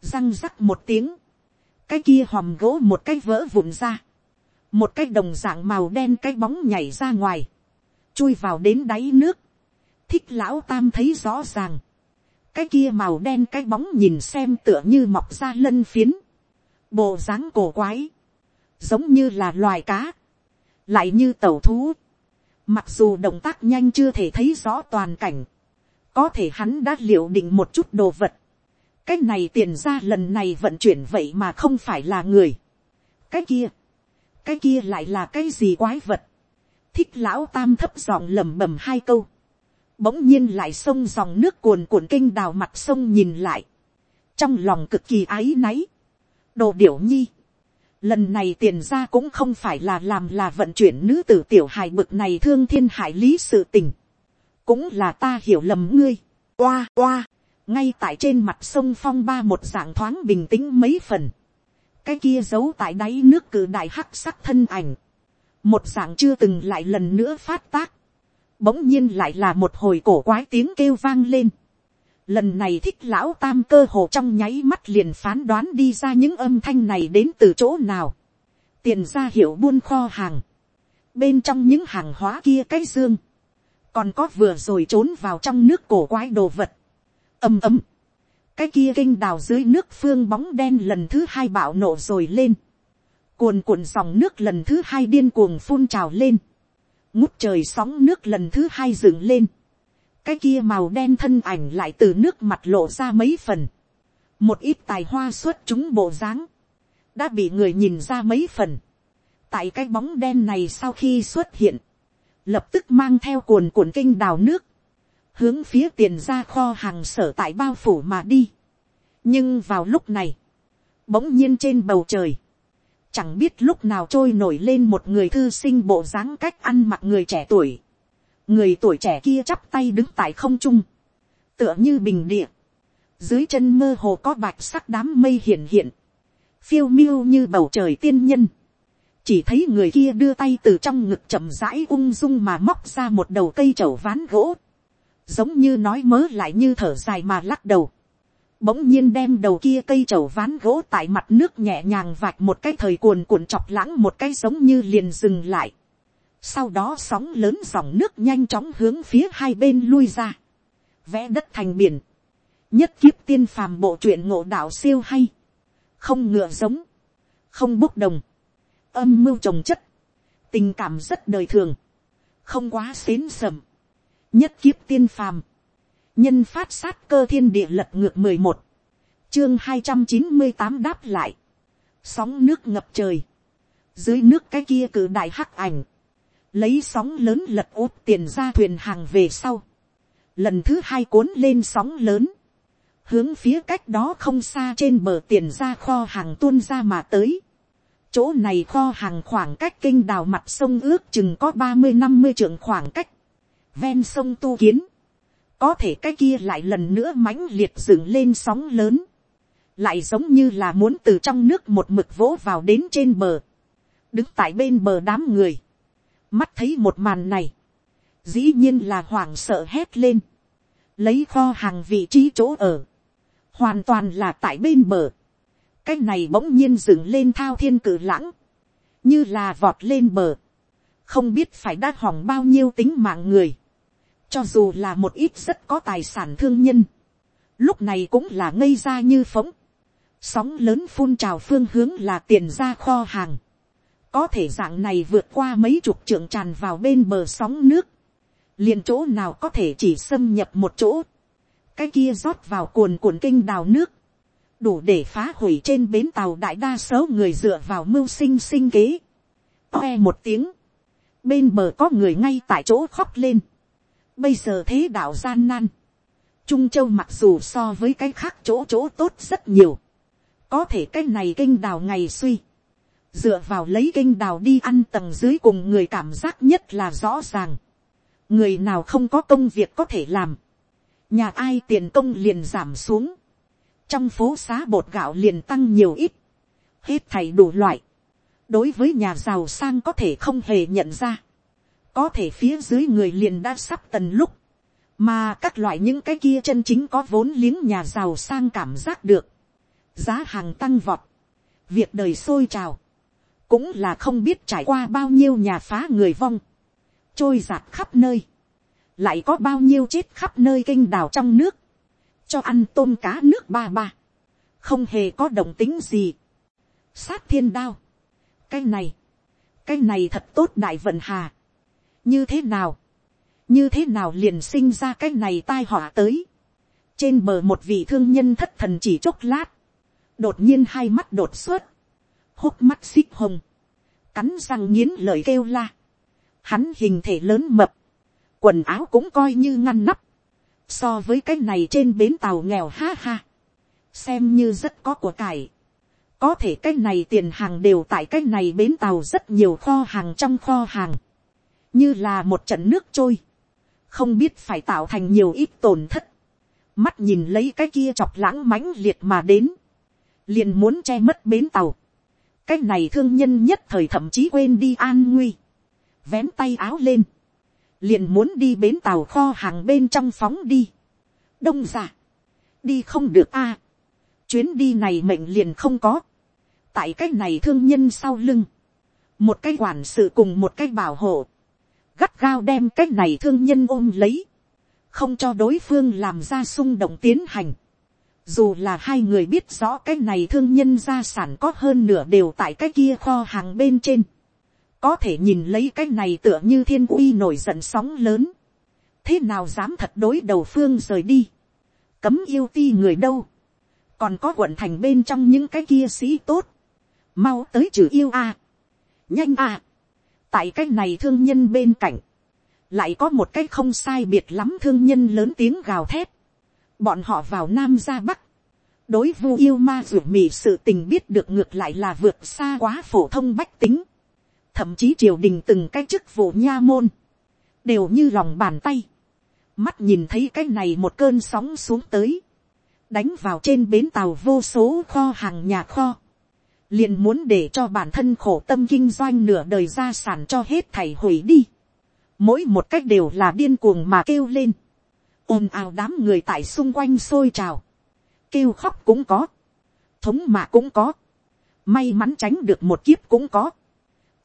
răng rắc một tiếng, cái kia hòm gỗ một cái vỡ vụn ra, một cái đồng dạng màu đen cái bóng nhảy ra ngoài, chui vào đến đáy nước, thích lão tam thấy rõ ràng, cái kia màu đen cái bóng nhìn xem tựa như mọc ra lân phiến, bộ dáng cổ quái, giống như là loài cá, lại như tẩu thú. Mặc dù động tác nhanh chưa thể thấy rõ toàn cảnh, có thể hắn đã liệu định một chút đồ vật. cái này tiền ra lần này vận chuyển vậy mà không phải là người. cái kia, cái kia lại là cái gì quái vật. thích lão tam thấp giọng lẩm bẩm hai câu. bỗng nhiên lại sông dòng nước cuồn cuộn kinh đào mặt sông nhìn lại. trong lòng cực kỳ áy náy đồ điểu nhi. Lần này tiền ra cũng không phải là làm là vận chuyển nữ tử tiểu hài bực này thương thiên hải lý sự tình. Cũng là ta hiểu lầm ngươi. Oa oa, ngay tại trên mặt sông phong ba một dạng thoáng bình tĩnh mấy phần. Cái kia giấu tại đáy nước cử đại hắc sắc thân ảnh. Một dạng chưa từng lại lần nữa phát tác. Bỗng nhiên lại là một hồi cổ quái tiếng kêu vang lên Lần này thích lão tam cơ hồ trong nháy mắt liền phán đoán đi ra những âm thanh này đến từ chỗ nào. Tiền ra hiệu buôn kho hàng. Bên trong những hàng hóa kia cái dương. Còn có vừa rồi trốn vào trong nước cổ quái đồ vật. Âm ấm. ấm cái kia kinh đào dưới nước phương bóng đen lần thứ hai bạo nổ rồi lên. Cuồn cuộn dòng nước lần thứ hai điên cuồng phun trào lên. Ngút trời sóng nước lần thứ hai dựng lên. Cái kia màu đen thân ảnh lại từ nước mặt lộ ra mấy phần, một ít tài hoa xuất chúng bộ dáng, đã bị người nhìn ra mấy phần, tại cái bóng đen này sau khi xuất hiện, lập tức mang theo cuồn cuộn kinh đào nước, hướng phía tiền ra kho hàng sở tại bao phủ mà đi. nhưng vào lúc này, bỗng nhiên trên bầu trời, chẳng biết lúc nào trôi nổi lên một người thư sinh bộ dáng cách ăn mặc người trẻ tuổi, người tuổi trẻ kia chắp tay đứng tại không trung, tựa như bình địa, dưới chân mơ hồ có bạch sắc đám mây hiện hiện, phiêu miêu như bầu trời tiên nhân, chỉ thấy người kia đưa tay từ trong ngực chậm rãi ung dung mà móc ra một đầu cây trầu ván gỗ, giống như nói mớ lại như thở dài mà lắc đầu, bỗng nhiên đem đầu kia cây trầu ván gỗ tại mặt nước nhẹ nhàng vạch một cái thời cuồn cuộn chọc lãng một cái giống như liền dừng lại, sau đó sóng lớn dòng nước nhanh chóng hướng phía hai bên lui ra. Vẽ đất thành biển. Nhất kiếp tiên phàm bộ truyện ngộ đạo siêu hay. Không ngựa giống. Không bốc đồng. Âm mưu trồng chất. Tình cảm rất đời thường. Không quá xến sầm. Nhất kiếp tiên phàm. Nhân phát sát cơ thiên địa lật ngược mười một Chương hai trăm chín mươi tám đáp lại. Sóng nước ngập trời. Dưới nước cái kia cử đại hắc ảnh lấy sóng lớn lật úp tiền ra thuyền hàng về sau, lần thứ hai cuốn lên sóng lớn, hướng phía cách đó không xa trên bờ tiền ra kho hàng tuôn ra mà tới. chỗ này kho hàng khoảng cách kinh đào mặt sông ước chừng có ba mươi năm mươi trượng khoảng cách, ven sông tu kiến, có thể cái kia lại lần nữa mãnh liệt dựng lên sóng lớn, lại giống như là muốn từ trong nước một mực vỗ vào đến trên bờ, đứng tại bên bờ đám người, mắt thấy một màn này, dĩ nhiên là hoảng sợ hét lên, lấy kho hàng vị trí chỗ ở, hoàn toàn là tại bên bờ, cái này bỗng nhiên dựng lên thao thiên cử lãng, như là vọt lên bờ, không biết phải đã hỏng bao nhiêu tính mạng người, cho dù là một ít rất có tài sản thương nhân, lúc này cũng là ngây ra như phóng, sóng lớn phun trào phương hướng là tiền ra kho hàng, có thể dạng này vượt qua mấy chục trượng tràn vào bên bờ sóng nước, liền chỗ nào có thể chỉ xâm nhập một chỗ, cái kia rót vào cuồn cuộn kinh đào nước, đủ để phá hủy trên bến tàu đại đa số người dựa vào mưu sinh sinh kế. Oe một tiếng, bên bờ có người ngay tại chỗ khóc lên. Bây giờ thế đạo gian nan, Trung Châu mặc dù so với cái khác chỗ chỗ tốt rất nhiều, có thể cái này kinh đào ngày suy, dựa vào lấy kinh đào đi ăn tầng dưới cùng người cảm giác nhất là rõ ràng. người nào không có công việc có thể làm, nhà ai tiền công liền giảm xuống, trong phố xá bột gạo liền tăng nhiều ít, hết thầy đủ loại, đối với nhà giàu sang có thể không hề nhận ra, có thể phía dưới người liền đã sắp tần lúc, mà các loại những cái kia chân chính có vốn liếng nhà giàu sang cảm giác được, giá hàng tăng vọt, việc đời sôi trào, cũng là không biết trải qua bao nhiêu nhà phá người vong, trôi giạt khắp nơi, lại có bao nhiêu chết khắp nơi kinh đào trong nước, cho ăn tôm cá nước ba ba, không hề có động tính gì, sát thiên đao, cái này, cái này thật tốt đại vận hà, như thế nào, như thế nào liền sinh ra cái này tai họa tới, trên bờ một vị thương nhân thất thần chỉ chốc lát, đột nhiên hai mắt đột xuất, hốc mắt xích hồng, cắn răng nghiến lời kêu la, hắn hình thể lớn mập, quần áo cũng coi như ngăn nắp, so với cái này trên bến tàu nghèo ha ha, xem như rất có của cải, có thể cái này tiền hàng đều tại cái này bến tàu rất nhiều kho hàng trong kho hàng, như là một trận nước trôi, không biết phải tạo thành nhiều ít tổn thất, mắt nhìn lấy cái kia chọc lãng mãnh liệt mà đến, liền muốn che mất bến tàu, cái này thương nhân nhất thời thậm chí quên đi an nguy, vén tay áo lên, liền muốn đi bến tàu kho hàng bên trong phóng đi. đông giả, đi không được a, chuyến đi này mệnh liền không có, tại cái này thương nhân sau lưng, một cái quản sự cùng một cái bảo hộ, gắt gao đem cái này thương nhân ôm lấy, không cho đối phương làm ra xung động tiến hành. Dù là hai người biết rõ cái này thương nhân gia sản có hơn nửa đều tại cái kia kho hàng bên trên có thể nhìn lấy cái này tựa như thiên uy nổi giận sóng lớn, thế nào dám thật đối đầu phương rời đi, cấm yêu ti người đâu, còn có quận thành bên trong những cái kia sĩ tốt, mau tới trừ yêu a, nhanh a, tại cái này thương nhân bên cạnh, lại có một cái không sai biệt lắm thương nhân lớn tiếng gào thét, bọn họ vào nam ra bắc, đối vu yêu ma ruột mì sự tình biết được ngược lại là vượt xa quá phổ thông bách tính, thậm chí triều đình từng cái chức vụ nha môn, đều như lòng bàn tay, mắt nhìn thấy cái này một cơn sóng xuống tới, đánh vào trên bến tàu vô số kho hàng nhà kho, liền muốn để cho bản thân khổ tâm kinh doanh nửa đời gia sản cho hết thảy hủy đi, mỗi một cách đều là điên cuồng mà kêu lên, ồn ào đám người tại xung quanh xôi trào, kêu khóc cũng có, thống mà cũng có, may mắn tránh được một kiếp cũng có,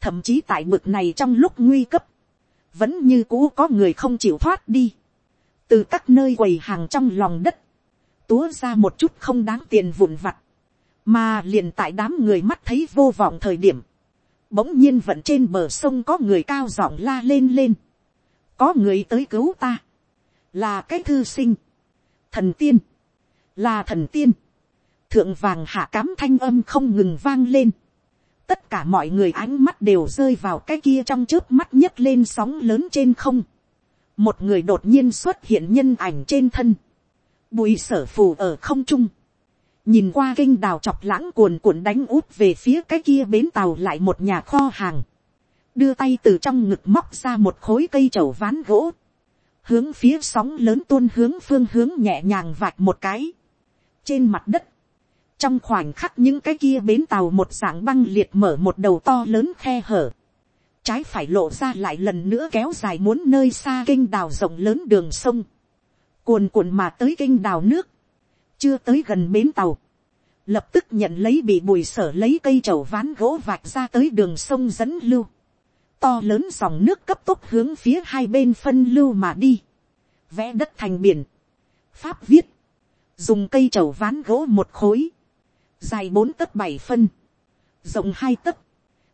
thậm chí tại mực này trong lúc nguy cấp, vẫn như cũ có người không chịu thoát đi, từ các nơi quầy hàng trong lòng đất, túa ra một chút không đáng tiền vụn vặt, mà liền tại đám người mắt thấy vô vọng thời điểm, bỗng nhiên vẫn trên bờ sông có người cao giọng la lên lên, có người tới cứu ta, là cái thư sinh, thần tiên, là thần tiên, thượng vàng hạ cám thanh âm không ngừng vang lên, tất cả mọi người ánh mắt đều rơi vào cái kia trong trước mắt nhấc lên sóng lớn trên không. một người đột nhiên xuất hiện nhân ảnh trên thân, bùi sở phù ở không trung, nhìn qua kênh đào chọc lãng cuồn cuộn đánh út về phía cái kia bến tàu lại một nhà kho hàng, đưa tay từ trong ngực móc ra một khối cây trầu ván gỗ, hướng phía sóng lớn tuôn hướng phương hướng nhẹ nhàng vạch một cái, trên mặt đất, trong khoảnh khắc những cái kia bến tàu một dạng băng liệt mở một đầu to lớn khe hở, trái phải lộ ra lại lần nữa kéo dài muốn nơi xa kênh đào rộng lớn đường sông, cuồn cuộn mà tới kênh đào nước, chưa tới gần bến tàu, lập tức nhận lấy bị bùi sở lấy cây trầu ván gỗ vạch ra tới đường sông dẫn lưu, to lớn dòng nước cấp tốc hướng phía hai bên phân lưu mà đi, vẽ đất thành biển, pháp viết, dùng cây trầu ván gỗ một khối, dài bốn tấc bảy phân, rộng hai tấc,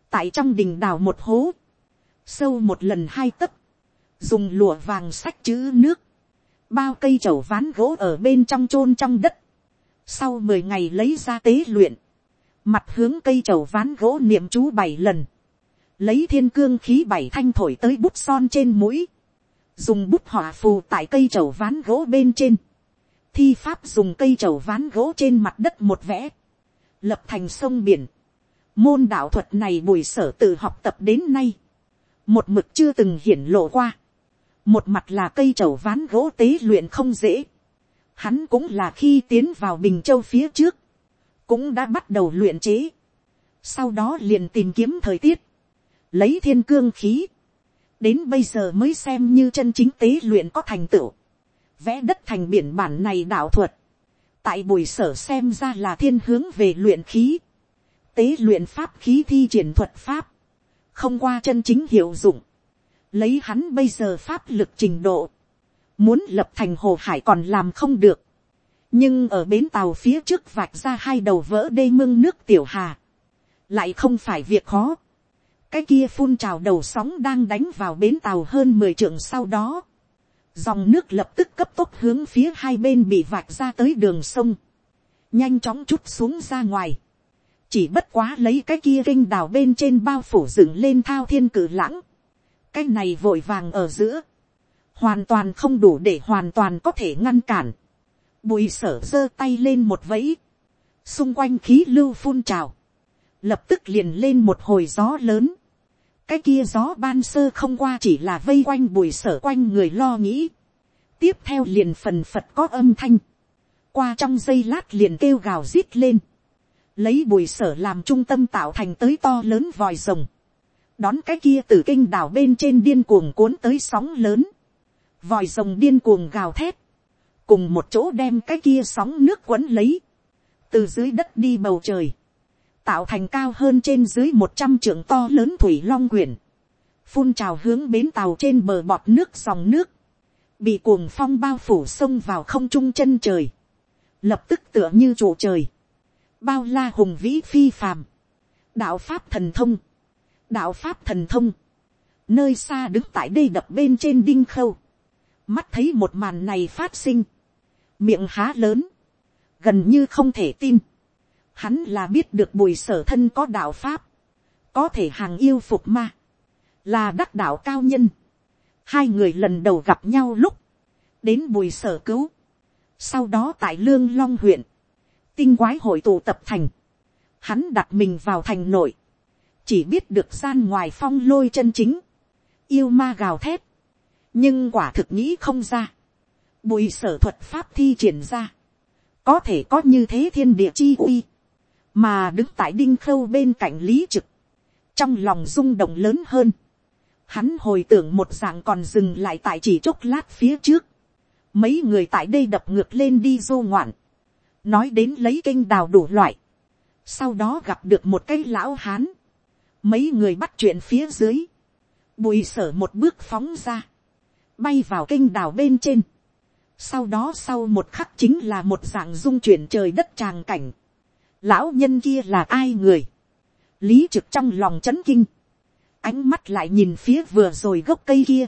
tại trong đình đào một hố, sâu một lần hai tấc, dùng lụa vàng sách chữ nước, bao cây trầu ván gỗ ở bên trong chôn trong đất, sau mười ngày lấy ra tế luyện, mặt hướng cây trầu ván gỗ niệm chú bảy lần, lấy thiên cương khí bảy thanh thổi tới bút son trên mũi, dùng bút hỏa phù tại cây trầu ván gỗ bên trên, thi pháp dùng cây trầu ván gỗ trên mặt đất một vẽ, lập thành sông biển. Môn đạo thuật này bùi sở tự học tập đến nay, một mực chưa từng hiển lộ qua. Một mặt là cây trầu ván gỗ tế luyện không dễ. Hắn cũng là khi tiến vào Bình Châu phía trước, cũng đã bắt đầu luyện chế. Sau đó liền tìm kiếm thời tiết, lấy thiên cương khí. Đến bây giờ mới xem như chân chính tế luyện có thành tựu. Vẽ đất thành biển bản này đạo thuật tại buổi sở xem ra là thiên hướng về luyện khí, tế luyện pháp khí thi triển thuật pháp, không qua chân chính hiệu dụng, lấy hắn bây giờ pháp lực trình độ, muốn lập thành hồ hải còn làm không được, nhưng ở bến tàu phía trước vạch ra hai đầu vỡ đê mương nước tiểu hà, lại không phải việc khó, cái kia phun trào đầu sóng đang đánh vào bến tàu hơn mười trượng sau đó, dòng nước lập tức cấp tốc hướng phía hai bên bị vạch ra tới đường sông, nhanh chóng chút xuống ra ngoài, chỉ bất quá lấy cái kia rinh đào bên trên bao phủ dựng lên thao thiên cử lãng, cái này vội vàng ở giữa, hoàn toàn không đủ để hoàn toàn có thể ngăn cản, bùi sở giơ tay lên một vẫy, xung quanh khí lưu phun trào, lập tức liền lên một hồi gió lớn, cái kia gió ban sơ không qua chỉ là vây quanh bùi sở quanh người lo nghĩ. tiếp theo liền phần phật có âm thanh. qua trong giây lát liền kêu gào rít lên. lấy bùi sở làm trung tâm tạo thành tới to lớn vòi rồng đón cái kia từ kinh đảo bên trên điên cuồng cuốn tới sóng lớn. vòi rồng điên cuồng gào thét. cùng một chỗ đem cái kia sóng nước quấn lấy. từ dưới đất đi bầu trời. Tạo thành cao hơn trên dưới một trăm trưởng to lớn thủy long quyển, phun trào hướng bến tàu trên bờ bọt nước dòng nước, bị cuồng phong bao phủ sông vào không trung chân trời, lập tức tựa như trụ trời, bao la hùng vĩ phi phàm, đạo pháp thần thông, đạo pháp thần thông, nơi xa đứng tại đây đập bên trên đinh khâu, mắt thấy một màn này phát sinh, miệng há lớn, gần như không thể tin, hắn là biết được bùi sở thân có đạo pháp, có thể hàng yêu phục ma, là đắc đạo cao nhân. Hai người lần đầu gặp nhau lúc, đến bùi sở cứu, sau đó tại lương long huyện, tinh quái hội tụ tập thành, hắn đặt mình vào thành nội, chỉ biết được gian ngoài phong lôi chân chính, yêu ma gào thép nhưng quả thực nghĩ không ra, bùi sở thuật pháp thi triển ra, có thể có như thế thiên địa chi uy, mà đứng tại đinh khâu bên cạnh lý trực, trong lòng rung động lớn hơn, hắn hồi tưởng một dạng còn dừng lại tại chỉ chốc lát phía trước, mấy người tại đây đập ngược lên đi dô ngoạn, nói đến lấy kênh đào đủ loại, sau đó gặp được một cái lão hán, mấy người bắt chuyện phía dưới, bùi sở một bước phóng ra, bay vào kênh đào bên trên, sau đó sau một khắc chính là một dạng dung chuyển trời đất tràng cảnh, lão nhân kia là ai người, lý trực trong lòng c h ấ n kinh, ánh mắt lại nhìn phía vừa rồi gốc cây kia,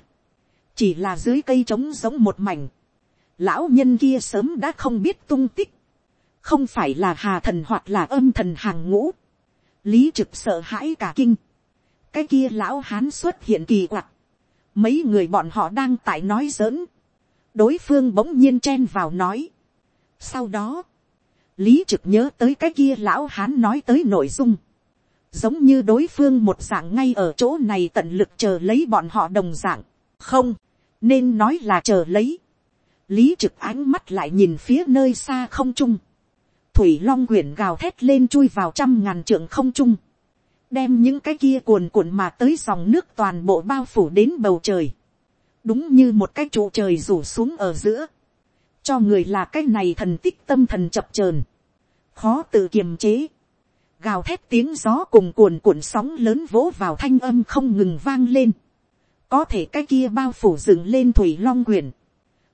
chỉ là dưới cây trống giống một mảnh, lão nhân kia sớm đã không biết tung tích, không phải là hà thần hoặc là âm thần hàng ngũ, lý trực sợ hãi cả kinh, cái kia lão hán xuất hiện kỳ quặc, mấy người bọn họ đang tại nói giỡn, đối phương bỗng nhiên chen vào nói, Sau đó, lý trực nhớ tới cái kia lão hán nói tới nội dung. giống như đối phương một dạng ngay ở chỗ này tận lực chờ lấy bọn họ đồng dạng. không, nên nói là chờ lấy. lý trực ánh mắt lại nhìn phía nơi xa không trung thủy long quyển gào thét lên chui vào trăm ngàn trượng không trung. đem những cái kia cuồn cuộn mà tới dòng nước toàn bộ bao phủ đến bầu trời. đúng như một cái trụ trời rủ xuống ở giữa. Cho người là cái này thần tích tâm thần chập chờn, khó tự kiềm chế, gào thét tiếng gió cùng cuồn cuộn sóng lớn vỗ vào thanh âm không ngừng vang lên, có thể cái kia bao phủ dựng lên thủy long quyển,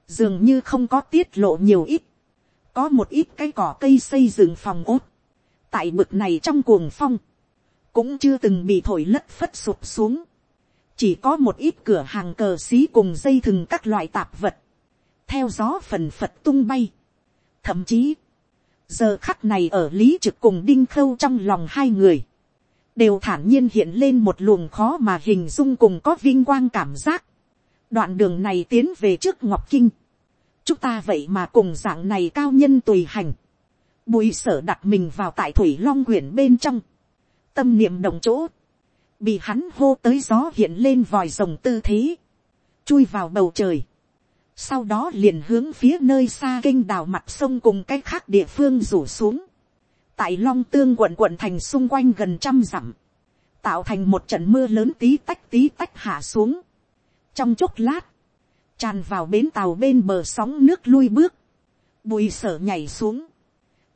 dường như không có tiết lộ nhiều ít, có một ít cái cỏ cây xây dựng phòng ốt, tại bực này trong cuồng phong, cũng chưa từng bị thổi lất phất sụp xuống, chỉ có một ít cửa hàng cờ xí cùng dây thừng các loại tạp vật, theo gió phần phật tung bay. Thậm chí, giờ khắc này ở lý trực cùng đinh khâu trong lòng hai người, đều thản nhiên hiện lên một luồng khó mà hình dung cùng có vinh quang cảm giác. đoạn đường này tiến về trước ngọc kinh chúng ta vậy mà cùng dạng này cao nhân tùy hành. bùi sở đặt mình vào tại thủy long quyển bên trong. tâm niệm đồng chỗ. bị hắn hô tới gió hiện lên vòi rồng tư thế. chui vào bầu trời sau đó liền hướng phía nơi xa kênh đào mặt sông cùng cái khác địa phương rủ xuống, tại long tương quận quận thành xung quanh gần trăm dặm, tạo thành một trận mưa lớn tí tách tí tách hạ xuống. trong chốc lát, tràn vào bến tàu bên bờ sóng nước lui bước, bùi sở nhảy xuống,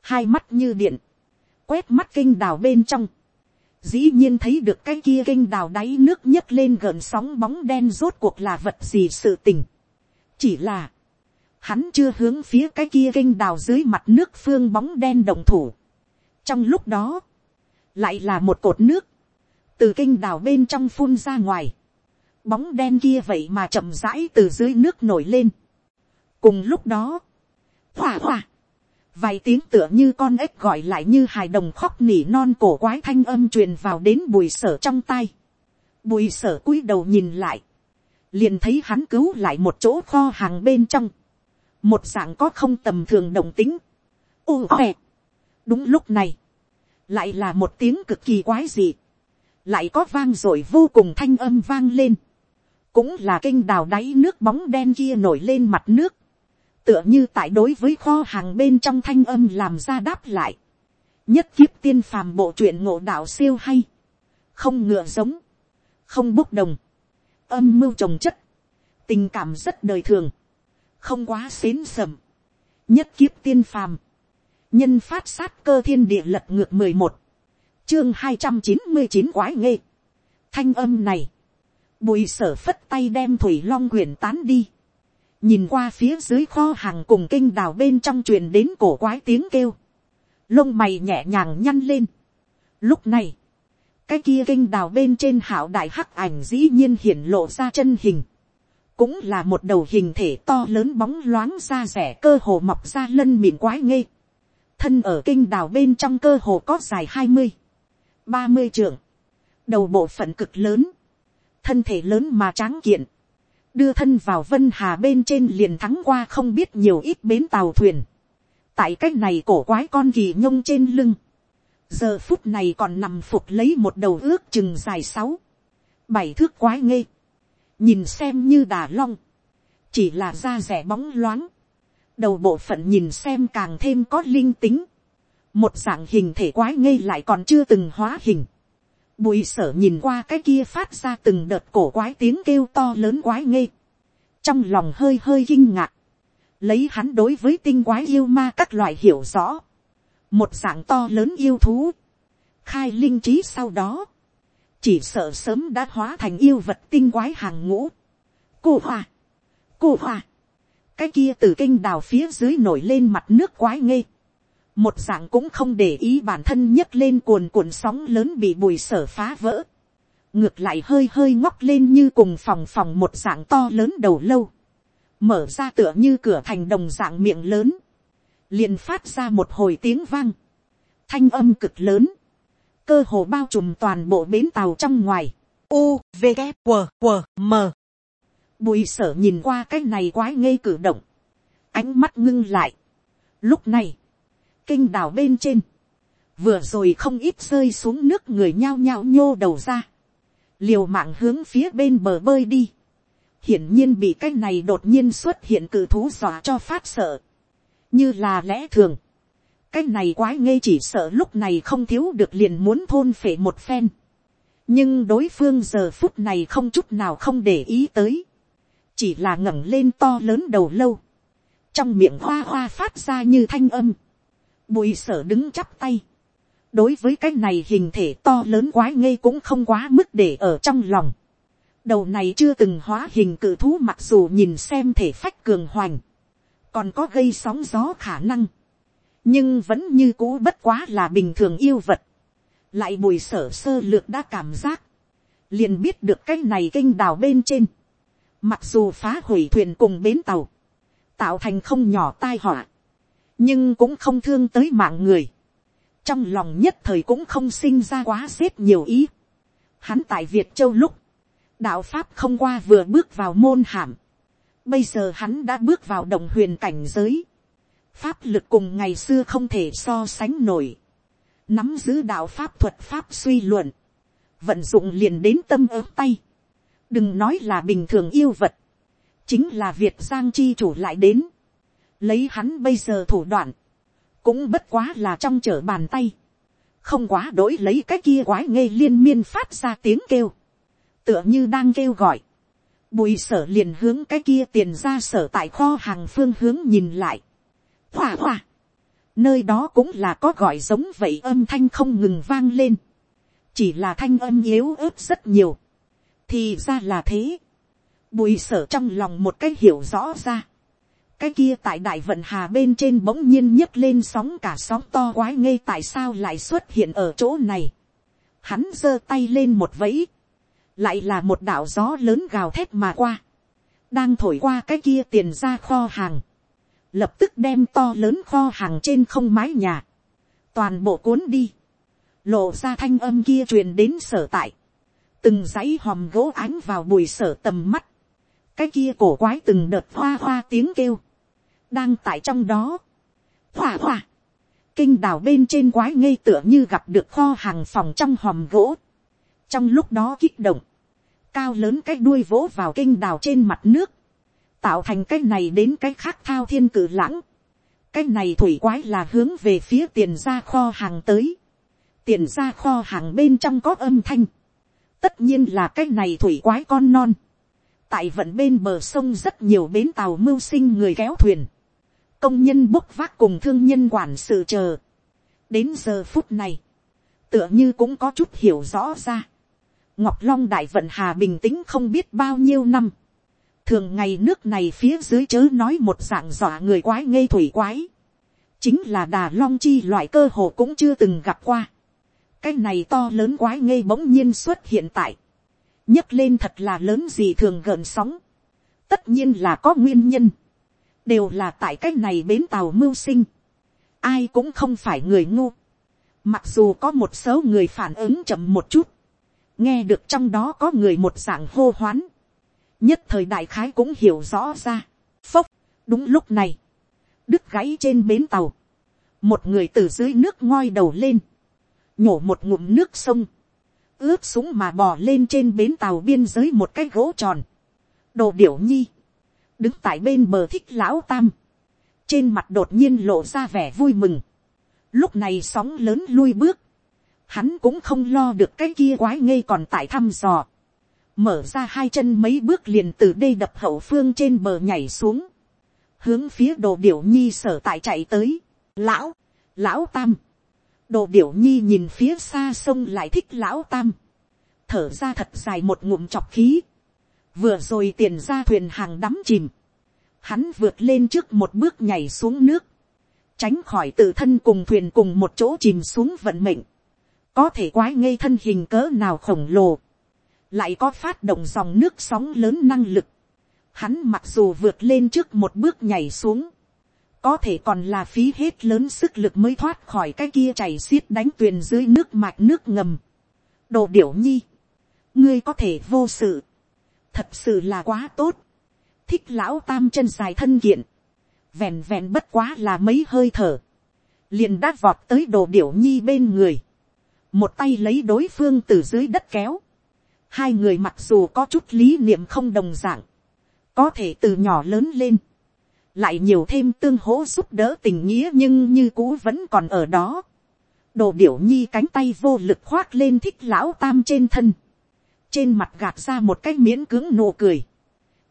hai mắt như điện, quét mắt kênh đào bên trong, dĩ nhiên thấy được cái kia kênh đào đáy nước nhấc lên gần sóng bóng đen rốt cuộc là vật gì sự tình. Chỉ là, hắn chưa hướng phía cái kia kênh đào dưới mặt nước phương bóng đen đồng thủ. trong lúc đó, lại là một cột nước, từ kênh đào bên trong phun ra ngoài, bóng đen kia vậy mà chậm rãi từ dưới nước nổi lên. cùng lúc đó, hỏa hỏa, vài tiếng tựa như con ếch gọi lại như hài đồng khóc nỉ non cổ quái thanh âm truyền vào đến bùi sở trong tay. bùi sở cúi đầu nhìn lại, liền thấy hắn cứu lại một chỗ kho hàng bên trong, một dạng có không tầm thường đồng tính, ô khỏe, đúng lúc này, lại là một tiếng cực kỳ quái dị, lại có vang r ồ i vô cùng thanh âm vang lên, cũng là kênh đào đáy nước bóng đen kia nổi lên mặt nước, tựa như tại đối với kho hàng bên trong thanh âm làm ra đáp lại, nhất kiếp tiên phàm bộ truyện ngộ đạo siêu hay, không ngựa giống, không bốc đồng, âm mưu trồng chất, tình cảm rất đời thường, không quá xến sầm, nhất kiếp tiên phàm, nhân phát sát cơ thiên địa lật ngược mười một, chương hai trăm chín mươi chín quái nghê, thanh âm này, bùi sở phất tay đem thủy long quyển tán đi, nhìn qua phía dưới kho hàng cùng kinh đào bên trong truyền đến cổ quái tiếng kêu, lông mày nhẹ nhàng nhăn lên. Lúc này, cái kia kinh đào bên trên hảo đại hắc ảnh dĩ nhiên hiển lộ ra chân hình, cũng là một đầu hình thể to lớn bóng loáng ra rẻ cơ hồ mọc ra lân mịn quái ngây thân ở kinh đào bên trong cơ hồ có dài hai mươi, ba mươi trượng, đầu bộ phận cực lớn, thân thể lớn mà tráng kiện, đưa thân vào vân hà bên trên liền thắng qua không biết nhiều ít bến tàu thuyền, tại c á c h này cổ quái con kỳ nhông trên lưng, giờ phút này còn nằm phục lấy một đầu ước chừng dài sáu, bảy thước quái ngây, nhìn xem như đà long, chỉ là da rẻ bóng loáng, đầu bộ phận nhìn xem càng thêm có linh tính, một dạng hình thể quái ngây lại còn chưa từng hóa hình, bùi sở nhìn qua cái kia phát ra từng đợt cổ quái tiếng kêu to lớn quái ngây, trong lòng hơi hơi kinh ngạc, lấy hắn đối với tinh quái yêu ma các loại hiểu rõ, một dạng to lớn yêu thú, khai linh trí sau đó, chỉ sợ sớm đã hóa thành yêu vật tinh quái hàng ngũ. cô hòa cô hòa cái kia từ kinh đào phía dưới nổi lên mặt nước quái ngây một dạng cũng không để ý bản thân nhấc lên cuồn cuộn sóng lớn bị bùi sở phá vỡ, ngược lại hơi hơi ngóc lên như cùng phòng phòng một dạng to lớn đầu lâu, mở ra tựa như cửa thành đồng dạng miệng lớn, liền phát ra một hồi tiếng vang, thanh âm cực lớn, cơ hồ bao trùm toàn bộ bến tàu trong ngoài, u, v, g, q, q, m. bùi sở nhìn qua cái này quái ngây cử động, ánh mắt ngưng lại, Lúc này, kinh đảo bên trên, vừa rồi không ít rơi xuống nước người nhao nhao nhô đầu ra, liều mạng hướng phía bên bờ bơi đi, hiển nhiên bị cái này đột nhiên xuất hiện cự thú dọa cho phát sợ, như là lẽ thường, cái này quái ngây chỉ sợ lúc này không thiếu được liền muốn thôn phệ một phen, nhưng đối phương giờ phút này không chút nào không để ý tới, chỉ là ngẩng lên to lớn đầu lâu, trong miệng hoa hoa phát ra như thanh âm, bùi sở đứng chắp tay, đối với cái này hình thể to lớn quái ngây cũng không quá mức để ở trong lòng, đầu này chưa từng hóa hình cự thú mặc dù nhìn xem thể phách cường hoành, còn có gây sóng gió khả năng, nhưng vẫn như cũ bất quá là bình thường yêu vật, lại bùi sở sơ lược đã cảm giác, liền biết được cái này kinh đào bên trên, mặc dù phá hủy thuyền cùng bến tàu, tạo thành không nhỏ tai họa, nhưng cũng không thương tới mạng người, trong lòng nhất thời cũng không sinh ra quá xếp nhiều ý. Hắn tại Việt Châu lúc, đạo Pháp không qua vừa bước vào môn hàm, bây giờ hắn đã bước vào đồng huyền cảnh giới, pháp lực cùng ngày xưa không thể so sánh nổi, nắm giữ đạo pháp thuật pháp suy luận, vận dụng liền đến tâm ớm tay, đừng nói là bình thường yêu vật, chính là việt giang chi chủ lại đến, lấy hắn bây giờ thủ đoạn, cũng bất quá là trong trở bàn tay, không quá đổi lấy cái kia quái nghe liên miên phát ra tiếng kêu, tựa như đang kêu gọi, bùi sở liền hướng cái kia tiền ra sở tại kho hàng phương hướng nhìn lại, hòa hòa, nơi đó cũng là có gọi giống vậy âm thanh không ngừng vang lên, chỉ là thanh âm yếu ớt rất nhiều, thì ra là thế, bùi sở trong lòng một cái hiểu rõ ra, cái kia tại đại vận hà bên trên bỗng nhiên nhấc lên sóng cả sóng to quái ngây tại sao lại xuất hiện ở chỗ này. Hắn giơ tay lên một vẫy, lại là một đạo gió lớn gào thét mà qua, đang thổi qua cái kia tiền ra kho hàng, lập tức đem to lớn kho hàng trên không mái nhà, toàn bộ cuốn đi, lộ ra thanh âm kia truyền đến sở tại, từng dãy hòm gỗ ánh vào bùi sở tầm mắt, cái kia cổ quái từng đợt hoa hoa tiếng kêu, đang tại trong đó, hỏa hỏa, kinh đảo bên trên quái ngây tựa như gặp được kho hàng phòng trong hòm gỗ, trong lúc đó kích động, cao lớn cái đuôi vỗ vào kinh đảo trên mặt nước, tạo thành cái này đến cái khác thao thiên cử lãng, cái này thủy quái là hướng về phía tiền ra kho hàng tới, tiền ra kho hàng bên trong có âm thanh, tất nhiên là cái này thủy quái con non, tại vận bên bờ sông rất nhiều bến tàu mưu sinh người kéo thuyền, công nhân bốc vác cùng thương nhân quản sự chờ. đến giờ phút này, tựa như cũng có chút hiểu rõ ra. ngọc long đại vận hà bình tĩnh không biết bao nhiêu năm. thường ngày nước này phía dưới chớ nói một dạng dọa người quái ngây thủy quái. chính là đà long chi loại cơ hồ cũng chưa từng gặp qua. cái này to lớn quái ngây bỗng nhiên xuất hiện tại. nhấc lên thật là lớn gì thường gợn sóng. tất nhiên là có nguyên nhân đều là tại cái này bến tàu mưu sinh, ai cũng không phải người ngu, mặc dù có một số người phản ứng chậm một chút, nghe được trong đó có người một dạng hô hoán, nhất thời đại khái cũng hiểu rõ ra, phốc, đúng lúc này, đứt gãy trên bến tàu, một người từ dưới nước ngoi đầu lên, nhổ một ngụm nước sông, ướp súng mà bò lên trên bến tàu biên giới một cái gỗ tròn, đồ điểu nhi, đứng tại bên bờ thích lão tam, trên mặt đột nhiên lộ ra vẻ vui mừng, lúc này sóng lớn lui bước, hắn cũng không lo được cái kia quái ngây còn tại thăm dò, mở ra hai chân mấy bước liền từ đây đập hậu phương trên bờ nhảy xuống, hướng phía đồ điểu nhi sở tại chạy tới, lão, lão tam, đồ điểu nhi nhìn phía xa sông lại thích lão tam, thở ra thật dài một ngụm chọc khí, vừa rồi tiền ra thuyền hàng đắm chìm, hắn vượt lên trước một bước nhảy xuống nước, tránh khỏi tự thân cùng thuyền cùng một chỗ chìm xuống vận mệnh, có thể quái ngây thân hình cỡ nào khổng lồ, lại có phát động dòng nước sóng lớn năng lực, hắn mặc dù vượt lên trước một bước nhảy xuống, có thể còn là phí hết lớn sức lực mới thoát khỏi cái kia chảy xiết đánh tuyền dưới nước mạch nước ngầm. đồ điểu nhi, ngươi có thể vô sự, thật sự là quá tốt, thích lão tam chân dài thân kiện, vẹn vẹn bất quá là mấy hơi thở, liền đã vọt tới đồ điểu nhi bên người, một tay lấy đối phương từ dưới đất kéo, hai người mặc dù có chút lý niệm không đồng d ạ n g có thể từ nhỏ lớn lên, lại nhiều thêm tương hỗ giúp đỡ tình nghĩa nhưng như cũ vẫn còn ở đó. đồ điểu nhi cánh tay vô lực khoác lên thích lão tam trên thân, trên mặt gạt ra một cái miễn cứng nụ cười,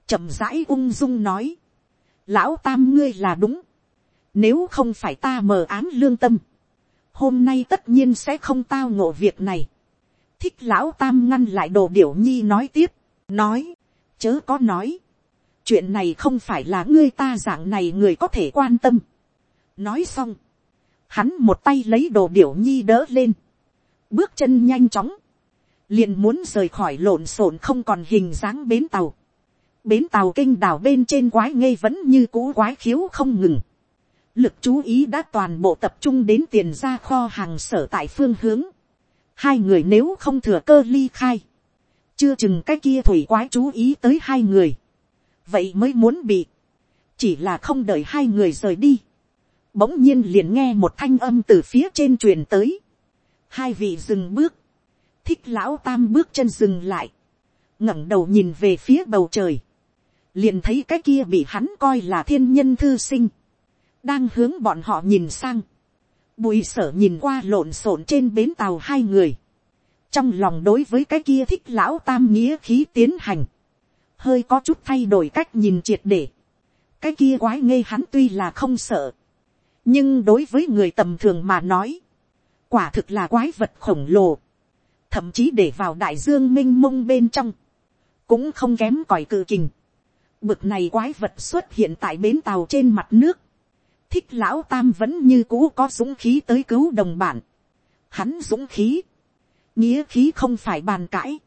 chậm rãi ung dung nói, lão tam ngươi là đúng, nếu không phải ta mờ ám lương tâm, hôm nay tất nhiên sẽ không tao ngộ việc này. thích lão tam ngăn lại đồ điểu nhi nói tiếp, nói, chớ có nói, chuyện này không phải là ngươi ta dạng này người có thể quan tâm. nói xong, hắn một tay lấy đồ điểu nhi đỡ lên, bước chân nhanh chóng, liền muốn rời khỏi lộn xộn không còn hình dáng bến tàu. bến tàu kinh đảo bên trên quái ngây vẫn như cũ quái khiếu không ngừng lực chú ý đã toàn bộ tập trung đến tiền ra kho hàng sở tại phương hướng. Hai người nếu không thừa cơ ly khai. Chưa chừng cái kia thủy quái chú ý tới hai người. Vậy mới muốn bị. Chỉ là không đợi hai người rời đi. Bỗng nhiên liền nghe một thanh âm từ phía trên truyền tới. Hai vị dừng bước. Thích lão tam bước chân dừng lại. ngẩng đầu nhìn về phía bầu trời. Liền thấy cái kia bị hắn coi là thiên nhân thư sinh đang hướng bọn họ nhìn sang. Bùi sở nhìn qua lộn xộn trên bến tàu hai người. Trong lòng đối với cái kia thích lão tam nghĩa khí tiến hành. Hơi có chút thay đổi cách nhìn triệt để. Cái kia quái ngây hắn tuy là không sợ. Nhưng đối với người tầm thường mà nói. Quả thực là quái vật khổng lồ. Thậm chí để vào đại dương minh mông bên trong. Cũng không kém còi cự kình. Bực này quái vật xuất hiện tại bến tàu trên mặt nước thích lão tam vẫn như cũ có dũng khí tới cứu đồng bản. Hắn dũng khí, nghĩa khí không phải bàn cãi.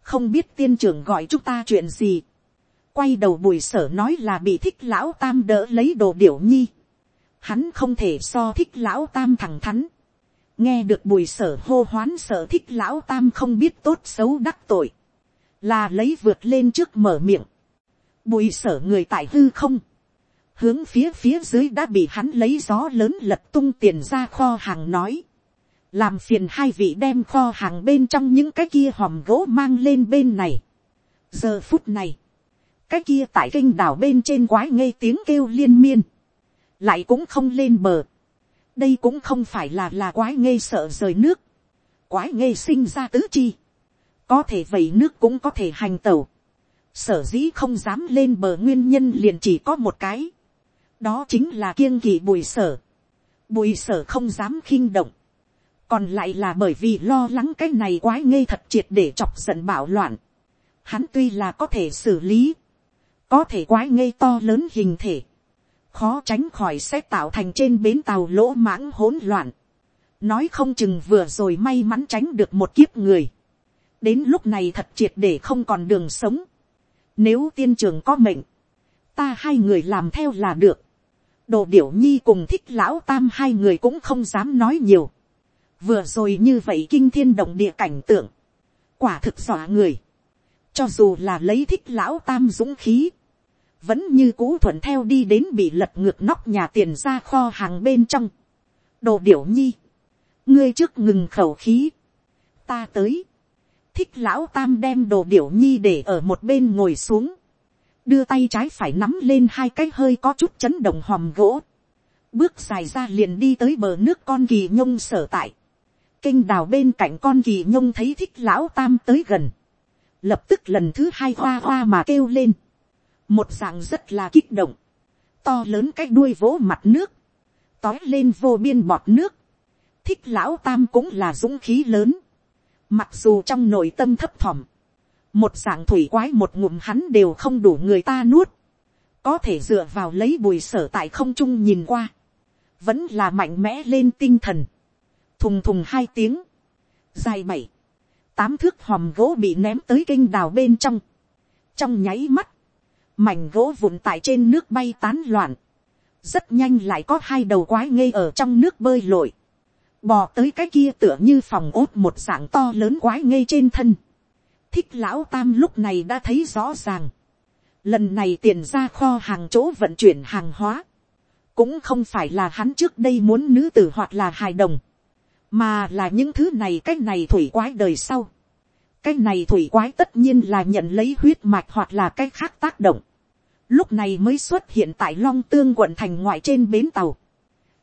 không biết tiên trưởng gọi chúng ta chuyện gì. quay đầu bùi sở nói là bị thích lão tam đỡ lấy đồ điểu nhi. hắn không thể so thích lão tam thẳng thắn nghe được bùi sở hô hoán sở thích lão tam không biết tốt xấu đắc tội. là lấy vượt lên trước mở miệng. bùi sở người tại hư không hướng phía phía dưới đã bị hắn lấy gió lớn lật tung tiền ra kho hàng nói, làm phiền hai vị đem kho hàng bên trong những cái kia hòm gỗ mang lên bên này. giờ phút này, cái kia tại kênh đảo bên trên quái ngây tiếng kêu liên miên, lại cũng không lên bờ đây cũng không phải là là quái ngây sợ rời nước, quái ngây sinh ra tứ chi, có thể vậy nước cũng có thể hành tẩu, sở dĩ không dám lên bờ nguyên nhân liền chỉ có một cái, đó chính là kiêng kỵ bùi sở. bùi sở không dám khinh động. còn lại là bởi vì lo lắng cái này quái ngây thật triệt để chọc giận bạo loạn. hắn tuy là có thể xử lý, có thể quái ngây to lớn hình thể, khó tránh khỏi sẽ tạo thành trên bến tàu lỗ mãng hỗn loạn. nói không chừng vừa rồi may mắn tránh được một kiếp người. đến lúc này thật triệt để không còn đường sống. nếu tiên trường có mệnh, ta hai người làm theo là được. Đồ điểu nhi cùng thích lão tam hai người cũng không dám nói nhiều. Vừa rồi như vậy kinh thiên động địa cảnh tượng. Quả thực dọa người. Cho dù là lấy thích lão tam dũng khí. Vẫn như cũ thuận theo đi đến bị lật ngược nóc nhà tiền ra kho hàng bên trong. Đồ điểu nhi. Ngươi trước ngừng khẩu khí. Ta tới. Thích lão tam đem đồ điểu nhi để ở một bên ngồi xuống đưa tay trái phải nắm lên hai cái hơi có chút chấn động hòm gỗ, bước dài ra liền đi tới bờ nước con kỳ nhông sở tại, kinh đào bên cạnh con kỳ nhông thấy thích lão tam tới gần, lập tức lần thứ hai hoa hoa mà kêu lên, một dạng rất là kích động, to lớn cái đuôi vỗ mặt nước, tói lên vô biên bọt nước, thích lão tam cũng là dũng khí lớn, mặc dù trong nội tâm thấp thỏm, một dạng thủy quái một ngụm hắn đều không đủ người ta nuốt, có thể dựa vào lấy bùi sở tại không trung nhìn qua, vẫn là mạnh mẽ lên tinh thần, thùng thùng hai tiếng, dài bảy, tám thước hòm gỗ bị ném tới kinh đào bên trong, trong nháy mắt, mảnh gỗ vụn tại trên nước bay tán loạn, rất nhanh lại có hai đầu quái ngây ở trong nước bơi lội, bò tới cái kia tựa như phòng ốt một dạng to lớn quái ngây trên thân, thích lão tam lúc này đã thấy rõ ràng. Lần này tiền ra kho hàng chỗ vận chuyển hàng hóa. cũng không phải là hắn trước đây muốn nữ tử hoặc là hài đồng, mà là những thứ này cái này thủy quái đời sau cái này thủy quái tất nhiên là nhận lấy huyết mạch hoặc là cái khác tác động. lúc này mới xuất hiện tại long tương quận thành ngoại trên bến tàu.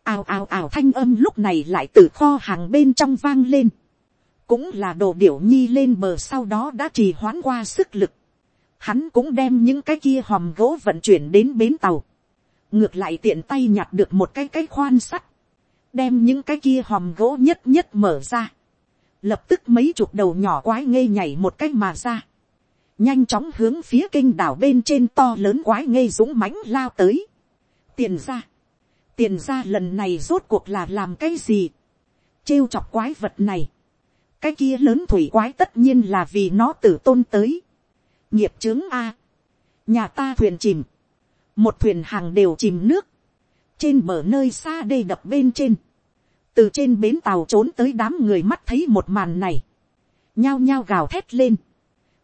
ào ào ào thanh âm lúc này lại từ kho hàng bên trong vang lên. cũng là đồ điểu nhi lên bờ sau đó đã trì hoãn qua sức lực. hắn cũng đem những cái kia hòm gỗ vận chuyển đến bến tàu. ngược lại tiện tay nhặt được một cái cái khoan sắt đem những cái kia hòm gỗ nhất nhất mở ra, lập tức mấy chục đầu nhỏ quái ngây nhảy một cái mà ra, nhanh chóng hướng phía kinh đảo bên trên to lớn quái ngây dũng mãnh lao tới. tiền ra, tiền ra lần này rốt cuộc là làm cái gì, trêu chọc quái vật này, cái kia lớn thủy quái tất nhiên là vì nó tử tôn tới, nghiệp trướng a, nhà ta thuyền chìm, một thuyền hàng đều chìm nước, trên bờ nơi xa đê đập bên trên, từ trên bến tàu trốn tới đám người mắt thấy một màn này, nhao nhao gào thét lên,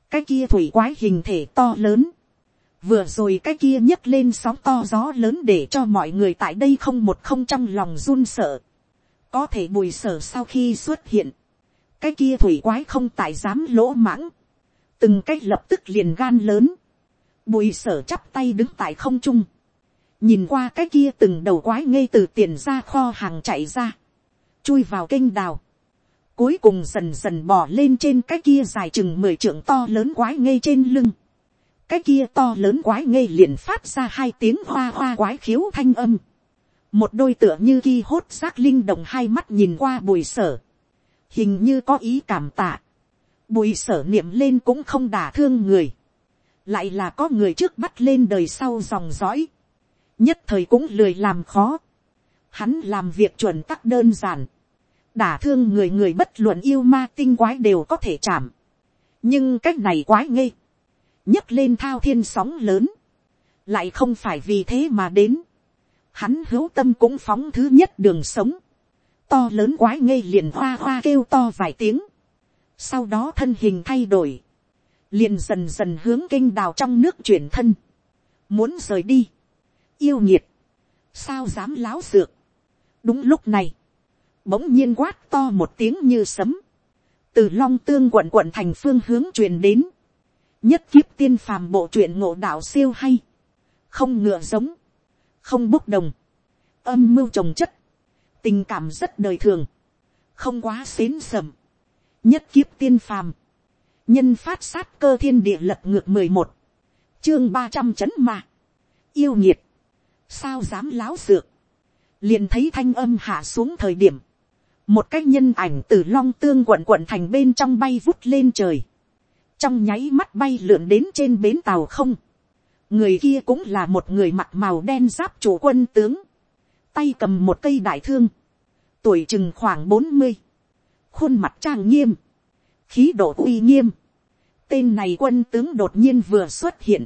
cái kia thủy quái hình thể to lớn, vừa rồi cái kia nhấc lên sóng to gió lớn để cho mọi người tại đây không một không trong lòng run sợ, có thể bùi sở sau khi xuất hiện, cái kia thủy quái không tại dám lỗ mãng, từng cách lập tức liền gan lớn, bùi sở chắp tay đứng tại không trung, nhìn qua cái kia từng đầu quái ngay từ tiền ra kho hàng chạy ra, chui vào kênh đào, cuối cùng dần dần bò lên trên cái kia dài chừng mười trượng to lớn quái ngây trên lưng, cái kia to lớn quái ngây liền phát ra hai tiếng hoa hoa quái khiếu thanh âm, một đôi tựa như ghi hốt giác linh động hai mắt nhìn qua bùi sở, hình như có ý cảm tạ, bùi sở niệm lên cũng không đả thương người, lại là có người trước bắt lên đời sau dòng dõi, nhất thời cũng lười làm khó. Hắn làm việc chuẩn tắc đơn giản. Đả thương người người bất luận yêu ma tinh quái đều có thể chạm. Nhưng cách này quái ngây. nhấc lên thao thiên sóng lớn. Lại không phải vì thế mà đến. Hắn hữu tâm cũng phóng thứ nhất đường sống. To lớn quái ngây liền hoa hoa kêu to vài tiếng. Sau đó thân hình thay đổi. Liền dần dần hướng kinh đào trong nước chuyển thân. Muốn rời đi yêu nhiệt, sao dám láo dược. đúng lúc này, bỗng nhiên quát to một tiếng như sấm, từ long tương quận quận thành phương hướng truyền đến, nhất kiếp tiên phàm bộ truyện ngộ đạo siêu hay, không ngựa giống, không bốc đồng, âm mưu trồng chất, tình cảm rất đời thường, không quá xến sầm, nhất kiếp tiên phàm, nhân phát sát cơ thiên địa lật ngược mười một, chương ba trăm chấn mà, yêu nhiệt, sao dám láo dược, liền thấy thanh âm hạ xuống thời điểm, một cái nhân ảnh từ long tương quận quận thành bên trong bay vút lên trời, trong nháy mắt bay lượn đến trên bến tàu không, người kia cũng là một người mặt màu đen giáp chủ quân tướng, tay cầm một cây đại thương, tuổi chừng khoảng bốn mươi, khuôn mặt trang nghiêm, khí độ uy nghiêm, tên này quân tướng đột nhiên vừa xuất hiện,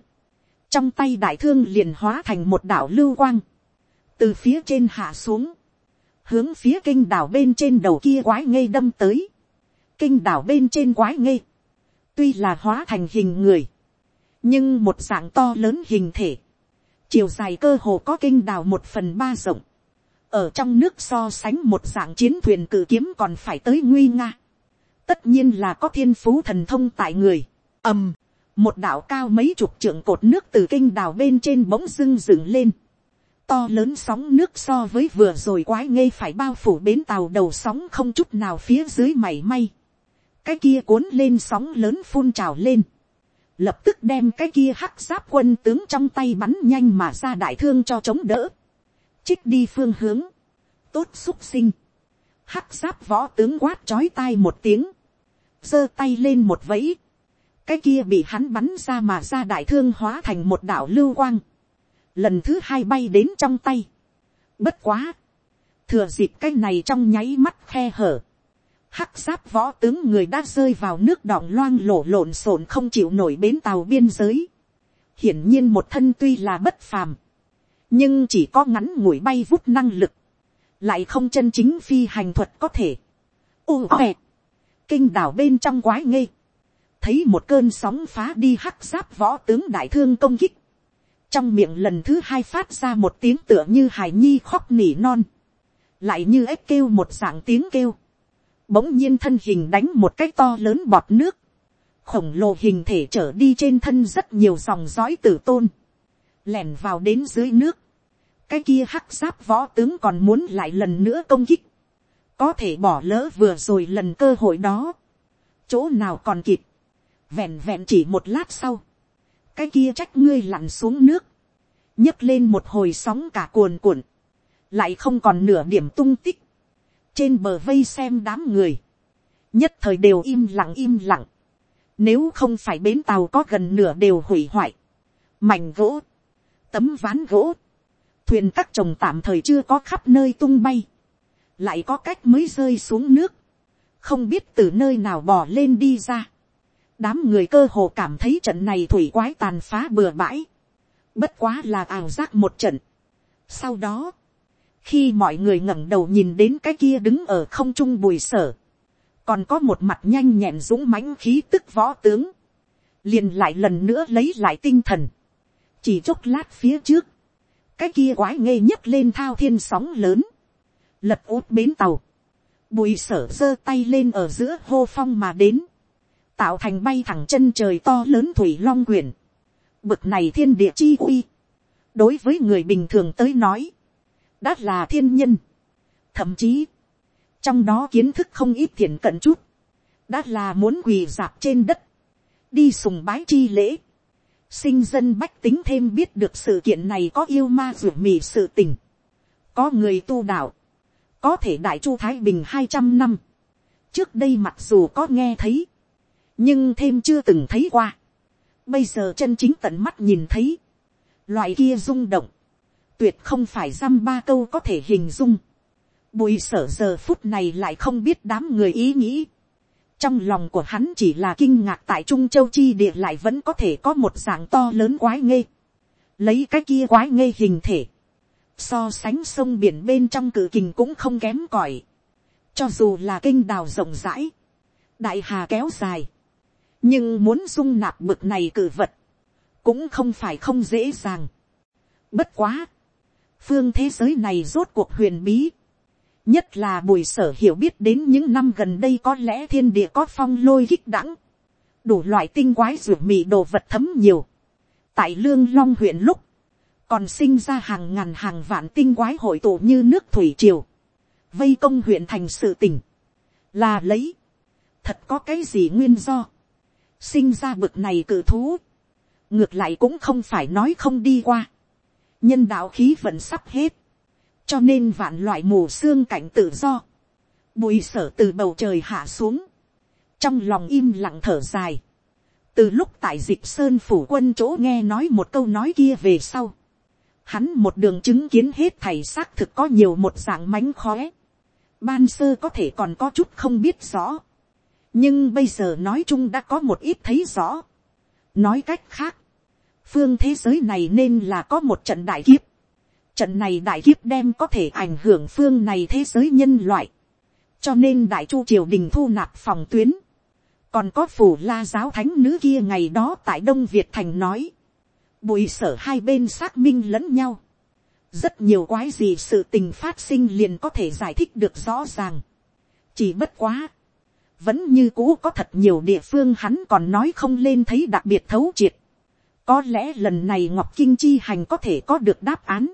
trong tay đại thương liền hóa thành một đảo lưu quang, từ phía trên hạ xuống, hướng phía kinh đảo bên trên đầu kia quái ngây đâm tới, kinh đảo bên trên quái ngây, tuy là hóa thành hình người, nhưng một dạng to lớn hình thể, chiều dài cơ hồ có kinh đảo một phần ba rộng, ở trong nước so sánh một dạng chiến thuyền cử kiếm còn phải tới nguy nga, tất nhiên là có thiên phú thần thông tại người, ầm, một đảo cao mấy chục trượng cột nước từ kinh đảo bên trên bỗng dưng dựng lên. To lớn sóng nước so với vừa rồi quái ngây phải bao phủ bến tàu đầu sóng không chút nào phía dưới mảy may. Cái kia cuốn lên sóng lớn phun trào lên. Lập tức đem cái kia hắc giáp quân tướng trong tay bắn nhanh mà ra đại thương cho chống đỡ. Trích đi phương hướng. Tốt xúc sinh. Hắc giáp võ tướng quát chói tai một tiếng. giơ tay lên một vẫy cái kia bị hắn bắn ra mà ra đại thương hóa thành một đảo lưu quang, lần thứ hai bay đến trong tay, bất quá, thừa dịp cái này trong nháy mắt khe hở, hắc giáp võ tướng người đã rơi vào nước đọng loang lổ lộn xộn không chịu nổi bến tàu biên giới, hiển nhiên một thân tuy là bất phàm, nhưng chỉ có ngắn ngủi bay vút năng lực, lại không chân chính phi hành thuật có thể. ô khỏe, kinh đảo bên trong quái ngây, thấy một cơn sóng phá đi hắc giáp võ tướng đại thương công kích, trong miệng lần thứ hai phát ra một tiếng tựa như hài nhi khóc nỉ non, lại như ếch kêu một dạng tiếng kêu, bỗng nhiên thân hình đánh một cái to lớn bọt nước, khổng lồ hình thể trở đi trên thân rất nhiều dòng dõi tử tôn, lẻn vào đến dưới nước, cái kia hắc giáp võ tướng còn muốn lại lần nữa công kích, có thể bỏ lỡ vừa rồi lần cơ hội đó, chỗ nào còn kịp, vẹn vẹn chỉ một lát sau, cái kia trách ngươi lặn xuống nước, nhấc lên một hồi sóng cả cuồn cuộn, lại không còn nửa điểm tung tích, trên bờ vây xem đám người, nhất thời đều im lặng im lặng, nếu không phải bến tàu có gần nửa đều hủy hoại, mảnh gỗ, tấm ván gỗ, thuyền các chồng tạm thời chưa có khắp nơi tung bay, lại có cách mới rơi xuống nước, không biết từ nơi nào bò lên đi ra đám người cơ hồ cảm thấy trận này thủy quái tàn phá bừa bãi, bất quá là ảo giác một trận. sau đó, khi mọi người ngẩng đầu nhìn đến cái kia đứng ở không trung bùi sở, còn có một mặt nhanh nhẹn dũng mãnh khí tức võ tướng, liền lại lần nữa lấy lại tinh thần, chỉ chốc lát phía trước, cái kia quái ngây nhấc lên thao thiên sóng lớn, lật út bến tàu, bùi sở giơ tay lên ở giữa hô phong mà đến, tạo thành bay thẳng chân trời to lớn thủy long quyển, bực này thiên địa chi uy, đối với người bình thường tới nói, đã là thiên nhân, thậm chí, trong đó kiến thức không ít thiện cận chút, đã là muốn quỳ dạp trên đất, đi sùng bái chi lễ, sinh dân bách tính thêm biết được sự kiện này có yêu ma rủi mì sự tình, có người tu đạo, có thể đại chu thái bình hai trăm năm, trước đây mặc dù có nghe thấy, nhưng thêm chưa từng thấy qua, bây giờ chân chính tận mắt nhìn thấy, loại kia rung động, tuyệt không phải dăm ba câu có thể hình dung, bùi sở giờ phút này lại không biết đám người ý nghĩ, trong lòng của hắn chỉ là kinh ngạc tại trung châu chi địa lại vẫn có thể có một dạng to lớn quái nghê, lấy cái kia quái nghê hình thể, so sánh sông biển bên trong cử kình cũng không kém cỏi, cho dù là kinh đào rộng rãi, đại hà kéo dài, nhưng muốn dung nạp bực này cử vật, cũng không phải không dễ dàng. Bất quá, phương thế giới này rốt cuộc huyền bí, nhất là bùi sở hiểu biết đến những năm gần đây có lẽ thiên địa có phong lôi kích đẳng, đủ loại tinh quái ruột mị đồ vật thấm nhiều. tại lương long huyện lúc, còn sinh ra hàng ngàn hàng vạn tinh quái hội tụ như nước thủy triều, vây công huyện thành sự tỉnh, là lấy, thật có cái gì nguyên do, sinh ra bực này cự thú, ngược lại cũng không phải nói không đi qua, nhân đạo khí vẫn sắp hết, cho nên vạn loại mù xương cảnh tự do, bùi sở từ bầu trời hạ xuống, trong lòng im lặng thở dài, từ lúc tại dịch sơn phủ quân chỗ nghe nói một câu nói kia về sau, hắn một đường chứng kiến hết thầy xác thực có nhiều một dạng mánh khóe, ban sơ có thể còn có chút không biết rõ, nhưng bây giờ nói chung đã có một ít thấy rõ. nói cách khác, phương thế giới này nên là có một trận đại kiếp, Trận này đại kiếp đem có thể ảnh hưởng phương này thế giới nhân loại. Cho nên đại chu triều đình thu nạp phòng tuyến. Còn có phủ la giáo thánh nữ kia ngày đó tại Đông Việt Thành nói. Bùi sở hai bên xác minh lẫn nhau. Rất nhiều quái gì sự tình phát sinh liền có thể giải thích được rõ ràng. Chỉ bất quá. Vẫn như cũ có thật nhiều địa phương hắn còn nói không lên thấy đặc biệt thấu triệt. Có lẽ lần này Ngọc Kinh Chi Hành có thể có được đáp án.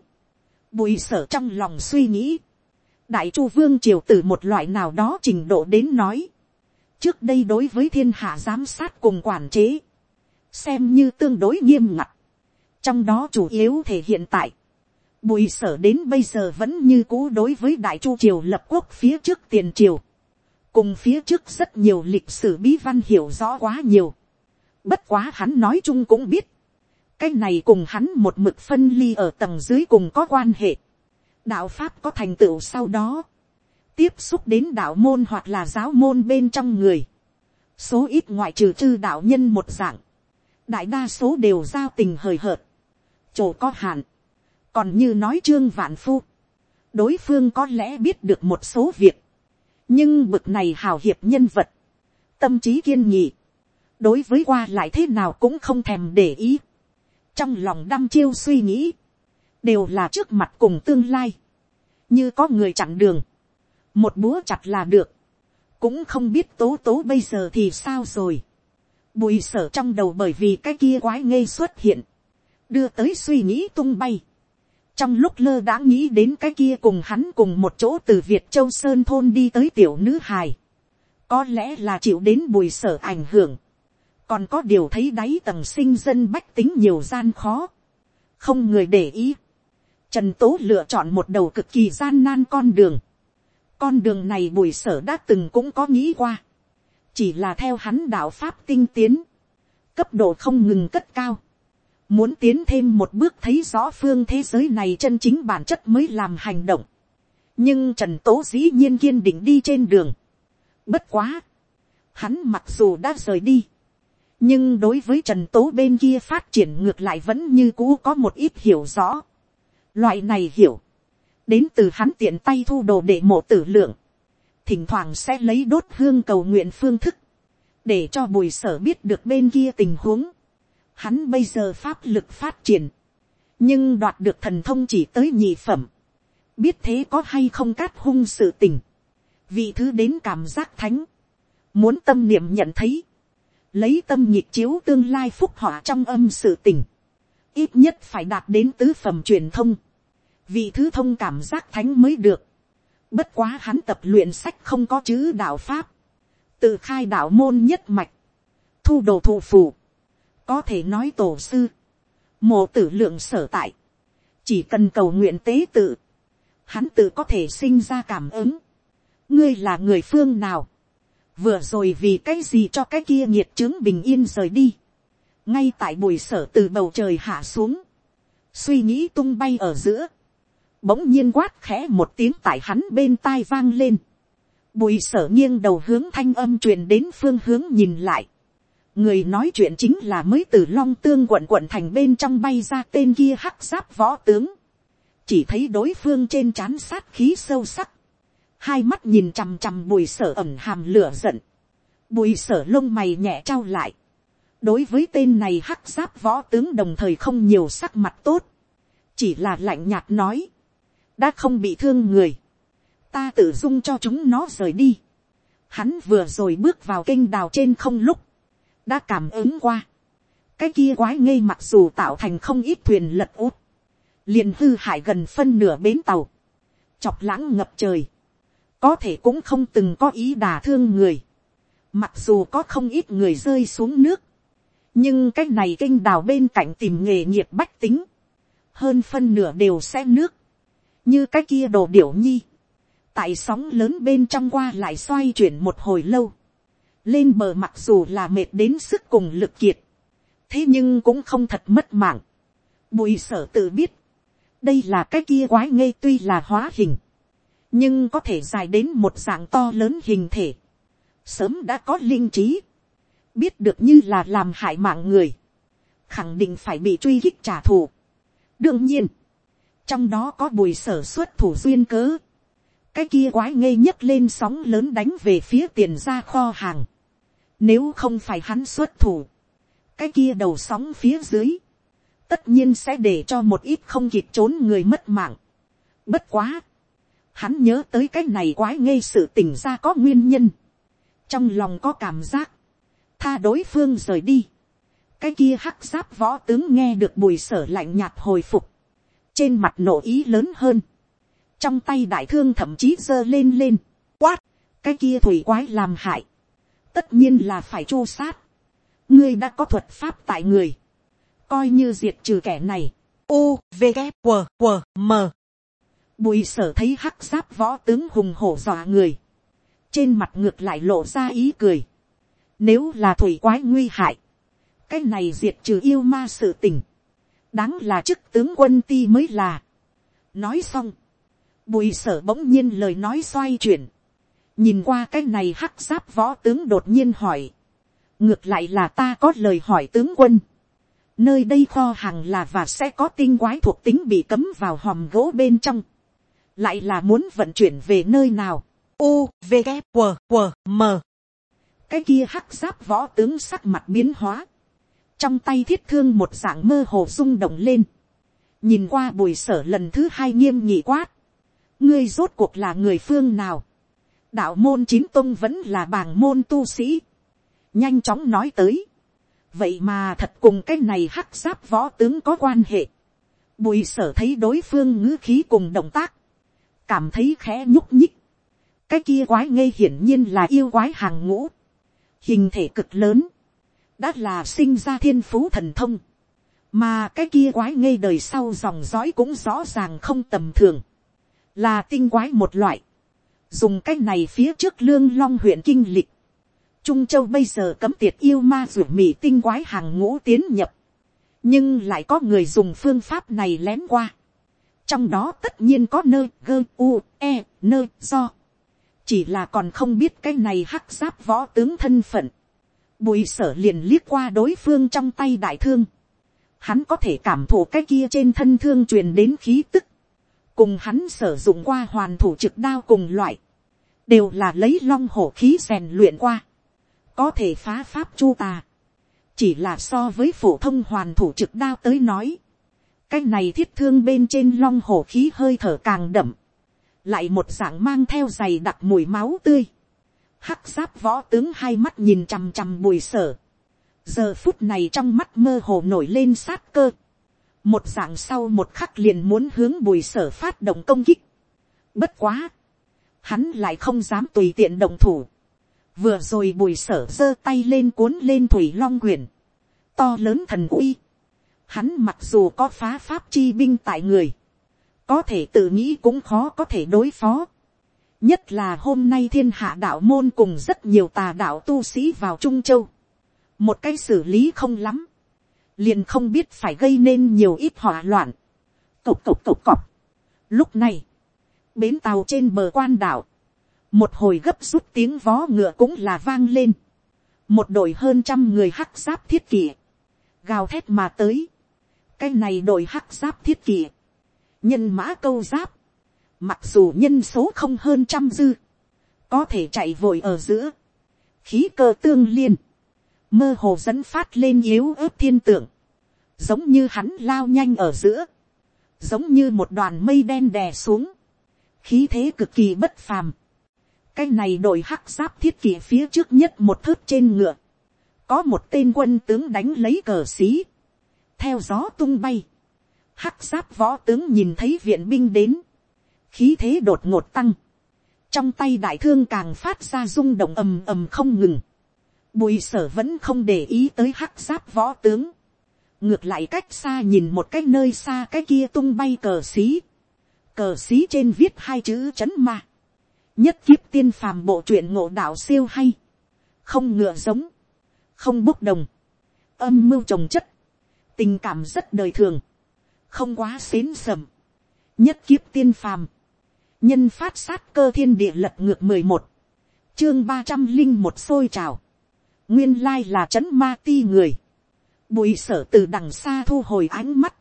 Bùi sở trong lòng suy nghĩ, đại chu vương triều từ một loại nào đó trình độ đến nói, trước đây đối với thiên hạ giám sát cùng quản chế, xem như tương đối nghiêm ngặt, trong đó chủ yếu thể hiện tại, bùi sở đến bây giờ vẫn như cũ đối với đại chu triều lập quốc phía trước tiền triều, cùng phía trước rất nhiều lịch sử bí văn hiểu rõ quá nhiều, bất quá hắn nói chung cũng biết, cái này cùng hắn một mực phân ly ở tầng dưới cùng có quan hệ. đạo pháp có thành tựu sau đó, tiếp xúc đến đạo môn hoặc là giáo môn bên trong người, số ít ngoại trừ chư đạo nhân một dạng, đại đa số đều giao tình hời hợt, chỗ có hạn, còn như nói trương vạn phu, đối phương có lẽ biết được một số việc, nhưng bực này hào hiệp nhân vật, tâm trí kiên nhị, đối với qua lại thế nào cũng không thèm để ý, trong lòng đăm chiêu suy nghĩ, đều là trước mặt cùng tương lai, như có người chặn đường, một búa chặt là được, cũng không biết tố tố bây giờ thì sao rồi, bùi sở trong đầu bởi vì cái kia quái ngây xuất hiện, đưa tới suy nghĩ tung bay, trong lúc lơ đã nghĩ đến cái kia cùng hắn cùng một chỗ từ việt châu sơn thôn đi tới tiểu nữ hài, có lẽ là chịu đến bùi sở ảnh hưởng, còn có điều thấy đáy tầng sinh dân bách tính nhiều gian khó, không người để ý. Trần tố lựa chọn một đầu cực kỳ gian nan con đường, con đường này bùi sở đã từng cũng có nghĩ qua, chỉ là theo hắn đạo pháp tinh tiến, cấp độ không ngừng cất cao, muốn tiến thêm một bước thấy rõ phương thế giới này chân chính bản chất mới làm hành động, nhưng trần tố dĩ nhiên kiên định đi trên đường, bất quá, hắn mặc dù đã rời đi, nhưng đối với trần tố bên kia phát triển ngược lại vẫn như cũ có một ít hiểu rõ. loại này hiểu, đến từ hắn tiện tay thu đồ để mộ tử lượng, thỉnh thoảng sẽ lấy đốt hương cầu nguyện phương thức, để cho bùi sở biết được bên kia tình huống. Hắn bây giờ pháp lực phát triển, nhưng đoạt được thần thông chỉ tới nhị phẩm, biết thế có hay không cát hung sự tình, vì thứ đến cảm giác thánh, muốn tâm niệm nhận thấy, lấy tâm nhịp chiếu tương lai phúc họa trong âm sự tình, ít nhất phải đạt đến tứ phẩm truyền thông, vì thứ thông cảm giác thánh mới được, bất quá hắn tập luyện sách không có chữ đạo pháp, tự khai đạo môn nhất mạch, thu đồ thụ phù, có thể nói tổ sư, mộ tử lượng sở tại, chỉ cần cầu nguyện tế tự, hắn tự có thể sinh ra cảm ứng, ngươi là người phương nào, vừa rồi vì cái gì cho cái kia nhiệt trướng bình yên rời đi, ngay tại bùi sở từ bầu trời hạ xuống, suy nghĩ tung bay ở giữa, bỗng nhiên quát khẽ một tiếng tại hắn bên tai vang lên, bùi sở nghiêng đầu hướng thanh âm truyền đến phương hướng nhìn lại, người nói chuyện chính là mới từ long tương quận quận thành bên trong bay ra tên kia hắc giáp võ tướng, chỉ thấy đối phương trên c h á n sát khí sâu sắc, hai mắt nhìn chằm chằm bùi sở ẩm hàm lửa giận, bùi sở lông mày nhẹ trao lại, đối với tên này hắc giáp võ tướng đồng thời không nhiều sắc mặt tốt, chỉ là lạnh nhạt nói, đã không bị thương người, ta tự dung cho chúng nó rời đi, hắn vừa rồi bước vào kênh đào trên không lúc, đã cảm ứng qua, cái kia quái ngây mặc dù tạo thành không ít thuyền lật út, liền hư hại gần phân nửa bến tàu, chọc lãng ngập trời, có thể cũng không từng có ý đả thương người, mặc dù có không ít người rơi xuống nước, nhưng cái này kinh đào bên cạnh tìm nghề nghiệp bách tính, hơn phân nửa đều xe nước, như cái kia đồ điểu nhi, tại sóng lớn bên trong qua lại xoay chuyển một hồi lâu, lên bờ mặc dù là mệt đến sức cùng lực kiệt, thế nhưng cũng không thật mất mạng, bùi sở tự biết, đây là cái kia quái ngây tuy là hóa hình, nhưng có thể dài đến một dạng to lớn hình thể, sớm đã có linh trí, biết được như là làm hại mạng người, khẳng định phải bị truy kích trả thù. đương nhiên, trong đó có bùi sở xuất thủ duyên cớ, cái kia quái ngây nhấc lên sóng lớn đánh về phía tiền ra kho hàng, nếu không phải hắn xuất thủ, cái kia đầu sóng phía dưới, tất nhiên sẽ để cho một ít không kịp trốn người mất mạng. Bất quá, hắn nhớ tới cái này quái ngây sự tỉnh ra có nguyên nhân, trong lòng có cảm giác, tha đối phương rời đi, cái kia hắc giáp võ tướng nghe được bùi sở lạnh nhạt hồi phục, trên mặt nổ ý lớn hơn, trong tay đại thương thậm chí giơ lên lên, quát, cái kia thủy quái làm hại, tất nhiên là phải chu sát, ngươi đã có thuật pháp tại người, coi như diệt trừ kẻ này, u v g w w m Bùi sở thấy hắc giáp võ tướng hùng hổ dọa người. Trên mặt ngược lại lộ ra ý cười. Nếu là thủy quái nguy hại. Cái này diệt trừ yêu ma sự tình. Đáng là chức tướng quân ti mới là. Nói xong. Bùi sở bỗng nhiên lời nói xoay chuyển. Nhìn qua cái này hắc giáp võ tướng đột nhiên hỏi. Ngược lại là ta có lời hỏi tướng quân nơi đây kho hàng là và sẽ có tinh quái thuộc tính bị cấm vào hòm gỗ bên trong lại là muốn vận chuyển về nơi nào. U, V, g W, W, M. cái kia hắc giáp võ tướng sắc mặt biến hóa, trong tay thiết thương một dạng mơ hồ rung động lên, nhìn qua bùi sở lần thứ hai nghiêm nghị quát, ngươi rốt cuộc là người phương nào, đạo môn chín tông vẫn là bảng môn tu sĩ, nhanh chóng nói tới, vậy mà thật cùng cái này hắc giáp võ tướng có quan hệ, bùi sở thấy đối phương ngữ khí cùng động tác, cảm thấy khẽ nhúc nhích, cái kia quái ngây hiển nhiên là yêu quái hàng ngũ, hình thể cực lớn, đã là sinh ra thiên phú thần thông, mà cái kia quái ngây đời sau dòng dõi cũng rõ ràng không tầm thường, là tinh quái một loại, dùng cái này phía trước lương long huyện kinh lịch, trung châu bây giờ cấm tiệt yêu ma ruột mì tinh quái hàng ngũ tiến nhập, nhưng lại có người dùng phương pháp này lén qua, trong đó tất nhiên có nơi gơ u e nơi do, chỉ là còn không biết cái này hắc giáp võ tướng thân phận, bùi sở liền liếc qua đối phương trong tay đại thương, hắn có thể cảm thụ cái kia trên thân thương truyền đến khí tức, cùng hắn sử dụng qua hoàn thủ trực đao cùng loại, đều là lấy long hổ khí rèn luyện qua, có thể phá pháp chu tà, chỉ là so với phổ thông hoàn thủ trực đao tới nói, cái này thiết thương bên trên long hổ khí hơi thở càng đậm, lại một dạng mang theo giày đặc mùi máu tươi, hắc giáp võ tướng hai mắt nhìn chằm chằm bùi sở, giờ phút này trong mắt mơ hồ nổi lên sát cơ, một dạng sau một khắc liền muốn hướng bùi sở phát động công kích. Bất quá, hắn lại không dám tùy tiện động thủ. Vừa rồi bùi sở giơ tay lên cuốn lên thủy long quyển, to lớn thần uy. Hắn mặc dù có phá pháp chi binh tại người, có thể tự nghĩ cũng khó có thể đối phó. nhất là hôm nay thiên hạ đạo môn cùng rất nhiều tà đạo tu sĩ vào trung châu. một cái xử lý không lắm liền không biết phải gây nên nhiều ít hỏa loạn. Cộc cộc cộc cọc. Lúc này, bến tàu trên bờ quan đảo, một hồi gấp rút tiếng vó ngựa cũng là vang lên. Một đội hơn trăm người hắc giáp thiết kỷ, gào thét mà tới. Cái này đội hắc giáp thiết kỷ, nhân mã câu giáp, mặc dù nhân số không hơn trăm dư, có thể chạy vội ở giữa, khí cơ tương liên, mơ hồ dẫn phát lên yếu ớt thiên tượng, giống như hắn lao nhanh ở giữa, giống như một đoàn mây đen đè xuống, khí thế cực kỳ bất phàm. cái này đội hắc giáp thiết kỷ phía trước nhất một thớt trên ngựa, có một tên quân tướng đánh lấy cờ xí, theo gió tung bay, hắc giáp võ tướng nhìn thấy viện binh đến, khí thế đột ngột tăng, trong tay đại thương càng phát ra rung động ầm ầm không ngừng, bùi sở vẫn không để ý tới hắc giáp võ tướng, ngược lại cách xa nhìn một cái nơi xa cái kia tung bay cờ xí, cờ xí trên viết hai chữ c h ấ n ma, nhất kiếp tiên phàm bộ truyện ngộ đạo siêu hay, không ngựa giống, không bốc đồng, âm mưu trồng chất, tình cảm rất đời thường, không quá xến sầm, nhất kiếp tiên phàm, nhân phát sát cơ thiên địa lật ngược mười một, chương ba trăm linh một xôi trào, nguyên lai là c h ấ n ma ti người, Bùi sở từ đằng xa thu hồi ánh mắt.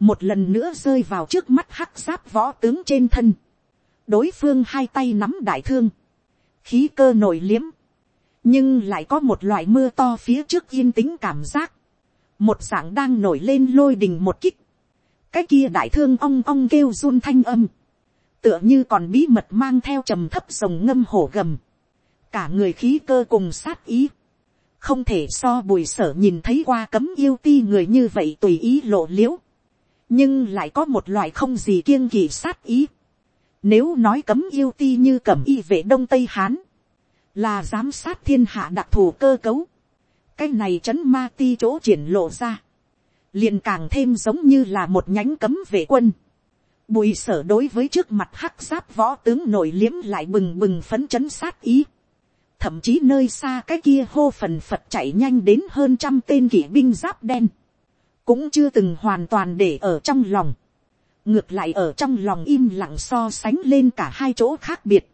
Một lần nữa rơi vào trước mắt hắc giáp võ tướng trên thân. Đối phương hai tay nắm đại thương. Khí cơ nổi liếm. Nhưng lại có một loại mưa to phía trước yên tĩnh cảm giác. Một dạng đang nổi lên lôi đình một kích. Cái kia đại thương ong ong kêu run thanh âm. Tựa như còn bí mật mang theo trầm thấp rồng ngâm hổ gầm. Cả người khí cơ cùng sát ý không thể so bùi sở nhìn thấy qua cấm yêu ti người như vậy tùy ý lộ l i ễ u nhưng lại có một loại không gì kiêng kỳ sát ý. Nếu nói cấm yêu ti như cẩm y vệ đông tây hán, là giám sát thiên hạ đặc thù cơ cấu, cái này c h ấ n ma ti chỗ triển lộ ra, liền càng thêm giống như là một nhánh cấm vệ quân. Bùi sở đối với trước mặt hắc giáp võ tướng nổi liếm lại bừng bừng phấn chấn sát ý thậm chí nơi xa cái kia hô phần phật chạy nhanh đến hơn trăm tên kỵ binh giáp đen, cũng chưa từng hoàn toàn để ở trong lòng, ngược lại ở trong lòng im lặng so sánh lên cả hai chỗ khác biệt,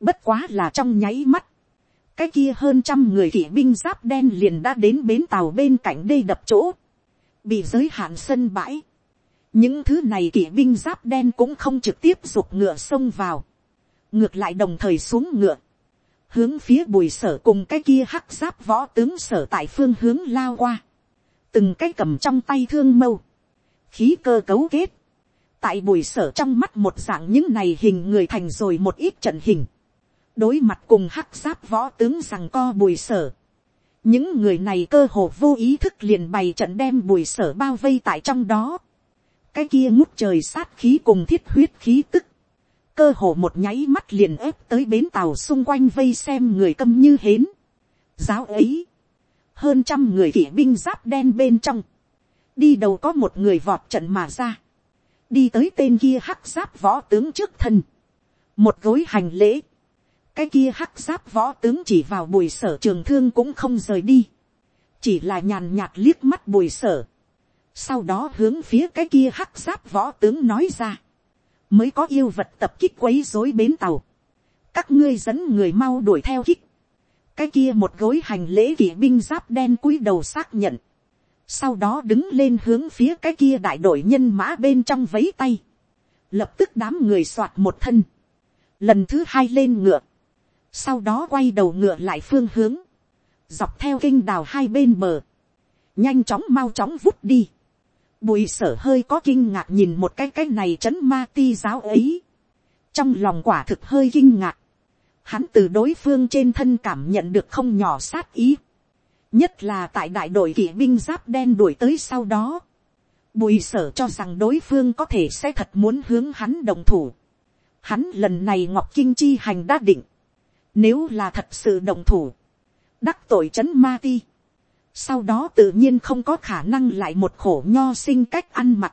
bất quá là trong nháy mắt, cái kia hơn trăm người kỵ binh giáp đen liền đã đến bến tàu bên cạnh đây đập chỗ, bị giới hạn sân bãi, những thứ này kỵ binh giáp đen cũng không trực tiếp giục ngựa xông vào, ngược lại đồng thời xuống ngựa, hướng phía bùi sở cùng cái kia hắc giáp võ tướng sở tại phương hướng lao qua, từng cái cầm trong tay thương mâu, khí cơ cấu kết, tại bùi sở trong mắt một dạng những này hình người thành rồi một ít trận hình, đối mặt cùng hắc giáp võ tướng rằng co bùi sở, những người này cơ hồ vô ý thức liền bày trận đem bùi sở bao vây tại trong đó, cái kia ngút trời sát khí cùng thiết huyết khí tức, cơ hồ một nháy mắt liền ép tới bến tàu xung quanh vây xem người câm như hến. giáo ấy, hơn trăm người kỵ binh giáp đen bên trong, đi đầu có một người vọt trận mà ra, đi tới tên kia hắc giáp võ tướng trước thân, một gối hành lễ, cái kia hắc giáp võ tướng chỉ vào bùi sở trường thương cũng không rời đi, chỉ là nhàn nhạt liếc mắt bùi sở, sau đó hướng phía cái kia hắc giáp võ tướng nói ra, mới có yêu vật tập kích quấy rối bến tàu, các ngươi dẫn người mau đuổi theo kích, cái kia một gối hành lễ kỵ binh giáp đen cúi đầu xác nhận, sau đó đứng lên hướng phía cái kia đại đội nhân mã bên trong vấy tay, lập tức đám người soạt một thân, lần thứ hai lên ngựa, sau đó quay đầu ngựa lại phương hướng, dọc theo kinh đào hai bên bờ, nhanh chóng mau chóng vút đi, bùi sở hơi có kinh ngạc nhìn một cái cái này trấn ma ti giáo ấy, trong lòng quả thực hơi kinh ngạc, hắn từ đối phương trên thân cảm nhận được không nhỏ sát ý, nhất là tại đại đội kỵ binh giáp đen đuổi tới sau đó, bùi sở cho rằng đối phương có thể sẽ thật muốn hướng hắn đồng thủ. Hắn lần này ngọc kinh chi hành đã định, nếu là thật sự đồng thủ, đắc tội c h ấ n ma ti, sau đó tự nhiên không có khả năng lại một khổ nho sinh cách ăn mặc,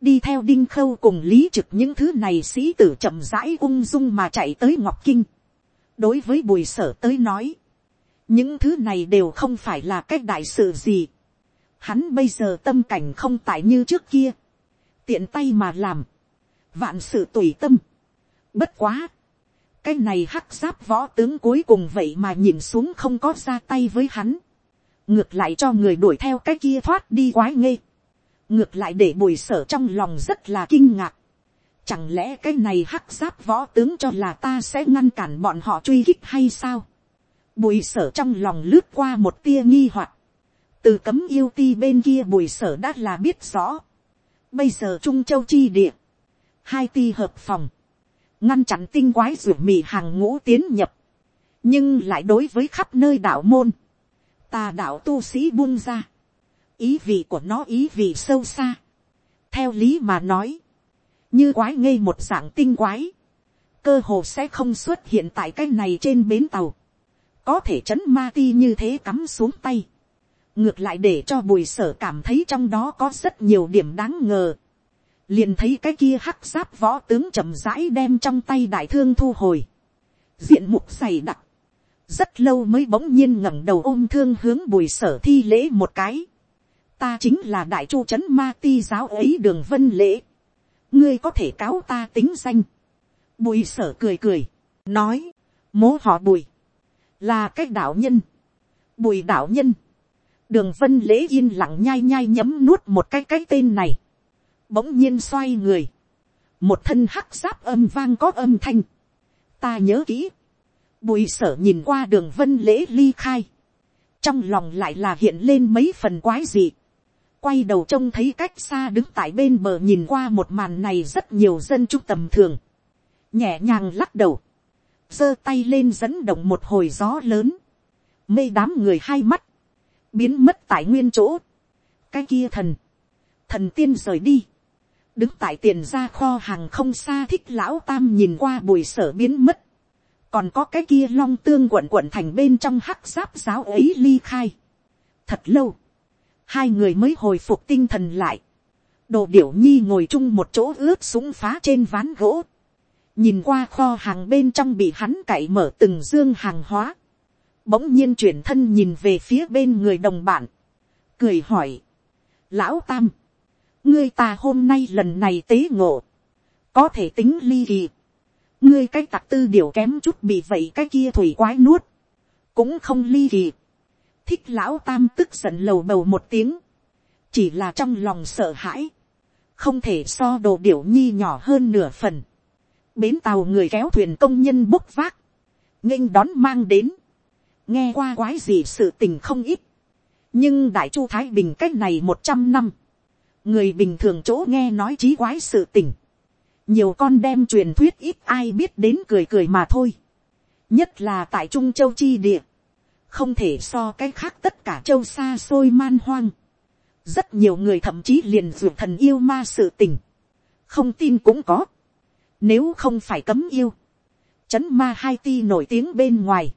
đi theo đinh khâu cùng lý trực những thứ này sĩ tử chậm rãi ung dung mà chạy tới ngọc kinh. đối với bùi sở tới nói, những thứ này đều không phải là cái đại sự gì. Hắn bây giờ tâm cảnh không tại như trước kia, tiện tay mà làm, vạn sự tùy tâm. Bất quá, cái này hắc giáp võ tướng cuối cùng vậy mà nhìn xuống không có ra tay với hắn, ngược lại cho người đuổi theo cái kia thoát đi quái nghê, ngược lại để bùi sở trong lòng rất là kinh ngạc. Chẳng lẽ cái này hắc giáp võ tướng cho là ta sẽ ngăn cản bọn họ truy kích hay sao? Bùi sở trong lòng lướt qua một tia nghi hoặc. Từ cấm yêu ti bên kia bùi sở đã là biết rõ. Bây giờ Trung Châu chi địa. Hai ti hợp phòng. Ngăn chặn tinh quái ruột mì hàng ngũ tiến nhập. Nhưng lại đối với khắp nơi đảo môn. Tà đạo tu sĩ buông ra. Ý vị của nó ý vị sâu xa. Theo lý mà nói. Như quái ngây một dạng tinh quái. Cơ hồ sẽ không xuất hiện tại cái này trên bến tàu có thể chấn ma ti như thế cắm xuống tay, ngược lại để cho bùi sở cảm thấy trong đó có rất nhiều điểm đáng ngờ, liền thấy cái kia hắc giáp võ tướng chậm rãi đem trong tay đại thương thu hồi, diện mục dày đặc, rất lâu mới bỗng nhiên ngẩng đầu ôm thương hướng bùi sở thi lễ một cái, ta chính là đại chu trấn ma ti giáo ấy đường vân lễ, ngươi có thể cáo ta tính danh, bùi sở cười cười, nói, mố họ bùi, là cái đạo nhân, bùi đạo nhân, đường vân lễ yên lặng nhai nhai nhấm nuốt một cái cái tên này, bỗng nhiên xoay người, một thân hắc giáp âm vang có âm thanh, ta nhớ kỹ, bùi sở nhìn qua đường vân lễ ly khai, trong lòng lại là hiện lên mấy phần quái dị, quay đầu trông thấy cách xa đứng tại bên bờ nhìn qua một màn này rất nhiều dân trung tầm thường, nhẹ nhàng lắc đầu, giơ tay lên dẫn động một hồi gió lớn, mây đám người hai mắt, biến mất tại nguyên chỗ, cái kia thần, thần tiên rời đi, đứng tại tiền ra kho hàng không xa thích lão tam nhìn qua bùi sở biến mất, còn có cái kia long tương quận quận thành bên trong hắc giáp giáo ấy ly khai. thật lâu, hai người mới hồi phục tinh thần lại, đồ điểu nhi ngồi chung một chỗ ướp súng phá trên ván gỗ, nhìn qua kho hàng bên trong bị hắn cậy mở từng dương hàng hóa, bỗng nhiên chuyển thân nhìn về phía bên người đồng bạn, cười hỏi, lão tam, ngươi ta hôm nay lần này tế ngộ, có thể tính ly kỳ, ngươi cái tặc tư điều kém chút bị vậy cái kia thủy quái nuốt, cũng không ly kỳ, thích lão tam tức giận lầu bầu một tiếng, chỉ là trong lòng sợ hãi, không thể so đồ điểu nhi nhỏ hơn nửa phần, bến tàu người kéo thuyền công nhân bốc vác, nghênh đón mang đến, nghe qua quái gì sự tình không ít, nhưng đại chu thái bình cách này một trăm năm, người bình thường chỗ nghe nói trí quái sự tình, nhiều con đem truyền thuyết ít ai biết đến cười cười mà thôi, nhất là tại trung châu chi địa, không thể so cái khác tất cả châu xa xôi man hoang, rất nhiều người thậm chí liền ruột thần yêu ma sự tình, không tin cũng có, nếu không phải cấm yêu, chấn ma hai ti nổi tiếng bên ngoài,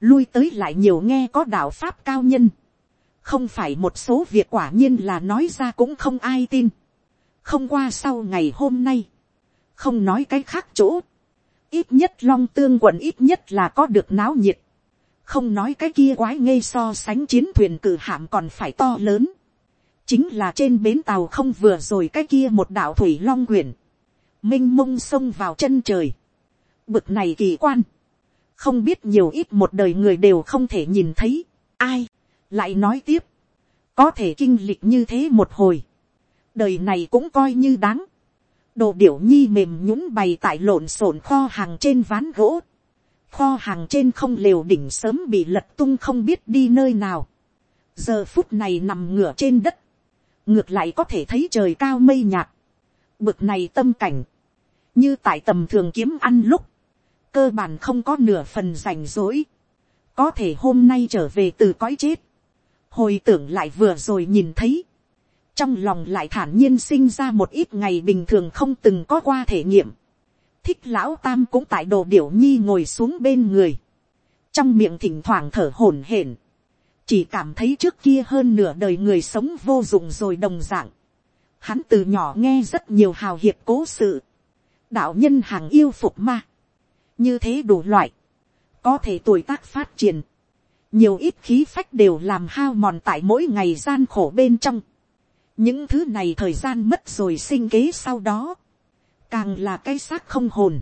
lui tới lại nhiều nghe có đạo pháp cao nhân, không phải một số việc quả nhiên là nói ra cũng không ai tin, không qua sau ngày hôm nay, không nói cái khác chỗ, ít nhất long tương quận ít nhất là có được náo nhiệt, không nói cái kia quái ngây so sánh chiến thuyền cử hạm còn phải to lớn, chính là trên bến tàu không vừa rồi cái kia một đạo thủy long quyển, m i n h mông xông vào chân trời, bực này kỳ quan, không biết nhiều ít một đời người đều không thể nhìn thấy, ai, lại nói tiếp, có thể kinh lịch như thế một hồi, đời này cũng coi như đáng, đồ điểu nhi mềm nhũng bày tại lộn xộn kho hàng trên ván gỗ, kho hàng trên không lều đỉnh sớm bị lật tung không biết đi nơi nào, giờ phút này nằm ngửa trên đất, ngược lại có thể thấy trời cao mây nhạt, bực này tâm cảnh, như tại tầm thường kiếm ăn lúc, cơ bản không có nửa phần rảnh rỗi, có thể hôm nay trở về từ cõi chết, hồi tưởng lại vừa rồi nhìn thấy, trong lòng lại thản nhiên sinh ra một ít ngày bình thường không từng có qua thể nghiệm, thích lão tam cũng tại đồ điểu nhi ngồi xuống bên người, trong miệng thỉnh thoảng thở hổn hển, chỉ cảm thấy trước kia hơn nửa đời người sống vô dụng rồi đồng dạng. Hắn từ nhỏ nghe rất nhiều hào hiệp cố sự, đạo nhân hàng yêu phục ma, như thế đủ loại, có thể tuổi tác phát triển, nhiều ít khí phách đều làm hao mòn tại mỗi ngày gian khổ bên trong những thứ này thời gian mất rồi sinh kế sau đó, càng là cái xác không hồn,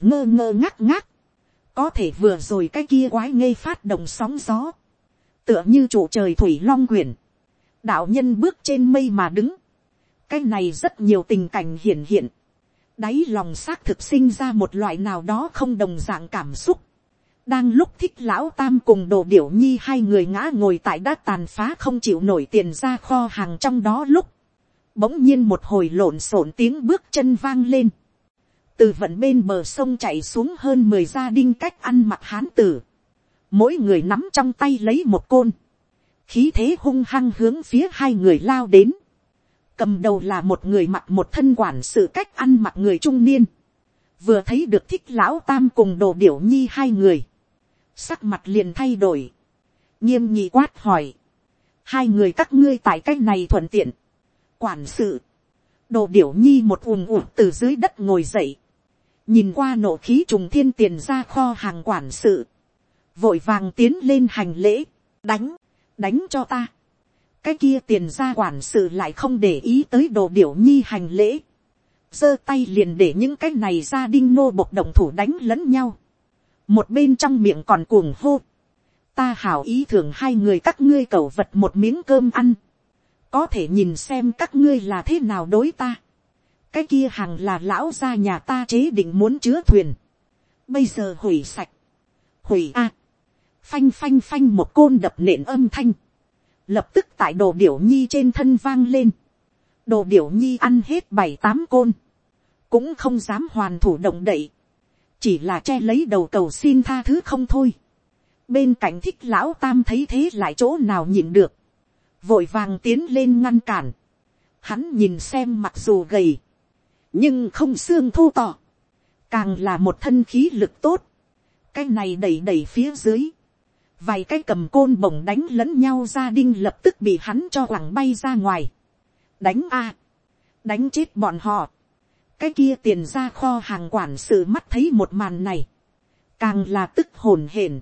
ngơ ngơ ngắc ngắc, có thể vừa rồi cái kia quái ngây phát động sóng gió, tựa như trụ trời thủy long quyển, đạo nhân bước trên mây mà đứng, cái này rất nhiều tình cảnh hiển hiện, đáy lòng xác thực sinh ra một loại nào đó không đồng dạng cảm xúc, đang lúc thích lão tam cùng đồ điểu nhi hai người ngã ngồi tại đã tàn phá không chịu nổi tiền ra kho hàng trong đó lúc, bỗng nhiên một hồi lộn xộn tiếng bước chân vang lên, từ vận bên bờ sông chạy xuống hơn mười gia đinh cách ăn mặc hán tử, mỗi người nắm trong tay lấy một côn, khí thế hung hăng hướng phía hai người lao đến, cầm đầu là một người mặc một thân quản sự cách ăn mặc người trung niên, vừa thấy được thích lão tam cùng đồ điểu nhi hai người, sắc mặt liền thay đổi, nghiêm nhị quát hỏi, hai người các ngươi tại cái này thuận tiện, quản sự, đồ điểu nhi một ùm ùm từ dưới đất ngồi dậy, nhìn qua nổ khí trùng thiên tiền ra kho hàng quản sự, vội vàng tiến lên hành lễ, đánh, đánh cho ta. cái kia tiền ra quản sự lại không để ý tới đồ điểu nhi hành lễ, giơ tay liền để những cái này ra đinh nô bộc động thủ đánh lẫn nhau, một bên trong miệng còn cuồng hô, ta hảo ý thường hai người các ngươi cầu vật một miếng cơm ăn, có thể nhìn xem các ngươi là thế nào đối ta, cái kia hàng là lão gia nhà ta chế định muốn chứa thuyền, bây giờ hủy sạch, hủy a, phanh phanh phanh một côn đập nện âm thanh, lập tức tại đồ điểu nhi trên thân vang lên, đồ điểu nhi ăn hết bảy tám côn, cũng không dám hoàn thủ động đậy, chỉ là che lấy đầu cầu xin tha thứ không thôi. bên cạnh thích lão tam thấy thế lại chỗ nào nhìn được, vội vàng tiến lên ngăn cản, hắn nhìn xem mặc dù gầy, nhưng không xương thô tỏ, càng là một thân khí lực tốt, cái này đẩy đẩy phía dưới, vài cái cầm côn bổng đánh lẫn nhau gia đinh lập tức bị hắn cho quẳng bay ra ngoài. đánh a, đánh chết bọn họ cái kia tiền ra kho hàng quản sự mắt thấy một màn này, càng là tức hồn hển.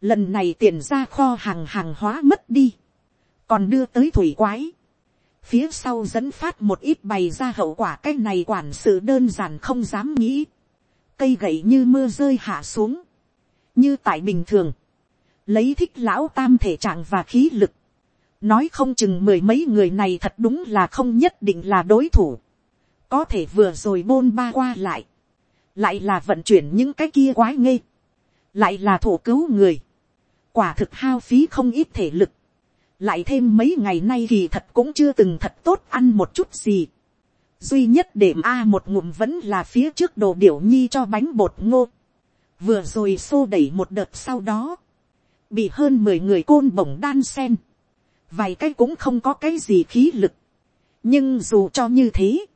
lần này tiền ra kho hàng hàng hóa mất đi, còn đưa tới thủy quái. phía sau dẫn phát một ít bày ra hậu quả cái này quản sự đơn giản không dám nghĩ. cây gậy như mưa rơi hạ xuống, như tại bình thường lấy thích lão tam thể trạng và khí lực, nói không chừng mười mấy người này thật đúng là không nhất định là đối thủ, có thể vừa rồi bôn ba qua lại, lại là vận chuyển những cái kia quái ngây, lại là thổ cứu người, quả thực hao phí không ít thể lực, lại thêm mấy ngày nay thì thật cũng chưa từng thật tốt ăn một chút gì. duy nhất đệm a một ngụm vẫn là phía trước đồ điểu nhi cho bánh bột ngô. vừa rồi xô đẩy một đợt sau đó, bị hơn mười người côn bổng đan sen. vài cái cũng không có cái gì khí lực. nhưng dù cho như thế,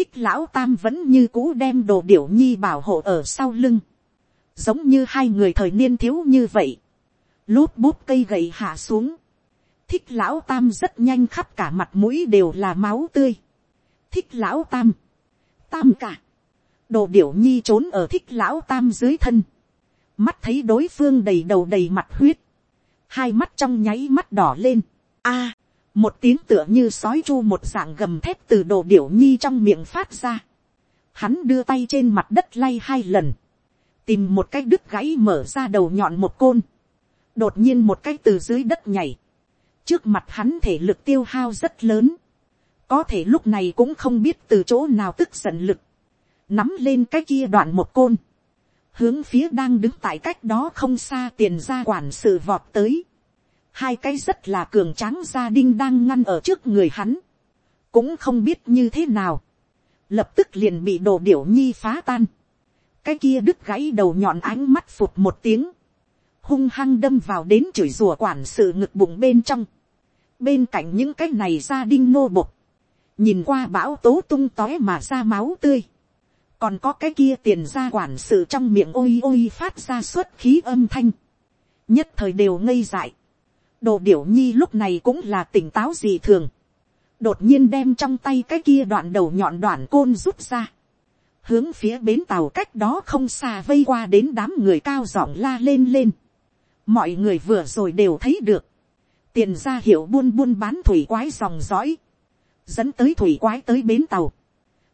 thích lão tam vẫn như cũ đem đồ điểu nhi bảo hộ ở sau lưng. giống như hai người thời niên thiếu như vậy. lút bút cây gậy hạ xuống. Thích lão tam rất nhanh khắp cả mặt mũi đều là máu tươi. thích lão tam, tam cả, đồ điểu nhi trốn ở thích lão tam dưới thân, mắt thấy đối phương đầy đầu đầy mặt huyết, hai mắt trong nháy mắt đỏ lên, a, một tiếng tựa như sói chu một dạng gầm thép từ đồ điểu nhi trong miệng phát ra, hắn đưa tay trên mặt đất lay hai lần, tìm một cái đứt gãy mở ra đầu nhọn một côn, đột nhiên một cái từ dưới đất nhảy, trước mặt hắn thể lực tiêu hao rất lớn, có thể lúc này cũng không biết từ chỗ nào tức giận lực, nắm lên cái kia đoạn một côn, hướng phía đang đứng tại cách đó không xa tiền ra quản sự vọt tới, hai cái rất là cường tráng gia đinh đang ngăn ở trước người hắn, cũng không biết như thế nào, lập tức liền bị đồ điểu nhi phá tan, cái kia đứt gãy đầu nhọn ánh mắt phụt một tiếng, hung hăng đâm vào đến chửi rùa quản sự ngực bụng bên trong, bên cạnh những cái này gia đinh nô bộc, nhìn qua bão tố tung tói mà ra máu tươi, còn có cái kia tiền ra quản sự trong miệng ôi ôi phát ra suốt khí âm thanh, nhất thời đều ngây dại, đồ điểu nhi lúc này cũng là tỉnh táo gì thường, đột nhiên đem trong tay cái kia đoạn đầu nhọn đoạn côn rút ra, hướng phía bến tàu cách đó không xa vây qua đến đám người cao giọng la lên lên, mọi người vừa rồi đều thấy được, tiền ra hiệu buôn buôn bán thủy quái dòng dõi, dẫn tới thủy quái tới bến tàu.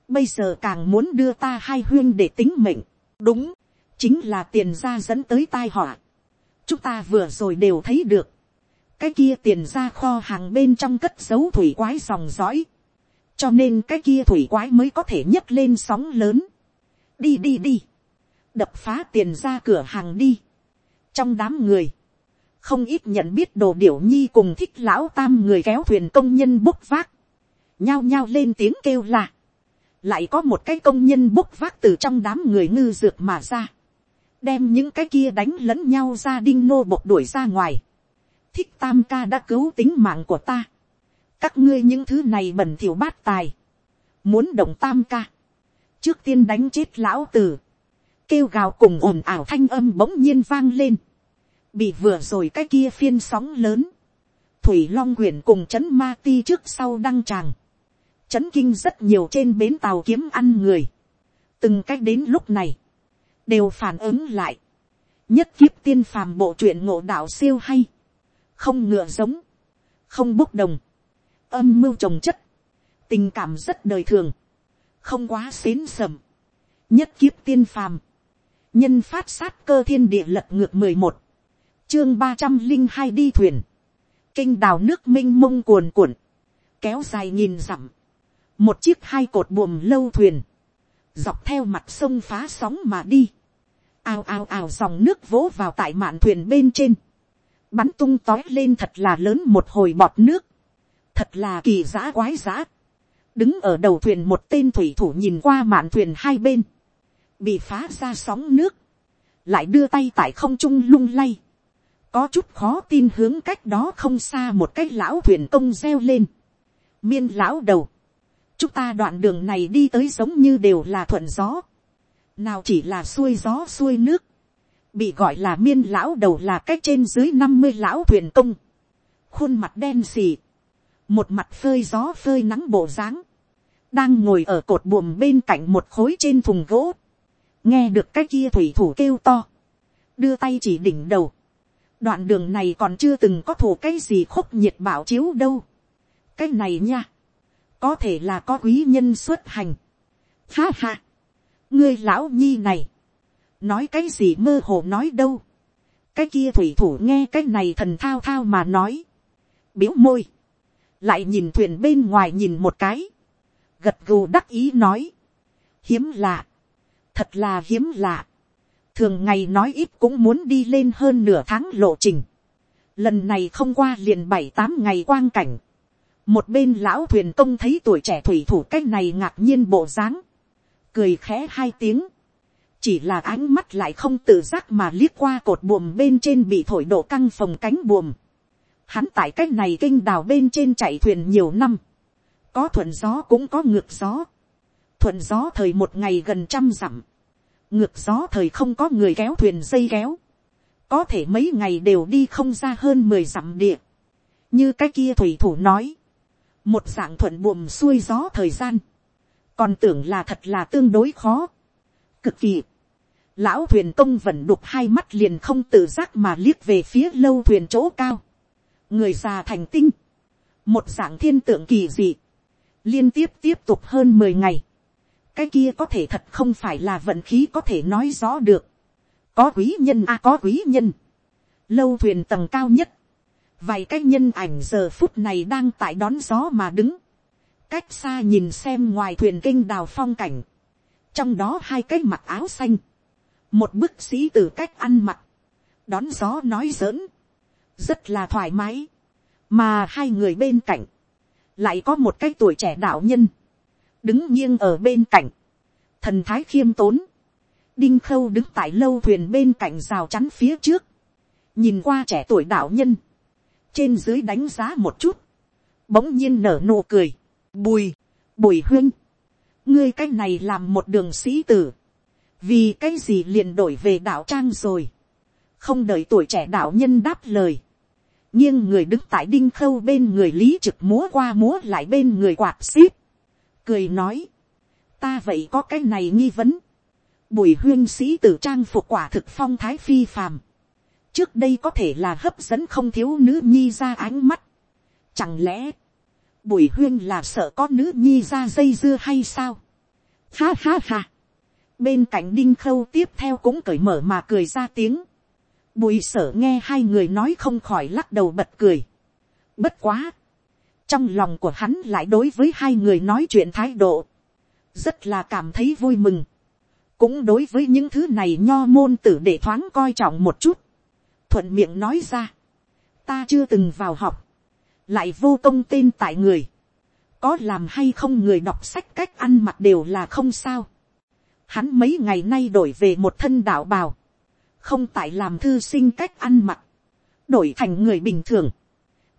Bây giờ càng muốn đưa ta hai huyên để tính mệnh, đúng, chính là tiền ra dẫn tới tai họa. chúng ta vừa rồi đều thấy được, cái kia tiền ra kho hàng bên trong cất dấu thủy quái dòng dõi, cho nên cái kia thủy quái mới có thể nhấc lên sóng lớn. đi đi đi, đập phá tiền ra cửa hàng đi. trong đám người, không ít nhận biết đồ điểu nhi cùng thích lão tam người kéo thuyền công nhân bốc vác, nhao nhao lên tiếng kêu là, lại có một cái công nhân bốc vác từ trong đám người ngư dược mà ra, đem những cái kia đánh lẫn nhau ra đinh nô bộc đuổi ra ngoài, thích tam ca đã cứu tính mạng của ta, các ngươi những thứ này bẩn thỉu bát tài, muốn động tam ca, trước tiên đánh chết lão tử, kêu gào cùng ồn ào thanh âm bỗng nhiên vang lên, bị vừa rồi cái kia phiên sóng lớn, thủy long quyển cùng trấn ma ti trước sau đăng tràng, trấn kinh rất nhiều trên bến tàu kiếm ăn người, từng cách đến lúc này, đều phản ứng lại, nhất kiếp tiên phàm bộ truyện ngộ đạo siêu hay, không ngựa giống, không bốc đồng, âm mưu trồng chất, tình cảm rất đời thường, không quá xến sầm, nhất kiếp tiên phàm, nhân phát sát cơ thiên địa lật ngược mười một, chương ba trăm linh hai đi thuyền, kinh đào nước m i n h mông cuồn cuộn, kéo dài nghìn dặm, một chiếc hai cột buồm lâu thuyền, dọc theo mặt sông phá sóng mà đi, ào ào ào dòng nước vỗ vào tại mạn thuyền bên trên, bắn tung tói lên thật là lớn một hồi bọt nước, thật là kỳ giã quái giã, đứng ở đầu thuyền một tên thủy thủ nhìn qua mạn thuyền hai bên, bị phá ra sóng nước, lại đưa tay tại không trung lung lay, có chút khó tin hướng cách đó không xa một cái lão thuyền công reo lên. miên lão đầu, chúng ta đoạn đường này đi tới giống như đều là thuận gió, nào chỉ là xuôi gió xuôi nước, bị gọi là miên lão đầu là cách trên dưới năm mươi lão thuyền công, khuôn mặt đen xì, một mặt phơi gió phơi nắng bộ dáng, đang ngồi ở cột buồm bên cạnh một khối trên thùng gỗ, nghe được cái kia thủy thủ kêu to, đưa tay chỉ đỉnh đầu, đoạn đường này còn chưa từng có thủ cái gì khúc nhiệt bảo chiếu đâu. cái này nha, có thể là có quý nhân xuất hành. ha ha, ngươi lão nhi này, nói cái gì mơ hồ nói đâu. cái kia thủy thủ nghe cái này thần thao thao mà nói, biếu môi, lại nhìn thuyền bên ngoài nhìn một cái, gật gù đắc ý nói, hiếm lạ, thật là hiếm lạ. Thường ngày nói ít cũng muốn đi lên hơn nửa tháng lộ trình. lần này không qua liền bảy tám ngày quang cảnh, một bên lão thuyền công thấy tuổi trẻ thủy thủ cái này ngạc nhiên bộ dáng, cười khẽ hai tiếng, chỉ là ánh mắt lại không tự giác mà liếc qua cột buồm bên trên bị thổi độ căng phòng cánh buồm. Hắn tại cách này kinh đào bên trên chạy thuyền nhiều năm, có thuận gió cũng có ngược gió, thuận gió thời một ngày gần trăm dặm, ngược gió thời không có người kéo thuyền dây kéo, có thể mấy ngày đều đi không ra hơn mười dặm địa, như cái kia thủy thủ nói, một dạng thuận buồm xuôi gió thời gian, còn tưởng là thật là tương đối khó, cực kỳ. Lão thuyền công vẫn đục hai mắt liền không tự giác mà liếc về phía lâu thuyền chỗ cao. người già thành tinh, một dạng thiên tượng kỳ dị, liên tiếp tiếp tục hơn mười ngày. cái kia có thể thật không phải là vận khí có thể nói rõ được. có quý nhân a à, có quý nhân. lâu thuyền tầng cao nhất, vài cái nhân ảnh giờ phút này đang tại đón gió mà đứng, cách xa nhìn xem ngoài thuyền kinh đào phong cảnh, trong đó hai cái mặc áo xanh, một bức sĩ từ cách ăn mặc, đón gió nói giỡn, rất là thoải mái, mà hai người bên cạnh, lại có một cái tuổi trẻ đạo nhân, đứng nghiêng ở bên cạnh, thần thái khiêm tốn, đinh khâu đứng tại lâu thuyền bên cạnh rào chắn phía trước, nhìn qua trẻ tuổi đạo nhân, trên dưới đánh giá một chút, bỗng nhiên nở nụ cười, bùi, bùi huyên, ngươi cái này làm một đường sĩ tử, vì cái gì liền đổi về đạo trang rồi, không đợi tuổi trẻ đạo nhân đáp lời, nghiêng người đứng tại đinh khâu bên người lý trực múa qua múa lại bên người quạt xíp, cười nói, ta vậy có cái này nghi vấn, bùi huyên sĩ tử trang phục quả thực phong thái phi phàm, trước đây có thể là hấp dẫn không thiếu nữ nhi ra ánh mắt. Chẳng lẽ, bùi huyên là sợ có nữ nhi ra dây dưa hay sao? Ha ha ha. Bên cạnh đinh khâu tiếp theo cũng cởi mở mà cười ra tiếng. Bùi sở nghe hai người nói không khỏi lắc đầu bật cười. Bất quá. Trong lòng của hắn lại đối với hai người nói chuyện thái độ. Rất là cảm thấy vui mừng. Cũng đối với những thứ này nho môn tử để thoáng coi trọng một chút thuận miệng nói ra, ta chưa từng vào học, lại vô công tên tại người, có làm hay không người đọc sách cách ăn mặc đều là không sao. Hắn mấy ngày nay đổi về một thân đạo bào, không tại làm thư sinh cách ăn mặc, đổi thành người bình thường.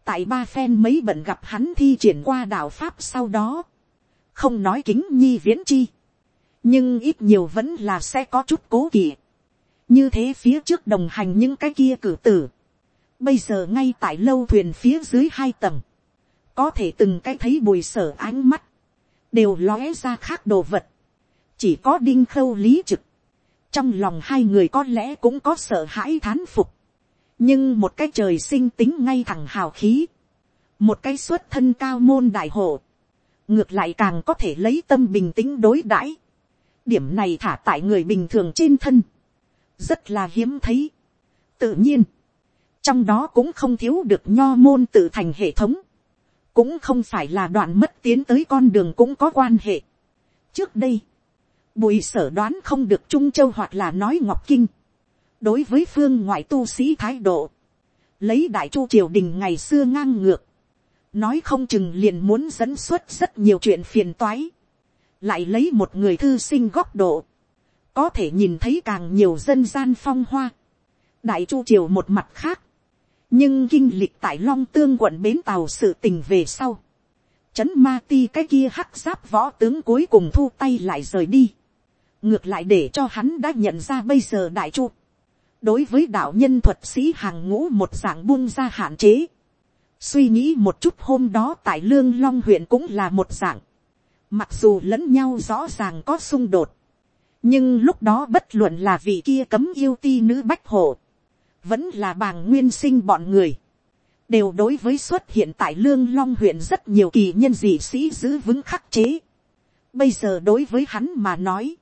tại ba phen mấy bận gặp hắn thi triển qua đạo pháp sau đó, không nói kính nhi viễn chi, nhưng ít nhiều vẫn là sẽ có chút cố kỵ. Như thế phía trước đồng hành những cái kia cử tử, bây giờ ngay tại lâu thuyền phía dưới hai tầng, có thể từng cái thấy bùi sở ánh mắt, đều lóe ra khác đồ vật, chỉ có đinh khâu lý trực, trong lòng hai người có lẽ cũng có sợ hãi thán phục, nhưng một cái trời sinh tính ngay thẳng hào khí, một cái xuất thân cao môn đại hộ, ngược lại càng có thể lấy tâm bình tĩnh đối đãi, điểm này thả tại người bình thường trên thân, rất là hiếm thấy. tự nhiên, trong đó cũng không thiếu được nho môn tự thành hệ thống, cũng không phải là đoạn mất tiến tới con đường cũng có quan hệ. trước đây, bùi sở đoán không được trung châu hoặc là nói ngọc kinh, đối với phương ngoại tu sĩ thái độ, lấy đại chu triều đình ngày xưa ngang ngược, nói không chừng liền muốn dẫn xuất rất nhiều chuyện phiền toái, lại lấy một người thư sinh góc độ, có thể nhìn thấy càng nhiều dân gian phong hoa. đại chu triều một mặt khác, nhưng kinh lịch tại long tương quận bến tàu sự tình về sau. chấn ma ti cái kia hắc giáp võ tướng cuối cùng thu tay lại rời đi ngược lại để cho hắn đã nhận ra bây giờ đại chu. đối với đạo nhân thuật sĩ hàng ngũ một dạng buông ra hạn chế. suy nghĩ một chút hôm đó tại lương long huyện cũng là một dạng. mặc dù lẫn nhau rõ ràng có xung đột nhưng lúc đó bất luận là vị kia cấm yêu ti nữ bách hộ, vẫn là bàng nguyên sinh bọn người, đều đối với xuất hiện tại lương long huyện rất nhiều kỳ nhân dị sĩ giữ vững khắc chế. Bây giờ đối với hắn mà nói,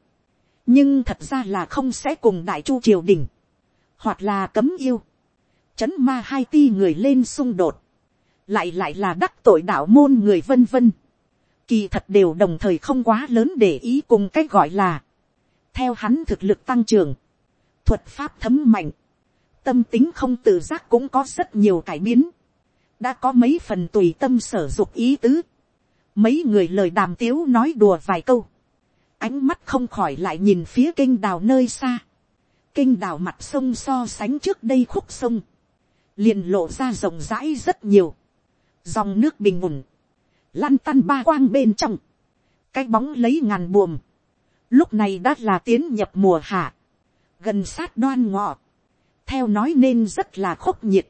nhưng thật ra là không sẽ cùng đại chu triều đình, hoặc là cấm yêu, chấn ma hai ti người lên xung đột, lại lại là đắc tội đạo môn người vân vân. Kỳ thật đều đồng thời không quá lớn để ý cùng cách gọi là. Theo hắn thực lực tăng trưởng, thuật pháp thấm mạnh, tâm tính không tự giác cũng có rất nhiều cải biến, đã có mấy phần tùy tâm sở dục ý tứ, mấy người lời đàm tiếu nói đùa vài câu, ánh mắt không khỏi lại nhìn phía kênh đào nơi xa, kênh đào mặt sông so sánh trước đây khúc sông, liền lộ ra rộng rãi rất nhiều, dòng nước bình ổn, lăn tăn ba quang bên trong, cái bóng lấy ngàn buồm, lúc này đã là tiến nhập mùa hạ, gần sát đoan ngọ, theo nói nên rất là khốc nhiệt,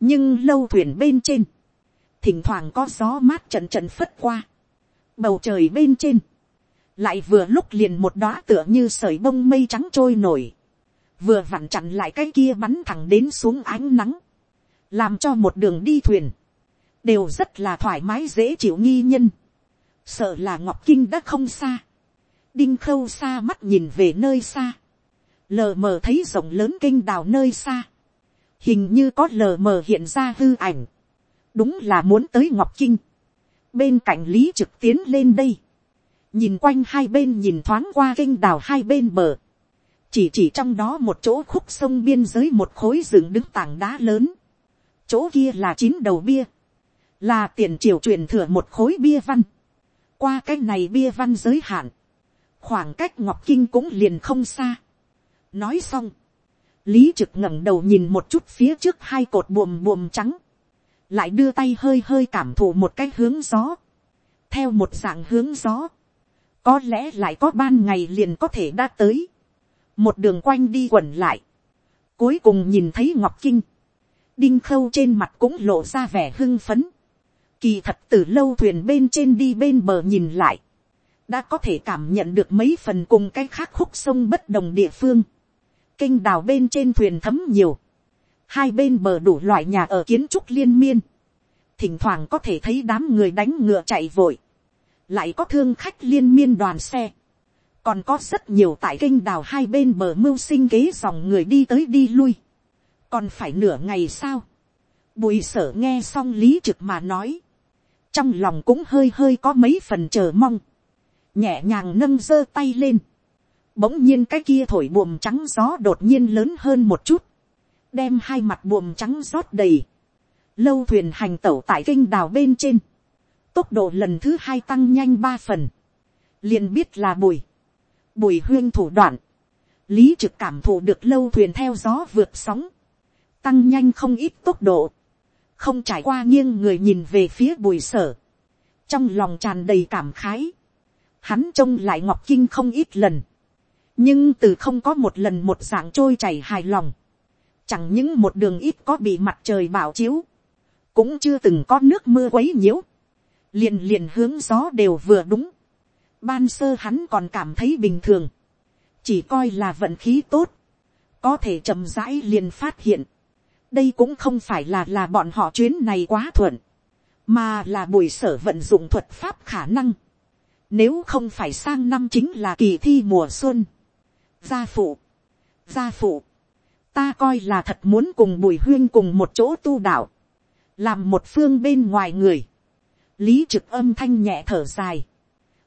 nhưng lâu thuyền bên trên, thỉnh thoảng có gió mát trận trận phất qua, bầu trời bên trên, lại vừa lúc liền một đóa tựa như sợi bông mây trắng trôi nổi, vừa vặn chặn lại cái kia bắn thẳng đến xuống ánh nắng, làm cho một đường đi thuyền, đều rất là thoải mái dễ chịu nghi nhân, sợ là ngọc kinh đã không xa, đinh khâu xa mắt nhìn về nơi xa, lờ mờ thấy rộng lớn kinh đào nơi xa, hình như có lờ mờ hiện ra hư ảnh, đúng là muốn tới ngọc kinh, bên cạnh lý trực tiến lên đây, nhìn quanh hai bên nhìn thoáng qua kinh đào hai bên bờ, chỉ chỉ trong đó một chỗ khúc sông biên giới một khối dựng đứng tảng đá lớn, chỗ kia là chín đầu bia, là tiền triều truyền thừa một khối bia văn, qua cái này bia văn giới hạn, khoảng cách ngọc kinh cũng liền không xa. nói xong, lý trực ngẩng đầu nhìn một chút phía trước hai cột buồm buồm trắng, lại đưa tay hơi hơi cảm thụ một cái hướng gió, theo một dạng hướng gió, có lẽ lại có ban ngày liền có thể đã tới, một đường quanh đi quẩn lại, cuối cùng nhìn thấy ngọc kinh, đinh khâu trên mặt cũng lộ ra vẻ hưng phấn, kỳ thật từ lâu thuyền bên trên đi bên bờ nhìn lại, đã có thể cảm nhận được mấy phần cùng cái khác khúc sông bất đồng địa phương, kênh đào bên trên thuyền thấm nhiều, hai bên bờ đủ loại nhà ở kiến trúc liên miên, thỉnh thoảng có thể thấy đám người đánh ngựa chạy vội, lại có thương khách liên miên đoàn xe, còn có rất nhiều tại kênh đào hai bên bờ mưu sinh kế dòng người đi tới đi lui, còn phải nửa ngày sao, bùi sở nghe xong lý trực mà nói, trong lòng cũng hơi hơi có mấy phần chờ mong, nhẹ nhàng nâng giơ tay lên, bỗng nhiên cái kia thổi buồm trắng gió đột nhiên lớn hơn một chút, đem hai mặt buồm trắng rót đầy, lâu thuyền hành tẩu tại kênh đào bên trên, tốc độ lần thứ hai tăng nhanh ba phần, liền biết là bùi, bùi huyên thủ đoạn, lý trực cảm thụ được lâu thuyền theo gió vượt sóng, tăng nhanh không ít tốc độ, không trải qua nghiêng người nhìn về phía bùi sở, trong lòng tràn đầy cảm khái, hắn trông lại ngọc kinh không ít lần, nhưng từ không có một lần một dạng trôi chảy hài lòng, chẳng những một đường ít có bị mặt trời bảo chiếu, cũng chưa từng có nước mưa quấy nhiễu, liền liền hướng gió đều vừa đúng, ban sơ hắn còn cảm thấy bình thường, chỉ coi là vận khí tốt, có thể chậm rãi liền phát hiện, đây cũng không phải là là bọn họ chuyến này quá thuận, mà là bùi sở vận dụng thuật pháp khả năng. Nếu không phải sang năm chính là kỳ thi mùa xuân. Gia phụ, gia phụ, ta coi là thật muốn cùng bùi huyên cùng một chỗ tu đạo, làm một phương bên ngoài người. Lý trực âm thanh nhẹ thở dài.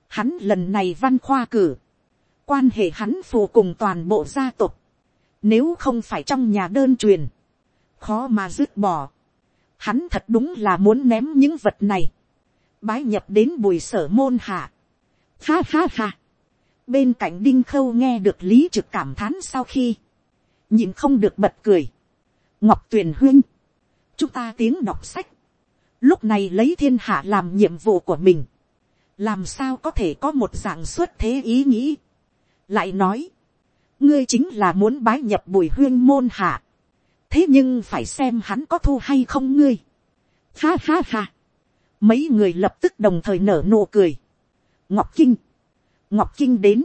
Hắn lần này văn khoa cử, quan hệ hắn phù cùng toàn bộ gia tộc. Nếu không phải trong nhà đơn truyền, khó mà dứt bỏ. Hắn thật đúng là muốn ném những vật này. Bái nhập đến bùi sở môn hạ. Ha ha ha. Bên cạnh đinh khâu nghe được lý trực cảm thán sau khi. Nhìn không được bật cười. Ngọc tuyền huyên. Chúng ta tiếng đọc sách. Lúc này lấy thiên hạ làm nhiệm vụ của mình. Làm sao có thể có một dạng xuất thế ý nghĩ. Lại nói. Ngươi chính là muốn bái nhập bùi huyên môn hạ thế nhưng phải xem hắn có thu hay không ngươi. Ha ha ha. mấy người lập tức đồng thời nở nụ cười. ngọc kinh, ngọc kinh đến,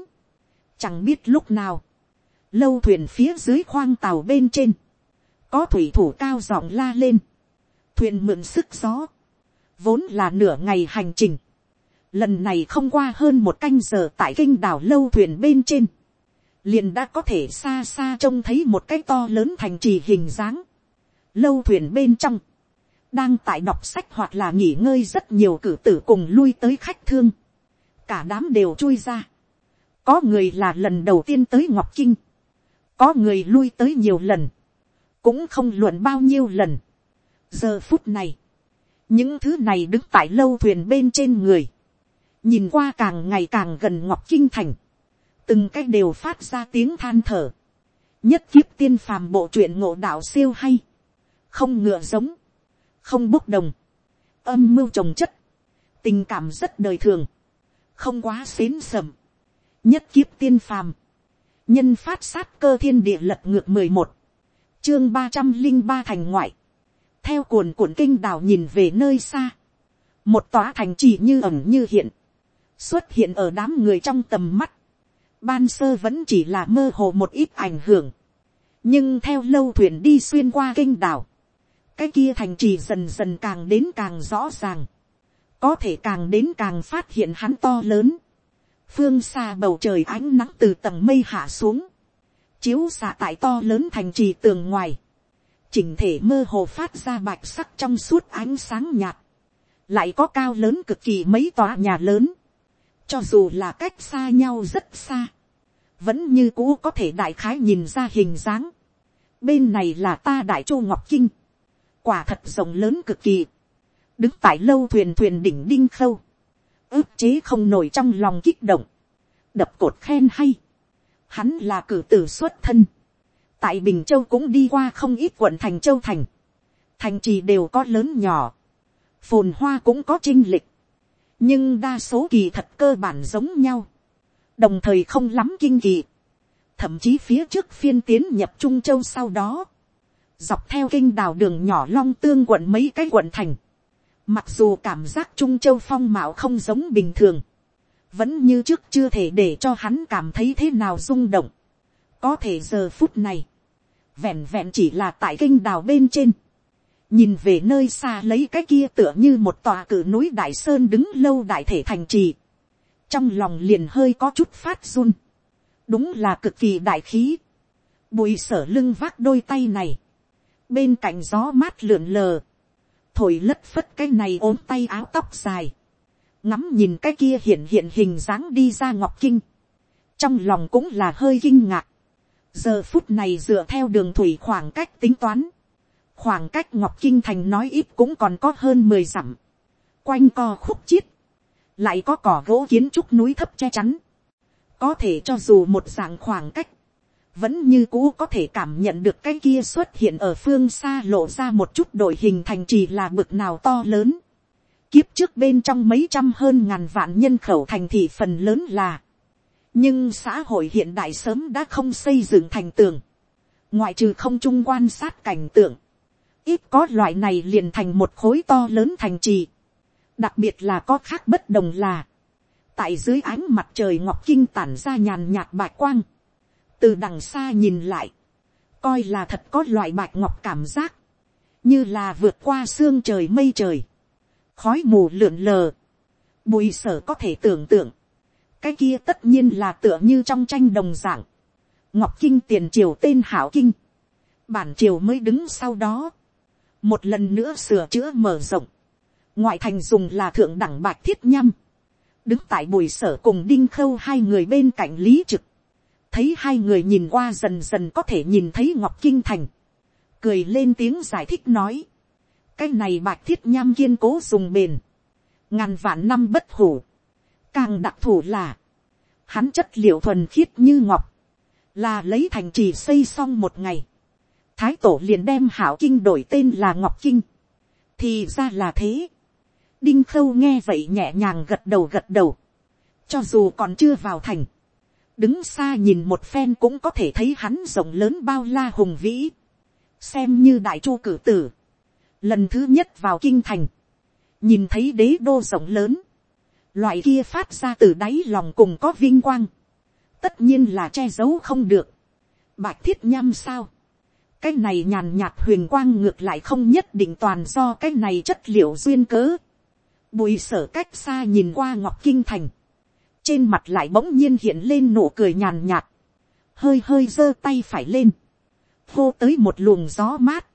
chẳng biết lúc nào, lâu thuyền phía dưới khoang tàu bên trên, có thủy thủ cao giọng la lên, thuyền mượn sức gió, vốn là nửa ngày hành trình, lần này không qua hơn một canh giờ tại kinh đảo lâu thuyền bên trên, liền đã có thể xa xa trông thấy một cái to lớn thành trì hình dáng, lâu thuyền bên trong, đang tại đọc sách hoặc là nghỉ ngơi rất nhiều cử tử cùng lui tới khách thương, cả đám đều chui ra, có người là lần đầu tiên tới ngọc kinh, có người lui tới nhiều lần, cũng không luận bao nhiêu lần giờ phút này, những thứ này đứng tại lâu thuyền bên trên người, nhìn qua càng ngày càng gần ngọc kinh thành, từng cái đều phát ra tiếng than thở, nhất kiếp tiên phàm bộ truyện ngộ đạo siêu hay, không ngựa giống, không bốc đồng, âm mưu trồng chất, tình cảm rất đời thường, không quá xến sầm, nhất kiếp tiên phàm, nhân phát sát cơ thiên địa lật ngược mười một, chương ba trăm linh ba thành ngoại, theo cuồn cuộn kinh đào nhìn về nơi xa, một tòa thành trì như ẩm như hiện, xuất hiện ở đám người trong tầm mắt, ban sơ vẫn chỉ là mơ hồ một ít ảnh hưởng, nhưng theo lâu thuyền đi xuyên qua kinh đảo, cái kia thành trì dần dần càng đến càng rõ ràng, có thể càng đến càng phát hiện hắn to lớn, phương xa bầu trời ánh nắng từ tầng mây hạ xuống, chiếu xạ tại to lớn thành trì tường ngoài, chỉnh thể mơ hồ phát ra bạch sắc trong suốt ánh sáng nhạt, lại có cao lớn cực kỳ mấy tòa nhà lớn, cho dù là cách xa nhau rất xa, vẫn như cũ có thể đại khái nhìn ra hình dáng. bên này là ta đại châu ngọc kinh, quả thật rộng lớn cực kỳ, đứng tại lâu thuyền thuyền đỉnh đinh khâu, ước chế không nổi trong lòng kích động, đập cột khen hay, hắn là cử tử xuất thân, tại bình châu cũng đi qua không ít quận thành châu thành, thành trì đều có lớn nhỏ, phồn hoa cũng có trinh lịch, nhưng đa số kỳ thật cơ bản giống nhau, đồng thời không lắm kinh kỳ, thậm chí phía trước phiên tiến nhập trung châu sau đó, dọc theo kinh đào đường nhỏ long tương quận mấy cái quận thành, mặc dù cảm giác trung châu phong mạo không giống bình thường, vẫn như trước chưa thể để cho hắn cảm thấy thế nào rung động, có thể giờ phút này, vẹn vẹn chỉ là tại kinh đào bên trên, nhìn về nơi xa lấy cái kia tựa như một tòa cử núi đại sơn đứng lâu đại thể thành trì, trong lòng liền hơi có chút phát run, đúng là cực kỳ đại khí, bùi sở lưng vác đôi tay này, bên cạnh gió mát lượn lờ, thổi lất phất cái này ốm tay áo tóc dài, ngắm nhìn cái kia hiện hiện hình dáng đi ra ngọc kinh, trong lòng cũng là hơi kinh ngạc, giờ phút này dựa theo đường thủy khoảng cách tính toán, khoảng cách ngọc kinh thành nói ít cũng còn có hơn mười dặm, quanh co khúc chiết, lại có cỏ gỗ kiến trúc núi thấp che chắn, có thể cho dù một dạng khoảng cách, vẫn như cũ có thể cảm nhận được cái kia xuất hiện ở phương xa lộ ra một chút đội hình thành trì là bực nào to lớn. Kiếp trước bên trong mấy trăm hơn ngàn vạn nhân khẩu thành thị phần lớn là. Nhưng xã hội hiện đại sớm đã không xây dựng thành tường. Ngoại trừ không trung quan sát cảnh tượng. Ít có loại này liền thành một khối to lớn thành trì. Đặc biệt là có khác bất đồng là. Tại dưới ánh mặt trời ngọc kinh tản ra nhàn nhạt bạc quang. Từ đằng xa nhìn lại. Coi là thật có loại bạc ngọc cảm giác. Như là vượt qua xương trời mây trời. Khói mù lượn lờ. Bùi sở có thể tưởng tượng. Cái kia tất nhiên là tựa như trong tranh đồng dạng. Ngọc Kinh tiền triều tên Hảo Kinh. Bản triều mới đứng sau đó. Một lần nữa sửa chữa mở rộng. Ngoại thành dùng là thượng đẳng bạch thiết nhâm. Đứng tại bùi sở cùng đinh khâu hai người bên cạnh lý trực, thấy hai người nhìn qua dần dần có thể nhìn thấy ngọc kinh thành, cười lên tiếng giải thích nói, cái này bạch thiết nham kiên cố dùng bền, ngàn vạn năm bất hủ, càng đặc thù là, hắn chất liệu thuần khiết như ngọc, là lấy thành trì xây xong một ngày, thái tổ liền đem hảo kinh đổi tên là ngọc kinh, thì ra là thế, đinh khâu nghe vậy nhẹ nhàng gật đầu gật đầu. cho dù còn chưa vào thành, đứng xa nhìn một phen cũng có thể thấy hắn rộng lớn bao la hùng vĩ, xem như đại chu cử tử, lần thứ nhất vào kinh thành, nhìn thấy đế đô rộng lớn, loại kia phát ra từ đáy lòng cùng có vinh quang, tất nhiên là che giấu không được, bạch thiết nham sao, cái này nhàn nhạt huyền quang ngược lại không nhất định toàn do cái này chất liệu duyên cớ, Bùi sở cách xa nhìn qua ngọc kinh thành. Trên mặt lại bỗng nhiên hiện lên nụ cười nhàn nhạt. Hơi hơi giơ tay phải lên. Hô tới một luồng gió mát.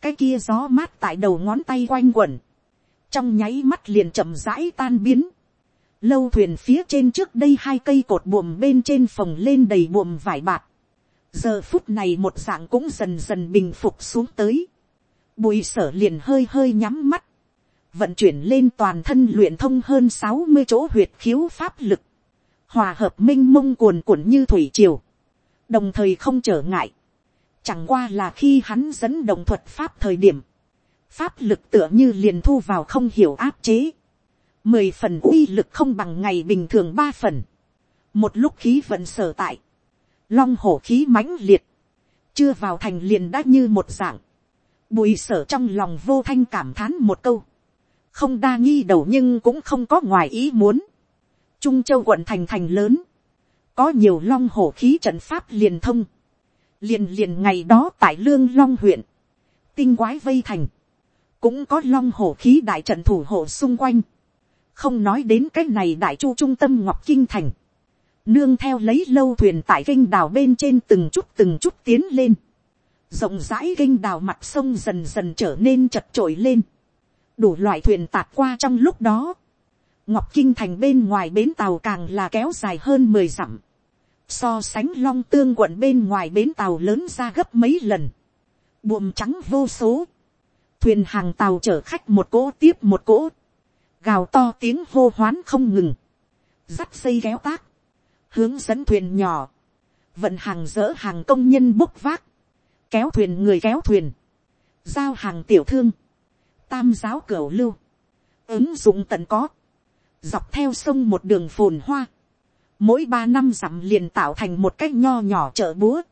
Cái kia gió mát tại đầu ngón tay quanh quẩn. Trong nháy mắt liền chậm rãi tan biến. Lâu thuyền phía trên trước đây hai cây cột buồm bên trên phòng lên đầy buồm vải bạc. giờ phút này một dạng cũng dần dần bình phục xuống tới, bùi sở liền hơi hơi nhắm mắt, vận chuyển lên toàn thân luyện thông hơn sáu mươi chỗ huyệt khiếu pháp lực, hòa hợp minh mông cuồn cuộn như thủy triều, đồng thời không trở ngại, chẳng qua là khi hắn dẫn động thuật pháp thời điểm, pháp lực tựa như liền thu vào không hiểu áp chế, mười phần uy lực không bằng ngày bình thường ba phần, một lúc khí vận sở tại, long hổ khí mãnh liệt, chưa vào thành liền đã như một dạng, bùi sở trong lòng vô thanh cảm thán một câu, không đa nghi đầu nhưng cũng không có ngoài ý muốn. Trung châu quận thành thành lớn, có nhiều long hổ khí trận pháp liền thông, liền liền ngày đó tại lương long huyện, tinh quái vây thành, cũng có long hổ khí đại trận thủ hộ xung quanh, không nói đến cái này đại chu trung tâm ngọc kinh thành, nương theo lấy lâu thuyền tại kênh đào bên trên từng chút từng chút tiến lên, rộng rãi kênh đào mặt sông dần dần trở nên chật trội lên, đủ loại thuyền tạt qua trong lúc đó, ngọc kinh thành bên ngoài bến tàu càng là kéo dài hơn mười dặm, so sánh long tương quận bên ngoài bến tàu lớn ra gấp mấy lần, buồm trắng vô số, thuyền hàng tàu chở khách một cỗ tiếp một cỗ, gào to tiếng hô hoán không ngừng, dắt dây kéo tác, hướng dẫn thuyền nhỏ, vận hàng dỡ hàng công nhân bốc vác, kéo thuyền người kéo thuyền, giao hàng tiểu thương, tam giáo cửa lưu, ứng dụng tận có, dọc theo sông một đường phồn hoa, mỗi ba năm dặm liền tạo thành một cái nho nhỏ chợ búa,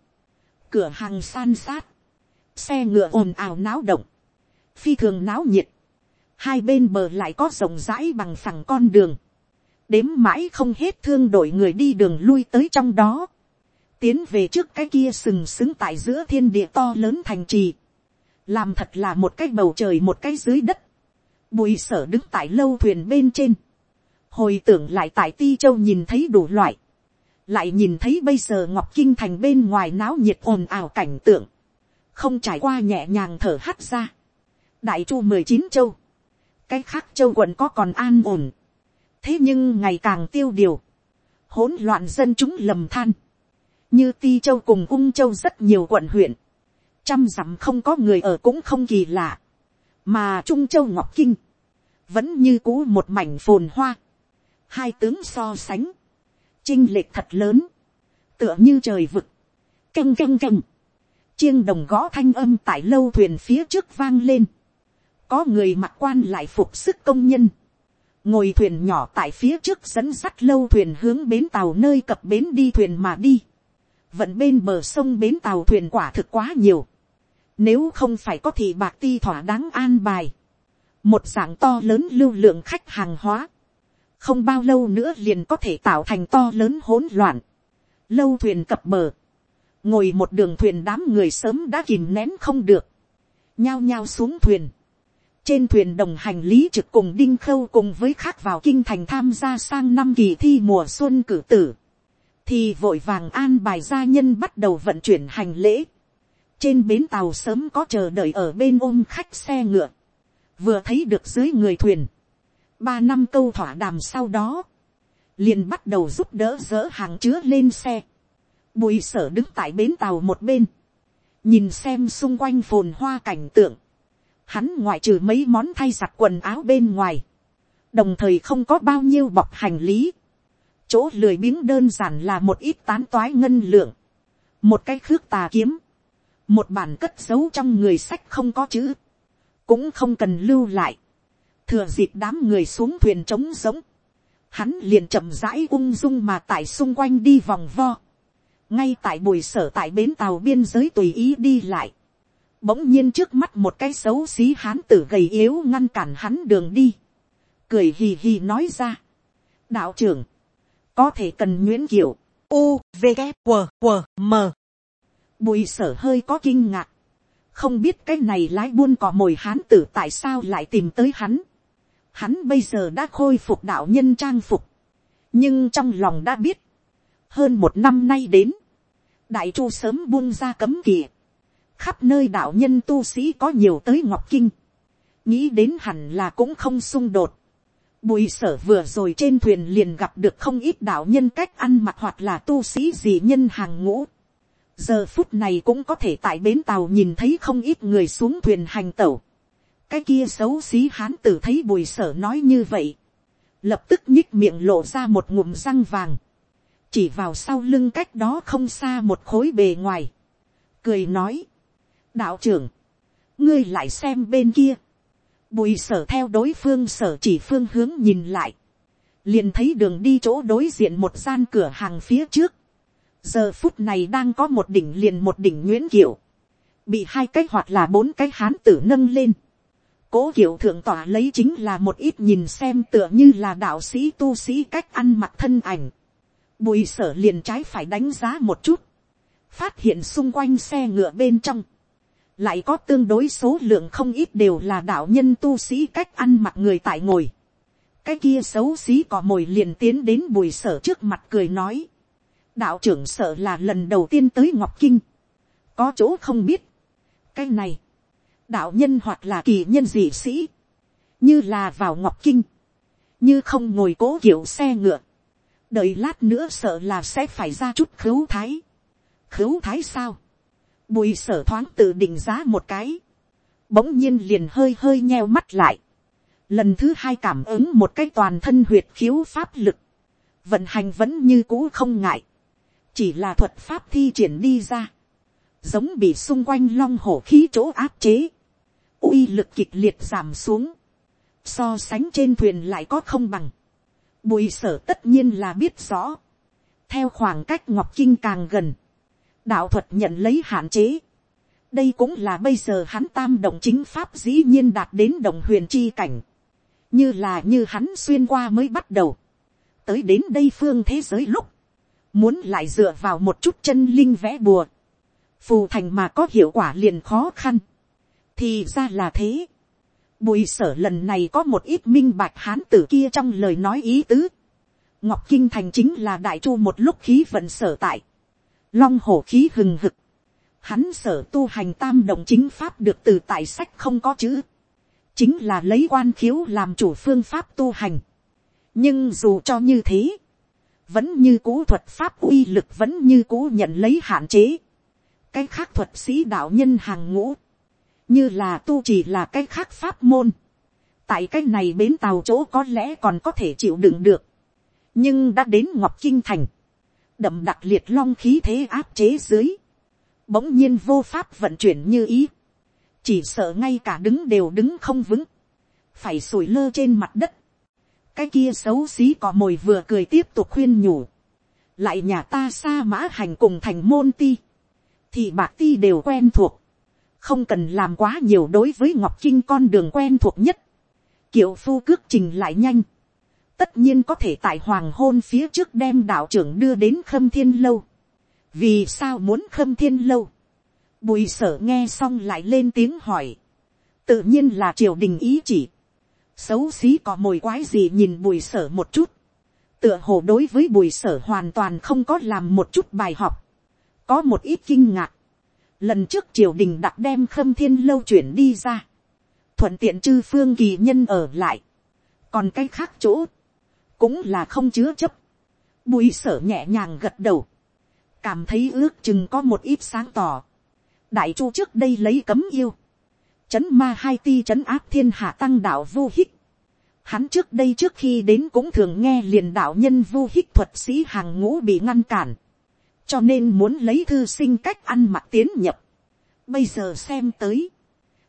cửa hàng san sát, xe ngựa ồn ào náo động, phi thường náo nhiệt, hai bên bờ lại có rộng rãi bằng phẳng con đường, đếm mãi không hết thương đội người đi đường lui tới trong đó, tiến về trước cái kia sừng sững tại giữa thiên địa to lớn thành trì, làm thật là một cái bầu trời một cái dưới đất, bùi sở đứng tại lâu thuyền bên trên, hồi tưởng lại tại ti châu nhìn thấy đủ loại, lại nhìn thấy bây giờ ngọc kinh thành bên ngoài náo nhiệt ồn ào cảnh tượng, không trải qua nhẹ nhàng thở hắt ra, đại chu mười chín châu, cái khác châu quận có còn an ổn, thế nhưng ngày càng tiêu điều, hỗn loạn dân chúng lầm than, như ti châu cùng ung châu rất nhiều quận huyện, trăm dặm không có người ở cũng không kỳ lạ, mà trung châu ngọc kinh, vẫn như cũ một mảnh phồn hoa, hai tướng so sánh, chinh lệch thật lớn, tựa như trời vực, canh canh canh, chiêng đồng gõ thanh âm tại lâu thuyền phía trước vang lên, có người mặc quan lại phục sức công nhân, ngồi thuyền nhỏ tại phía trước dẫn sắt lâu thuyền hướng bến tàu nơi cập bến đi thuyền mà đi, vận bên bờ sông bến tàu thuyền quả thực quá nhiều, nếu không phải có thì bạc ti thỏa đáng an bài. Một dạng to lớn lưu lượng khách hàng hóa. Không bao lâu nữa liền có thể tạo thành to lớn hỗn loạn. Lâu thuyền cập bờ. Ngồi một đường thuyền đám người sớm đã kìm nén không được. Nhao nhao xuống thuyền. Trên thuyền đồng hành lý trực cùng đinh khâu cùng với khác vào kinh thành tham gia sang năm kỳ thi mùa xuân cử tử. Thì vội vàng an bài gia nhân bắt đầu vận chuyển hành lễ. Trên bến tàu sớm có chờ đợi ở bên ôm khách xe ngựa, vừa thấy được dưới người thuyền, ba năm câu thỏa đàm sau đó, liền bắt đầu giúp đỡ dỡ hàng chứa lên xe, bùi sở đứng tại bến tàu một bên, nhìn xem xung quanh phồn hoa cảnh tượng, hắn ngoại trừ mấy món thay giặt quần áo bên ngoài, đồng thời không có bao nhiêu bọc hành lý, chỗ lười biếng đơn giản là một ít tán toái ngân lượng, một cái khước tà kiếm, một bản cất giấu trong người sách không có chữ, cũng không cần lưu lại, thừa dịp đám người xuống thuyền trống giống, hắn liền chậm rãi ung dung mà tại xung quanh đi vòng vo, ngay tại bùi sở tại bến tàu biên giới tùy ý đi lại, bỗng nhiên trước mắt một cái xấu xí hán tử gầy yếu ngăn cản hắn đường đi, cười hì hì nói ra, đạo trưởng, có thể cần nguyễn kiểu, u v g q q m Bùi sở hơi có kinh ngạc. Không biết cái này lái buôn cỏ mồi hán tử tại sao lại tìm tới hắn. Hắn bây giờ đã khôi phục đạo nhân trang phục. Nhưng trong lòng đã biết. Hơn một năm nay đến. Đại chu sớm buông ra cấm kỵ. Khắp nơi đạo nhân tu sĩ có nhiều tới Ngọc Kinh. Nghĩ đến hẳn là cũng không xung đột. Bùi sở vừa rồi trên thuyền liền gặp được không ít đạo nhân cách ăn mặc hoặc là tu sĩ gì nhân hàng ngũ giờ phút này cũng có thể tại bến tàu nhìn thấy không ít người xuống thuyền hành tẩu. cái kia xấu xí hán tử thấy bùi sở nói như vậy, lập tức nhích miệng lộ ra một ngụm răng vàng, chỉ vào sau lưng cách đó không xa một khối bề ngoài, cười nói, đạo trưởng, ngươi lại xem bên kia, bùi sở theo đối phương sở chỉ phương hướng nhìn lại, liền thấy đường đi chỗ đối diện một gian cửa hàng phía trước, giờ phút này đang có một đỉnh liền một đỉnh nguyễn kiểu, bị hai cái hoặc là bốn cái hán tử nâng lên, cố kiểu thượng tỏa lấy chính là một ít nhìn xem tựa như là đạo sĩ tu sĩ cách ăn mặc thân ảnh, bùi sở liền trái phải đánh giá một chút, phát hiện xung quanh xe ngựa bên trong, lại có tương đối số lượng không ít đều là đạo nhân tu sĩ cách ăn mặc người tại ngồi. cái kia xấu xí cò mồi liền tiến đến bùi sở trước mặt cười nói. đạo trưởng sợ là lần đầu tiên tới ngọc kinh. có chỗ không biết. cái này, đạo nhân hoặc là kỳ nhân dị sĩ, như là vào ngọc kinh, như không ngồi cố kiểu xe ngựa, đợi lát nữa sợ là sẽ phải ra chút khứu thái. khứu thái sao, Bùi sở thoáng tự định giá một cái. Bỗng nhiên liền hơi hơi nheo mắt lại. Lần thứ hai cảm ứng một cái toàn thân huyệt khiếu pháp lực. Vận hành vẫn như cũ không ngại. Chỉ là thuật pháp thi triển đi ra. Giống bị xung quanh long hổ khí chỗ áp chế. uy lực kịch liệt giảm xuống. So sánh trên thuyền lại có không bằng. Bùi sở tất nhiên là biết rõ. Theo khoảng cách Ngọc Kinh càng gần đạo thuật nhận lấy hạn chế. đây cũng là bây giờ hắn tam động chính pháp dĩ nhiên đạt đến đồng huyền chi cảnh. như là như hắn xuyên qua mới bắt đầu. tới đến đây phương thế giới lúc, muốn lại dựa vào một chút chân linh vẽ bùa, phù thành mà có hiệu quả liền khó khăn. thì ra là thế. Bùi sở lần này có một ít minh bạch hán tử kia trong lời nói ý tứ. Ngọc Kinh Thành chính là đại chu một lúc khí vận sở tại long hổ khí hừng hực, hắn sở tu hành tam động chính pháp được từ tại sách không có chữ, chính là lấy quan khiếu làm chủ phương pháp tu hành. nhưng dù cho như thế, vẫn như cũ thuật pháp uy lực vẫn như cũ nhận lấy hạn chế. cái khác thuật sĩ đạo nhân hàng ngũ, như là tu chỉ là cái khác pháp môn. tại cái này bến tàu chỗ có lẽ còn có thể chịu đựng được. nhưng đã đến ngọc kinh thành, đậm đặc liệt long khí thế áp chế dưới, bỗng nhiên vô pháp vận chuyển như ý, chỉ sợ ngay cả đứng đều đứng không vững, phải sủi lơ trên mặt đất, cái kia xấu xí cò mồi vừa cười tiếp tục khuyên nhủ, lại nhà ta xa mã hành cùng thành môn ti, thì bạc ti đều quen thuộc, không cần làm quá nhiều đối với ngọc kinh con đường quen thuộc nhất, kiệu phu cước trình lại nhanh, tất nhiên có thể tại hoàng hôn phía trước đem đạo trưởng đưa đến khâm thiên lâu. vì sao muốn khâm thiên lâu. bùi sở nghe xong lại lên tiếng hỏi. tự nhiên là triều đình ý chỉ. xấu xí có mồi quái gì nhìn bùi sở một chút. tựa hồ đối với bùi sở hoàn toàn không có làm một chút bài học. có một ít kinh ngạc. lần trước triều đình đặt đem khâm thiên lâu chuyển đi ra. thuận tiện chư phương kỳ nhân ở lại. còn cái khác chỗ cũng là không chứa chấp. Bùi sở nhẹ nhàng gật đầu, cảm thấy ước chừng có một ít sáng tỏ. đại chu trước đây lấy cấm yêu, chấn ma hai ti chấn áp thiên hạ tăng đạo vô hích. Hắn trước đây trước khi đến cũng thường nghe liền đạo nhân vô hích thuật sĩ hàng ngũ bị ngăn cản. Cho nên muốn lấy thư sinh cách ăn mặc tiến nhập. Bây giờ xem tới.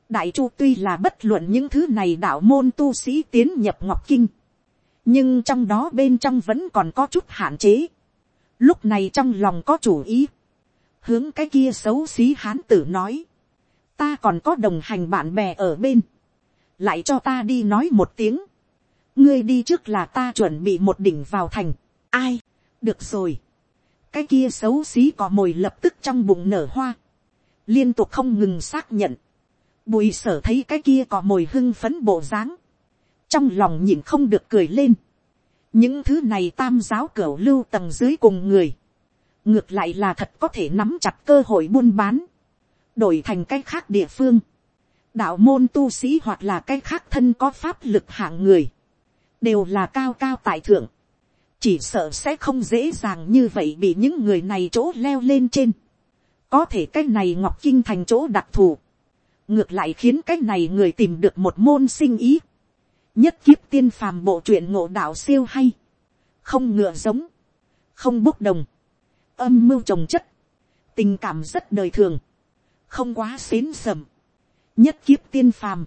Đại chu tuy là bất luận những thứ này đạo môn tu sĩ tiến nhập ngọc kinh nhưng trong đó bên trong vẫn còn có chút hạn chế. lúc này trong lòng có chủ ý, hướng cái kia xấu xí hán tử nói, ta còn có đồng hành bạn bè ở bên, lại cho ta đi nói một tiếng, ngươi đi trước là ta chuẩn bị một đỉnh vào thành, ai, được rồi, cái kia xấu xí cò mồi lập tức trong bụng nở hoa, liên tục không ngừng xác nhận, bùi sở thấy cái kia cò mồi hưng phấn bộ dáng, trong lòng nhìn không được cười lên. những thứ này tam giáo cửa lưu tầng dưới cùng người, ngược lại là thật có thể nắm chặt cơ hội buôn bán, đổi thành cái khác địa phương, đạo môn tu sĩ hoặc là cái khác thân có pháp lực hạng người, đều là cao cao tại thượng, chỉ sợ sẽ không dễ dàng như vậy bị những người này chỗ leo lên trên, có thể cái này ngọc kinh thành chỗ đặc thù, ngược lại khiến cái này người tìm được một môn sinh ý, nhất kiếp tiên phàm bộ truyện ngộ đạo siêu hay, không ngựa giống, không bốc đồng, âm mưu trồng chất, tình cảm rất đời thường, không quá xến sầm, nhất kiếp tiên phàm,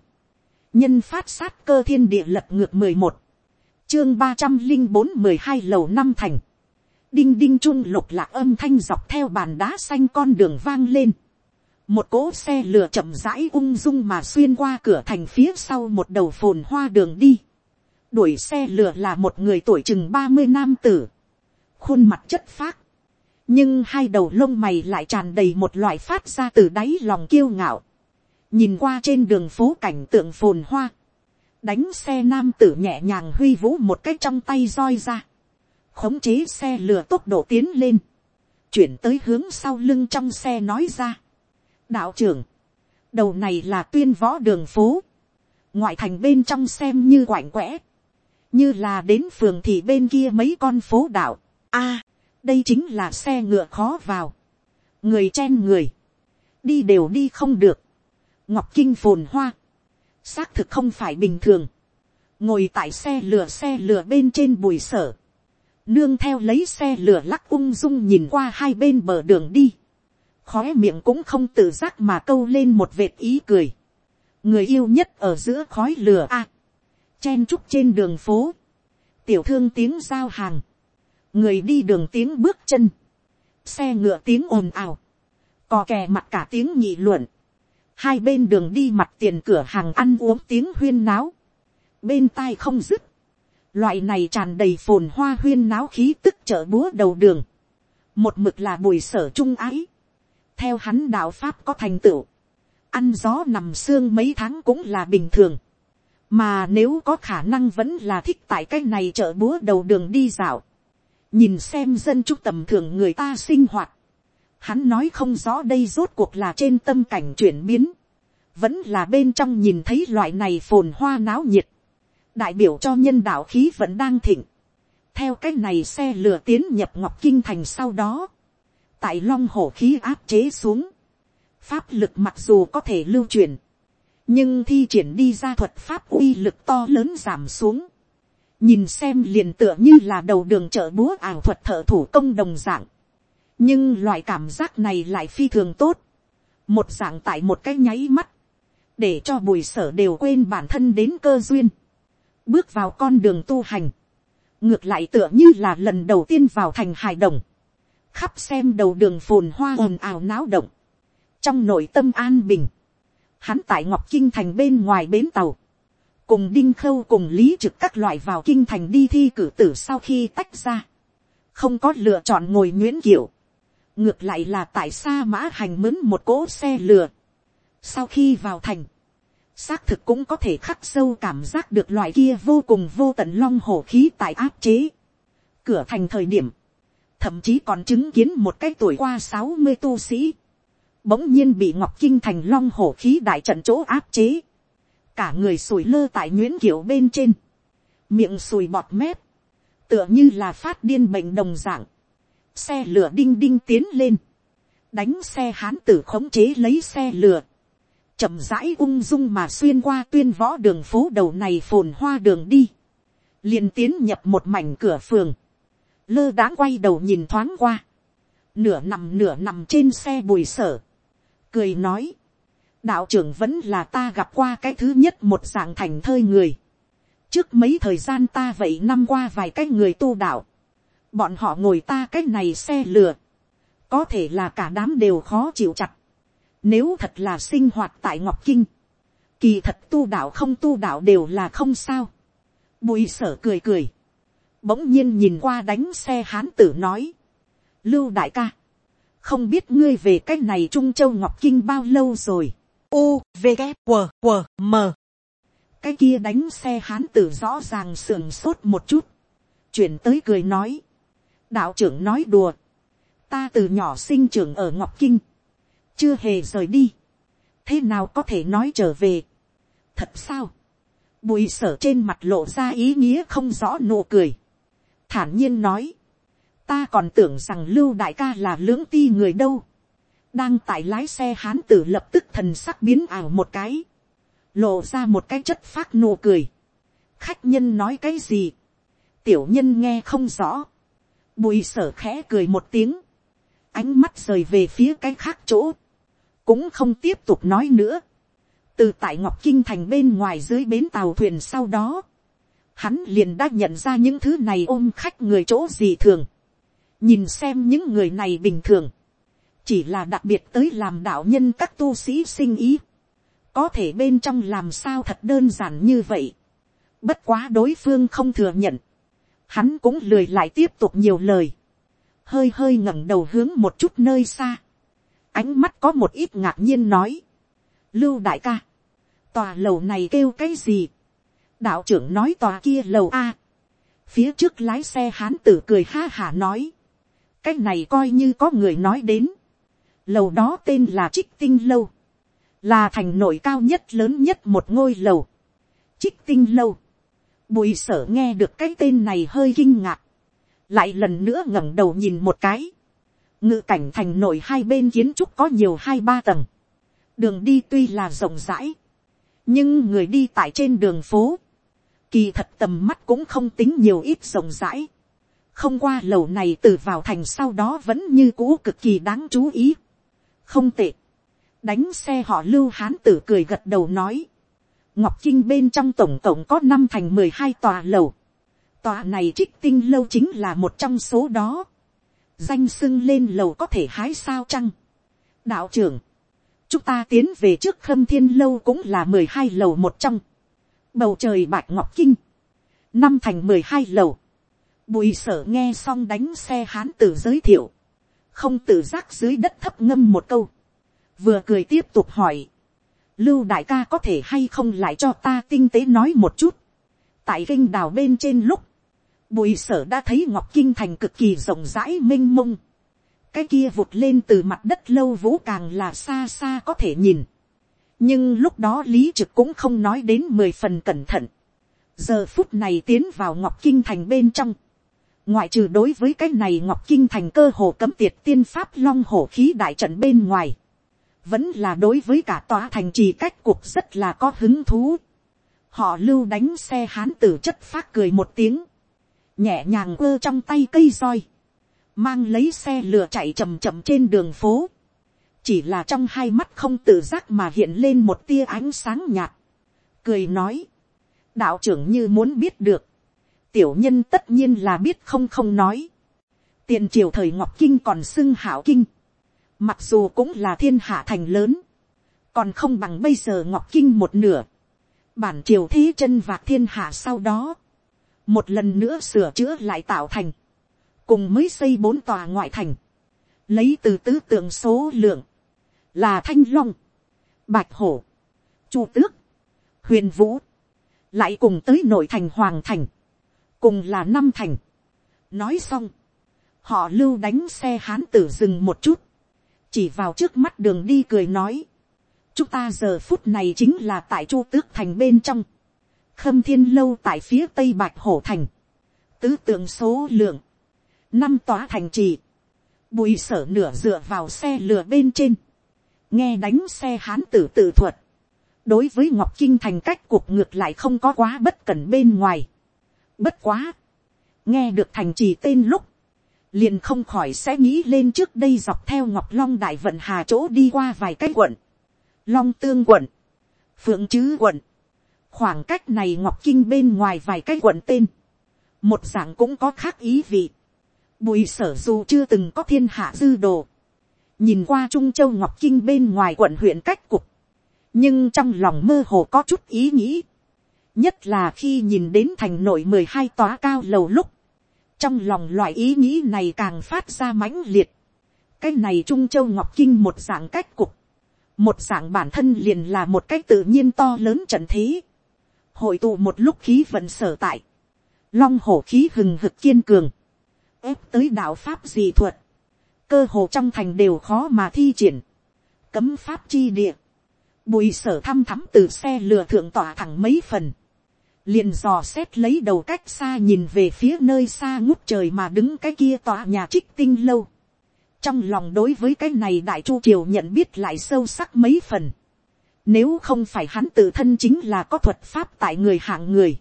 nhân phát sát cơ thiên địa lập ngược mười một, chương ba trăm linh bốn mười hai lầu năm thành, đinh đinh trung lục lạc âm thanh dọc theo bàn đá xanh con đường vang lên, một cỗ xe lửa chậm rãi ung dung mà xuyên qua cửa thành phía sau một đầu phồn hoa đường đi, đuổi xe lửa là một người tuổi chừng ba mươi nam tử, khuôn mặt chất phác, nhưng hai đầu lông mày lại tràn đầy một loại phát ra từ đáy lòng kiêu ngạo, nhìn qua trên đường phố cảnh tượng phồn hoa, đánh xe nam tử nhẹ nhàng huy vũ một cách trong tay roi ra, khống chế xe lửa tốc độ tiến lên, chuyển tới hướng sau lưng trong xe nói ra đạo trưởng, đầu này là tuyên võ đường phố, ngoại thành bên trong xem như quạnh quẽ, như là đến phường thì bên kia mấy con phố đạo, a, đây chính là xe ngựa khó vào, người chen người, đi đều đi không được, ngọc kinh phồn hoa, xác thực không phải bình thường, ngồi tại xe lửa xe lửa bên trên bùi sở, nương theo lấy xe lửa lắc ung dung nhìn qua hai bên bờ đường đi, khó miệng cũng không tự giác mà câu lên một vệt ý cười, người yêu nhất ở giữa khói lửa a, chen trúc trên đường phố, tiểu thương tiếng giao hàng, người đi đường tiếng bước chân, xe ngựa tiếng ồn ào, cò kè mặt cả tiếng nhị luận, hai bên đường đi mặt tiền cửa hàng ăn uống tiếng huyên náo, bên tai không dứt, loại này tràn đầy phồn hoa huyên náo khí tức chợ búa đầu đường, một mực là bùi sở trung ái, theo hắn đạo pháp có thành tựu, ăn gió nằm xương mấy tháng cũng là bình thường, mà nếu có khả năng vẫn là thích tại cái này chợ búa đầu đường đi dạo, nhìn xem dân chúc tầm thường người ta sinh hoạt, hắn nói không rõ đây rốt cuộc là trên tâm cảnh chuyển biến, vẫn là bên trong nhìn thấy loại này phồn hoa náo nhiệt, đại biểu cho nhân đạo khí vẫn đang thịnh, theo cái này xe lửa tiến nhập ngọc kinh thành sau đó, tại long hổ khí áp chế xuống, pháp lực mặc dù có thể lưu truyền, nhưng thi triển đi ra thuật pháp uy lực to lớn giảm xuống, nhìn xem liền tựa như là đầu đường chợ búa ảo thuật thợ thủ công đồng dạng, nhưng loại cảm giác này lại phi thường tốt, một dạng tại một cái nháy mắt, để cho bùi sở đều quên bản thân đến cơ duyên, bước vào con đường tu hành, ngược lại tựa như là lần đầu tiên vào thành hài đồng, khắp xem đầu đường phồn hoa ồn ào náo động, trong nội tâm an bình, hắn tại ngọc kinh thành bên ngoài bến tàu, cùng đinh khâu cùng lý trực các loại vào kinh thành đi thi cử tử sau khi tách ra, không có lựa chọn ngồi nguyễn kiểu, ngược lại là tại sa mã hành mướn một cỗ xe lừa, sau khi vào thành, xác thực cũng có thể khắc sâu cảm giác được loại kia vô cùng vô tận long hổ khí tại áp chế. Cửa thành thời điểm, thậm chí còn chứng kiến một cái tuổi qua sáu mươi tu sĩ, bỗng nhiên bị ngọc kinh thành long hổ khí đại trận chỗ áp chế, cả người sùi lơ tại nguyễn kiểu bên trên, miệng sùi bọt mép, tựa như là phát điên bệnh đồng dạng, xe lửa đinh đinh tiến lên, đánh xe hán tử khống chế lấy xe lửa, chậm rãi ung dung mà xuyên qua tuyên võ đường phố đầu này phồn hoa đường đi, liền tiến nhập một mảnh cửa phường, lơ đãng quay đầu nhìn thoáng qua, nửa nằm nửa nằm trên xe bùi sở, cười nói, đạo trưởng vẫn là ta gặp qua cái thứ nhất một dạng thành thơi người, trước mấy thời gian ta vậy năm qua vài cái người tu đạo, bọn họ ngồi ta cái này xe lừa, có thể là cả đám đều khó chịu chặt, nếu thật là sinh hoạt tại Ngọc Kinh. Kỳ thật tu đạo không tu đạo đều là không sao. Bùi sở cười cười. Bỗng nhiên nhìn qua đánh xe hán tử nói. Lưu đại ca. Không biết ngươi về cái này Trung Châu Ngọc Kinh bao lâu rồi. U, V, K, W, W, M. Cái kia đánh xe hán tử rõ ràng sườn sốt một chút. Chuyển tới cười nói. Đạo trưởng nói đùa. Ta từ nhỏ sinh trưởng ở Ngọc Kinh chưa hề rời đi, thế nào có thể nói trở về. thật sao, bùi sở trên mặt lộ ra ý nghĩa không rõ nụ cười, thản nhiên nói, ta còn tưởng rằng lưu đại ca là lưỡng ti người đâu, đang tại lái xe hán tử lập tức thần sắc biến ảo một cái, lộ ra một cái chất phát nụ cười, khách nhân nói cái gì, tiểu nhân nghe không rõ, bùi sở khẽ cười một tiếng, ánh mắt rời về phía cái khác chỗ, cũng không tiếp tục nói nữa, từ tại ngọc kinh thành bên ngoài dưới bến tàu thuyền sau đó, hắn liền đã nhận ra những thứ này ôm khách người chỗ gì thường, nhìn xem những người này bình thường, chỉ là đặc biệt tới làm đạo nhân các tu sĩ sinh ý, có thể bên trong làm sao thật đơn giản như vậy, bất quá đối phương không thừa nhận, hắn cũng lười lại tiếp tục nhiều lời, hơi hơi ngẩng đầu hướng một chút nơi xa, ánh mắt có một ít ngạc nhiên nói, lưu đại ca, tòa lầu này kêu cái gì, đạo trưởng nói tòa kia lầu a, phía trước lái xe hán tử cười ha hả nói, cái này coi như có người nói đến, lầu đó tên là trích tinh lâu, là thành nội cao nhất lớn nhất một ngôi lầu, trích tinh lâu, bùi sở nghe được cái tên này hơi kinh ngạc, lại lần nữa ngẩng đầu nhìn một cái, ngự cảnh thành nội hai bên kiến trúc có nhiều hai ba tầng, đường đi tuy là rộng rãi, nhưng người đi tại trên đường phố, kỳ thật tầm mắt cũng không tính nhiều ít rộng rãi, không qua lầu này từ vào thành sau đó vẫn như cũ cực kỳ đáng chú ý, không tệ, đánh xe họ lưu hán tử cười gật đầu nói, ngọc kinh bên trong tổng cộng có năm thành mười hai tòa lầu, tòa này trích tinh lâu chính là một trong số đó, danh sưng lên lầu có thể hái sao chăng, đạo trưởng, chúng ta tiến về trước khâm thiên lâu cũng là mười hai lầu một trong, bầu trời bạch ngọc kinh, năm thành mười hai lầu, bùi sở nghe xong đánh xe hán tử giới thiệu, không tự giác dưới đất thấp ngâm một câu, vừa cười tiếp tục hỏi, lưu đại ca có thể hay không lại cho ta tinh tế nói một chút, tại kinh đào bên trên lúc, bùi sở đã thấy ngọc kinh thành cực kỳ rộng rãi m i n h mông, cái kia vụt lên từ mặt đất lâu vũ càng là xa xa có thể nhìn, nhưng lúc đó lý trực cũng không nói đến mười phần cẩn thận, giờ phút này tiến vào ngọc kinh thành bên trong, ngoại trừ đối với cái này ngọc kinh thành cơ hồ cấm tiệt tiên pháp long hổ khí đại trận bên ngoài, vẫn là đối với cả tòa thành trì cách cuộc rất là có hứng thú. họ lưu đánh xe hán tử chất phát cười một tiếng, nhẹ nhàng ơ trong tay cây roi, mang lấy xe lửa chạy chầm chậm trên đường phố, chỉ là trong hai mắt không tự giác mà hiện lên một tia ánh sáng nhạt, cười nói, đạo trưởng như muốn biết được, tiểu nhân tất nhiên là biết không không nói, tiền triều thời ngọc kinh còn xưng hảo kinh, Mặc dù cũng là thiên hạ thành lớn. Còn không bằng bây giờ Ngọc Kinh một nửa. Bản triều thế chân vạc thiên hạ sau đó. Một lần nữa sửa chữa lại tạo thành. Cùng mới xây bốn tòa ngoại thành. Lấy từ tứ tượng số lượng. Là Thanh Long. Bạch Hổ. Chu Tước. Huyền Vũ. Lại cùng tới nội thành Hoàng Thành. Cùng là năm thành. Nói xong. Họ lưu đánh xe hán tử dừng một chút chỉ vào trước mắt đường đi cười nói, chúng ta giờ phút này chính là tại chu tước thành bên trong, khâm thiên lâu tại phía tây bạch hổ thành, tứ tượng số lượng, năm tòa thành trì, bùi sở nửa dựa vào xe lửa bên trên, nghe đánh xe hán tử tự thuật, đối với ngọc kinh thành cách cuộc ngược lại không có quá bất cẩn bên ngoài. bất quá, nghe được thành trì tên lúc, liền không khỏi sẽ nghĩ lên trước đây dọc theo ngọc long đại vận hà chỗ đi qua vài cái quận, long tương quận, phượng chứ quận, khoảng cách này ngọc kinh bên ngoài vài cái quận tên, một dạng cũng có khác ý vị, bùi sở dù chưa từng có thiên hạ dư đồ, nhìn qua trung châu ngọc kinh bên ngoài quận huyện cách cục, nhưng trong lòng mơ hồ có chút ý nghĩ, nhất là khi nhìn đến thành nội mười hai tòa cao lầu lúc, trong lòng loại ý nghĩ này càng phát ra mãnh liệt. cái này trung châu ngọc kinh một dạng cách cục, một dạng bản thân liền là một cách tự nhiên to lớn trận thế, hội tụ một lúc khí vận sở tại, long hổ khí hừng hực kiên cường, ép tới đạo pháp dị thuật, cơ hồ trong thành đều khó mà thi triển, cấm pháp chi địa, bùi sở thăm thắm từ xe lừa thượng tỏa thẳng mấy phần, liền dò xét lấy đầu cách xa nhìn về phía nơi xa ngút trời mà đứng cái kia tòa nhà trích tinh lâu. trong lòng đối với cái này đại chu triều nhận biết lại sâu sắc mấy phần. Nếu không phải hắn tự thân chính là có thuật pháp tại người hạng người.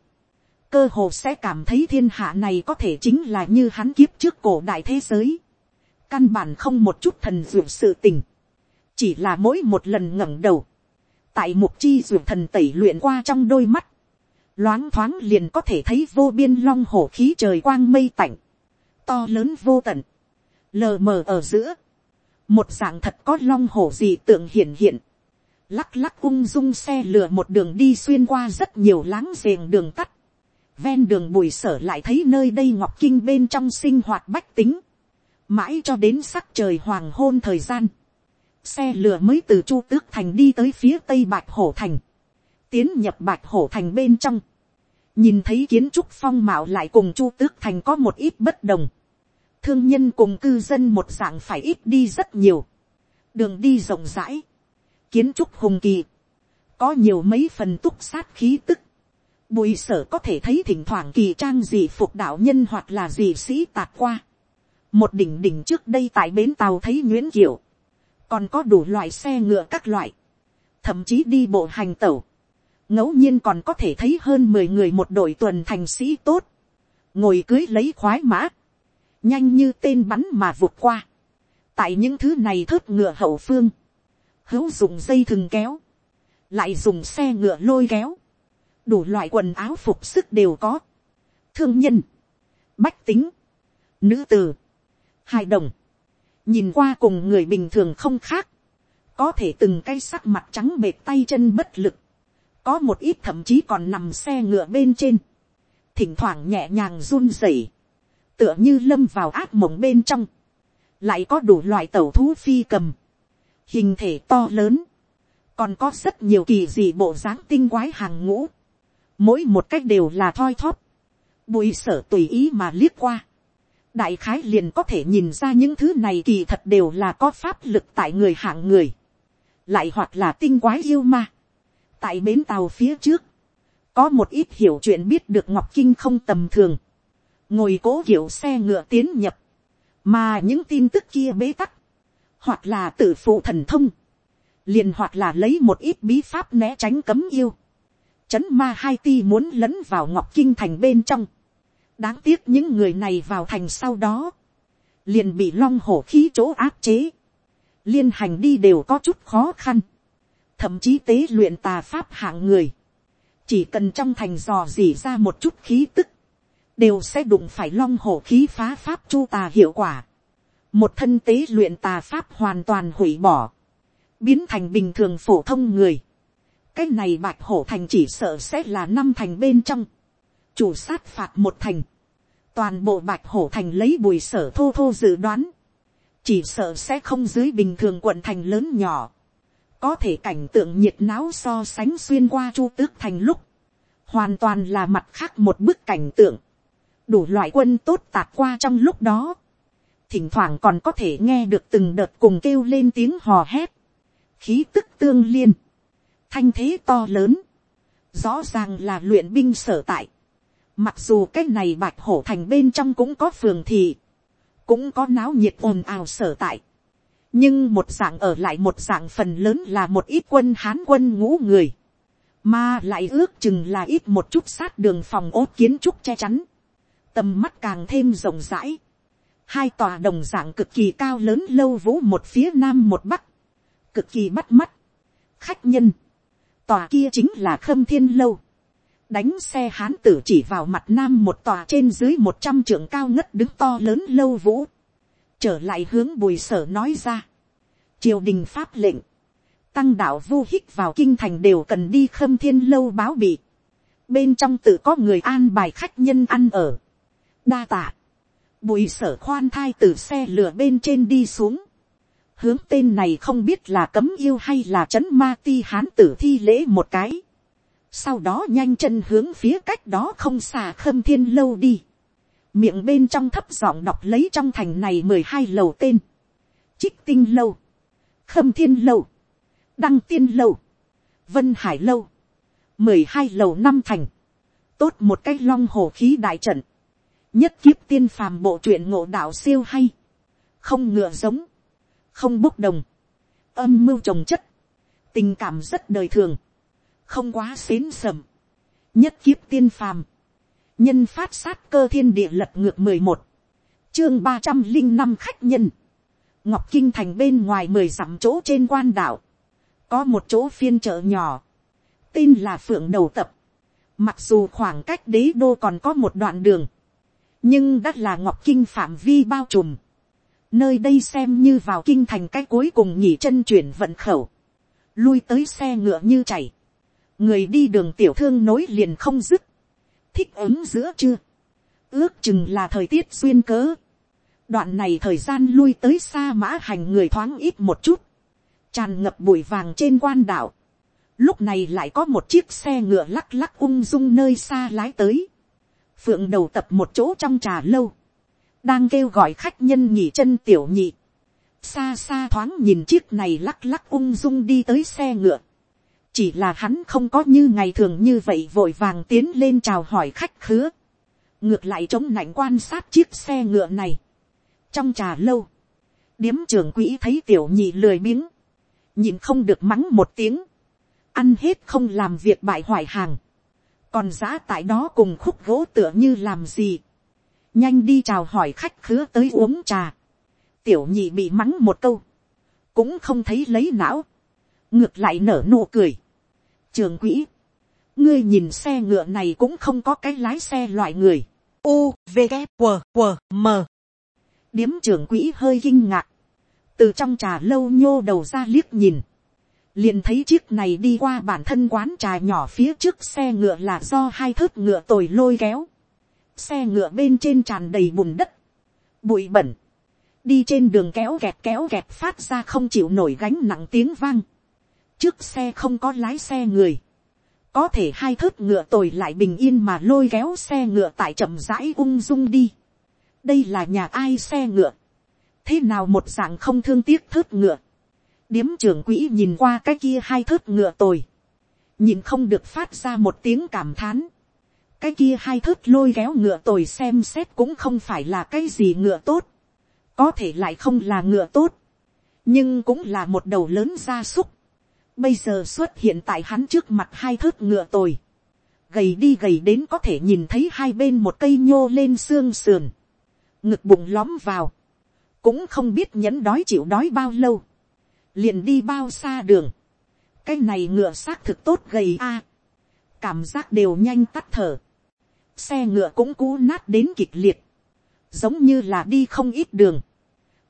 Cơ hồ sẽ cảm thấy thiên hạ này có thể chính là như hắn kiếp trước cổ đại thế giới. Căn bản không một chút thần dụ sự tình. Chỉ là mỗi một lần ngẩng đầu. Tại mục chi dụ thần tẩy luyện qua trong đôi mắt. Loáng thoáng liền có thể thấy vô biên long hổ khí trời quang mây tạnh. To lớn vô tận. Lờ mờ ở giữa. Một dạng thật có long hổ gì tượng hiện hiện lắc lắc ung dung xe lửa một đường đi xuyên qua rất nhiều láng giềng đường tắt. Ven đường bùi sở lại thấy nơi đây ngọc kinh bên trong sinh hoạt bách tính. Mãi cho đến sắc trời hoàng hôn thời gian. Xe lửa mới từ Chu Tước Thành đi tới phía tây Bạch Hổ Thành. Tiến nhập Bạch Hổ Thành bên trong. Nhìn thấy kiến trúc phong mạo lại cùng Chu Tước Thành có một ít bất đồng. Thương nhân cùng cư dân một dạng phải ít đi rất nhiều. Đường đi rộng rãi kiến trúc hùng kỳ, có nhiều mấy phần túc sát khí tức, bùi sở có thể thấy thỉnh thoảng kỳ trang gì phục đạo nhân hoặc là gì sĩ tạt qua, một đỉnh đỉnh trước đây tại bến tàu thấy nguyễn kiểu, còn có đủ loại xe ngựa các loại, thậm chí đi bộ hành tẩu, ngẫu nhiên còn có thể thấy hơn mười người một đội tuần thành sĩ tốt, ngồi cưới lấy khoái mã, nhanh như tên bắn mà vụt qua, tại những thứ này thớt ngựa hậu phương, hữu dùng dây thừng kéo, lại dùng xe ngựa lôi kéo, đủ loại quần áo phục sức đều có, thương nhân, bách tính, nữ từ, hài đồng, nhìn qua cùng người bình thường không khác, có thể từng cái sắc mặt trắng bệt tay chân bất lực, có một ít thậm chí còn nằm xe ngựa bên trên, thỉnh thoảng nhẹ nhàng run rẩy, tựa như lâm vào ác mộng bên trong, lại có đủ loại tẩu thú phi cầm, hình thể to lớn, còn có rất nhiều kỳ dị bộ dáng tinh quái hàng ngũ, mỗi một cách đều là thoi thóp, bùi sở tùy ý mà liếc qua, đại khái liền có thể nhìn ra những thứ này kỳ thật đều là có pháp lực tại người hạng người, lại hoặc là tinh quái yêu ma. tại bến tàu phía trước, có một ít hiểu chuyện biết được ngọc kinh không tầm thường, ngồi cố kiểu xe ngựa tiến nhập, mà những tin tức kia bế tắc, hoặc là tự phụ thần thông, liền hoặc là lấy một ít bí pháp né tránh cấm yêu, chấn ma hai ti muốn lấn vào ngọc kinh thành bên trong, đáng tiếc những người này vào thành sau đó, liền bị long hổ khí chỗ áp chế, liên hành đi đều có chút khó khăn, thậm chí tế luyện tà pháp hạng người, chỉ cần trong thành dò dỉ ra một chút khí tức, đều sẽ đụng phải long hổ khí phá pháp chu tà hiệu quả. Một thân tế luyện tà pháp hoàn toàn hủy bỏ, biến thành bình thường phổ thông người. cái này bạch hổ thành chỉ sợ sẽ là năm thành bên trong, chủ sát phạt một thành, toàn bộ bạch hổ thành lấy bùi sở thô thô dự đoán, chỉ sợ sẽ không dưới bình thường quận thành lớn nhỏ, có thể cảnh tượng nhiệt náo so sánh xuyên qua chu tước thành lúc, hoàn toàn là mặt khác một bức cảnh tượng, đủ loại quân tốt tạt qua trong lúc đó, thỉnh thoảng còn có thể nghe được từng đợt cùng kêu lên tiếng hò hét, khí tức tương liên, thanh thế to lớn, rõ ràng là luyện binh sở tại, mặc dù cái này bạch hổ thành bên trong cũng có phường thị, cũng có náo nhiệt ồn ào sở tại, nhưng một dạng ở lại một dạng phần lớn là một ít quân hán quân ngũ người, mà lại ước chừng là ít một chút sát đường phòng ốt kiến trúc che chắn, tầm mắt càng thêm rộng rãi, hai tòa đồng dạng cực kỳ cao lớn lâu vũ một phía nam một bắc, cực kỳ bắt mắt. khách nhân, tòa kia chính là khâm thiên lâu, đánh xe hán tử chỉ vào mặt nam một tòa trên dưới một trăm trưởng cao ngất đứng to lớn lâu vũ, trở lại hướng bùi sở nói ra, triều đình pháp lệnh, tăng đạo vô hích vào kinh thành đều cần đi khâm thiên lâu báo bị, bên trong tự có người an bài khách nhân ăn ở, đa tạ, Bùi sở khoan thai từ xe lửa bên trên đi xuống. Hướng tên này không biết là cấm yêu hay là trấn ma ti hán tử thi lễ một cái. Sau đó nhanh chân hướng phía cách đó không xa khâm thiên lâu đi. Miệng bên trong thấp giọng đọc lấy trong thành này mười hai lầu tên. Trích tinh lâu. Khâm thiên lâu. Đăng tiên lâu. Vân hải lâu. mười hai lầu năm thành. Tốt một cái long hồ khí đại trận nhất kiếp tiên phàm bộ truyện ngộ đạo siêu hay, không ngựa giống, không bốc đồng, âm mưu trồng chất, tình cảm rất đời thường, không quá xến sầm, nhất kiếp tiên phàm, nhân phát sát cơ thiên địa lật ngược mười một, chương ba trăm linh năm khách nhân, ngọc kinh thành bên ngoài mười dặm chỗ trên quan đảo, có một chỗ phiên chợ nhỏ, tên là phượng đầu tập, mặc dù khoảng cách đế đô còn có một đoạn đường, nhưng đã là ngọc kinh phạm vi bao trùm, nơi đây xem như vào kinh thành cái cuối cùng nhỉ chân chuyển vận khẩu, lui tới xe ngựa như chảy, người đi đường tiểu thương nối liền không dứt, thích ứng giữa chưa, ước chừng là thời tiết duyên cớ, đoạn này thời gian lui tới xa mã hành người thoáng ít một chút, tràn ngập bụi vàng trên quan đảo, lúc này lại có một chiếc xe ngựa lắc lắc ung dung nơi xa lái tới, phượng đầu tập một chỗ trong trà lâu, đang kêu gọi khách nhân nhỉ chân tiểu nhị, xa xa thoáng nhìn chiếc này lắc lắc ung dung đi tới xe ngựa, chỉ là hắn không có như ngày thường như vậy vội vàng tiến lên chào hỏi khách khứa, ngược lại chống nạnh quan sát chiếc xe ngựa này, trong trà lâu, điếm trưởng quỹ thấy tiểu nhị lười biếng, nhìn không được mắng một tiếng, ăn hết không làm việc bại hoại hàng, còn giá tại đó cùng khúc gỗ tựa như làm gì, nhanh đi chào hỏi khách khứa tới uống trà, tiểu nhị bị mắng một câu, cũng không thấy lấy não, ngược lại nở nụ cười trường quỹ, ngươi nhìn xe ngựa này cũng không có cái lái xe loại người. U, V, G, W, W, M. điếm trưởng quỹ hơi kinh ngạc, từ trong trà lâu nhô đầu ra liếc nhìn, liền thấy chiếc này đi qua bản thân quán trà nhỏ phía trước xe ngựa là do hai thớt ngựa tồi lôi kéo, xe ngựa bên trên tràn đầy bùn đất, bụi bẩn, đi trên đường kéo kẹt kéo kẹt phát ra không chịu nổi gánh nặng tiếng vang, trước xe không có lái xe người, có thể hai thớt ngựa tồi lại bình yên mà lôi kéo xe ngựa tại chậm rãi ung dung đi. đây là nhà ai xe ngựa, thế nào một dạng không thương tiếc thớt ngựa, điếm trưởng quỹ nhìn qua cái kia hai thớt ngựa tồi, nhìn không được phát ra một tiếng cảm thán, cái kia hai thớt lôi kéo ngựa tồi xem xét cũng không phải là cái gì ngựa tốt, có thể lại không là ngựa tốt, nhưng cũng là một đầu lớn gia súc, bây giờ xuất hiện tại hắn trước mặt hai thớt ngựa tồi, gầy đi gầy đến có thể nhìn thấy hai bên một cây nhô lên xương sườn, ngực bụng lóm vào, cũng không biết nhẫn đói chịu đói bao lâu, liền đi bao xa đường, cái này ngựa xác thực tốt gầy a, à, cảm giác đều nhanh tắt thở, xe ngựa cũng cú nát đến kịch liệt, giống như là đi không ít đường,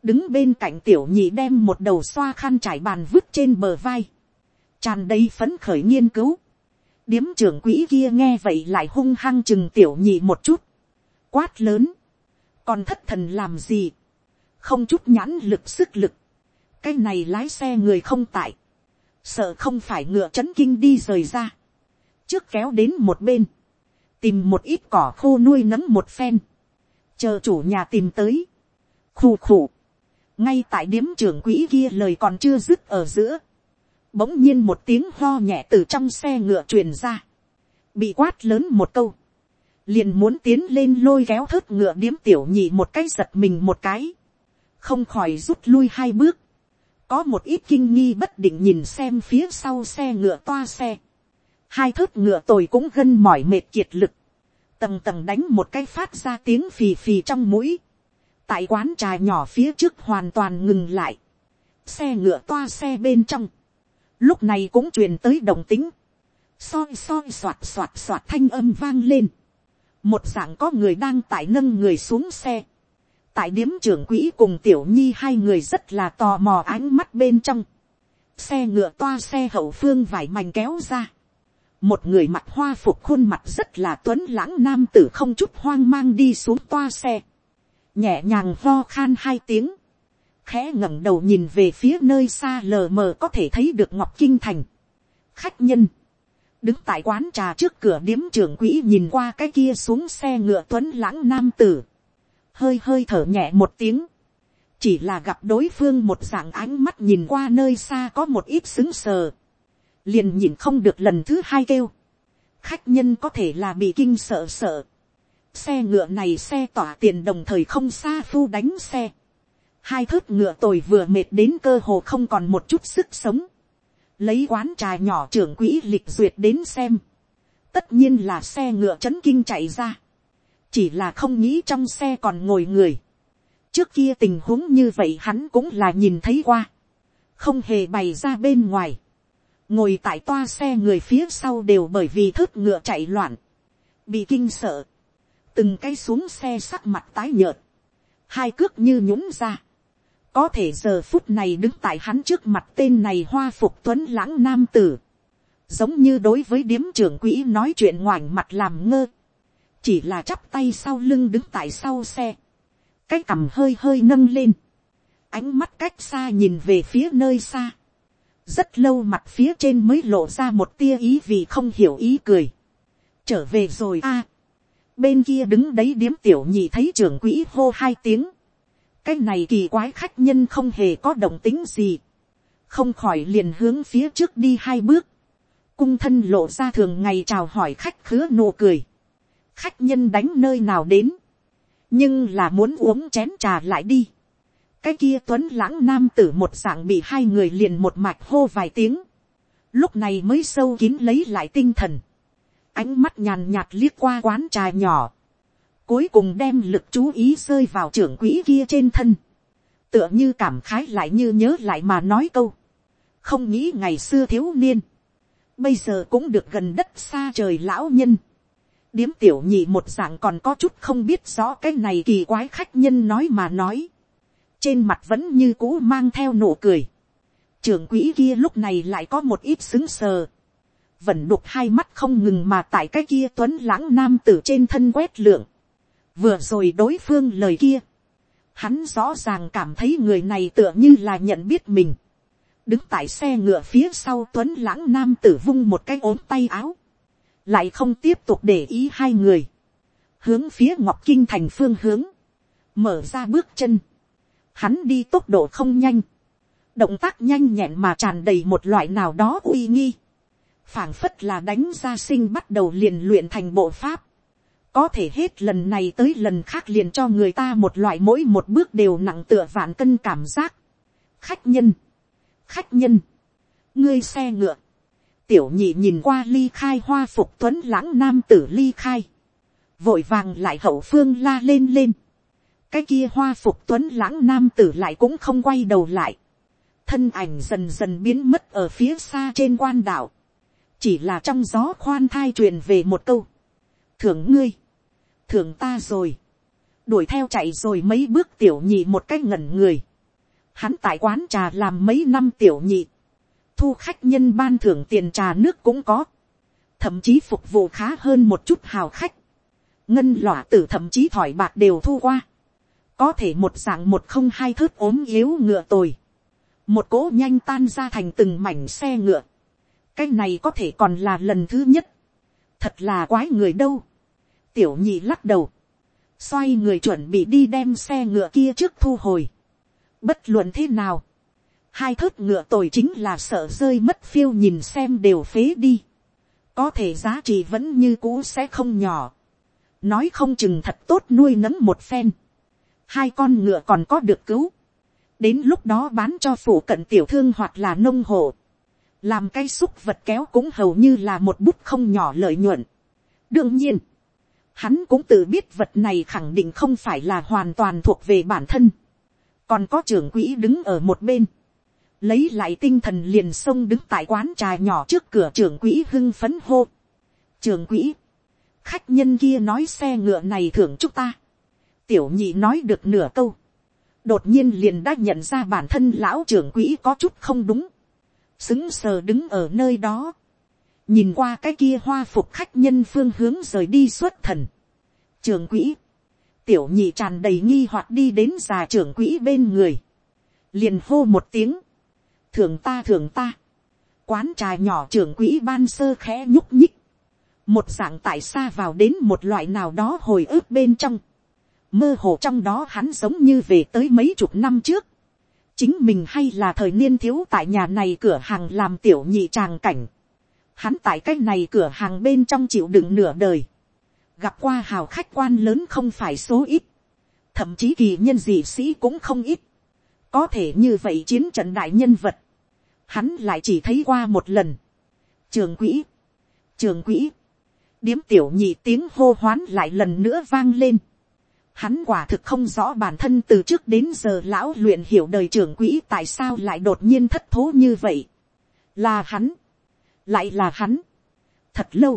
đứng bên cạnh tiểu nhị đem một đầu xoa khăn trải bàn vứt trên bờ vai, tràn đầy phấn khởi nghiên cứu, điếm trưởng quỹ kia nghe vậy lại hung hăng chừng tiểu nhị một chút, quát lớn, còn thất thần làm gì, không chút nhãn lực sức lực, cái này lái xe người không tại, sợ không phải ngựa c h ấ n kinh đi rời ra, trước kéo đến một bên, tìm một ít cỏ khô nuôi nấng một phen, chờ chủ nhà tìm tới, khù khù, ngay tại điếm trưởng quỹ kia lời còn chưa dứt ở giữa, bỗng nhiên một tiếng ho nhẹ từ trong xe ngựa truyền ra, bị quát lớn một câu, liền muốn tiến lên lôi kéo thớt ngựa điếm tiểu nhị một cái giật mình một cái, không khỏi rút lui hai bước, có một ít kinh nghi bất định nhìn xem phía sau xe ngựa toa xe, hai thớt ngựa tồi cũng gân mỏi mệt kiệt lực, tầng tầng đánh một cái phát ra tiếng phì phì trong mũi, tại quán trà nhỏ phía trước hoàn toàn ngừng lại, xe ngựa toa xe bên trong, lúc này cũng truyền tới đồng tính, soi soi soạt soạt soạt thanh âm vang lên, một dạng có người đang tải nâng người xuống xe, tại điếm trưởng quỹ cùng tiểu nhi hai người rất là tò mò ánh mắt bên trong. xe ngựa toa xe hậu phương vải mảnh kéo ra. một người mặt hoa phục khuôn mặt rất là tuấn lãng nam tử không chút hoang mang đi xuống toa xe. nhẹ nhàng vo khan hai tiếng khẽ ngẩng đầu nhìn về phía nơi xa lờ mờ có thể thấy được ngọc kinh thành. khách nhân. Đứng tại quán trà trước cửa điếm trưởng quỹ nhìn qua cái kia xuống xe ngựa tuấn lãng nam tử. Hơi hơi thở nhẹ một tiếng, chỉ là gặp đối phương một dạng ánh mắt nhìn qua nơi xa có một ít xứng sờ, liền nhìn không được lần thứ hai kêu, khách nhân có thể là bị kinh sợ sợ, xe ngựa này xe tỏa tiền đồng thời không xa phu đánh xe, hai thớt ngựa tồi vừa mệt đến cơ hồ không còn một chút sức sống, lấy quán trà nhỏ trưởng quỹ lịch duyệt đến xem, tất nhiên là xe ngựa chấn kinh chạy ra, chỉ là không nghĩ trong xe còn ngồi người, trước kia tình huống như vậy hắn cũng là nhìn thấy qua, không hề bày ra bên ngoài, ngồi tại toa xe người phía sau đều bởi vì thớt ngựa chạy loạn, bị kinh sợ, từng cái xuống xe sắc mặt tái nhợt, hai cước như nhũng ra, có thể giờ phút này đứng tại hắn trước mặt tên này hoa phục tuấn lãng nam tử, giống như đối với điếm trưởng quỹ nói chuyện ngoảnh mặt làm ngơ, chỉ là chắp tay sau lưng đứng tại sau xe, cái cằm hơi hơi nâng lên, ánh mắt cách xa nhìn về phía nơi xa, rất lâu mặt phía trên mới lộ ra một tia ý vì không hiểu ý cười, trở về rồi a, bên kia đứng đấy điếm tiểu nhị thấy trưởng quỹ hô hai tiếng, cái này kỳ quái khách nhân không hề có động tính gì, không khỏi liền hướng phía trước đi hai bước, cung thân lộ ra thường ngày chào hỏi khách khứa nụ cười, khách nhân đánh nơi nào đến, nhưng là muốn uống chén trà lại đi, cái kia tuấn lãng nam tử một dạng bị hai người liền một mạch hô vài tiếng, lúc này mới sâu kín lấy lại tinh thần, ánh mắt nhàn nhạt liếc qua quán trà nhỏ, cuối cùng đem lực chú ý rơi vào trưởng quỹ kia trên thân, tựa như cảm khái lại như nhớ lại mà nói câu, không nghĩ ngày xưa thiếu niên, bây giờ cũng được gần đất xa trời lão nhân, điếm tiểu nhị một dạng còn có chút không biết rõ cái này kỳ quái khách nhân nói mà nói, trên mặt vẫn như cũ mang theo nụ cười, trưởng quỹ kia lúc này lại có một ít xứng sờ, vẫn đục hai mắt không ngừng mà tại cái kia tuấn lãng nam tử trên thân quét lượng, vừa rồi đối phương lời kia, hắn rõ ràng cảm thấy người này tựa như là nhận biết mình, đứng tại xe ngựa phía sau tuấn lãng nam tử vung một cái ốm tay áo, lại không tiếp tục để ý hai người, hướng phía ngọc kinh thành phương hướng, mở ra bước chân, hắn đi tốc độ không nhanh, động tác nhanh nhẹn mà tràn đầy một loại nào đó uy nghi, phảng phất là đánh ra sinh bắt đầu liền luyện thành bộ pháp, có thể hết lần này tới lần khác liền cho người ta một loại mỗi một bước đều nặng tựa vạn cân cảm giác. khách nhân, khách nhân, ngươi xe ngựa, tiểu nhị nhìn qua ly khai hoa phục tuấn lãng nam tử ly khai, vội vàng lại hậu phương la lên lên, cái kia hoa phục tuấn lãng nam tử lại cũng không quay đầu lại, thân ảnh dần dần biến mất ở phía xa trên quan đảo, chỉ là trong gió khoan thai truyền về một câu, thưởng ngươi, thưởng ta rồi, đuổi theo chạy rồi mấy bước tiểu nhị một cái ngẩn người, hắn tại quán trà làm mấy năm tiểu nhị, thu khách nhân ban thưởng tiền trà nước cũng có, thậm chí phục vụ khá hơn một chút hào khách, ngân lọa tử thậm chí thỏi bạc đều thu qua, có thể một dạng một không hai thớt ốm yếu ngựa tồi, một cỗ nhanh tan ra thành từng mảnh xe ngựa, cái này có thể còn là lần thứ nhất, thật là quái người đâu, tiểu nhị lắc đầu, xoay người chuẩn bị đi đem xe ngựa kia trước thu hồi. Bất luận thế nào, hai thớt ngựa tồi chính là sợ rơi mất phiêu nhìn xem đều phế đi. Có thể giá trị vẫn như cũ sẽ không nhỏ. Nói không chừng thật tốt nuôi nấng một phen. Hai con ngựa còn có được cứu. Đến lúc đó bán cho phủ cận tiểu thương hoặc là nông hộ. Làm cây xúc vật kéo cũng hầu như là một bút không nhỏ lợi nhuận. Đương nhiên Hắn cũng tự biết vật này khẳng định không phải là hoàn toàn thuộc về bản thân. Còn có trưởng quỹ đứng ở một bên. Lấy lại tinh thần liền xông đứng tại quán trà nhỏ trước cửa trưởng quỹ hưng phấn hô. Trưởng quỹ. Khách nhân kia nói xe ngựa này thưởng chúc ta. Tiểu nhị nói được nửa câu. Đột nhiên liền đã nhận ra bản thân lão trưởng quỹ có chút không đúng. Xứng sờ đứng ở nơi đó nhìn qua cái kia hoa phục khách nhân phương hướng rời đi xuất thần. trường quỹ, tiểu nhị tràn đầy nghi hoặc đi đến già trưởng quỹ bên người, liền hô một tiếng, thường ta thường ta, quán trà nhỏ trưởng quỹ ban sơ khẽ nhúc nhích, một dạng tại xa vào đến một loại nào đó hồi ức bên trong, mơ hồ trong đó hắn giống như về tới mấy chục năm trước, chính mình hay là thời niên thiếu tại nhà này cửa hàng làm tiểu nhị tràng cảnh, Hắn tại cái này cửa hàng bên trong chịu đựng nửa đời. Gặp qua hào khách quan lớn không phải số ít. Thậm chí kỳ nhân dị sĩ cũng không ít. có thể như vậy chiến trận đại nhân vật, hắn lại chỉ thấy qua một lần. trường quỹ, trường quỹ, điếm tiểu nhị tiếng hô hoán lại lần nữa vang lên. Hắn quả thực không rõ bản thân từ trước đến giờ lão luyện hiểu đời trưởng quỹ tại sao lại đột nhiên thất thố như vậy. Là hắn. Lại là hắn. Thật lâu.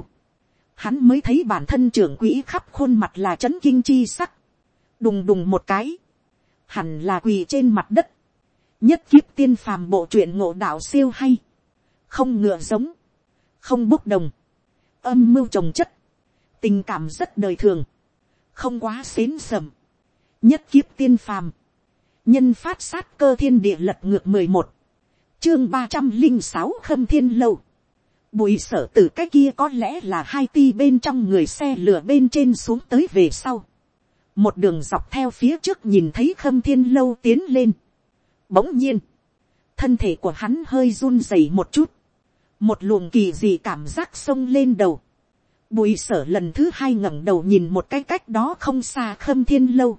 Hắn mới thấy bản thân trưởng quỹ khắp khuôn mặt là chấn kinh chi sắc. Đùng đùng một cái. Hẳn là quỳ trên mặt đất. Nhất kiếp tiên phàm bộ truyện ngộ đạo siêu hay. Không ngựa giống. Không bốc đồng. Âm mưu trồng chất. Tình cảm rất đời thường không quá xến sầm, nhất kiếp tiên phàm, nhân phát sát cơ thiên địa lật ngược mười một, chương ba trăm linh sáu khâm thiên lâu, bùi sở từ cái kia có lẽ là hai ti bên trong người xe lửa bên trên xuống tới về sau, một đường dọc theo phía trước nhìn thấy khâm thiên lâu tiến lên, bỗng nhiên, thân thể của hắn hơi run rẩy một chút, một luồng kỳ dị cảm giác sông lên đầu, Bùi sở lần thứ hai ngẩng đầu nhìn một cái cách đó không xa khâm thiên lâu.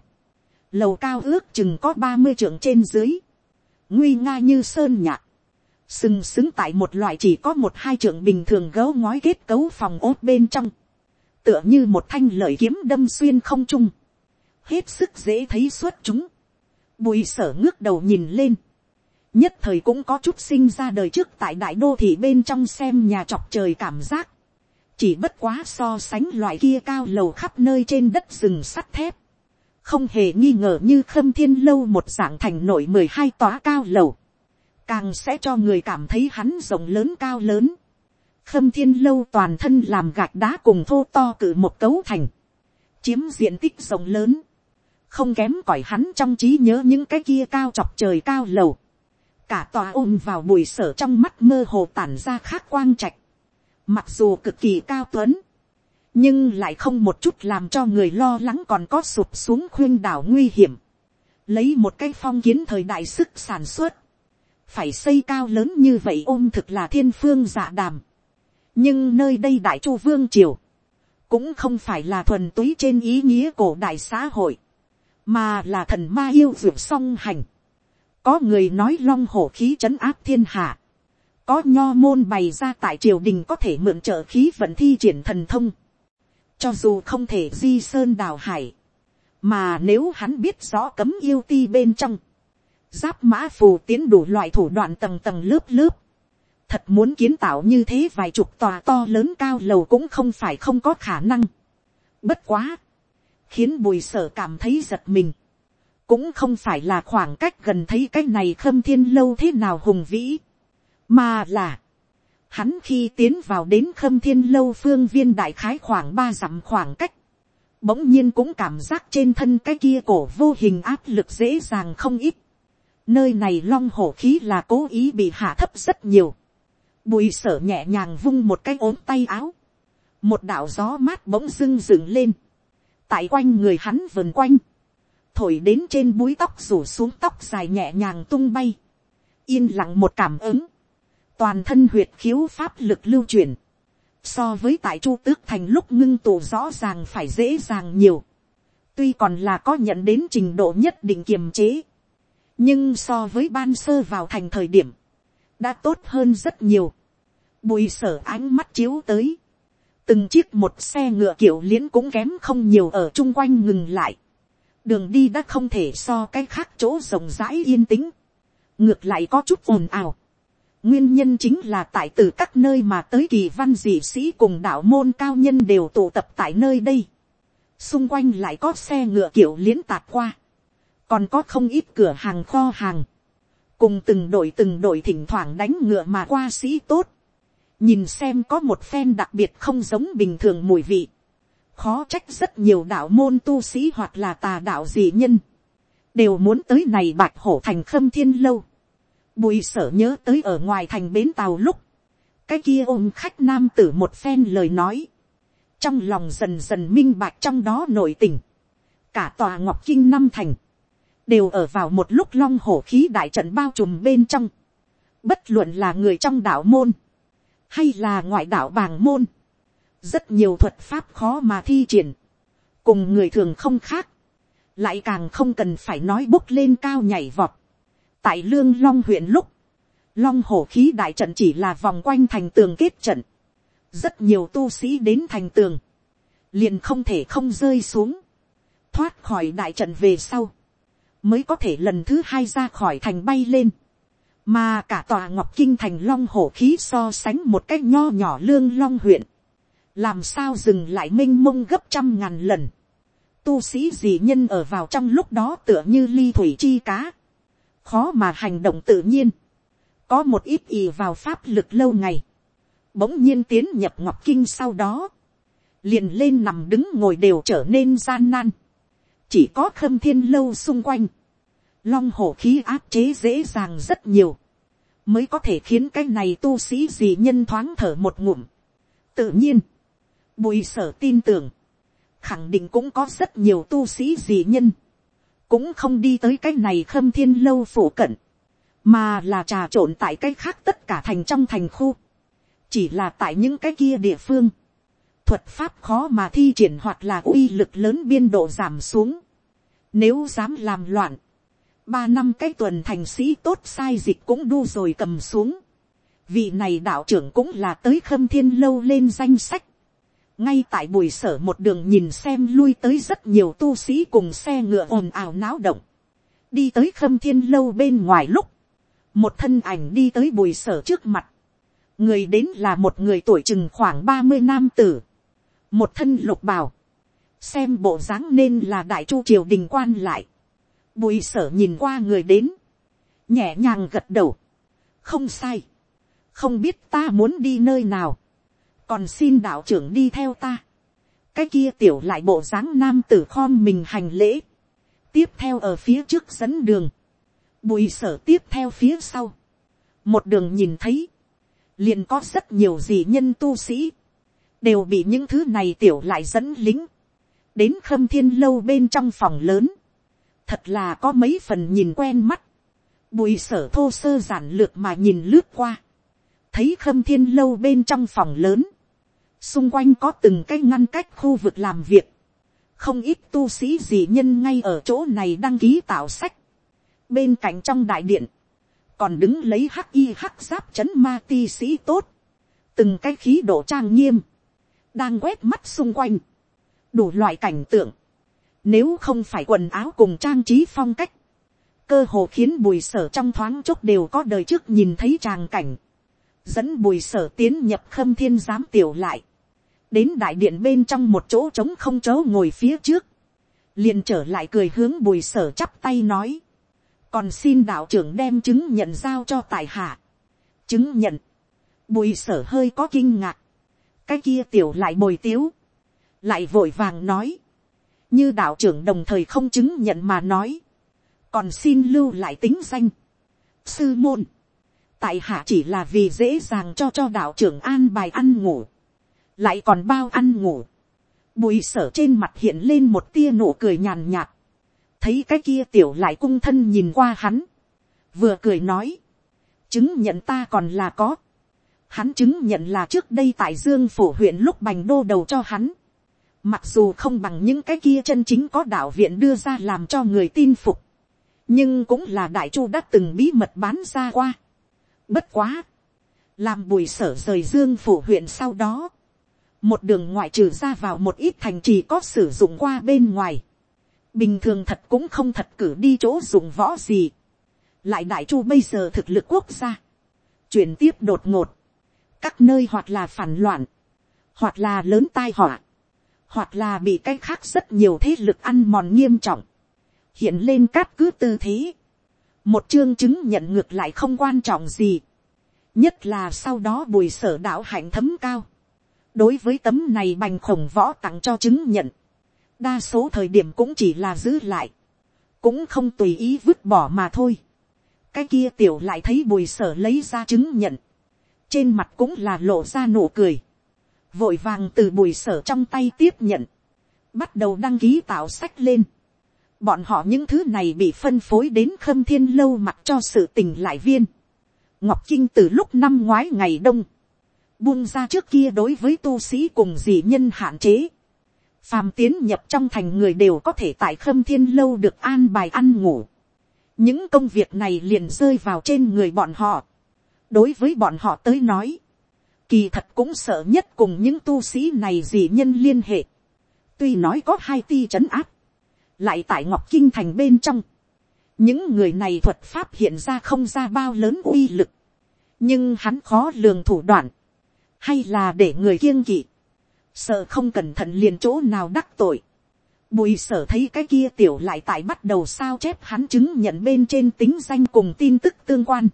Lầu cao ước chừng có ba mươi trượng trên dưới. Nguy nga như sơn nhạc. Sừng sững tại một loại chỉ có một hai trưởng bình thường gấu ngói kết cấu phòng ốt bên trong. Tựa như một thanh lợi kiếm đâm xuyên không trung. Hết sức dễ thấy suốt chúng. Bùi sở ngước đầu nhìn lên. Nhất thời cũng có chút sinh ra đời trước tại đại đô thị bên trong xem nhà chọc trời cảm giác chỉ bất quá so sánh loại kia cao lầu khắp nơi trên đất rừng sắt thép, không hề nghi ngờ như khâm thiên lâu một dạng thành nổi mười hai tòa cao lầu, càng sẽ cho người cảm thấy hắn rộng lớn cao lớn. khâm thiên lâu toàn thân làm gạch đá cùng thô to cử một cấu thành, chiếm diện tích rộng lớn, không kém cỏi hắn trong trí nhớ những cái kia cao chọc trời cao lầu, cả tòa ôm vào bùi sở trong mắt mơ hồ tản ra khác quang trạch, mặc dù cực kỳ cao tuấn, nhưng lại không một chút làm cho người lo lắng còn có sụp xuống khuyên đảo nguy hiểm, lấy một cái phong kiến thời đại sức sản xuất, phải xây cao lớn như vậy ôm thực là thiên phương dạ đàm, nhưng nơi đây đại chu vương triều, cũng không phải là thuần túy trên ý nghĩa cổ đại xã hội, mà là thần ma yêu dược song hành. có người nói long hổ khí trấn áp thiên hạ, có nho môn bày ra tại triều đình có thể mượn trợ khí vận thi triển thần thông, cho dù không thể di sơn đào hải, mà nếu hắn biết rõ cấm yêu ti bên trong, giáp mã phù tiến đủ loại thủ đoạn tầng tầng lớp lớp, thật muốn kiến tạo như thế vài chục tòa to lớn cao lầu cũng không phải không có khả năng. Bất quá, khiến bùi sở cảm thấy giật mình, cũng không phải là khoảng cách gần thấy cái này khâm thiên lâu thế nào hùng vĩ, mà là, hắn khi tiến vào đến khâm thiên lâu phương viên đại khái khoảng ba dặm khoảng cách, bỗng nhiên cũng cảm giác trên thân cái kia cổ vô hình áp lực dễ dàng không ít. Nơi này long hổ khí là cố ý bị hạ thấp rất nhiều. Bùi sở nhẹ nhàng vung một cái ốm tay áo. Một đạo gió mát bỗng dưng dựng lên. Tại quanh người hắn vần quanh. Thổi đến trên búi tóc rủ xuống tóc dài nhẹ nhàng tung bay. Yên lặng một cảm ứng toàn thân huyệt khiếu pháp lực lưu chuyển. so với tại chu tước thành lúc ngưng tụ rõ ràng phải dễ dàng nhiều, tuy còn là có nhận đến trình độ nhất định kiềm chế, nhưng so với ban sơ vào thành thời điểm, đã tốt hơn rất nhiều, bùi sở ánh mắt chiếu tới, từng chiếc một xe ngựa kiểu liễn cũng kém không nhiều ở chung quanh ngừng lại, đường đi đã không thể so cái khác chỗ rộng rãi yên tĩnh, ngược lại có chút ồn ào, Nguyên nhân chính là tại từ các nơi mà tới kỳ văn dị sĩ cùng đạo môn cao nhân đều tụ tập tại nơi đây. Xung quanh lại có xe ngựa kiểu liễn tạt qua. Còn có không ít cửa hàng kho hàng. Cùng từng đội từng đội thỉnh thoảng đánh ngựa mà qua sĩ tốt. Nhìn xem có một phen đặc biệt không giống bình thường mùi vị. Khó trách rất nhiều đạo môn tu sĩ hoặc là tà đạo dị nhân. Đều muốn tới này bạch hổ thành khâm thiên lâu Bùi sở nhớ tới ở ngoài thành bến tàu lúc. Cái kia ôm khách nam tử một phen lời nói. Trong lòng dần dần minh bạch trong đó nội tình. Cả tòa ngọc kinh năm thành. Đều ở vào một lúc long hổ khí đại trận bao trùm bên trong. Bất luận là người trong đảo môn. Hay là ngoại đảo bàng môn. Rất nhiều thuật pháp khó mà thi triển. Cùng người thường không khác. Lại càng không cần phải nói bốc lên cao nhảy vọt tại lương long huyện lúc, long hổ khí đại trận chỉ là vòng quanh thành tường kết trận, rất nhiều tu sĩ đến thành tường, liền không thể không rơi xuống, thoát khỏi đại trận về sau, mới có thể lần thứ hai ra khỏi thành bay lên, mà cả tòa ngọc kinh thành long hổ khí so sánh một cách nho nhỏ lương long huyện, làm sao dừng lại m i n h mông gấp trăm ngàn lần, tu sĩ gì nhân ở vào trong lúc đó tựa như ly thủy chi cá, khó mà hành động tự nhiên, có một ít ì vào pháp lực lâu ngày, bỗng nhiên tiến nhập ngọc kinh sau đó, liền lên nằm đứng ngồi đều trở nên gian nan, chỉ có khâm thiên lâu xung quanh, long hổ khí áp chế dễ dàng rất nhiều, mới có thể khiến cái này tu sĩ gì nhân thoáng thở một ngụm. tự nhiên, Bùi sở tin tưởng, khẳng định cũng có rất nhiều tu sĩ dị nhân, cũng không đi tới cái này khâm thiên lâu phổ cận, mà là trà trộn tại cái khác tất cả thành trong thành khu, chỉ là tại những cái kia địa phương, thuật pháp khó mà thi triển hoặc là uy lực lớn biên độ giảm xuống, nếu dám làm loạn, ba năm cái tuần thành sĩ tốt sai dịch cũng đu rồi cầm xuống, vị này đạo trưởng cũng là tới khâm thiên lâu lên danh sách, ngay tại buổi sở một đường nhìn xem lui tới rất nhiều tu sĩ cùng xe ngựa ồn ào náo động, đi tới khâm thiên lâu bên ngoài lúc, một thân ảnh đi tới bùi sở trước mặt, người đến là một người tuổi chừng khoảng ba mươi nam tử, một thân lục bào, xem bộ dáng nên là đại chu triều đình quan lại, bùi sở nhìn qua người đến, nhẹ nhàng gật đầu, không sai, không biết ta muốn đi nơi nào, còn xin đạo trưởng đi theo ta. cái kia tiểu lại bộ dáng nam tử khom mình hành lễ. tiếp theo ở phía trước dẫn đường. bùi sở tiếp theo phía sau. một đường nhìn thấy. liền có rất nhiều gì nhân tu sĩ. đều bị những thứ này tiểu lại dẫn lính đến khâm thiên lâu bên trong phòng lớn. thật là có mấy phần nhìn quen mắt. bùi sở thô sơ giản lược mà nhìn lướt qua. Thấy khâm thiên lâu bên trong phòng lớn, xung quanh có từng cái ngăn cách khu vực làm việc, không ít tu sĩ gì nhân ngay ở chỗ này đăng ký tạo sách, bên cạnh trong đại điện, còn đứng lấy hắc y hắc giáp c h ấ n ma ti sĩ tốt, từng cái khí độ trang nghiêm, đang quét mắt xung quanh, đủ loại cảnh tượng, nếu không phải quần áo cùng trang trí phong cách, cơ hồ khiến bùi sở trong thoáng chốc đều có đời trước nhìn thấy tràng cảnh, dẫn bùi sở tiến nhập khâm thiên giám tiểu lại, đến đại điện bên trong một chỗ trống không chỗ ngồi phía trước, liền trở lại cười hướng bùi sở chắp tay nói, còn xin đạo trưởng đem chứng nhận giao cho tài hạ. chứng nhận, bùi sở hơi có kinh ngạc, cái kia tiểu lại bồi tiếu, lại vội vàng nói, như đạo trưởng đồng thời không chứng nhận mà nói, còn xin lưu lại tính danh, sư môn, tại hạ chỉ là vì dễ dàng cho cho đạo trưởng an bài ăn ngủ, lại còn bao ăn ngủ, bùi sở trên mặt hiện lên một tia nụ cười nhàn nhạt, thấy cái kia tiểu lại cung thân nhìn qua hắn, vừa cười nói, chứng nhận ta còn là có, hắn chứng nhận là trước đây tại dương phổ huyện lúc bành đô đầu cho hắn, mặc dù không bằng những cái kia chân chính có đạo viện đưa ra làm cho người tin phục, nhưng cũng là đại chu đã từng bí mật bán ra qua. Bất quá, làm bùi sở rời dương phủ huyện sau đó, một đường ngoại trừ ra vào một ít thành trì có sử dụng qua bên ngoài, bình thường thật cũng không thật cử đi chỗ dùng võ gì, lại đại chu bây giờ thực lực quốc gia, chuyển tiếp đột ngột, các nơi hoặc là phản loạn, hoặc là lớn tai họa, hoặc là bị cái khác rất nhiều thế lực ăn mòn nghiêm trọng, hiện lên cát cứ tư thế, một chương chứng nhận ngược lại không quan trọng gì, nhất là sau đó bùi sở đạo hạnh thấm cao, đối với tấm này bành khổng võ tặng cho chứng nhận, đa số thời điểm cũng chỉ là giữ lại, cũng không tùy ý vứt bỏ mà thôi. cái kia tiểu lại thấy bùi sở lấy ra chứng nhận, trên mặt cũng là lộ ra nụ cười, vội vàng từ bùi sở trong tay tiếp nhận, bắt đầu đăng ký tạo sách lên. bọn họ những thứ này bị phân phối đến khâm thiên lâu mặt cho sự tình lại viên. ngọc kinh từ lúc năm ngoái ngày đông, buông ra trước kia đối với tu sĩ cùng dị nhân hạn chế. Phàm tiến nhập trong thành người đều có thể tại khâm thiên lâu được an bài ăn ngủ. những công việc này liền rơi vào trên người bọn họ. đối với bọn họ tới nói, kỳ thật cũng sợ nhất cùng những tu sĩ này gì nhân liên hệ. tuy nói có hai ti c h ấ n áp, lại tại ngọc kinh thành bên trong, những người này thuật pháp hiện ra không ra bao lớn uy lực, nhưng hắn khó lường thủ đoạn, hay là để người kiêng kỵ, sợ không cẩn thận liền chỗ nào đắc tội, Bùi sở thấy cái kia tiểu lại tại bắt đầu sao chép hắn chứng nhận bên trên tính danh cùng tin tức tương quan.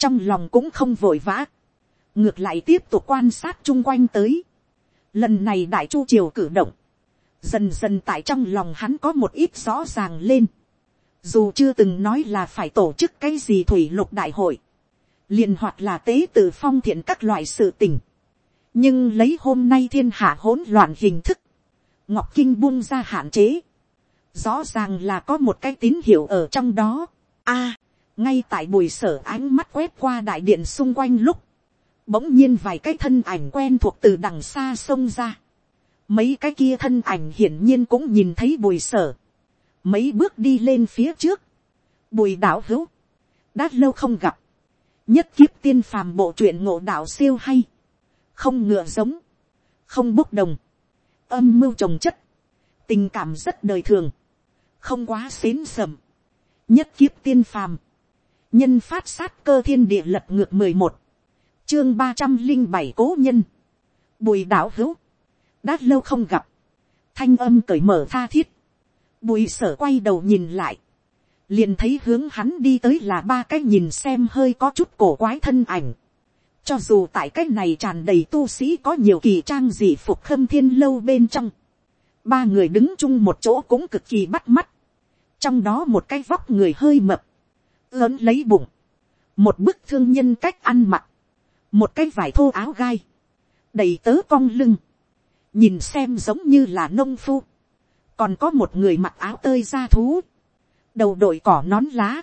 Trong lòng cũng không vội vã. Ngược lại tiếp tục quan sát chung quanh tới. Lần này đại chu triều cử động. Dần dần tại trong lòng hắn có một ít rõ ràng lên. Dù chưa từng nói là phải tổ chức cái gì thủy lục đại hội. liền hoặc là tế tự phong thiện các loại sự tình. Nhưng lấy hôm nay thiên hạ hỗn loạn hình thức ngọc kinh buông ra hạn chế, rõ ràng là có một cái tín hiệu ở trong đó. A, ngay tại buổi sở ánh mắt quét qua đại điện xung quanh lúc, bỗng nhiên vài cái thân ảnh quen thuộc từ đằng xa sông ra. mấy cái kia thân ảnh hiển nhiên cũng nhìn thấy bùi sở, mấy bước đi lên phía trước, bùi đạo hữu, đã lâu không gặp, nhất kiếp tiên phàm bộ truyện ngộ đạo siêu hay, không ngựa giống, không bốc đồng, âm mưu trồng chất, tình cảm rất đời thường, không quá xến sầm, nhất kiếp tiên phàm, nhân phát sát cơ thiên địa lật ngược mười một, chương ba trăm linh bảy cố nhân, bùi đạo hữu, đã lâu không gặp, thanh âm cởi mở tha thiết, bùi sở quay đầu nhìn lại, liền thấy hướng hắn đi tới là ba cái nhìn xem hơi có chút cổ quái thân ảnh, cho dù tại cách này tràn đầy tu sĩ có nhiều kỳ trang dị phục khâm thiên lâu bên trong. Ba người đứng chung một chỗ cũng cực kỳ bắt mắt. Trong đó một cái vóc người hơi mập. Lớn lấy bụng. Một bức thương nhân cách ăn mặc. Một cái vải thô áo gai. Đầy tớ cong lưng. Nhìn xem giống như là nông phu. Còn có một người mặc áo tơi da thú. Đầu đội cỏ nón lá.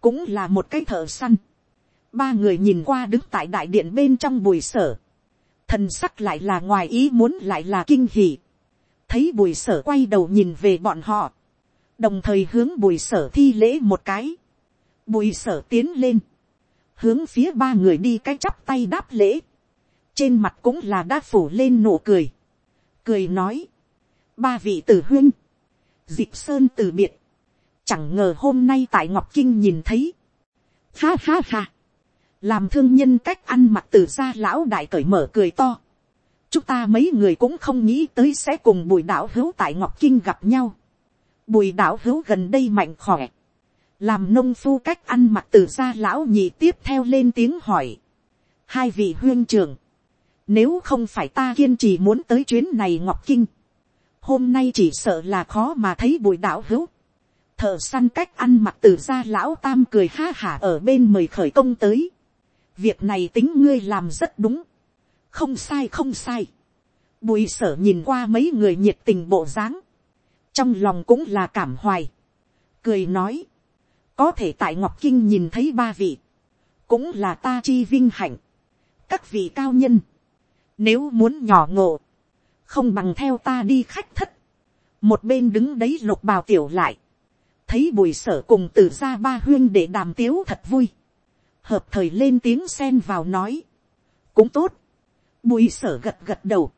Cũng là một cái thợ săn Ba người nhìn qua đứng tại đại điện bên trong bùi sở. Thần sắc lại là ngoài ý muốn lại là kinh hỉ. Thấy bùi sở quay đầu nhìn về bọn họ. Đồng thời hướng bùi sở thi lễ một cái. Bùi sở tiến lên. Hướng phía ba người đi cái chắp tay đáp lễ. Trên mặt cũng là đã phủ lên nụ cười. Cười nói. Ba vị tử huyên. Dịp sơn từ biệt. Chẳng ngờ hôm nay tại Ngọc Kinh nhìn thấy. Ha ha ha làm thương nhân cách ăn mặc từ ra lão đại cởi mở cười to. chúng ta mấy người cũng không nghĩ tới sẽ cùng bùi đạo hữu tại ngọc kinh gặp nhau. bùi đạo hữu gần đây mạnh khỏe làm nông phu cách ăn mặc từ gia lão nhị tiếp theo lên tiếng hỏi. hai vị huyên trưởng, nếu không phải ta kiên trì muốn tới chuyến này ngọc kinh, hôm nay chỉ sợ là khó mà thấy bùi đạo hữu. thợ săn cách ăn mặc từ gia lão tam cười ha hả ở bên mời khởi công tới việc này tính ngươi làm rất đúng, không sai không sai. Bùi sở nhìn qua mấy người nhiệt tình bộ dáng, trong lòng cũng là cảm hoài, cười nói, có thể tại ngọc kinh nhìn thấy ba vị, cũng là ta chi vinh hạnh, các vị cao nhân, nếu muốn nhỏ ngộ, không bằng theo ta đi khách thất, một bên đứng đấy lục bào tiểu lại, thấy bùi sở cùng từ ra ba huyên để đàm tiếu thật vui, hợp thời lên tiếng xen vào nói, cũng tốt, bùi sở gật gật đầu,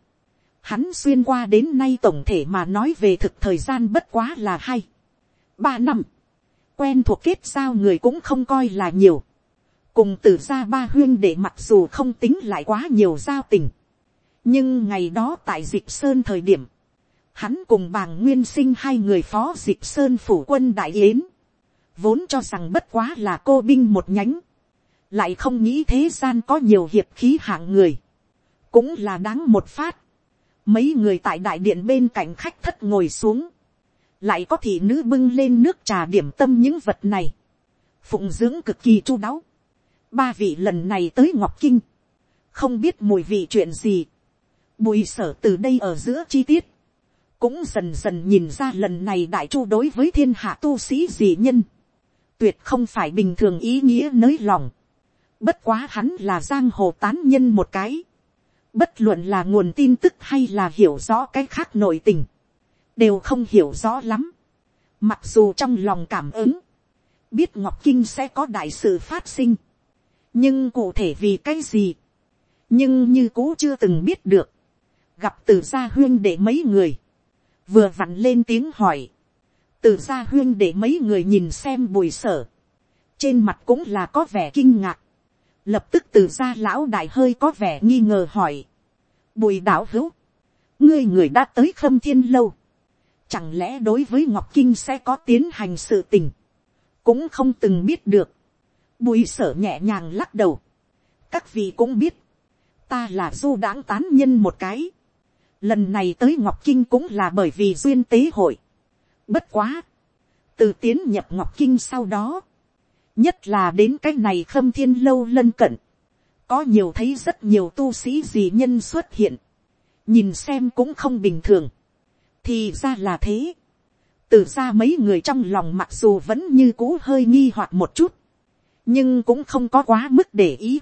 hắn xuyên qua đến nay tổng thể mà nói về thực thời gian bất quá là hai, ba năm, quen thuộc kết giao người cũng không coi là nhiều, cùng từ ra ba huyên để mặc dù không tính lại quá nhiều giao tình, nhưng ngày đó tại dịp sơn thời điểm, hắn cùng bàng nguyên sinh hai người phó dịp sơn phủ quân đại yến, vốn cho rằng bất quá là cô binh một nhánh, lại không nghĩ thế gian có nhiều hiệp khí hạng người, cũng là đáng một phát. Mấy người tại đại điện bên cạnh khách thất ngồi xuống, lại có thị nữ bưng lên nước trà điểm tâm những vật này, phụng dưỡng cực kỳ chu đáo. Ba vị lần này tới ngọc kinh, không biết mùi vị chuyện gì, bùi sở từ đây ở giữa chi tiết, cũng dần dần nhìn ra lần này đại chu đối với thiên hạ tu sĩ dị nhân, tuyệt không phải bình thường ý nghĩa nới lòng, Bất quá hắn là giang hồ tán nhân một cái. Bất luận là nguồn tin tức hay là hiểu rõ cái khác nội tình. Đều không hiểu rõ lắm. Mặc dù trong lòng cảm ứng. biết ngọc kinh sẽ có đại sự phát sinh, nhưng cụ thể vì cái gì, nhưng như cũ chưa từng biết được, gặp từ gia huyên để mấy người, vừa vặn lên tiếng hỏi, từ gia huyên để mấy người nhìn xem bùi sở, trên mặt cũng là có vẻ kinh ngạc, lập tức từ gia lão đại hơi có vẻ nghi ngờ hỏi, bùi đạo hữu, ngươi người đã tới khâm thiên lâu, chẳng lẽ đối với ngọc kinh sẽ có tiến hành sự tình, cũng không từng biết được, bùi sở nhẹ nhàng lắc đầu, các vị cũng biết, ta là du đãng tán nhân một cái, lần này tới ngọc kinh cũng là bởi vì duyên tế hội, bất quá, từ tiến nhập ngọc kinh sau đó, nhất là đến cái này khâm thiên lâu lân cận, có nhiều thấy rất nhiều tu sĩ gì nhân xuất hiện, nhìn xem cũng không bình thường, thì ra là thế, từ ra mấy người trong lòng mặc dù vẫn như cũ hơi nghi hoặc một chút, nhưng cũng không có quá mức để ý.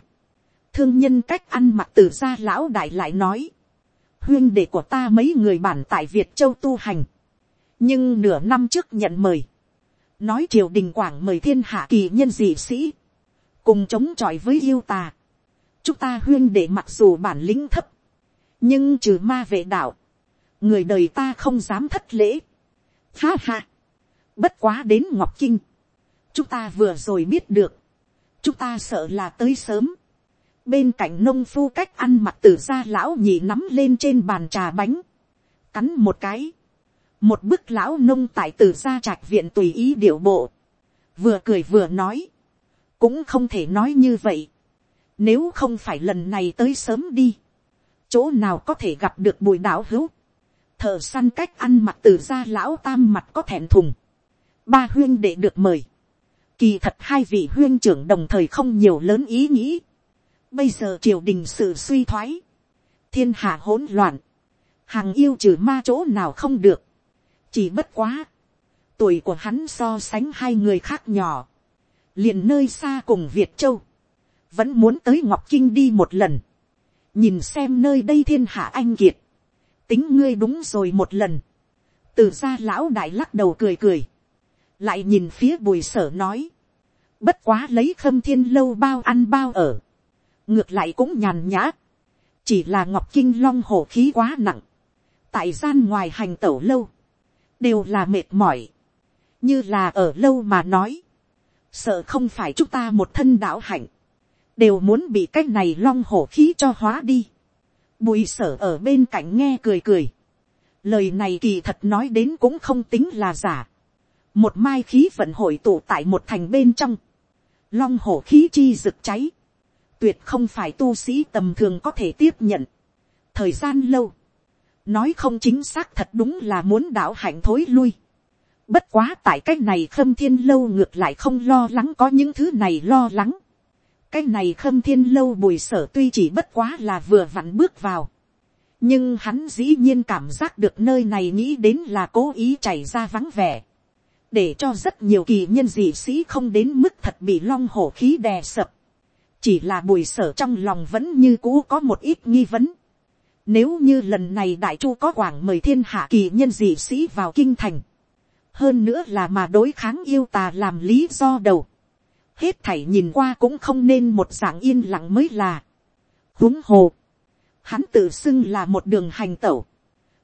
thương nhân cách ăn mặc từ ra lão đại lại nói, huyên đệ của ta mấy người bản tại việt châu tu hành, nhưng nửa năm trước nhận mời, nói triều đình quảng mời thiên hạ kỳ nhân dị sĩ, cùng chống chọi với yêu tà. chúng ta huyên đệ mặc dù bản lĩnh thấp, nhưng trừ ma vệ đạo, người đời ta không dám thất lễ. Ha ha, bất quá đến ngọc kinh, chúng ta vừa rồi biết được, chúng ta sợ là tới sớm. bên cạnh nông phu cách ăn mặc từ gia lão nhị nắm lên trên bàn trà bánh, cắn một cái, một bức lão nông tại từ gia trạch viện tùy ý điệu bộ, vừa cười vừa nói, cũng không thể nói như vậy, nếu không phải lần này tới sớm đi, chỗ nào có thể gặp được bùi đạo hữu, thợ săn cách ăn mặc từ gia lão tam mặt có thẹn thùng, ba huyên đệ được mời, kỳ thật hai vị huyên trưởng đồng thời không nhiều lớn ý nghĩ, bây giờ triều đình sự suy thoái, thiên hạ hỗn loạn, hàng yêu trừ ma chỗ nào không được, chỉ bất quá, tuổi của hắn so sánh hai người khác nhỏ, liền nơi xa cùng việt châu, vẫn muốn tới ngọc kinh đi một lần, nhìn xem nơi đây thiên hạ anh kiệt, tính ngươi đúng rồi một lần, từ ra lão đại lắc đầu cười cười, lại nhìn phía bùi sở nói, bất quá lấy khâm thiên lâu bao ăn bao ở, ngược lại cũng nhàn nhã, chỉ là ngọc kinh long hổ khí quá nặng, tại gian ngoài hành tẩu lâu, đều là mệt mỏi, như là ở lâu mà nói, sợ không phải chúng ta một thân đạo hạnh, đều muốn bị cái này long hổ khí cho hóa đi. Bùi sở ở bên cạnh nghe cười cười. Lời này kỳ thật nói đến cũng không tính là giả. Một mai khí vận hội tụ tại một thành bên trong. Long hổ khí chi rực cháy. Tuyệt không phải tu sĩ tầm thường có thể tiếp nhận. Thời gian lâu nói không chính xác thật đúng là muốn đạo hạnh thối lui. Bất quá tại cách này khâm thiên lâu ngược lại không lo lắng có những thứ này lo lắng. Cái này khâm thiên lâu bùi sở tuy chỉ bất quá là vừa vặn bước vào. Nhưng hắn dĩ nhiên cảm giác được nơi này nghĩ đến là cố ý chảy ra vắng vẻ. Để cho rất nhiều kỳ nhân dị sĩ không đến mức thật bị long hổ khí đè sập. Chỉ là bùi sở trong lòng vẫn như cũ có một ít nghi vấn nếu như lần này đại chu có quảng mời thiên hạ kỳ nhân dị sĩ vào kinh thành. Hơn nữa là mà đối kháng yêu tà làm lý do đầu. Hết thảy nhìn qua cũng không nên một dạng yên lặng mới là. huống hồ. Hắn tự xưng là một đường hành tẩu.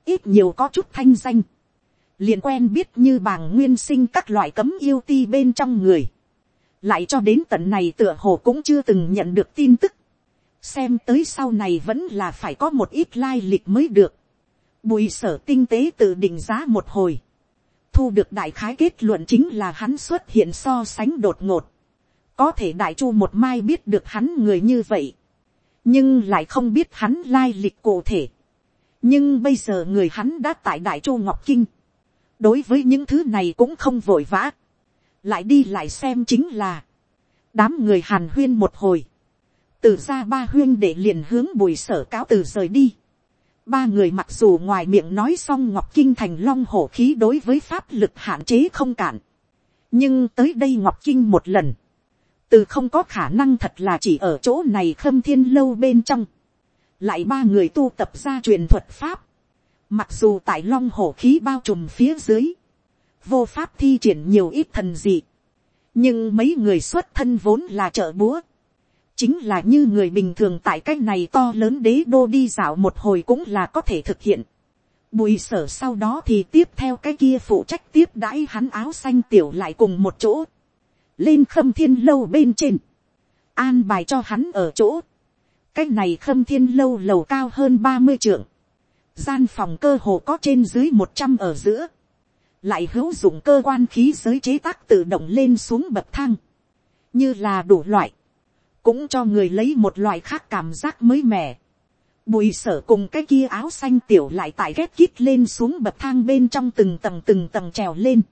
Ít nhiều có chút thanh danh. liền quen biết như bàng nguyên sinh các loại cấm yêu ti bên trong người. Lại cho đến tận này tựa hồ cũng chưa từng nhận được tin tức xem tới sau này vẫn là phải có một ít lai lịch mới được. Bùi sở tinh tế tự định giá một hồi. Thu được đại khái kết luận chính là hắn xuất hiện so sánh đột ngột. Có thể đại chu một mai biết được hắn người như vậy. Nhưng lại không biết hắn lai lịch cụ thể. Nhưng bây giờ người hắn đã tại đại chu Ngọc Kinh. Đối với những thứ này cũng không vội vã. Lại đi lại xem chính là. Đám người hàn huyên một hồi từ ra ba huyên để liền hướng bùi sở cáo từ rời đi. Ba người mặc dù ngoài miệng nói xong Ngọc Kinh thành long hổ khí đối với pháp lực hạn chế không cản. Nhưng tới đây Ngọc Kinh một lần. Từ không có khả năng thật là chỉ ở chỗ này khâm thiên lâu bên trong. Lại ba người tu tập ra truyền thuật pháp. Mặc dù tại long hổ khí bao trùm phía dưới. Vô pháp thi triển nhiều ít thần dị. nhưng mấy người xuất thân vốn là chợ búa, chính là như người bình thường tại cái này to lớn đế đô đi dạo một hồi cũng là có thể thực hiện. Bùi sở sau đó thì tiếp theo cái kia phụ trách tiếp đãi hắn áo xanh tiểu lại cùng một chỗ. Lên khâm thiên lâu bên trên. An bài cho hắn ở chỗ. Cái này khâm thiên lâu lầu cao hơn ba mươi trượng. Gian phòng cơ hồ có trên dưới một trăm ở giữa. Lại hữu dụng cơ quan khí giới chế tác tự động lên xuống bậc thang. Như là đủ loại. Cũng cho người lấy một loại khác cảm giác mới mẻ Bùi sở cùng cái kia áo xanh tiểu lại tại ghét kít lên xuống bậc thang bên trong từng tầng từng tầng trèo lên.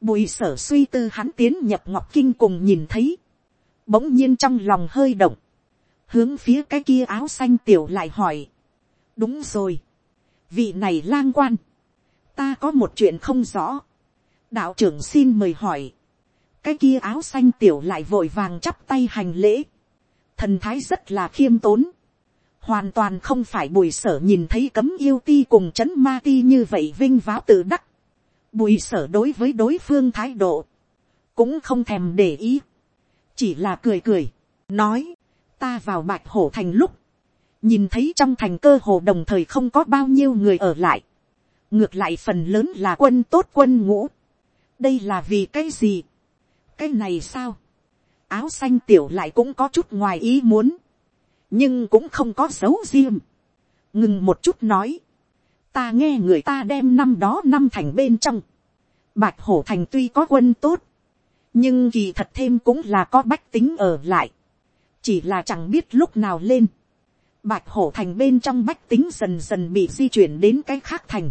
Bùi sở suy tư hắn tiến nhập ngọc kinh cùng nhìn thấy. Bỗng nhiên trong lòng hơi động. Hướng phía cái kia áo xanh tiểu lại hỏi. Đúng rồi. Vị này lang quan. Ta có một chuyện không rõ. Đạo trưởng xin mời hỏi. Cái kia áo xanh tiểu lại vội vàng chắp tay hành lễ. Thần thái rất là khiêm tốn hoàn toàn không phải bùi sở nhìn thấy cấm yêu ti cùng chấn ma ti như vậy vinh váo tự đắc bùi sở đối với đối phương thái độ, cũng không thèm để ý, chỉ là cười cười, nói, ta vào bạch hổ thành lúc, nhìn thấy trong thành cơ hồ đồng thời không có bao nhiêu người ở lại, ngược lại phần lớn là quân tốt quân ngũ, đây là vì cái gì, cái này sao, áo xanh tiểu lại cũng có chút ngoài ý muốn, nhưng cũng không có dấu riêng. ngừng một chút nói, ta nghe người ta đem năm đó năm thành bên trong, bạch hổ thành tuy có quân tốt, nhưng kỳ thật thêm cũng là có bách tính ở lại, chỉ là chẳng biết lúc nào lên, bạch hổ thành bên trong bách tính dần dần bị di chuyển đến cái khác thành,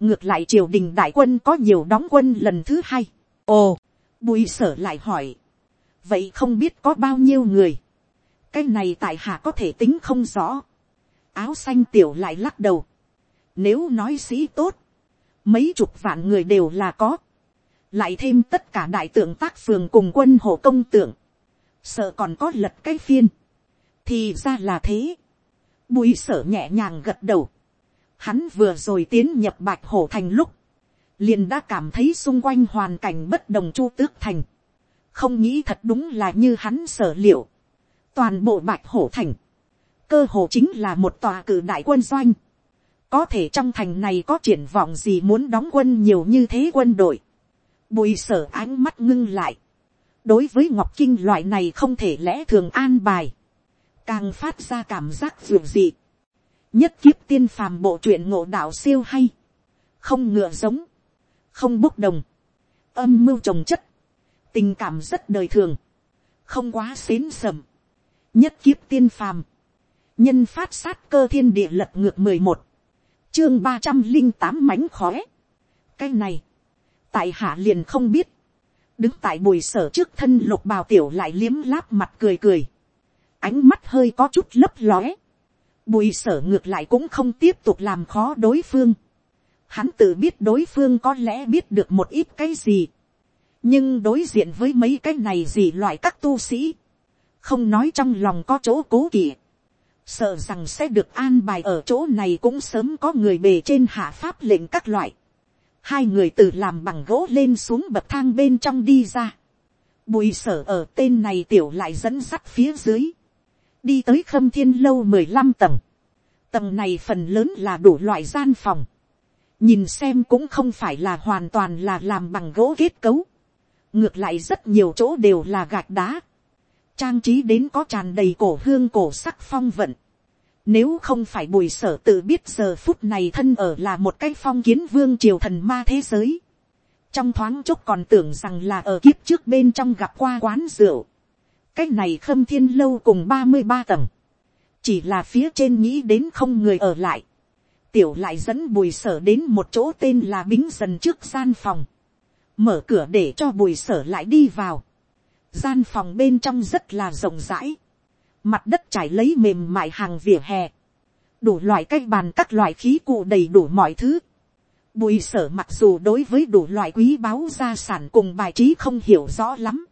ngược lại triều đình đại quân có nhiều đóng quân lần thứ hai, ồ, bùi sở lại hỏi, vậy không biết có bao nhiêu người, cái này tại hạ có thể tính không rõ. áo xanh tiểu lại lắc đầu nếu nói sĩ tốt, mấy chục vạn người đều là có. lại thêm tất cả đại tượng tác phường cùng quân hộ công tượng. sợ còn có lật cái phiên. thì ra là thế. bùi sở nhẹ nhàng gật đầu. hắn vừa rồi tiến nhập bạch hổ thành lúc. liền đã cảm thấy xung quanh hoàn cảnh bất đồng chu tước thành. không nghĩ thật đúng là như hắn sở liệu toàn bộ bạch hổ thành, cơ hồ chính là một tòa cử đại quân doanh có thể trong thành này có triển vọng gì muốn đóng quân nhiều như thế quân đội. bùi sở ánh mắt ngưng lại. đối với ngọc kinh loại này không thể lẽ thường an bài. càng phát ra cảm giác dường dị. nhất kiếp tiên phàm bộ truyện ngộ đạo siêu hay. không ngựa giống. không bốc đồng. âm mưu trồng chất. tình cảm rất đời thường. không quá xến sầm nhất kiếp tiên phàm, nhân phát sát cơ thiên địa lật ngược mười một, chương ba trăm linh tám mánh khóe. cái này, tại hạ liền không biết, đứng tại bùi sở trước thân lục bào tiểu lại liếm láp mặt cười cười, ánh mắt hơi có chút lấp lóe, bùi sở ngược lại cũng không tiếp tục làm khó đối phương, hắn tự biết đối phương có lẽ biết được một ít cái gì, nhưng đối diện với mấy cái này gì loại các tu sĩ, không nói trong lòng có chỗ cố kỵ, sợ rằng sẽ được an bài ở chỗ này cũng sớm có người bề trên hạ pháp lệnh các loại. Hai người từ làm bằng gỗ lên xuống bậc thang bên trong đi ra. Bùi sở ở tên này tiểu lại dẫn sắt phía dưới. Đi tới khâm thiên lâu mười lăm tầng. Tầng này phần lớn là đủ loại gian phòng. Nhìn xem cũng không phải là hoàn toàn là làm bằng gỗ kết cấu. Ngược lại rất nhiều chỗ đều là gạch đá trang trí đến có tràn đầy cổ hương cổ sắc phong vận. Nếu không phải bùi sở tự biết giờ phút này thân ở là một cái phong kiến vương triều thần ma thế giới. Trong thoáng chốc còn tưởng rằng là ở kiếp trước bên trong gặp qua quán rượu. Cái này khâm thiên lâu cùng ba mươi ba tầng. Chỉ là phía trên nghĩ đến không người ở lại. Tiểu lại dẫn bùi sở đến một chỗ tên là bính dần trước gian phòng. Mở cửa để cho bùi sở lại đi vào gian phòng bên trong rất là rộng rãi, mặt đất trải lấy mềm mại hàng vỉa hè, đủ loại cây bàn các loại khí cụ đầy đủ mọi thứ. Bùi sở mặc dù đối với đủ loại quý báu gia sản cùng bài trí không hiểu rõ lắm,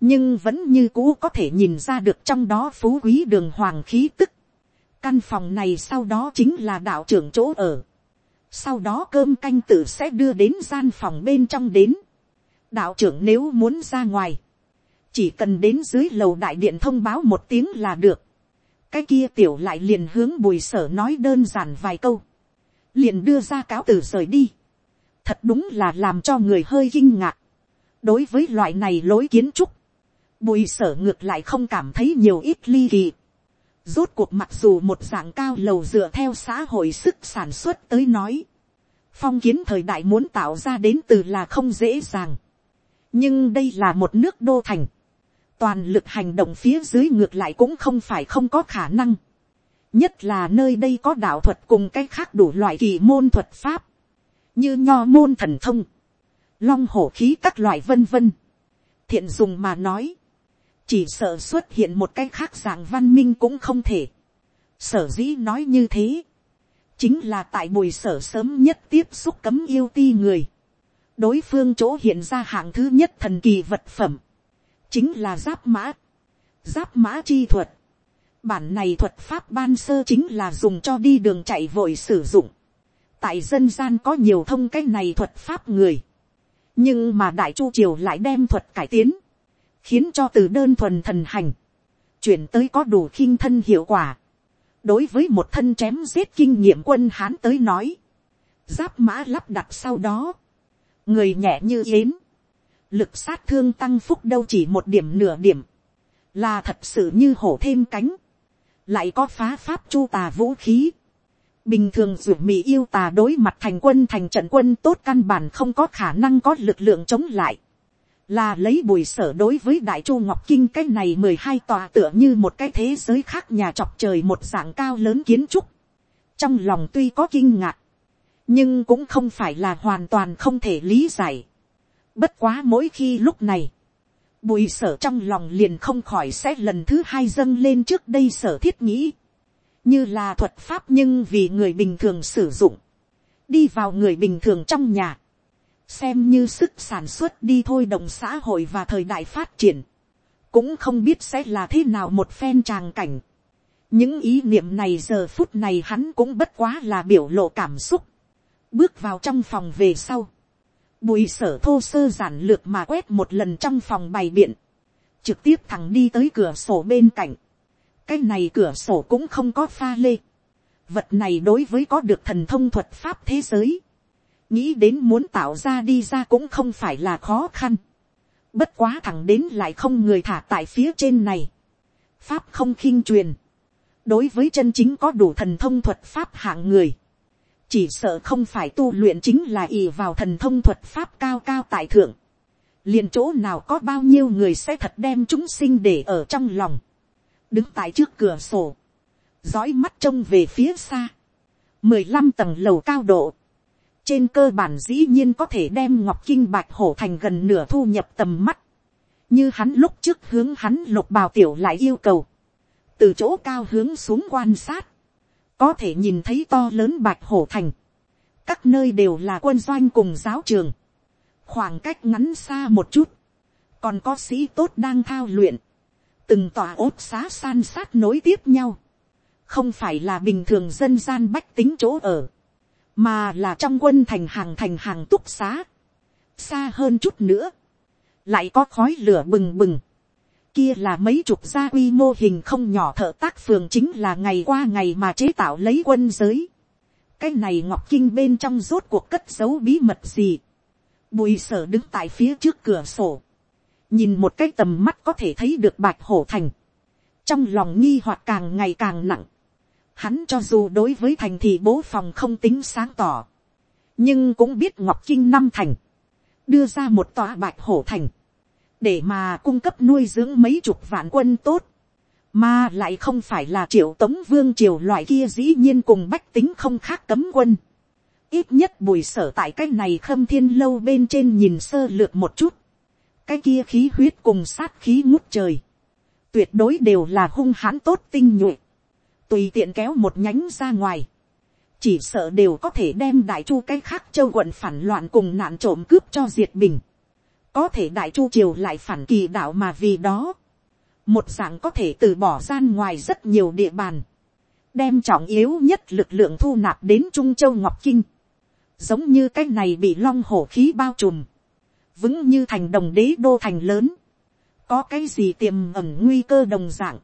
nhưng vẫn như cũ có thể nhìn ra được trong đó phú quý đường hoàng khí tức. Căn phòng này sau đó chính là đạo trưởng chỗ ở. Sau đó cơm canh tử sẽ đưa đến gian phòng bên trong đến đạo trưởng nếu muốn ra ngoài, chỉ cần đến dưới lầu đại điện thông báo một tiếng là được, cái kia tiểu lại liền hướng bùi sở nói đơn giản vài câu, liền đưa ra cáo từ rời đi, thật đúng là làm cho người hơi kinh ngạc, đối với loại này lối kiến trúc, bùi sở ngược lại không cảm thấy nhiều ít ly kỳ, rốt cuộc mặc dù một dạng cao lầu dựa theo xã hội sức sản xuất tới nói, phong kiến thời đại muốn tạo ra đến từ là không dễ dàng, nhưng đây là một nước đô thành, toàn lực hành động phía dưới ngược lại cũng không phải không có khả năng. nhất là nơi đây có đạo thuật cùng cái khác đủ loại kỳ môn thuật pháp, như nho môn thần thông, long hổ khí các loại vân vân. thiện dùng mà nói, chỉ sợ xuất hiện một cái khác dạng văn minh cũng không thể. sở dĩ nói như thế, chính là tại bùi sở sớm nhất tiếp xúc cấm yêu ti người. đối phương chỗ hiện ra hạng thứ nhất thần kỳ vật phẩm, chính là giáp mã, giáp mã chi thuật. Bản này thuật pháp ban sơ chính là dùng cho đi đường chạy vội sử dụng. Tại dân gian có nhiều thông cái này thuật pháp người. Nhưng mà đại chu triều lại đem thuật cải tiến. Khiến cho từ đơn thuần thần hành. Chuyển tới có đủ khinh thân hiệu quả. Đối với một thân chém giết kinh nghiệm quân Hán tới nói. Giáp mã lắp đặt sau đó. Người nhẹ như yến lực sát thương tăng phúc đâu chỉ một điểm nửa điểm, là thật sự như hổ thêm cánh, lại có phá pháp chu tà vũ khí, bình thường ruột mỹ yêu tà đối mặt thành quân thành trận quân tốt căn bản không có khả năng có lực lượng chống lại, là lấy bùi sở đối với đại chu ngọc kinh cái này mười hai tòa tựa như một cái thế giới khác nhà chọc trời một dạng cao lớn kiến trúc, trong lòng tuy có kinh ngạc, nhưng cũng không phải là hoàn toàn không thể lý giải. Bất quá mỗi khi lúc này, bùi sở trong lòng liền không khỏi sẽ lần thứ hai dâng lên trước đây sở thiết nghĩ. Như là thuật pháp nhưng vì người bình thường sử dụng. Đi vào người bình thường trong nhà. Xem như sức sản xuất đi thôi đồng xã hội và thời đại phát triển. Cũng không biết sẽ là thế nào một phen tràng cảnh. Những ý niệm này giờ phút này hắn cũng bất quá là biểu lộ cảm xúc. Bước vào trong phòng về sau Bùi sở thô sơ giản lược mà quét một lần trong phòng bày biện. Trực tiếp thẳng đi tới cửa sổ bên cạnh. Cái này cửa sổ cũng không có pha lê. Vật này đối với có được thần thông thuật pháp thế giới. Nghĩ đến muốn tạo ra đi ra cũng không phải là khó khăn. Bất quá thẳng đến lại không người thả tại phía trên này. Pháp không khinh truyền. Đối với chân chính có đủ thần thông thuật pháp hạng người chỉ sợ không phải tu luyện chính là ì vào thần thông thuật pháp cao cao tại thượng, liền chỗ nào có bao nhiêu người sẽ thật đem chúng sinh để ở trong lòng, đứng tại trước cửa sổ, dõi mắt trông về phía xa, mười lăm tầng lầu cao độ, trên cơ bản dĩ nhiên có thể đem ngọc kinh bạch hổ thành gần nửa thu nhập tầm mắt, như hắn lúc trước hướng hắn lục bào tiểu lại yêu cầu, từ chỗ cao hướng xuống quan sát, có thể nhìn thấy to lớn bạch hổ thành, các nơi đều là quân doanh cùng giáo trường, khoảng cách ngắn xa một chút, còn có sĩ tốt đang thao luyện, từng tòa ốt xá san sát nối tiếp nhau, không phải là bình thường dân gian bách tính chỗ ở, mà là trong quân thành hàng thành hàng túc xá, xa hơn chút nữa, lại có khói lửa bừng bừng, kia là mấy chục gia quy mô hình không nhỏ thợ tác phường chính là ngày qua ngày mà chế tạo lấy quân giới. cái này ngọc kinh bên trong rốt cuộc cất giấu bí mật gì. bùi sở đứng tại phía trước cửa sổ. nhìn một cái tầm mắt có thể thấy được bạch hổ thành. trong lòng nghi hoặc càng ngày càng nặng. hắn cho dù đối với thành thị bố phòng không tính sáng tỏ. nhưng cũng biết ngọc kinh năm thành. đưa ra một tòa bạch hổ thành để mà cung cấp nuôi dưỡng mấy chục vạn quân tốt, mà lại không phải là triệu tống vương triều loại kia dĩ nhiên cùng bách tính không khác cấm quân. ít nhất bùi sở tại cái này khâm thiên lâu bên trên nhìn sơ lược một chút, cái kia khí huyết cùng sát khí ngút trời, tuyệt đối đều là hung hãn tốt tinh nhuệ, tùy tiện kéo một nhánh ra ngoài, chỉ sợ đều có thể đem đại chu cái khác châu quận phản loạn cùng nạn trộm cướp cho diệt bình có thể đại chu triều lại phản kỳ đạo mà vì đó, một dạng có thể từ bỏ gian ngoài rất nhiều địa bàn, đem trọng yếu nhất lực lượng thu nạp đến trung châu ngọc kinh, giống như cái này bị long hổ khí bao trùm, vững như thành đồng đế đô thành lớn, có cái gì tiềm ẩn nguy cơ đồng dạng,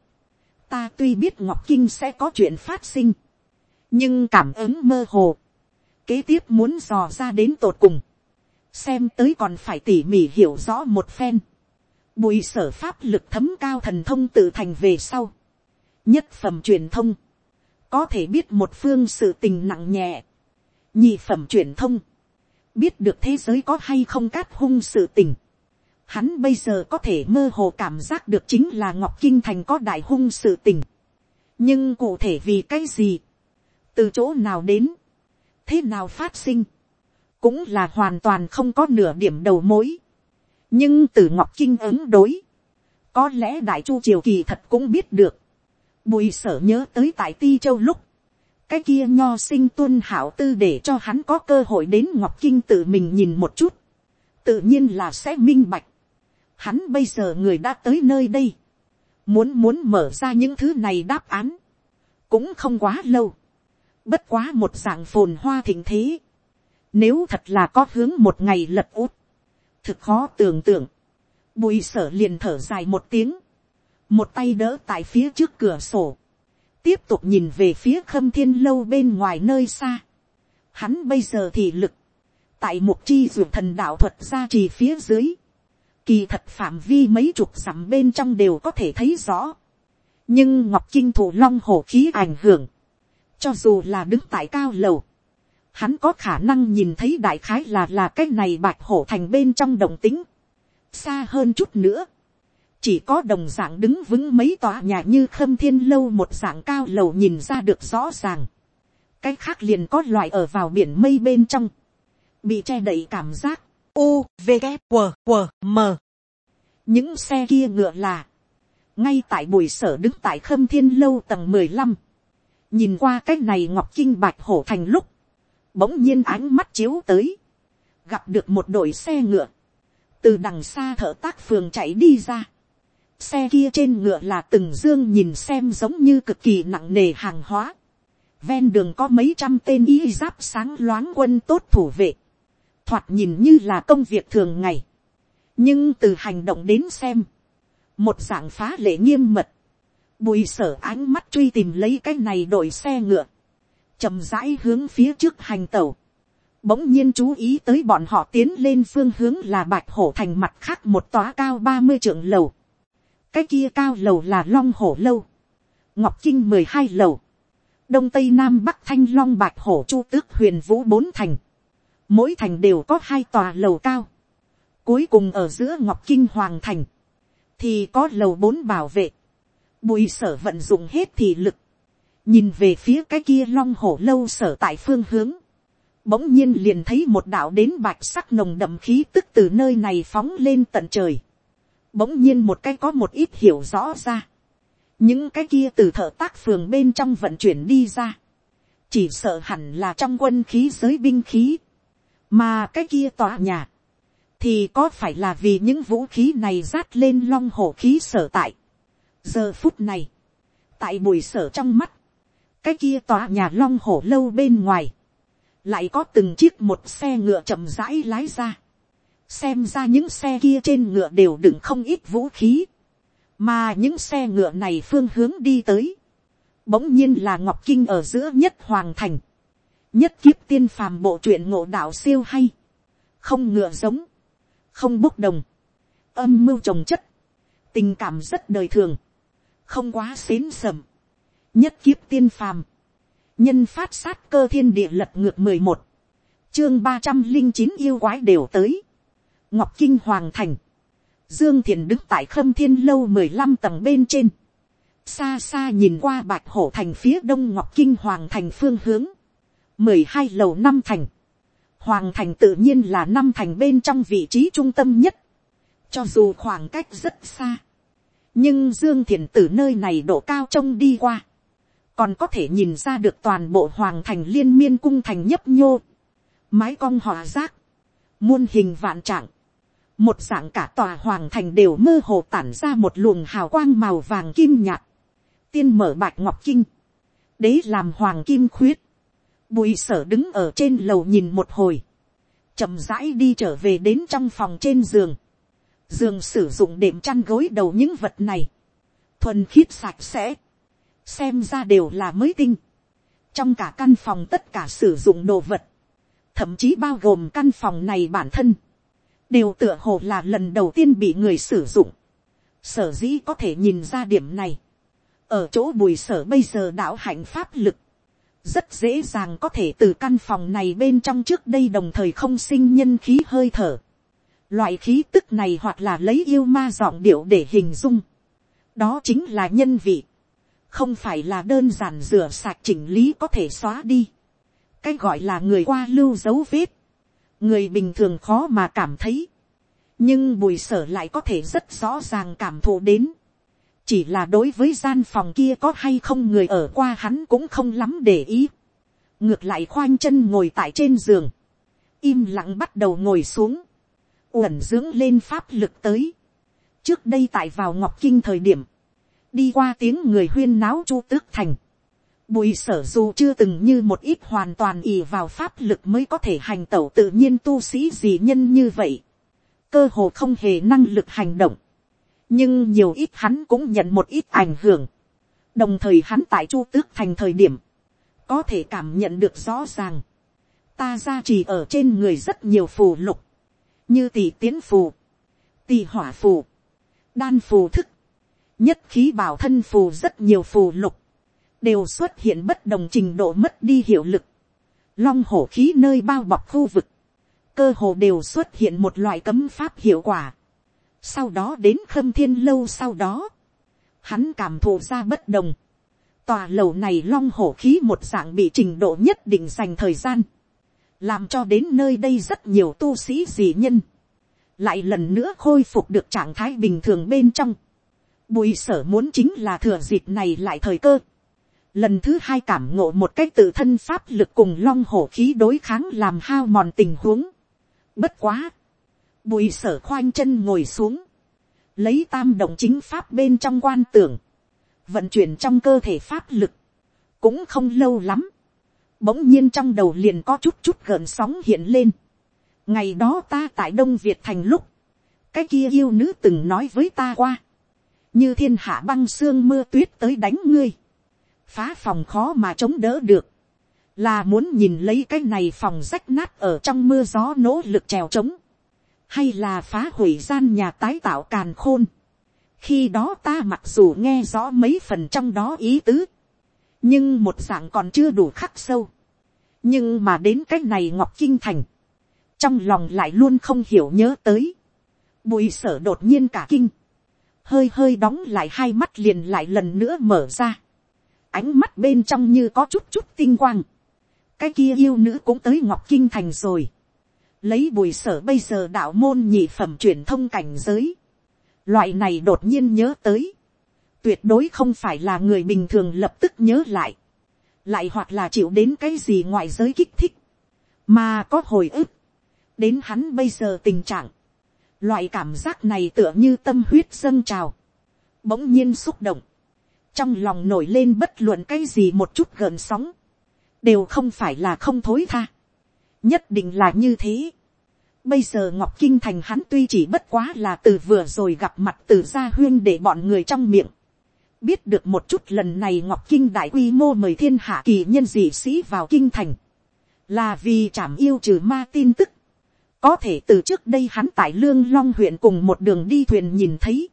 ta tuy biết ngọc kinh sẽ có chuyện phát sinh, nhưng cảm ứng mơ hồ, kế tiếp muốn dò ra đến tột cùng, xem tới còn phải tỉ mỉ hiểu rõ một phen, bùi sở pháp lực thấm cao thần thông tự thành về sau, nhất phẩm truyền thông, có thể biết một phương sự tình nặng nhẹ, nhị phẩm truyền thông, biết được thế giới có hay không cát hung sự tình, hắn bây giờ có thể mơ hồ cảm giác được chính là ngọc kinh thành có đại hung sự tình, nhưng cụ thể vì cái gì, từ chỗ nào đến, thế nào phát sinh, cũng là hoàn toàn không có nửa điểm đầu mối. nhưng từ ngọc kinh ứng đối, có lẽ đại chu triều kỳ thật cũng biết được. bùi sở nhớ tới tại ti châu lúc, cái kia nho sinh tuân hảo tư để cho hắn có cơ hội đến ngọc kinh tự mình nhìn một chút, tự nhiên là sẽ minh bạch. hắn bây giờ người đã tới nơi đây, muốn muốn mở ra những thứ này đáp án, cũng không quá lâu, bất quá một dạng phồn hoa thịnh thế, nếu thật là có hướng một ngày lật út. Thực khó tưởng tượng. Bùi sở liền thở dài một tiếng. Một tay đỡ tại phía trước cửa sổ. Tiếp tục nhìn về phía khâm thiên lâu bên ngoài nơi xa. Hắn bây giờ thì lực. Tại một chi dụ thần đạo thuật ra trì phía dưới. Kỳ thật phạm vi mấy chục dặm bên trong đều có thể thấy rõ. Nhưng Ngọc Kinh thủ long hổ khí ảnh hưởng. Cho dù là đứng tại cao lầu hắn có khả năng nhìn thấy đại khái là là cái này bạch hổ thành bên trong đồng tính. xa hơn chút nữa, chỉ có đồng dạng đứng vững mấy tòa nhà như khâm thiên lâu một dạng cao lầu nhìn ra được rõ ràng. cái khác liền có loại ở vào biển mây bên trong, bị che đậy cảm giác, u, v, g, w, w, m. những xe kia ngựa là, ngay tại buổi sở đứng tại khâm thiên lâu tầng mười lăm, nhìn qua cái này ngọc kinh bạch hổ thành lúc, bỗng nhiên ánh mắt chiếu tới, gặp được một đội xe ngựa, từ đằng xa thợ tác phường chạy đi ra. Xe kia trên ngựa là từng dương nhìn xem giống như cực kỳ nặng nề hàng hóa. Ven đường có mấy trăm tên y giáp sáng loáng quân tốt thủ vệ. Thoạt nhìn như là công việc thường ngày. Nhưng từ hành động đến xem. Một dạng phá lệ nghiêm mật. Bùi sở ánh mắt truy tìm lấy cái này đội xe ngựa chậm rãi hướng phía trước hành tẩu, bỗng nhiên chú ý tới bọn họ tiến lên phương hướng là bạch hổ thành mặt khác một tòa cao ba mươi trượng lầu, cái kia cao lầu là long hổ lâu, ngọc kinh mười hai lầu, đông tây nam bắc thanh long bạch hổ chu tước huyền vũ bốn thành, mỗi thành đều có hai tòa lầu cao, cuối cùng ở giữa ngọc kinh hoàng thành, thì có lầu bốn bảo vệ, bùi sở vận dụng hết thì lực, nhìn về phía cái kia long hổ lâu sở tại phương hướng, bỗng nhiên liền thấy một đạo đến bạch sắc nồng đậm khí tức từ nơi này phóng lên tận trời, bỗng nhiên một cái có một ít hiểu rõ ra, những cái kia từ thợ tác phường bên trong vận chuyển đi ra, chỉ sợ hẳn là trong quân khí giới binh khí, mà cái kia tòa nhà, thì có phải là vì những vũ khí này rát lên long hổ khí sở tại. giờ phút này, tại buổi sở trong mắt, cái kia tòa nhà long hổ lâu bên ngoài, lại có từng chiếc một xe ngựa chậm rãi lái ra, xem ra những xe kia trên ngựa đều đựng không ít vũ khí, mà những xe ngựa này phương hướng đi tới, bỗng nhiên là ngọc kinh ở giữa nhất hoàng thành, nhất kiếp tiên phàm bộ truyện ngộ đạo siêu hay, không ngựa giống, không bốc đồng, âm mưu trồng chất, tình cảm rất đời thường, không quá xến sầm, nhất kiếp tiên phàm, nhân phát sát cơ thiên địa lật ngược mười một, chương ba trăm linh chín yêu quái đều tới, ngọc kinh hoàng thành, dương thiền đứng tại khâm thiên lâu mười lăm tầng bên trên, xa xa nhìn qua bạch hổ thành phía đông ngọc kinh hoàng thành phương hướng, mười hai lầu năm thành, hoàng thành tự nhiên là năm thành bên trong vị trí trung tâm nhất, cho dù khoảng cách rất xa, nhưng dương thiền từ nơi này độ cao trông đi qua, còn có thể nhìn ra được toàn bộ hoàng thành liên miên cung thành nhấp nhô, mái cong hòa giác, muôn hình vạn trạng, một dạng cả tòa hoàng thành đều mơ hồ tản ra một luồng hào quang màu vàng kim nhạt, tiên mở bạch ngọc kinh, đế làm hoàng kim khuyết, bùi sở đứng ở trên lầu nhìn một hồi, chậm rãi đi trở về đến trong phòng trên giường, giường sử dụng đệm chăn gối đầu những vật này, thuần khiết sạch sẽ, xem ra đều là mới tinh, trong cả căn phòng tất cả sử dụng đồ vật, thậm chí bao gồm căn phòng này bản thân, đều tựa hồ là lần đầu tiên bị người sử dụng, sở dĩ có thể nhìn ra điểm này, ở chỗ bùi sở bây giờ đạo hạnh pháp lực, rất dễ dàng có thể từ căn phòng này bên trong trước đây đồng thời không sinh nhân khí hơi thở. Loại khí tức này hoặc là lấy yêu ma giọng điệu để hình dung. Đó chính là nhân vị. Không phải là đơn giản rửa sạch chỉnh lý có thể xóa đi. Cái gọi là người qua lưu dấu vết. Người bình thường khó mà cảm thấy. Nhưng bùi sở lại có thể rất rõ ràng cảm thụ đến chỉ là đối với gian phòng kia có hay không người ở qua hắn cũng không lắm để ý. ngược lại khoanh chân ngồi tại trên giường, im lặng bắt đầu ngồi xuống, uẩn dưỡng lên pháp lực tới. trước đây tại vào ngọc kinh thời điểm, đi qua tiếng người huyên náo chu tước thành, bùi sở dù chưa từng như một ít hoàn toàn ì vào pháp lực mới có thể hành tẩu tự nhiên tu sĩ gì nhân như vậy, cơ hồ không hề năng lực hành động, nhưng nhiều ít hắn cũng nhận một ít ảnh hưởng. đồng thời hắn tại chu tước thành thời điểm, có thể cảm nhận được rõ ràng, ta ra chỉ ở trên người rất nhiều phù lục, như tỷ tiến phù, tỷ hỏa phù, đan phù thức, nhất khí bảo thân phù rất nhiều phù lục, đều xuất hiện bất đồng trình độ mất đi hiệu lực, long hổ khí nơi bao bọc khu vực, cơ hồ đều xuất hiện một loại cấm pháp hiệu quả. Sau đó đến khâm thiên lâu sau đó, hắn cảm thụ ra bất đồng. Tòa lầu này long hổ khí một dạng bị trình độ nhất định dành thời gian, làm cho đến nơi đây rất nhiều tu sĩ dị nhân, lại lần nữa khôi phục được trạng thái bình thường bên trong. Bùi sở muốn chính là thừa dịp này lại thời cơ. Lần thứ hai cảm ngộ một cách tự thân pháp lực cùng long hổ khí đối kháng làm hao mòn tình huống. Bất quá Bùi sở khoanh chân ngồi xuống. Lấy tam động chính pháp bên trong quan tưởng. Vận chuyển trong cơ thể pháp lực. Cũng không lâu lắm. Bỗng nhiên trong đầu liền có chút chút gợn sóng hiện lên. Ngày đó ta tại Đông Việt thành lúc. Cái kia yêu nữ từng nói với ta qua. Như thiên hạ băng sương mưa tuyết tới đánh ngươi. Phá phòng khó mà chống đỡ được là muốn nhìn lấy cái này phòng rách nát ở trong mưa gió nỗ lực trèo trống hay là phá hủy gian nhà tái tạo càn khôn. khi đó ta mặc dù nghe rõ mấy phần trong đó ý tứ, nhưng một dạng còn chưa đủ khắc sâu. nhưng mà đến cái này ngọc kinh thành, trong lòng lại luôn không hiểu nhớ tới. bùi sở đột nhiên cả kinh, hơi hơi đóng lại hai mắt liền lại lần nữa mở ra. ánh mắt bên trong như có chút chút tinh quang. cái kia yêu nữ cũng tới ngọc kinh thành rồi. Lấy bùi sở bây giờ đạo môn nhị phẩm truyền thông cảnh giới, loại này đột nhiên nhớ tới, tuyệt đối không phải là người bình thường lập tức nhớ lại, lại hoặc là chịu đến cái gì ngoại giới kích thích, mà có hồi ức, đến hắn bây giờ tình trạng, loại cảm giác này tựa như tâm huyết dâng trào, bỗng nhiên xúc động, trong lòng nổi lên bất luận cái gì một chút gần sóng, đều không phải là không thối tha, nhất định là như thế. Bây giờ Ngọc Kinh Thành hắn tuy chỉ bất quá là từ vừa rồi gặp mặt từ gia huyên để bọn người trong miệng. Biết được một chút lần này Ngọc Kinh đại quy mô mời thiên hạ kỳ nhân dị sĩ vào Kinh Thành. Là vì chảm yêu trừ ma tin tức. Có thể từ trước đây hắn tại Lương Long huyện cùng một đường đi thuyền nhìn thấy.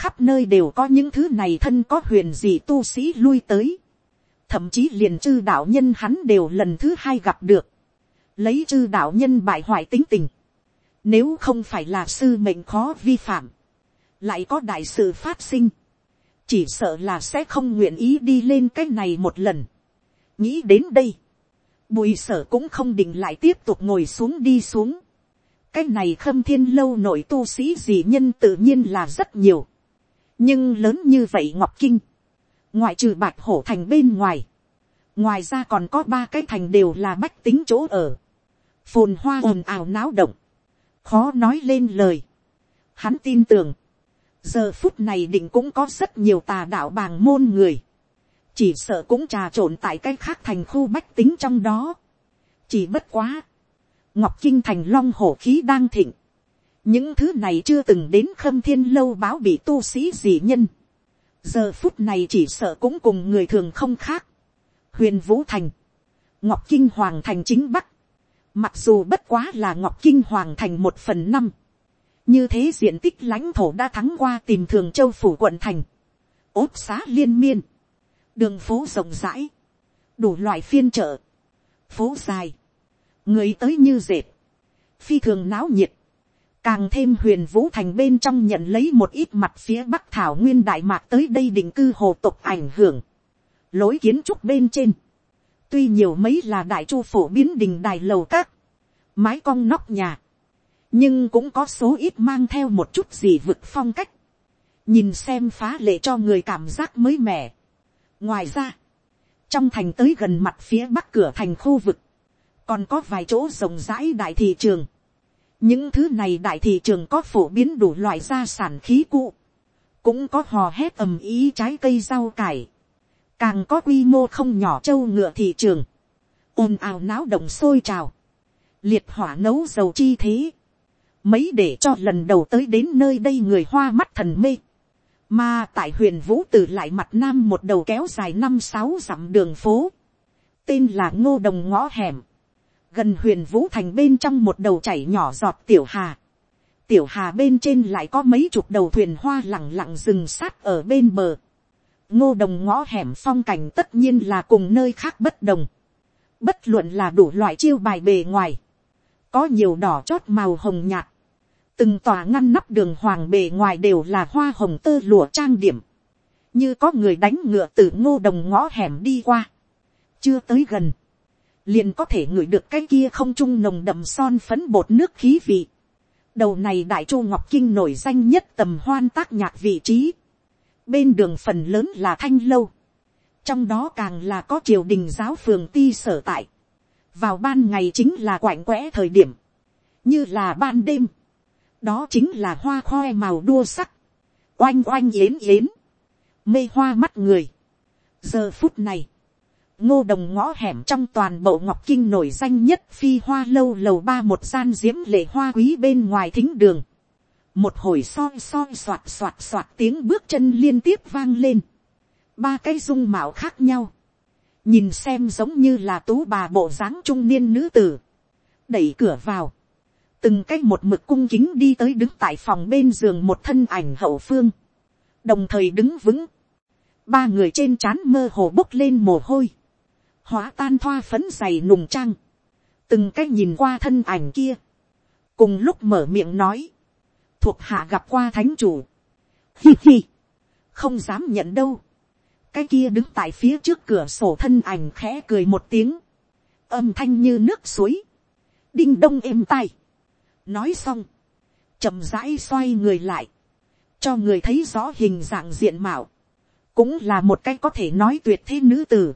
Khắp nơi đều có những thứ này thân có huyền gì tu sĩ lui tới. Thậm chí liền chư đạo nhân hắn đều lần thứ hai gặp được lấy chư đạo nhân bại hoại tính tình, nếu không phải là sư mệnh khó vi phạm, lại có đại sự phát sinh, chỉ sợ là sẽ không nguyện ý đi lên cái này một lần. nghĩ đến đây, bùi sở cũng không định lại tiếp tục ngồi xuống đi xuống cái này khâm thiên lâu nội tu sĩ gì nhân tự nhiên là rất nhiều. nhưng lớn như vậy ngọc kinh, ngoại trừ bạch hổ thành bên ngoài, ngoài ra còn có ba cái thành đều là bách tính chỗ ở phồn hoa ồn ào náo động, khó nói lên lời. Hắn tin tưởng, giờ phút này định cũng có rất nhiều tà đạo bàng môn người, chỉ sợ cũng trà trộn tại cái khác thành khu bách tính trong đó. chỉ bất quá, ngọc kinh thành long hổ khí đang thịnh, những thứ này chưa từng đến khâm thiên lâu báo bị tu sĩ gì nhân, giờ phút này chỉ sợ cũng cùng người thường không khác, huyền vũ thành, ngọc kinh hoàng thành chính bắc, mặc dù bất quá là ngọc kinh hoàng thành một phần năm, như thế diện tích lãnh thổ đã thắng qua tìm thường châu phủ quận thành, ốt xá liên miên, đường phố rộng rãi, đủ loại phiên chợ, phố dài, người tới như dệt, phi thường náo nhiệt, càng thêm huyền vũ thành bên trong nhận lấy một ít mặt phía bắc thảo nguyên đại mạc tới đây định cư hồ tục ảnh hưởng, lối kiến trúc bên trên, tuy nhiều mấy là đại chu phổ biến đình đài lầu các, mái cong nóc nhà, nhưng cũng có số ít mang theo một chút gì vực phong cách, nhìn xem phá lệ cho người cảm giác mới mẻ. ngoài ra, trong thành tới gần mặt phía bắc cửa thành khu vực, còn có vài chỗ rộng rãi đại thị trường. những thứ này đại thị trường có phổ biến đủ loại gia sản khí cụ, cũng có hò hét ầm ý trái cây rau cải, càng có quy mô không nhỏ châu ngựa thị trường, ồn ào náo động sôi trào, liệt hỏa nấu dầu chi thế, mấy để cho lần đầu tới đến nơi đây người hoa mắt thần mê, mà tại huyền vũ từ lại mặt nam một đầu kéo dài năm sáu dặm đường phố. Tên là ngô đồng ngõ hẻm. Gần huyền vũ thành bên trong một đầu chảy nhỏ giọt tiểu hà. Tiểu hà bên trên lại có mấy chục đầu thuyền hoa lẳng lặng rừng sát ở bên bờ. Ngô đồng ngõ hẻm phong cảnh tất nhiên là cùng nơi khác bất đồng. Bất luận là đủ loại chiêu bài bề ngoài. Có nhiều đỏ chót màu hồng nhạt từng tòa ngăn nắp đường hoàng bề ngoài đều là hoa hồng tơ lụa trang điểm, như có người đánh ngựa từ ngô đồng ngõ hẻm đi qua, chưa tới gần, liền có thể ngửi được cái kia không trung nồng đậm son phấn bột nước khí vị. đầu này đại chu ngọc kinh nổi danh nhất tầm hoan tác nhạc vị trí, bên đường phần lớn là thanh lâu, trong đó càng là có triều đình giáo phường ti sở tại, vào ban ngày chính là quạnh quẽ thời điểm, như là ban đêm, đó chính là hoa khoe màu đua sắc, oanh oanh yến yến, mê hoa mắt người. giờ phút này, ngô đồng ngõ hẻm trong toàn bộ ngọc kinh nổi danh nhất phi hoa lâu lầu ba một gian diễm lệ hoa quý bên ngoài thính đường. một hồi soi soi soạt soạt soạt tiếng bước chân liên tiếp vang lên. ba cái dung mạo khác nhau. nhìn xem giống như là tú bà bộ dáng trung niên nữ tử. đẩy cửa vào từng cái một mực cung kính đi tới đứng tại phòng bên giường một thân ảnh hậu phương, đồng thời đứng vững, ba người trên trán mơ hồ bốc lên mồ hôi, hóa tan thoa phấn dày nùng trăng, từng cái nhìn qua thân ảnh kia, cùng lúc mở miệng nói, thuộc hạ gặp qua thánh chủ, hi hi, không dám nhận đâu, cái kia đứng tại phía trước cửa sổ thân ảnh khẽ cười một tiếng, âm thanh như nước suối, đinh đông êm tai, nói xong, chậm rãi xoay người lại, cho người thấy rõ hình dạng diện mạo, cũng là một cái có thể nói tuyệt thế nữ tử,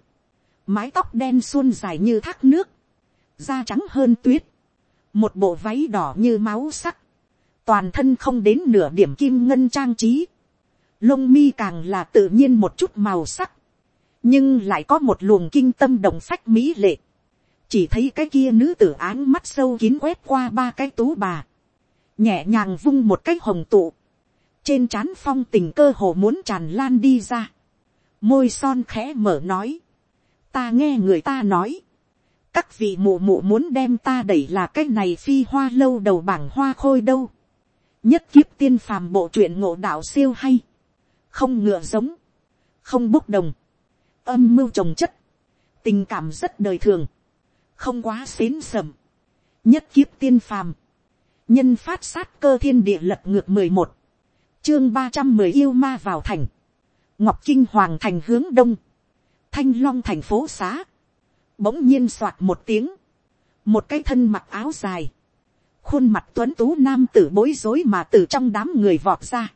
mái tóc đen suôn dài như thác nước, da trắng hơn tuyết, một bộ váy đỏ như máu sắc, toàn thân không đến nửa điểm kim ngân trang trí, lông mi càng là tự nhiên một chút màu sắc, nhưng lại có một luồng kinh tâm đồng phách mỹ lệ, chỉ thấy cái kia nữ tử áng mắt sâu kín quét qua ba cái tú bà, nhẹ nhàng vung một cái hồng tụ, trên trán phong tình cơ hồ muốn tràn lan đi ra, môi son khẽ mở nói, ta nghe người ta nói, các vị mụ mụ muốn đem ta đẩy là cái này phi hoa lâu đầu bảng hoa khôi đâu, nhất kiếp tiên phàm bộ truyện ngộ đạo siêu hay, không ngựa giống, không bốc đồng, âm mưu trồng chất, tình cảm rất đời thường, không quá xến sầm, nhất kiếp tiên phàm, nhân phát sát cơ thiên địa lật ngược mười một, chương ba trăm mười yêu ma vào thành, ngọc kinh hoàng thành hướng đông, thanh long thành phố xá, bỗng nhiên soạt một tiếng, một cái thân mặc áo dài, khuôn mặt tuấn tú nam tử bối rối mà từ trong đám người vọt ra,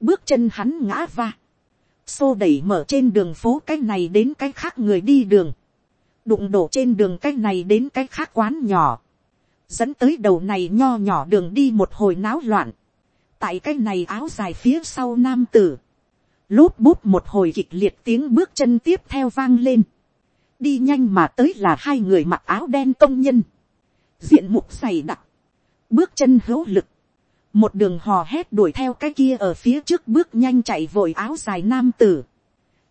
bước chân hắn ngã va, xô đẩy mở trên đường phố cái này đến cái khác người đi đường, đụng đổ trên đường cái này đến cái khác quán nhỏ, dẫn tới đầu này nho nhỏ đường đi một hồi náo loạn, tại cái này áo dài phía sau nam tử, lốp bút một hồi kịch liệt tiếng bước chân tiếp theo vang lên, đi nhanh mà tới là hai người mặc áo đen công nhân, diện mục dày đặc, bước chân hữu lực, một đường hò hét đuổi theo cái kia ở phía trước bước nhanh chạy vội áo dài nam tử.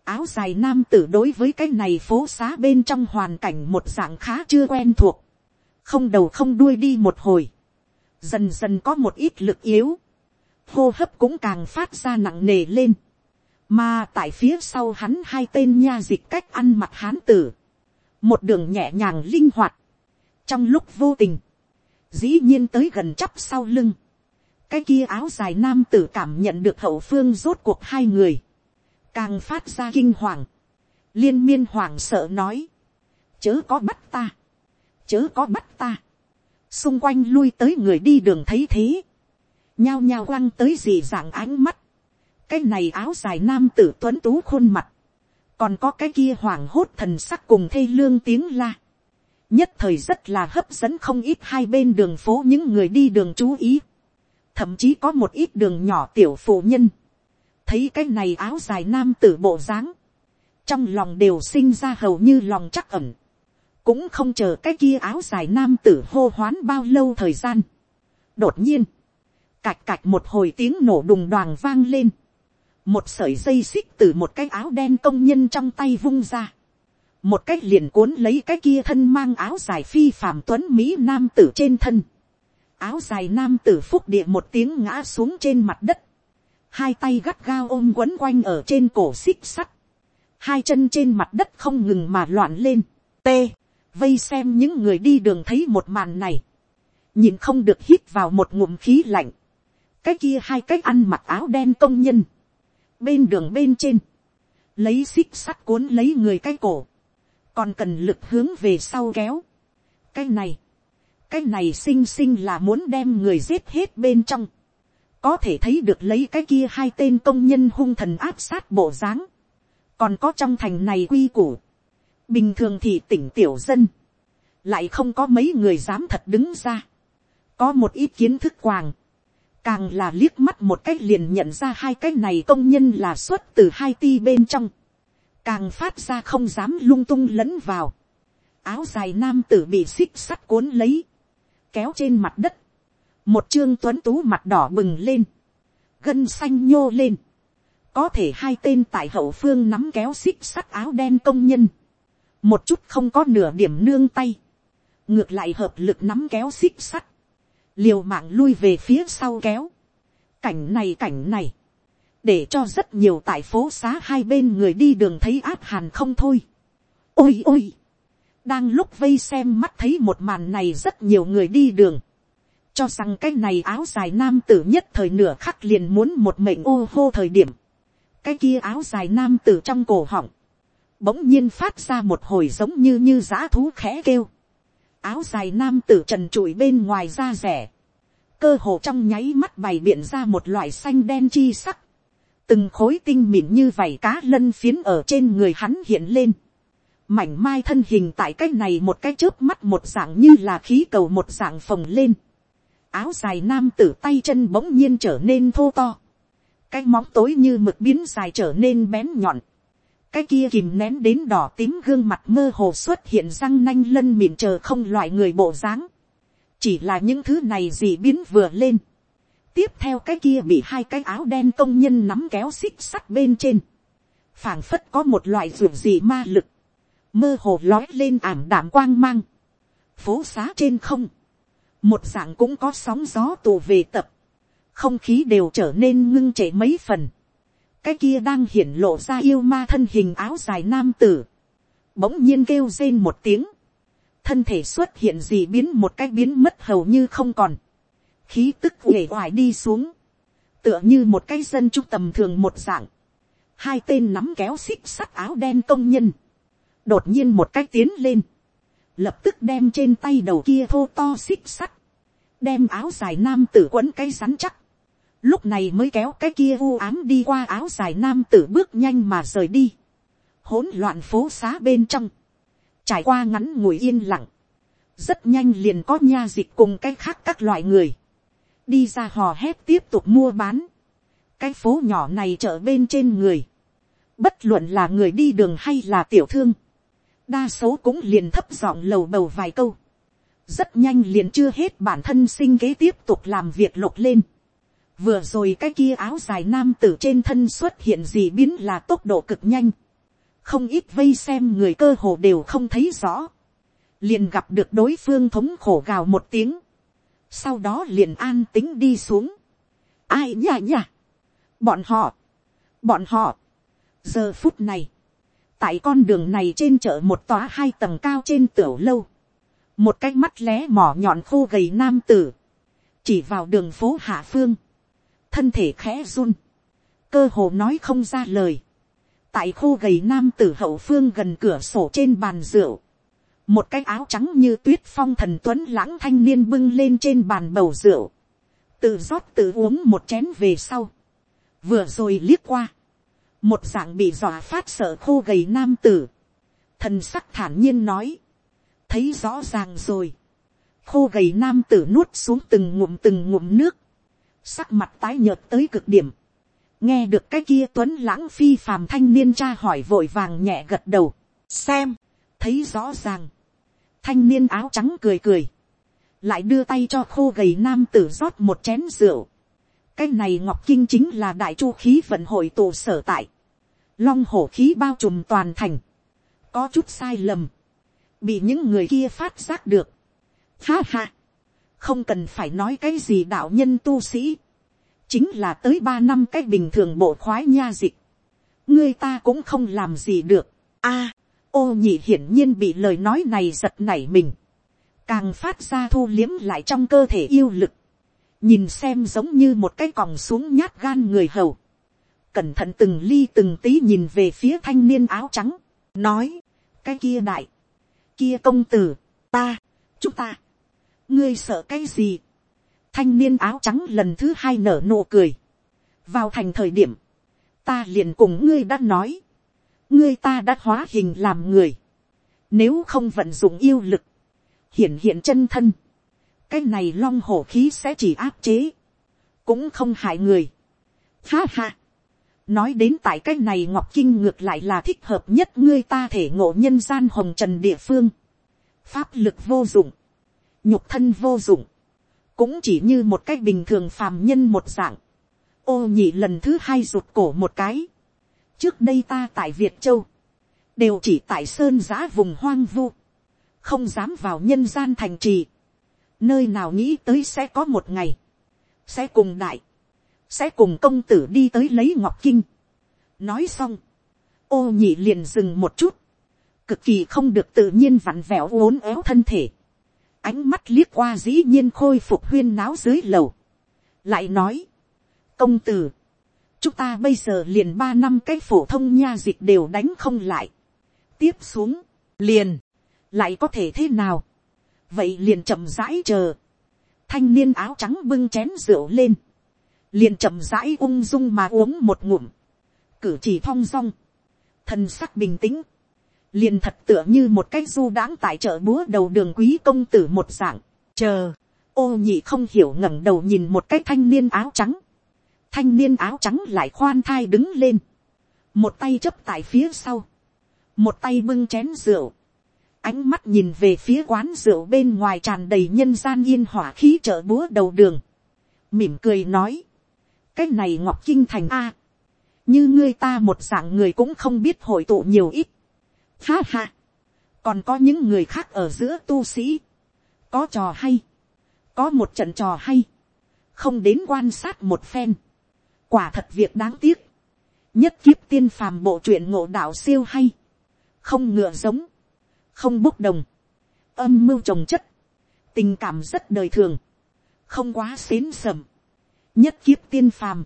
áo dài nam tử đối với cái này phố xá bên trong hoàn cảnh một dạng khá chưa quen thuộc, không đầu không đuôi đi một hồi, dần dần có một ít lực yếu, hô hấp cũng càng phát ra nặng nề lên, mà tại phía sau hắn hai tên nha dịch cách ăn mặc hán tử, một đường nhẹ nhàng linh hoạt, trong lúc vô tình, dĩ nhiên tới gần chắp sau lưng, cái kia áo dài nam tử cảm nhận được hậu phương rốt cuộc hai người, càng phát ra kinh hoàng, liên miên hoàng sợ nói, chớ có bắt ta, chớ có bắt ta, xung quanh lui tới người đi đường thấy thế, nhao nhao quăng tới gì dạng ánh mắt, cái này áo dài nam tử tuấn tú khuôn mặt, còn có cái kia hoàng hốt thần sắc cùng thê lương tiếng la, nhất thời rất là hấp dẫn không ít hai bên đường phố những người đi đường chú ý, thậm chí có một ít đường nhỏ tiểu phụ nhân, thấy cái này áo dài nam tử bộ dáng, trong lòng đều sinh ra hầu như lòng chắc ẩn, cũng không chờ cái kia áo dài nam tử hô hoán bao lâu thời gian. đột nhiên, cạch cạch một hồi tiếng nổ đùng đoàn vang lên, một sợi dây xích từ một cái áo đen công nhân trong tay vung ra, một cái liền cuốn lấy cái kia thân mang áo dài phi phàm tuấn mỹ nam tử trên thân, áo dài nam tử phúc địa một tiếng ngã xuống trên mặt đất, hai tay gắt gao ôm quấn quanh ở trên cổ xích sắt, hai chân trên mặt đất không ngừng mà loạn lên, t, vây xem những người đi đường thấy một màn này, nhìn không được hít vào một ngụm khí lạnh, cái kia hai cái ăn mặc áo đen công nhân, bên đường bên trên, lấy xích sắt cuốn lấy người cái cổ, còn cần lực hướng về sau kéo. cái này, cái này xinh xinh là muốn đem người giết hết bên trong, có thể thấy được lấy cái kia hai tên công nhân hung thần áp sát bộ dáng, còn có trong thành này quy củ, bình thường thì tỉnh tiểu dân, lại không có mấy người dám thật đứng ra, có một ít kiến thức quàng, càng là liếc mắt một cách liền nhận ra hai cái này công nhân là xuất từ hai ti bên trong, càng phát ra không dám lung tung lẫn vào, áo dài nam tử bị xích sắt cuốn lấy, kéo trên mặt đất, một trương tuấn tú mặt đỏ bừng lên, gân xanh nhô lên, có thể hai tên tại hậu phương nắm kéo xích sắt áo đen công nhân, một chút không có nửa điểm nương tay, ngược lại hợp lực nắm kéo xích sắt, liều mạng lui về phía sau kéo, cảnh này cảnh này, để cho rất nhiều tại phố xá hai bên người đi đường thấy áp hàn không thôi. ôi ôi, đang lúc vây xem mắt thấy một màn này rất nhiều người đi đường, cho rằng cái này áo dài nam tử nhất thời nửa khắc liền muốn một mệnh ô hô thời điểm, cái kia áo dài nam tử trong cổ họng, bỗng nhiên phát ra một hồi giống như như dã thú khẽ kêu, áo dài nam tử trần trụi bên ngoài da rẻ, cơ hồ trong nháy mắt bày biện ra một loại xanh đen chi sắc, từng khối tinh mịn như vảy cá lân phiến ở trên người hắn hiện lên, mảnh mai thân hình tại cái này một cái trước mắt một dạng như là khí cầu một dạng phồng lên, áo dài nam tử tay chân bỗng nhiên trở nên thô to, cái móng tối như mực biến dài trở nên bén nhọn, cái kia kìm nén đến đỏ tím gương mặt mơ hồ xuất hiện răng nanh lân mịn chờ không loại người bộ dáng, chỉ là những thứ này gì biến vừa lên, tiếp theo cái kia bị hai cái áo đen công nhân nắm kéo xích sắt bên trên, phảng phất có một loại ruột gì ma lực, mơ hồ lói lên ảm đạm quang mang, phố xá trên không, một dạng cũng có sóng gió tù về tập, không khí đều trở nên ngưng chảy mấy phần, cái kia đang hiển lộ ra yêu ma thân hình áo dài nam tử, bỗng nhiên kêu rên một tiếng, thân thể xuất hiện gì biến một cái biến mất hầu như không còn, khí tức uể oải đi xuống, tựa như một cái dân trung tầm thường một dạng, hai tên nắm kéo xích sắt áo đen công nhân, đột nhiên một cái tiến lên, lập tức đem trên tay đầu kia thô to xích sắt, đem áo dài nam tử quấn cái rắn chắc, lúc này mới kéo cái kia u ám đi qua áo dài nam tử bước nhanh mà rời đi, hỗn loạn phố xá bên trong, trải qua ngắn ngủi yên lặng, rất nhanh liền có nha dịch cùng cái khác các loại người, đi ra hò hét tiếp tục mua bán, cái phố nhỏ này chở bên trên người, bất luận là người đi đường hay là tiểu thương, đa số cũng liền thấp giọng lầu bầu vài câu, rất nhanh liền chưa hết bản thân sinh kế tiếp tục làm việc lục lên vừa rồi cái kia áo dài nam tử trên thân xuất hiện gì biến là tốc độ cực nhanh. không ít vây xem người cơ hồ đều không thấy rõ. liền gặp được đối phương thống khổ gào một tiếng. sau đó liền an tính đi xuống. ai nhả nhả. bọn họ. bọn họ. giờ phút này tại con đường này trên chợ một tòa hai tầng cao trên tiểu lâu, một cái mắt lé mỏ nhọn khô gầy nam tử, chỉ vào đường phố hạ phương, thân thể khẽ run, cơ hồ nói không ra lời, tại khô gầy nam tử hậu phương gần cửa sổ trên bàn rượu, một cái áo trắng như tuyết phong thần tuấn lãng thanh niên bưng lên trên bàn bầu rượu, tự rót tự uống một chén về sau, vừa rồi liếc qua, một dạng bị dọa phát sợ khô gầy nam tử, thần sắc thản nhiên nói, thấy rõ ràng rồi, khô gầy nam tử nuốt xuống từng ngụm từng ngụm nước, sắc mặt tái nhợt tới cực điểm, nghe được cái kia tuấn lãng phi phàm thanh niên cha hỏi vội vàng nhẹ gật đầu, xem, thấy rõ ràng, thanh niên áo trắng cười cười, lại đưa tay cho khô gầy nam tử rót một chén rượu, cái này ngọc kinh chính là đại chu khí vận hội tụ sở tại, long hổ khí bao trùm toàn thành, có chút sai lầm, bị những người kia phát giác được. Ha ha, không cần phải nói cái gì đạo nhân tu sĩ, chính là tới ba năm cái bình thường bộ khoái nha dịch, ngươi ta cũng không làm gì được. A, à, ô nhị hiển nhiên bị lời nói này giật nảy mình, càng phát ra thu liếm lại trong cơ thể yêu lực, nhìn xem giống như một cái còng xuống nhát gan người hầu, cẩn thận từng ly từng tí nhìn về phía thanh niên áo trắng, nói, cái kia đại, kia công tử, ta, chúng ta, ngươi sợ cái gì, thanh niên áo trắng lần thứ hai nở nụ cười, vào thành thời điểm, ta liền cùng ngươi đã nói, ngươi ta đã hóa hình làm người, nếu không vận dụng yêu lực, hiển hiện chân thân, cái này long hổ khí sẽ chỉ áp chế, cũng không hại người. Ha ha, nói đến tại cái này ngọc kinh ngược lại là thích hợp nhất ngươi ta thể ngộ nhân gian hồng trần địa phương. pháp lực vô dụng, nhục thân vô dụng, cũng chỉ như một cái bình thường phàm nhân một dạng. ô nhị lần thứ hai rụt cổ một cái. trước đây ta tại việt châu, đều chỉ tại sơn giã vùng hoang vu, không dám vào nhân gian thành trì, nơi nào nghĩ tới sẽ có một ngày, sẽ cùng đại, sẽ cùng công tử đi tới lấy ngọc kinh. nói xong, ô nhị liền dừng một chút, cực kỳ không được tự nhiên vặn vẹo uốn éo thân thể, ánh mắt liếc qua dĩ nhiên khôi phục huyên náo dưới lầu, lại nói, công tử, chúng ta bây giờ liền ba năm cái phổ thông nha dịch đều đánh không lại, tiếp xuống, liền, lại có thể thế nào, vậy liền chậm rãi chờ, thanh niên áo trắng bưng chén rượu lên, liền chậm rãi ung dung mà uống một ngụm, cử chỉ thong dong, thân sắc bình tĩnh, liền thật tựa như một cái du đãng tại chợ búa đầu đường quý công tử một dạng, chờ, ô nhị không hiểu ngẩng đầu nhìn một cái thanh niên áo trắng, thanh niên áo trắng lại khoan thai đứng lên, một tay chấp tại phía sau, một tay bưng chén rượu, ánh mắt nhìn về phía quán rượu bên ngoài tràn đầy nhân gian yên hỏa khí chợ búa đầu đường, mỉm cười nói, cái này ngọc kinh thành a, như ngươi ta một dạng người cũng không biết hội tụ nhiều ít. Ha ha, còn có những người khác ở giữa tu sĩ, có trò hay, có một trận trò hay, không đến quan sát một phen, quả thật việc đáng tiếc, nhất kiếp tiên phàm bộ truyện ngộ đạo siêu hay, không ngựa giống, không bốc đồng, âm mưu trồng chất, tình cảm rất đời thường, không quá xến sầm, nhất kiếp tiên phàm,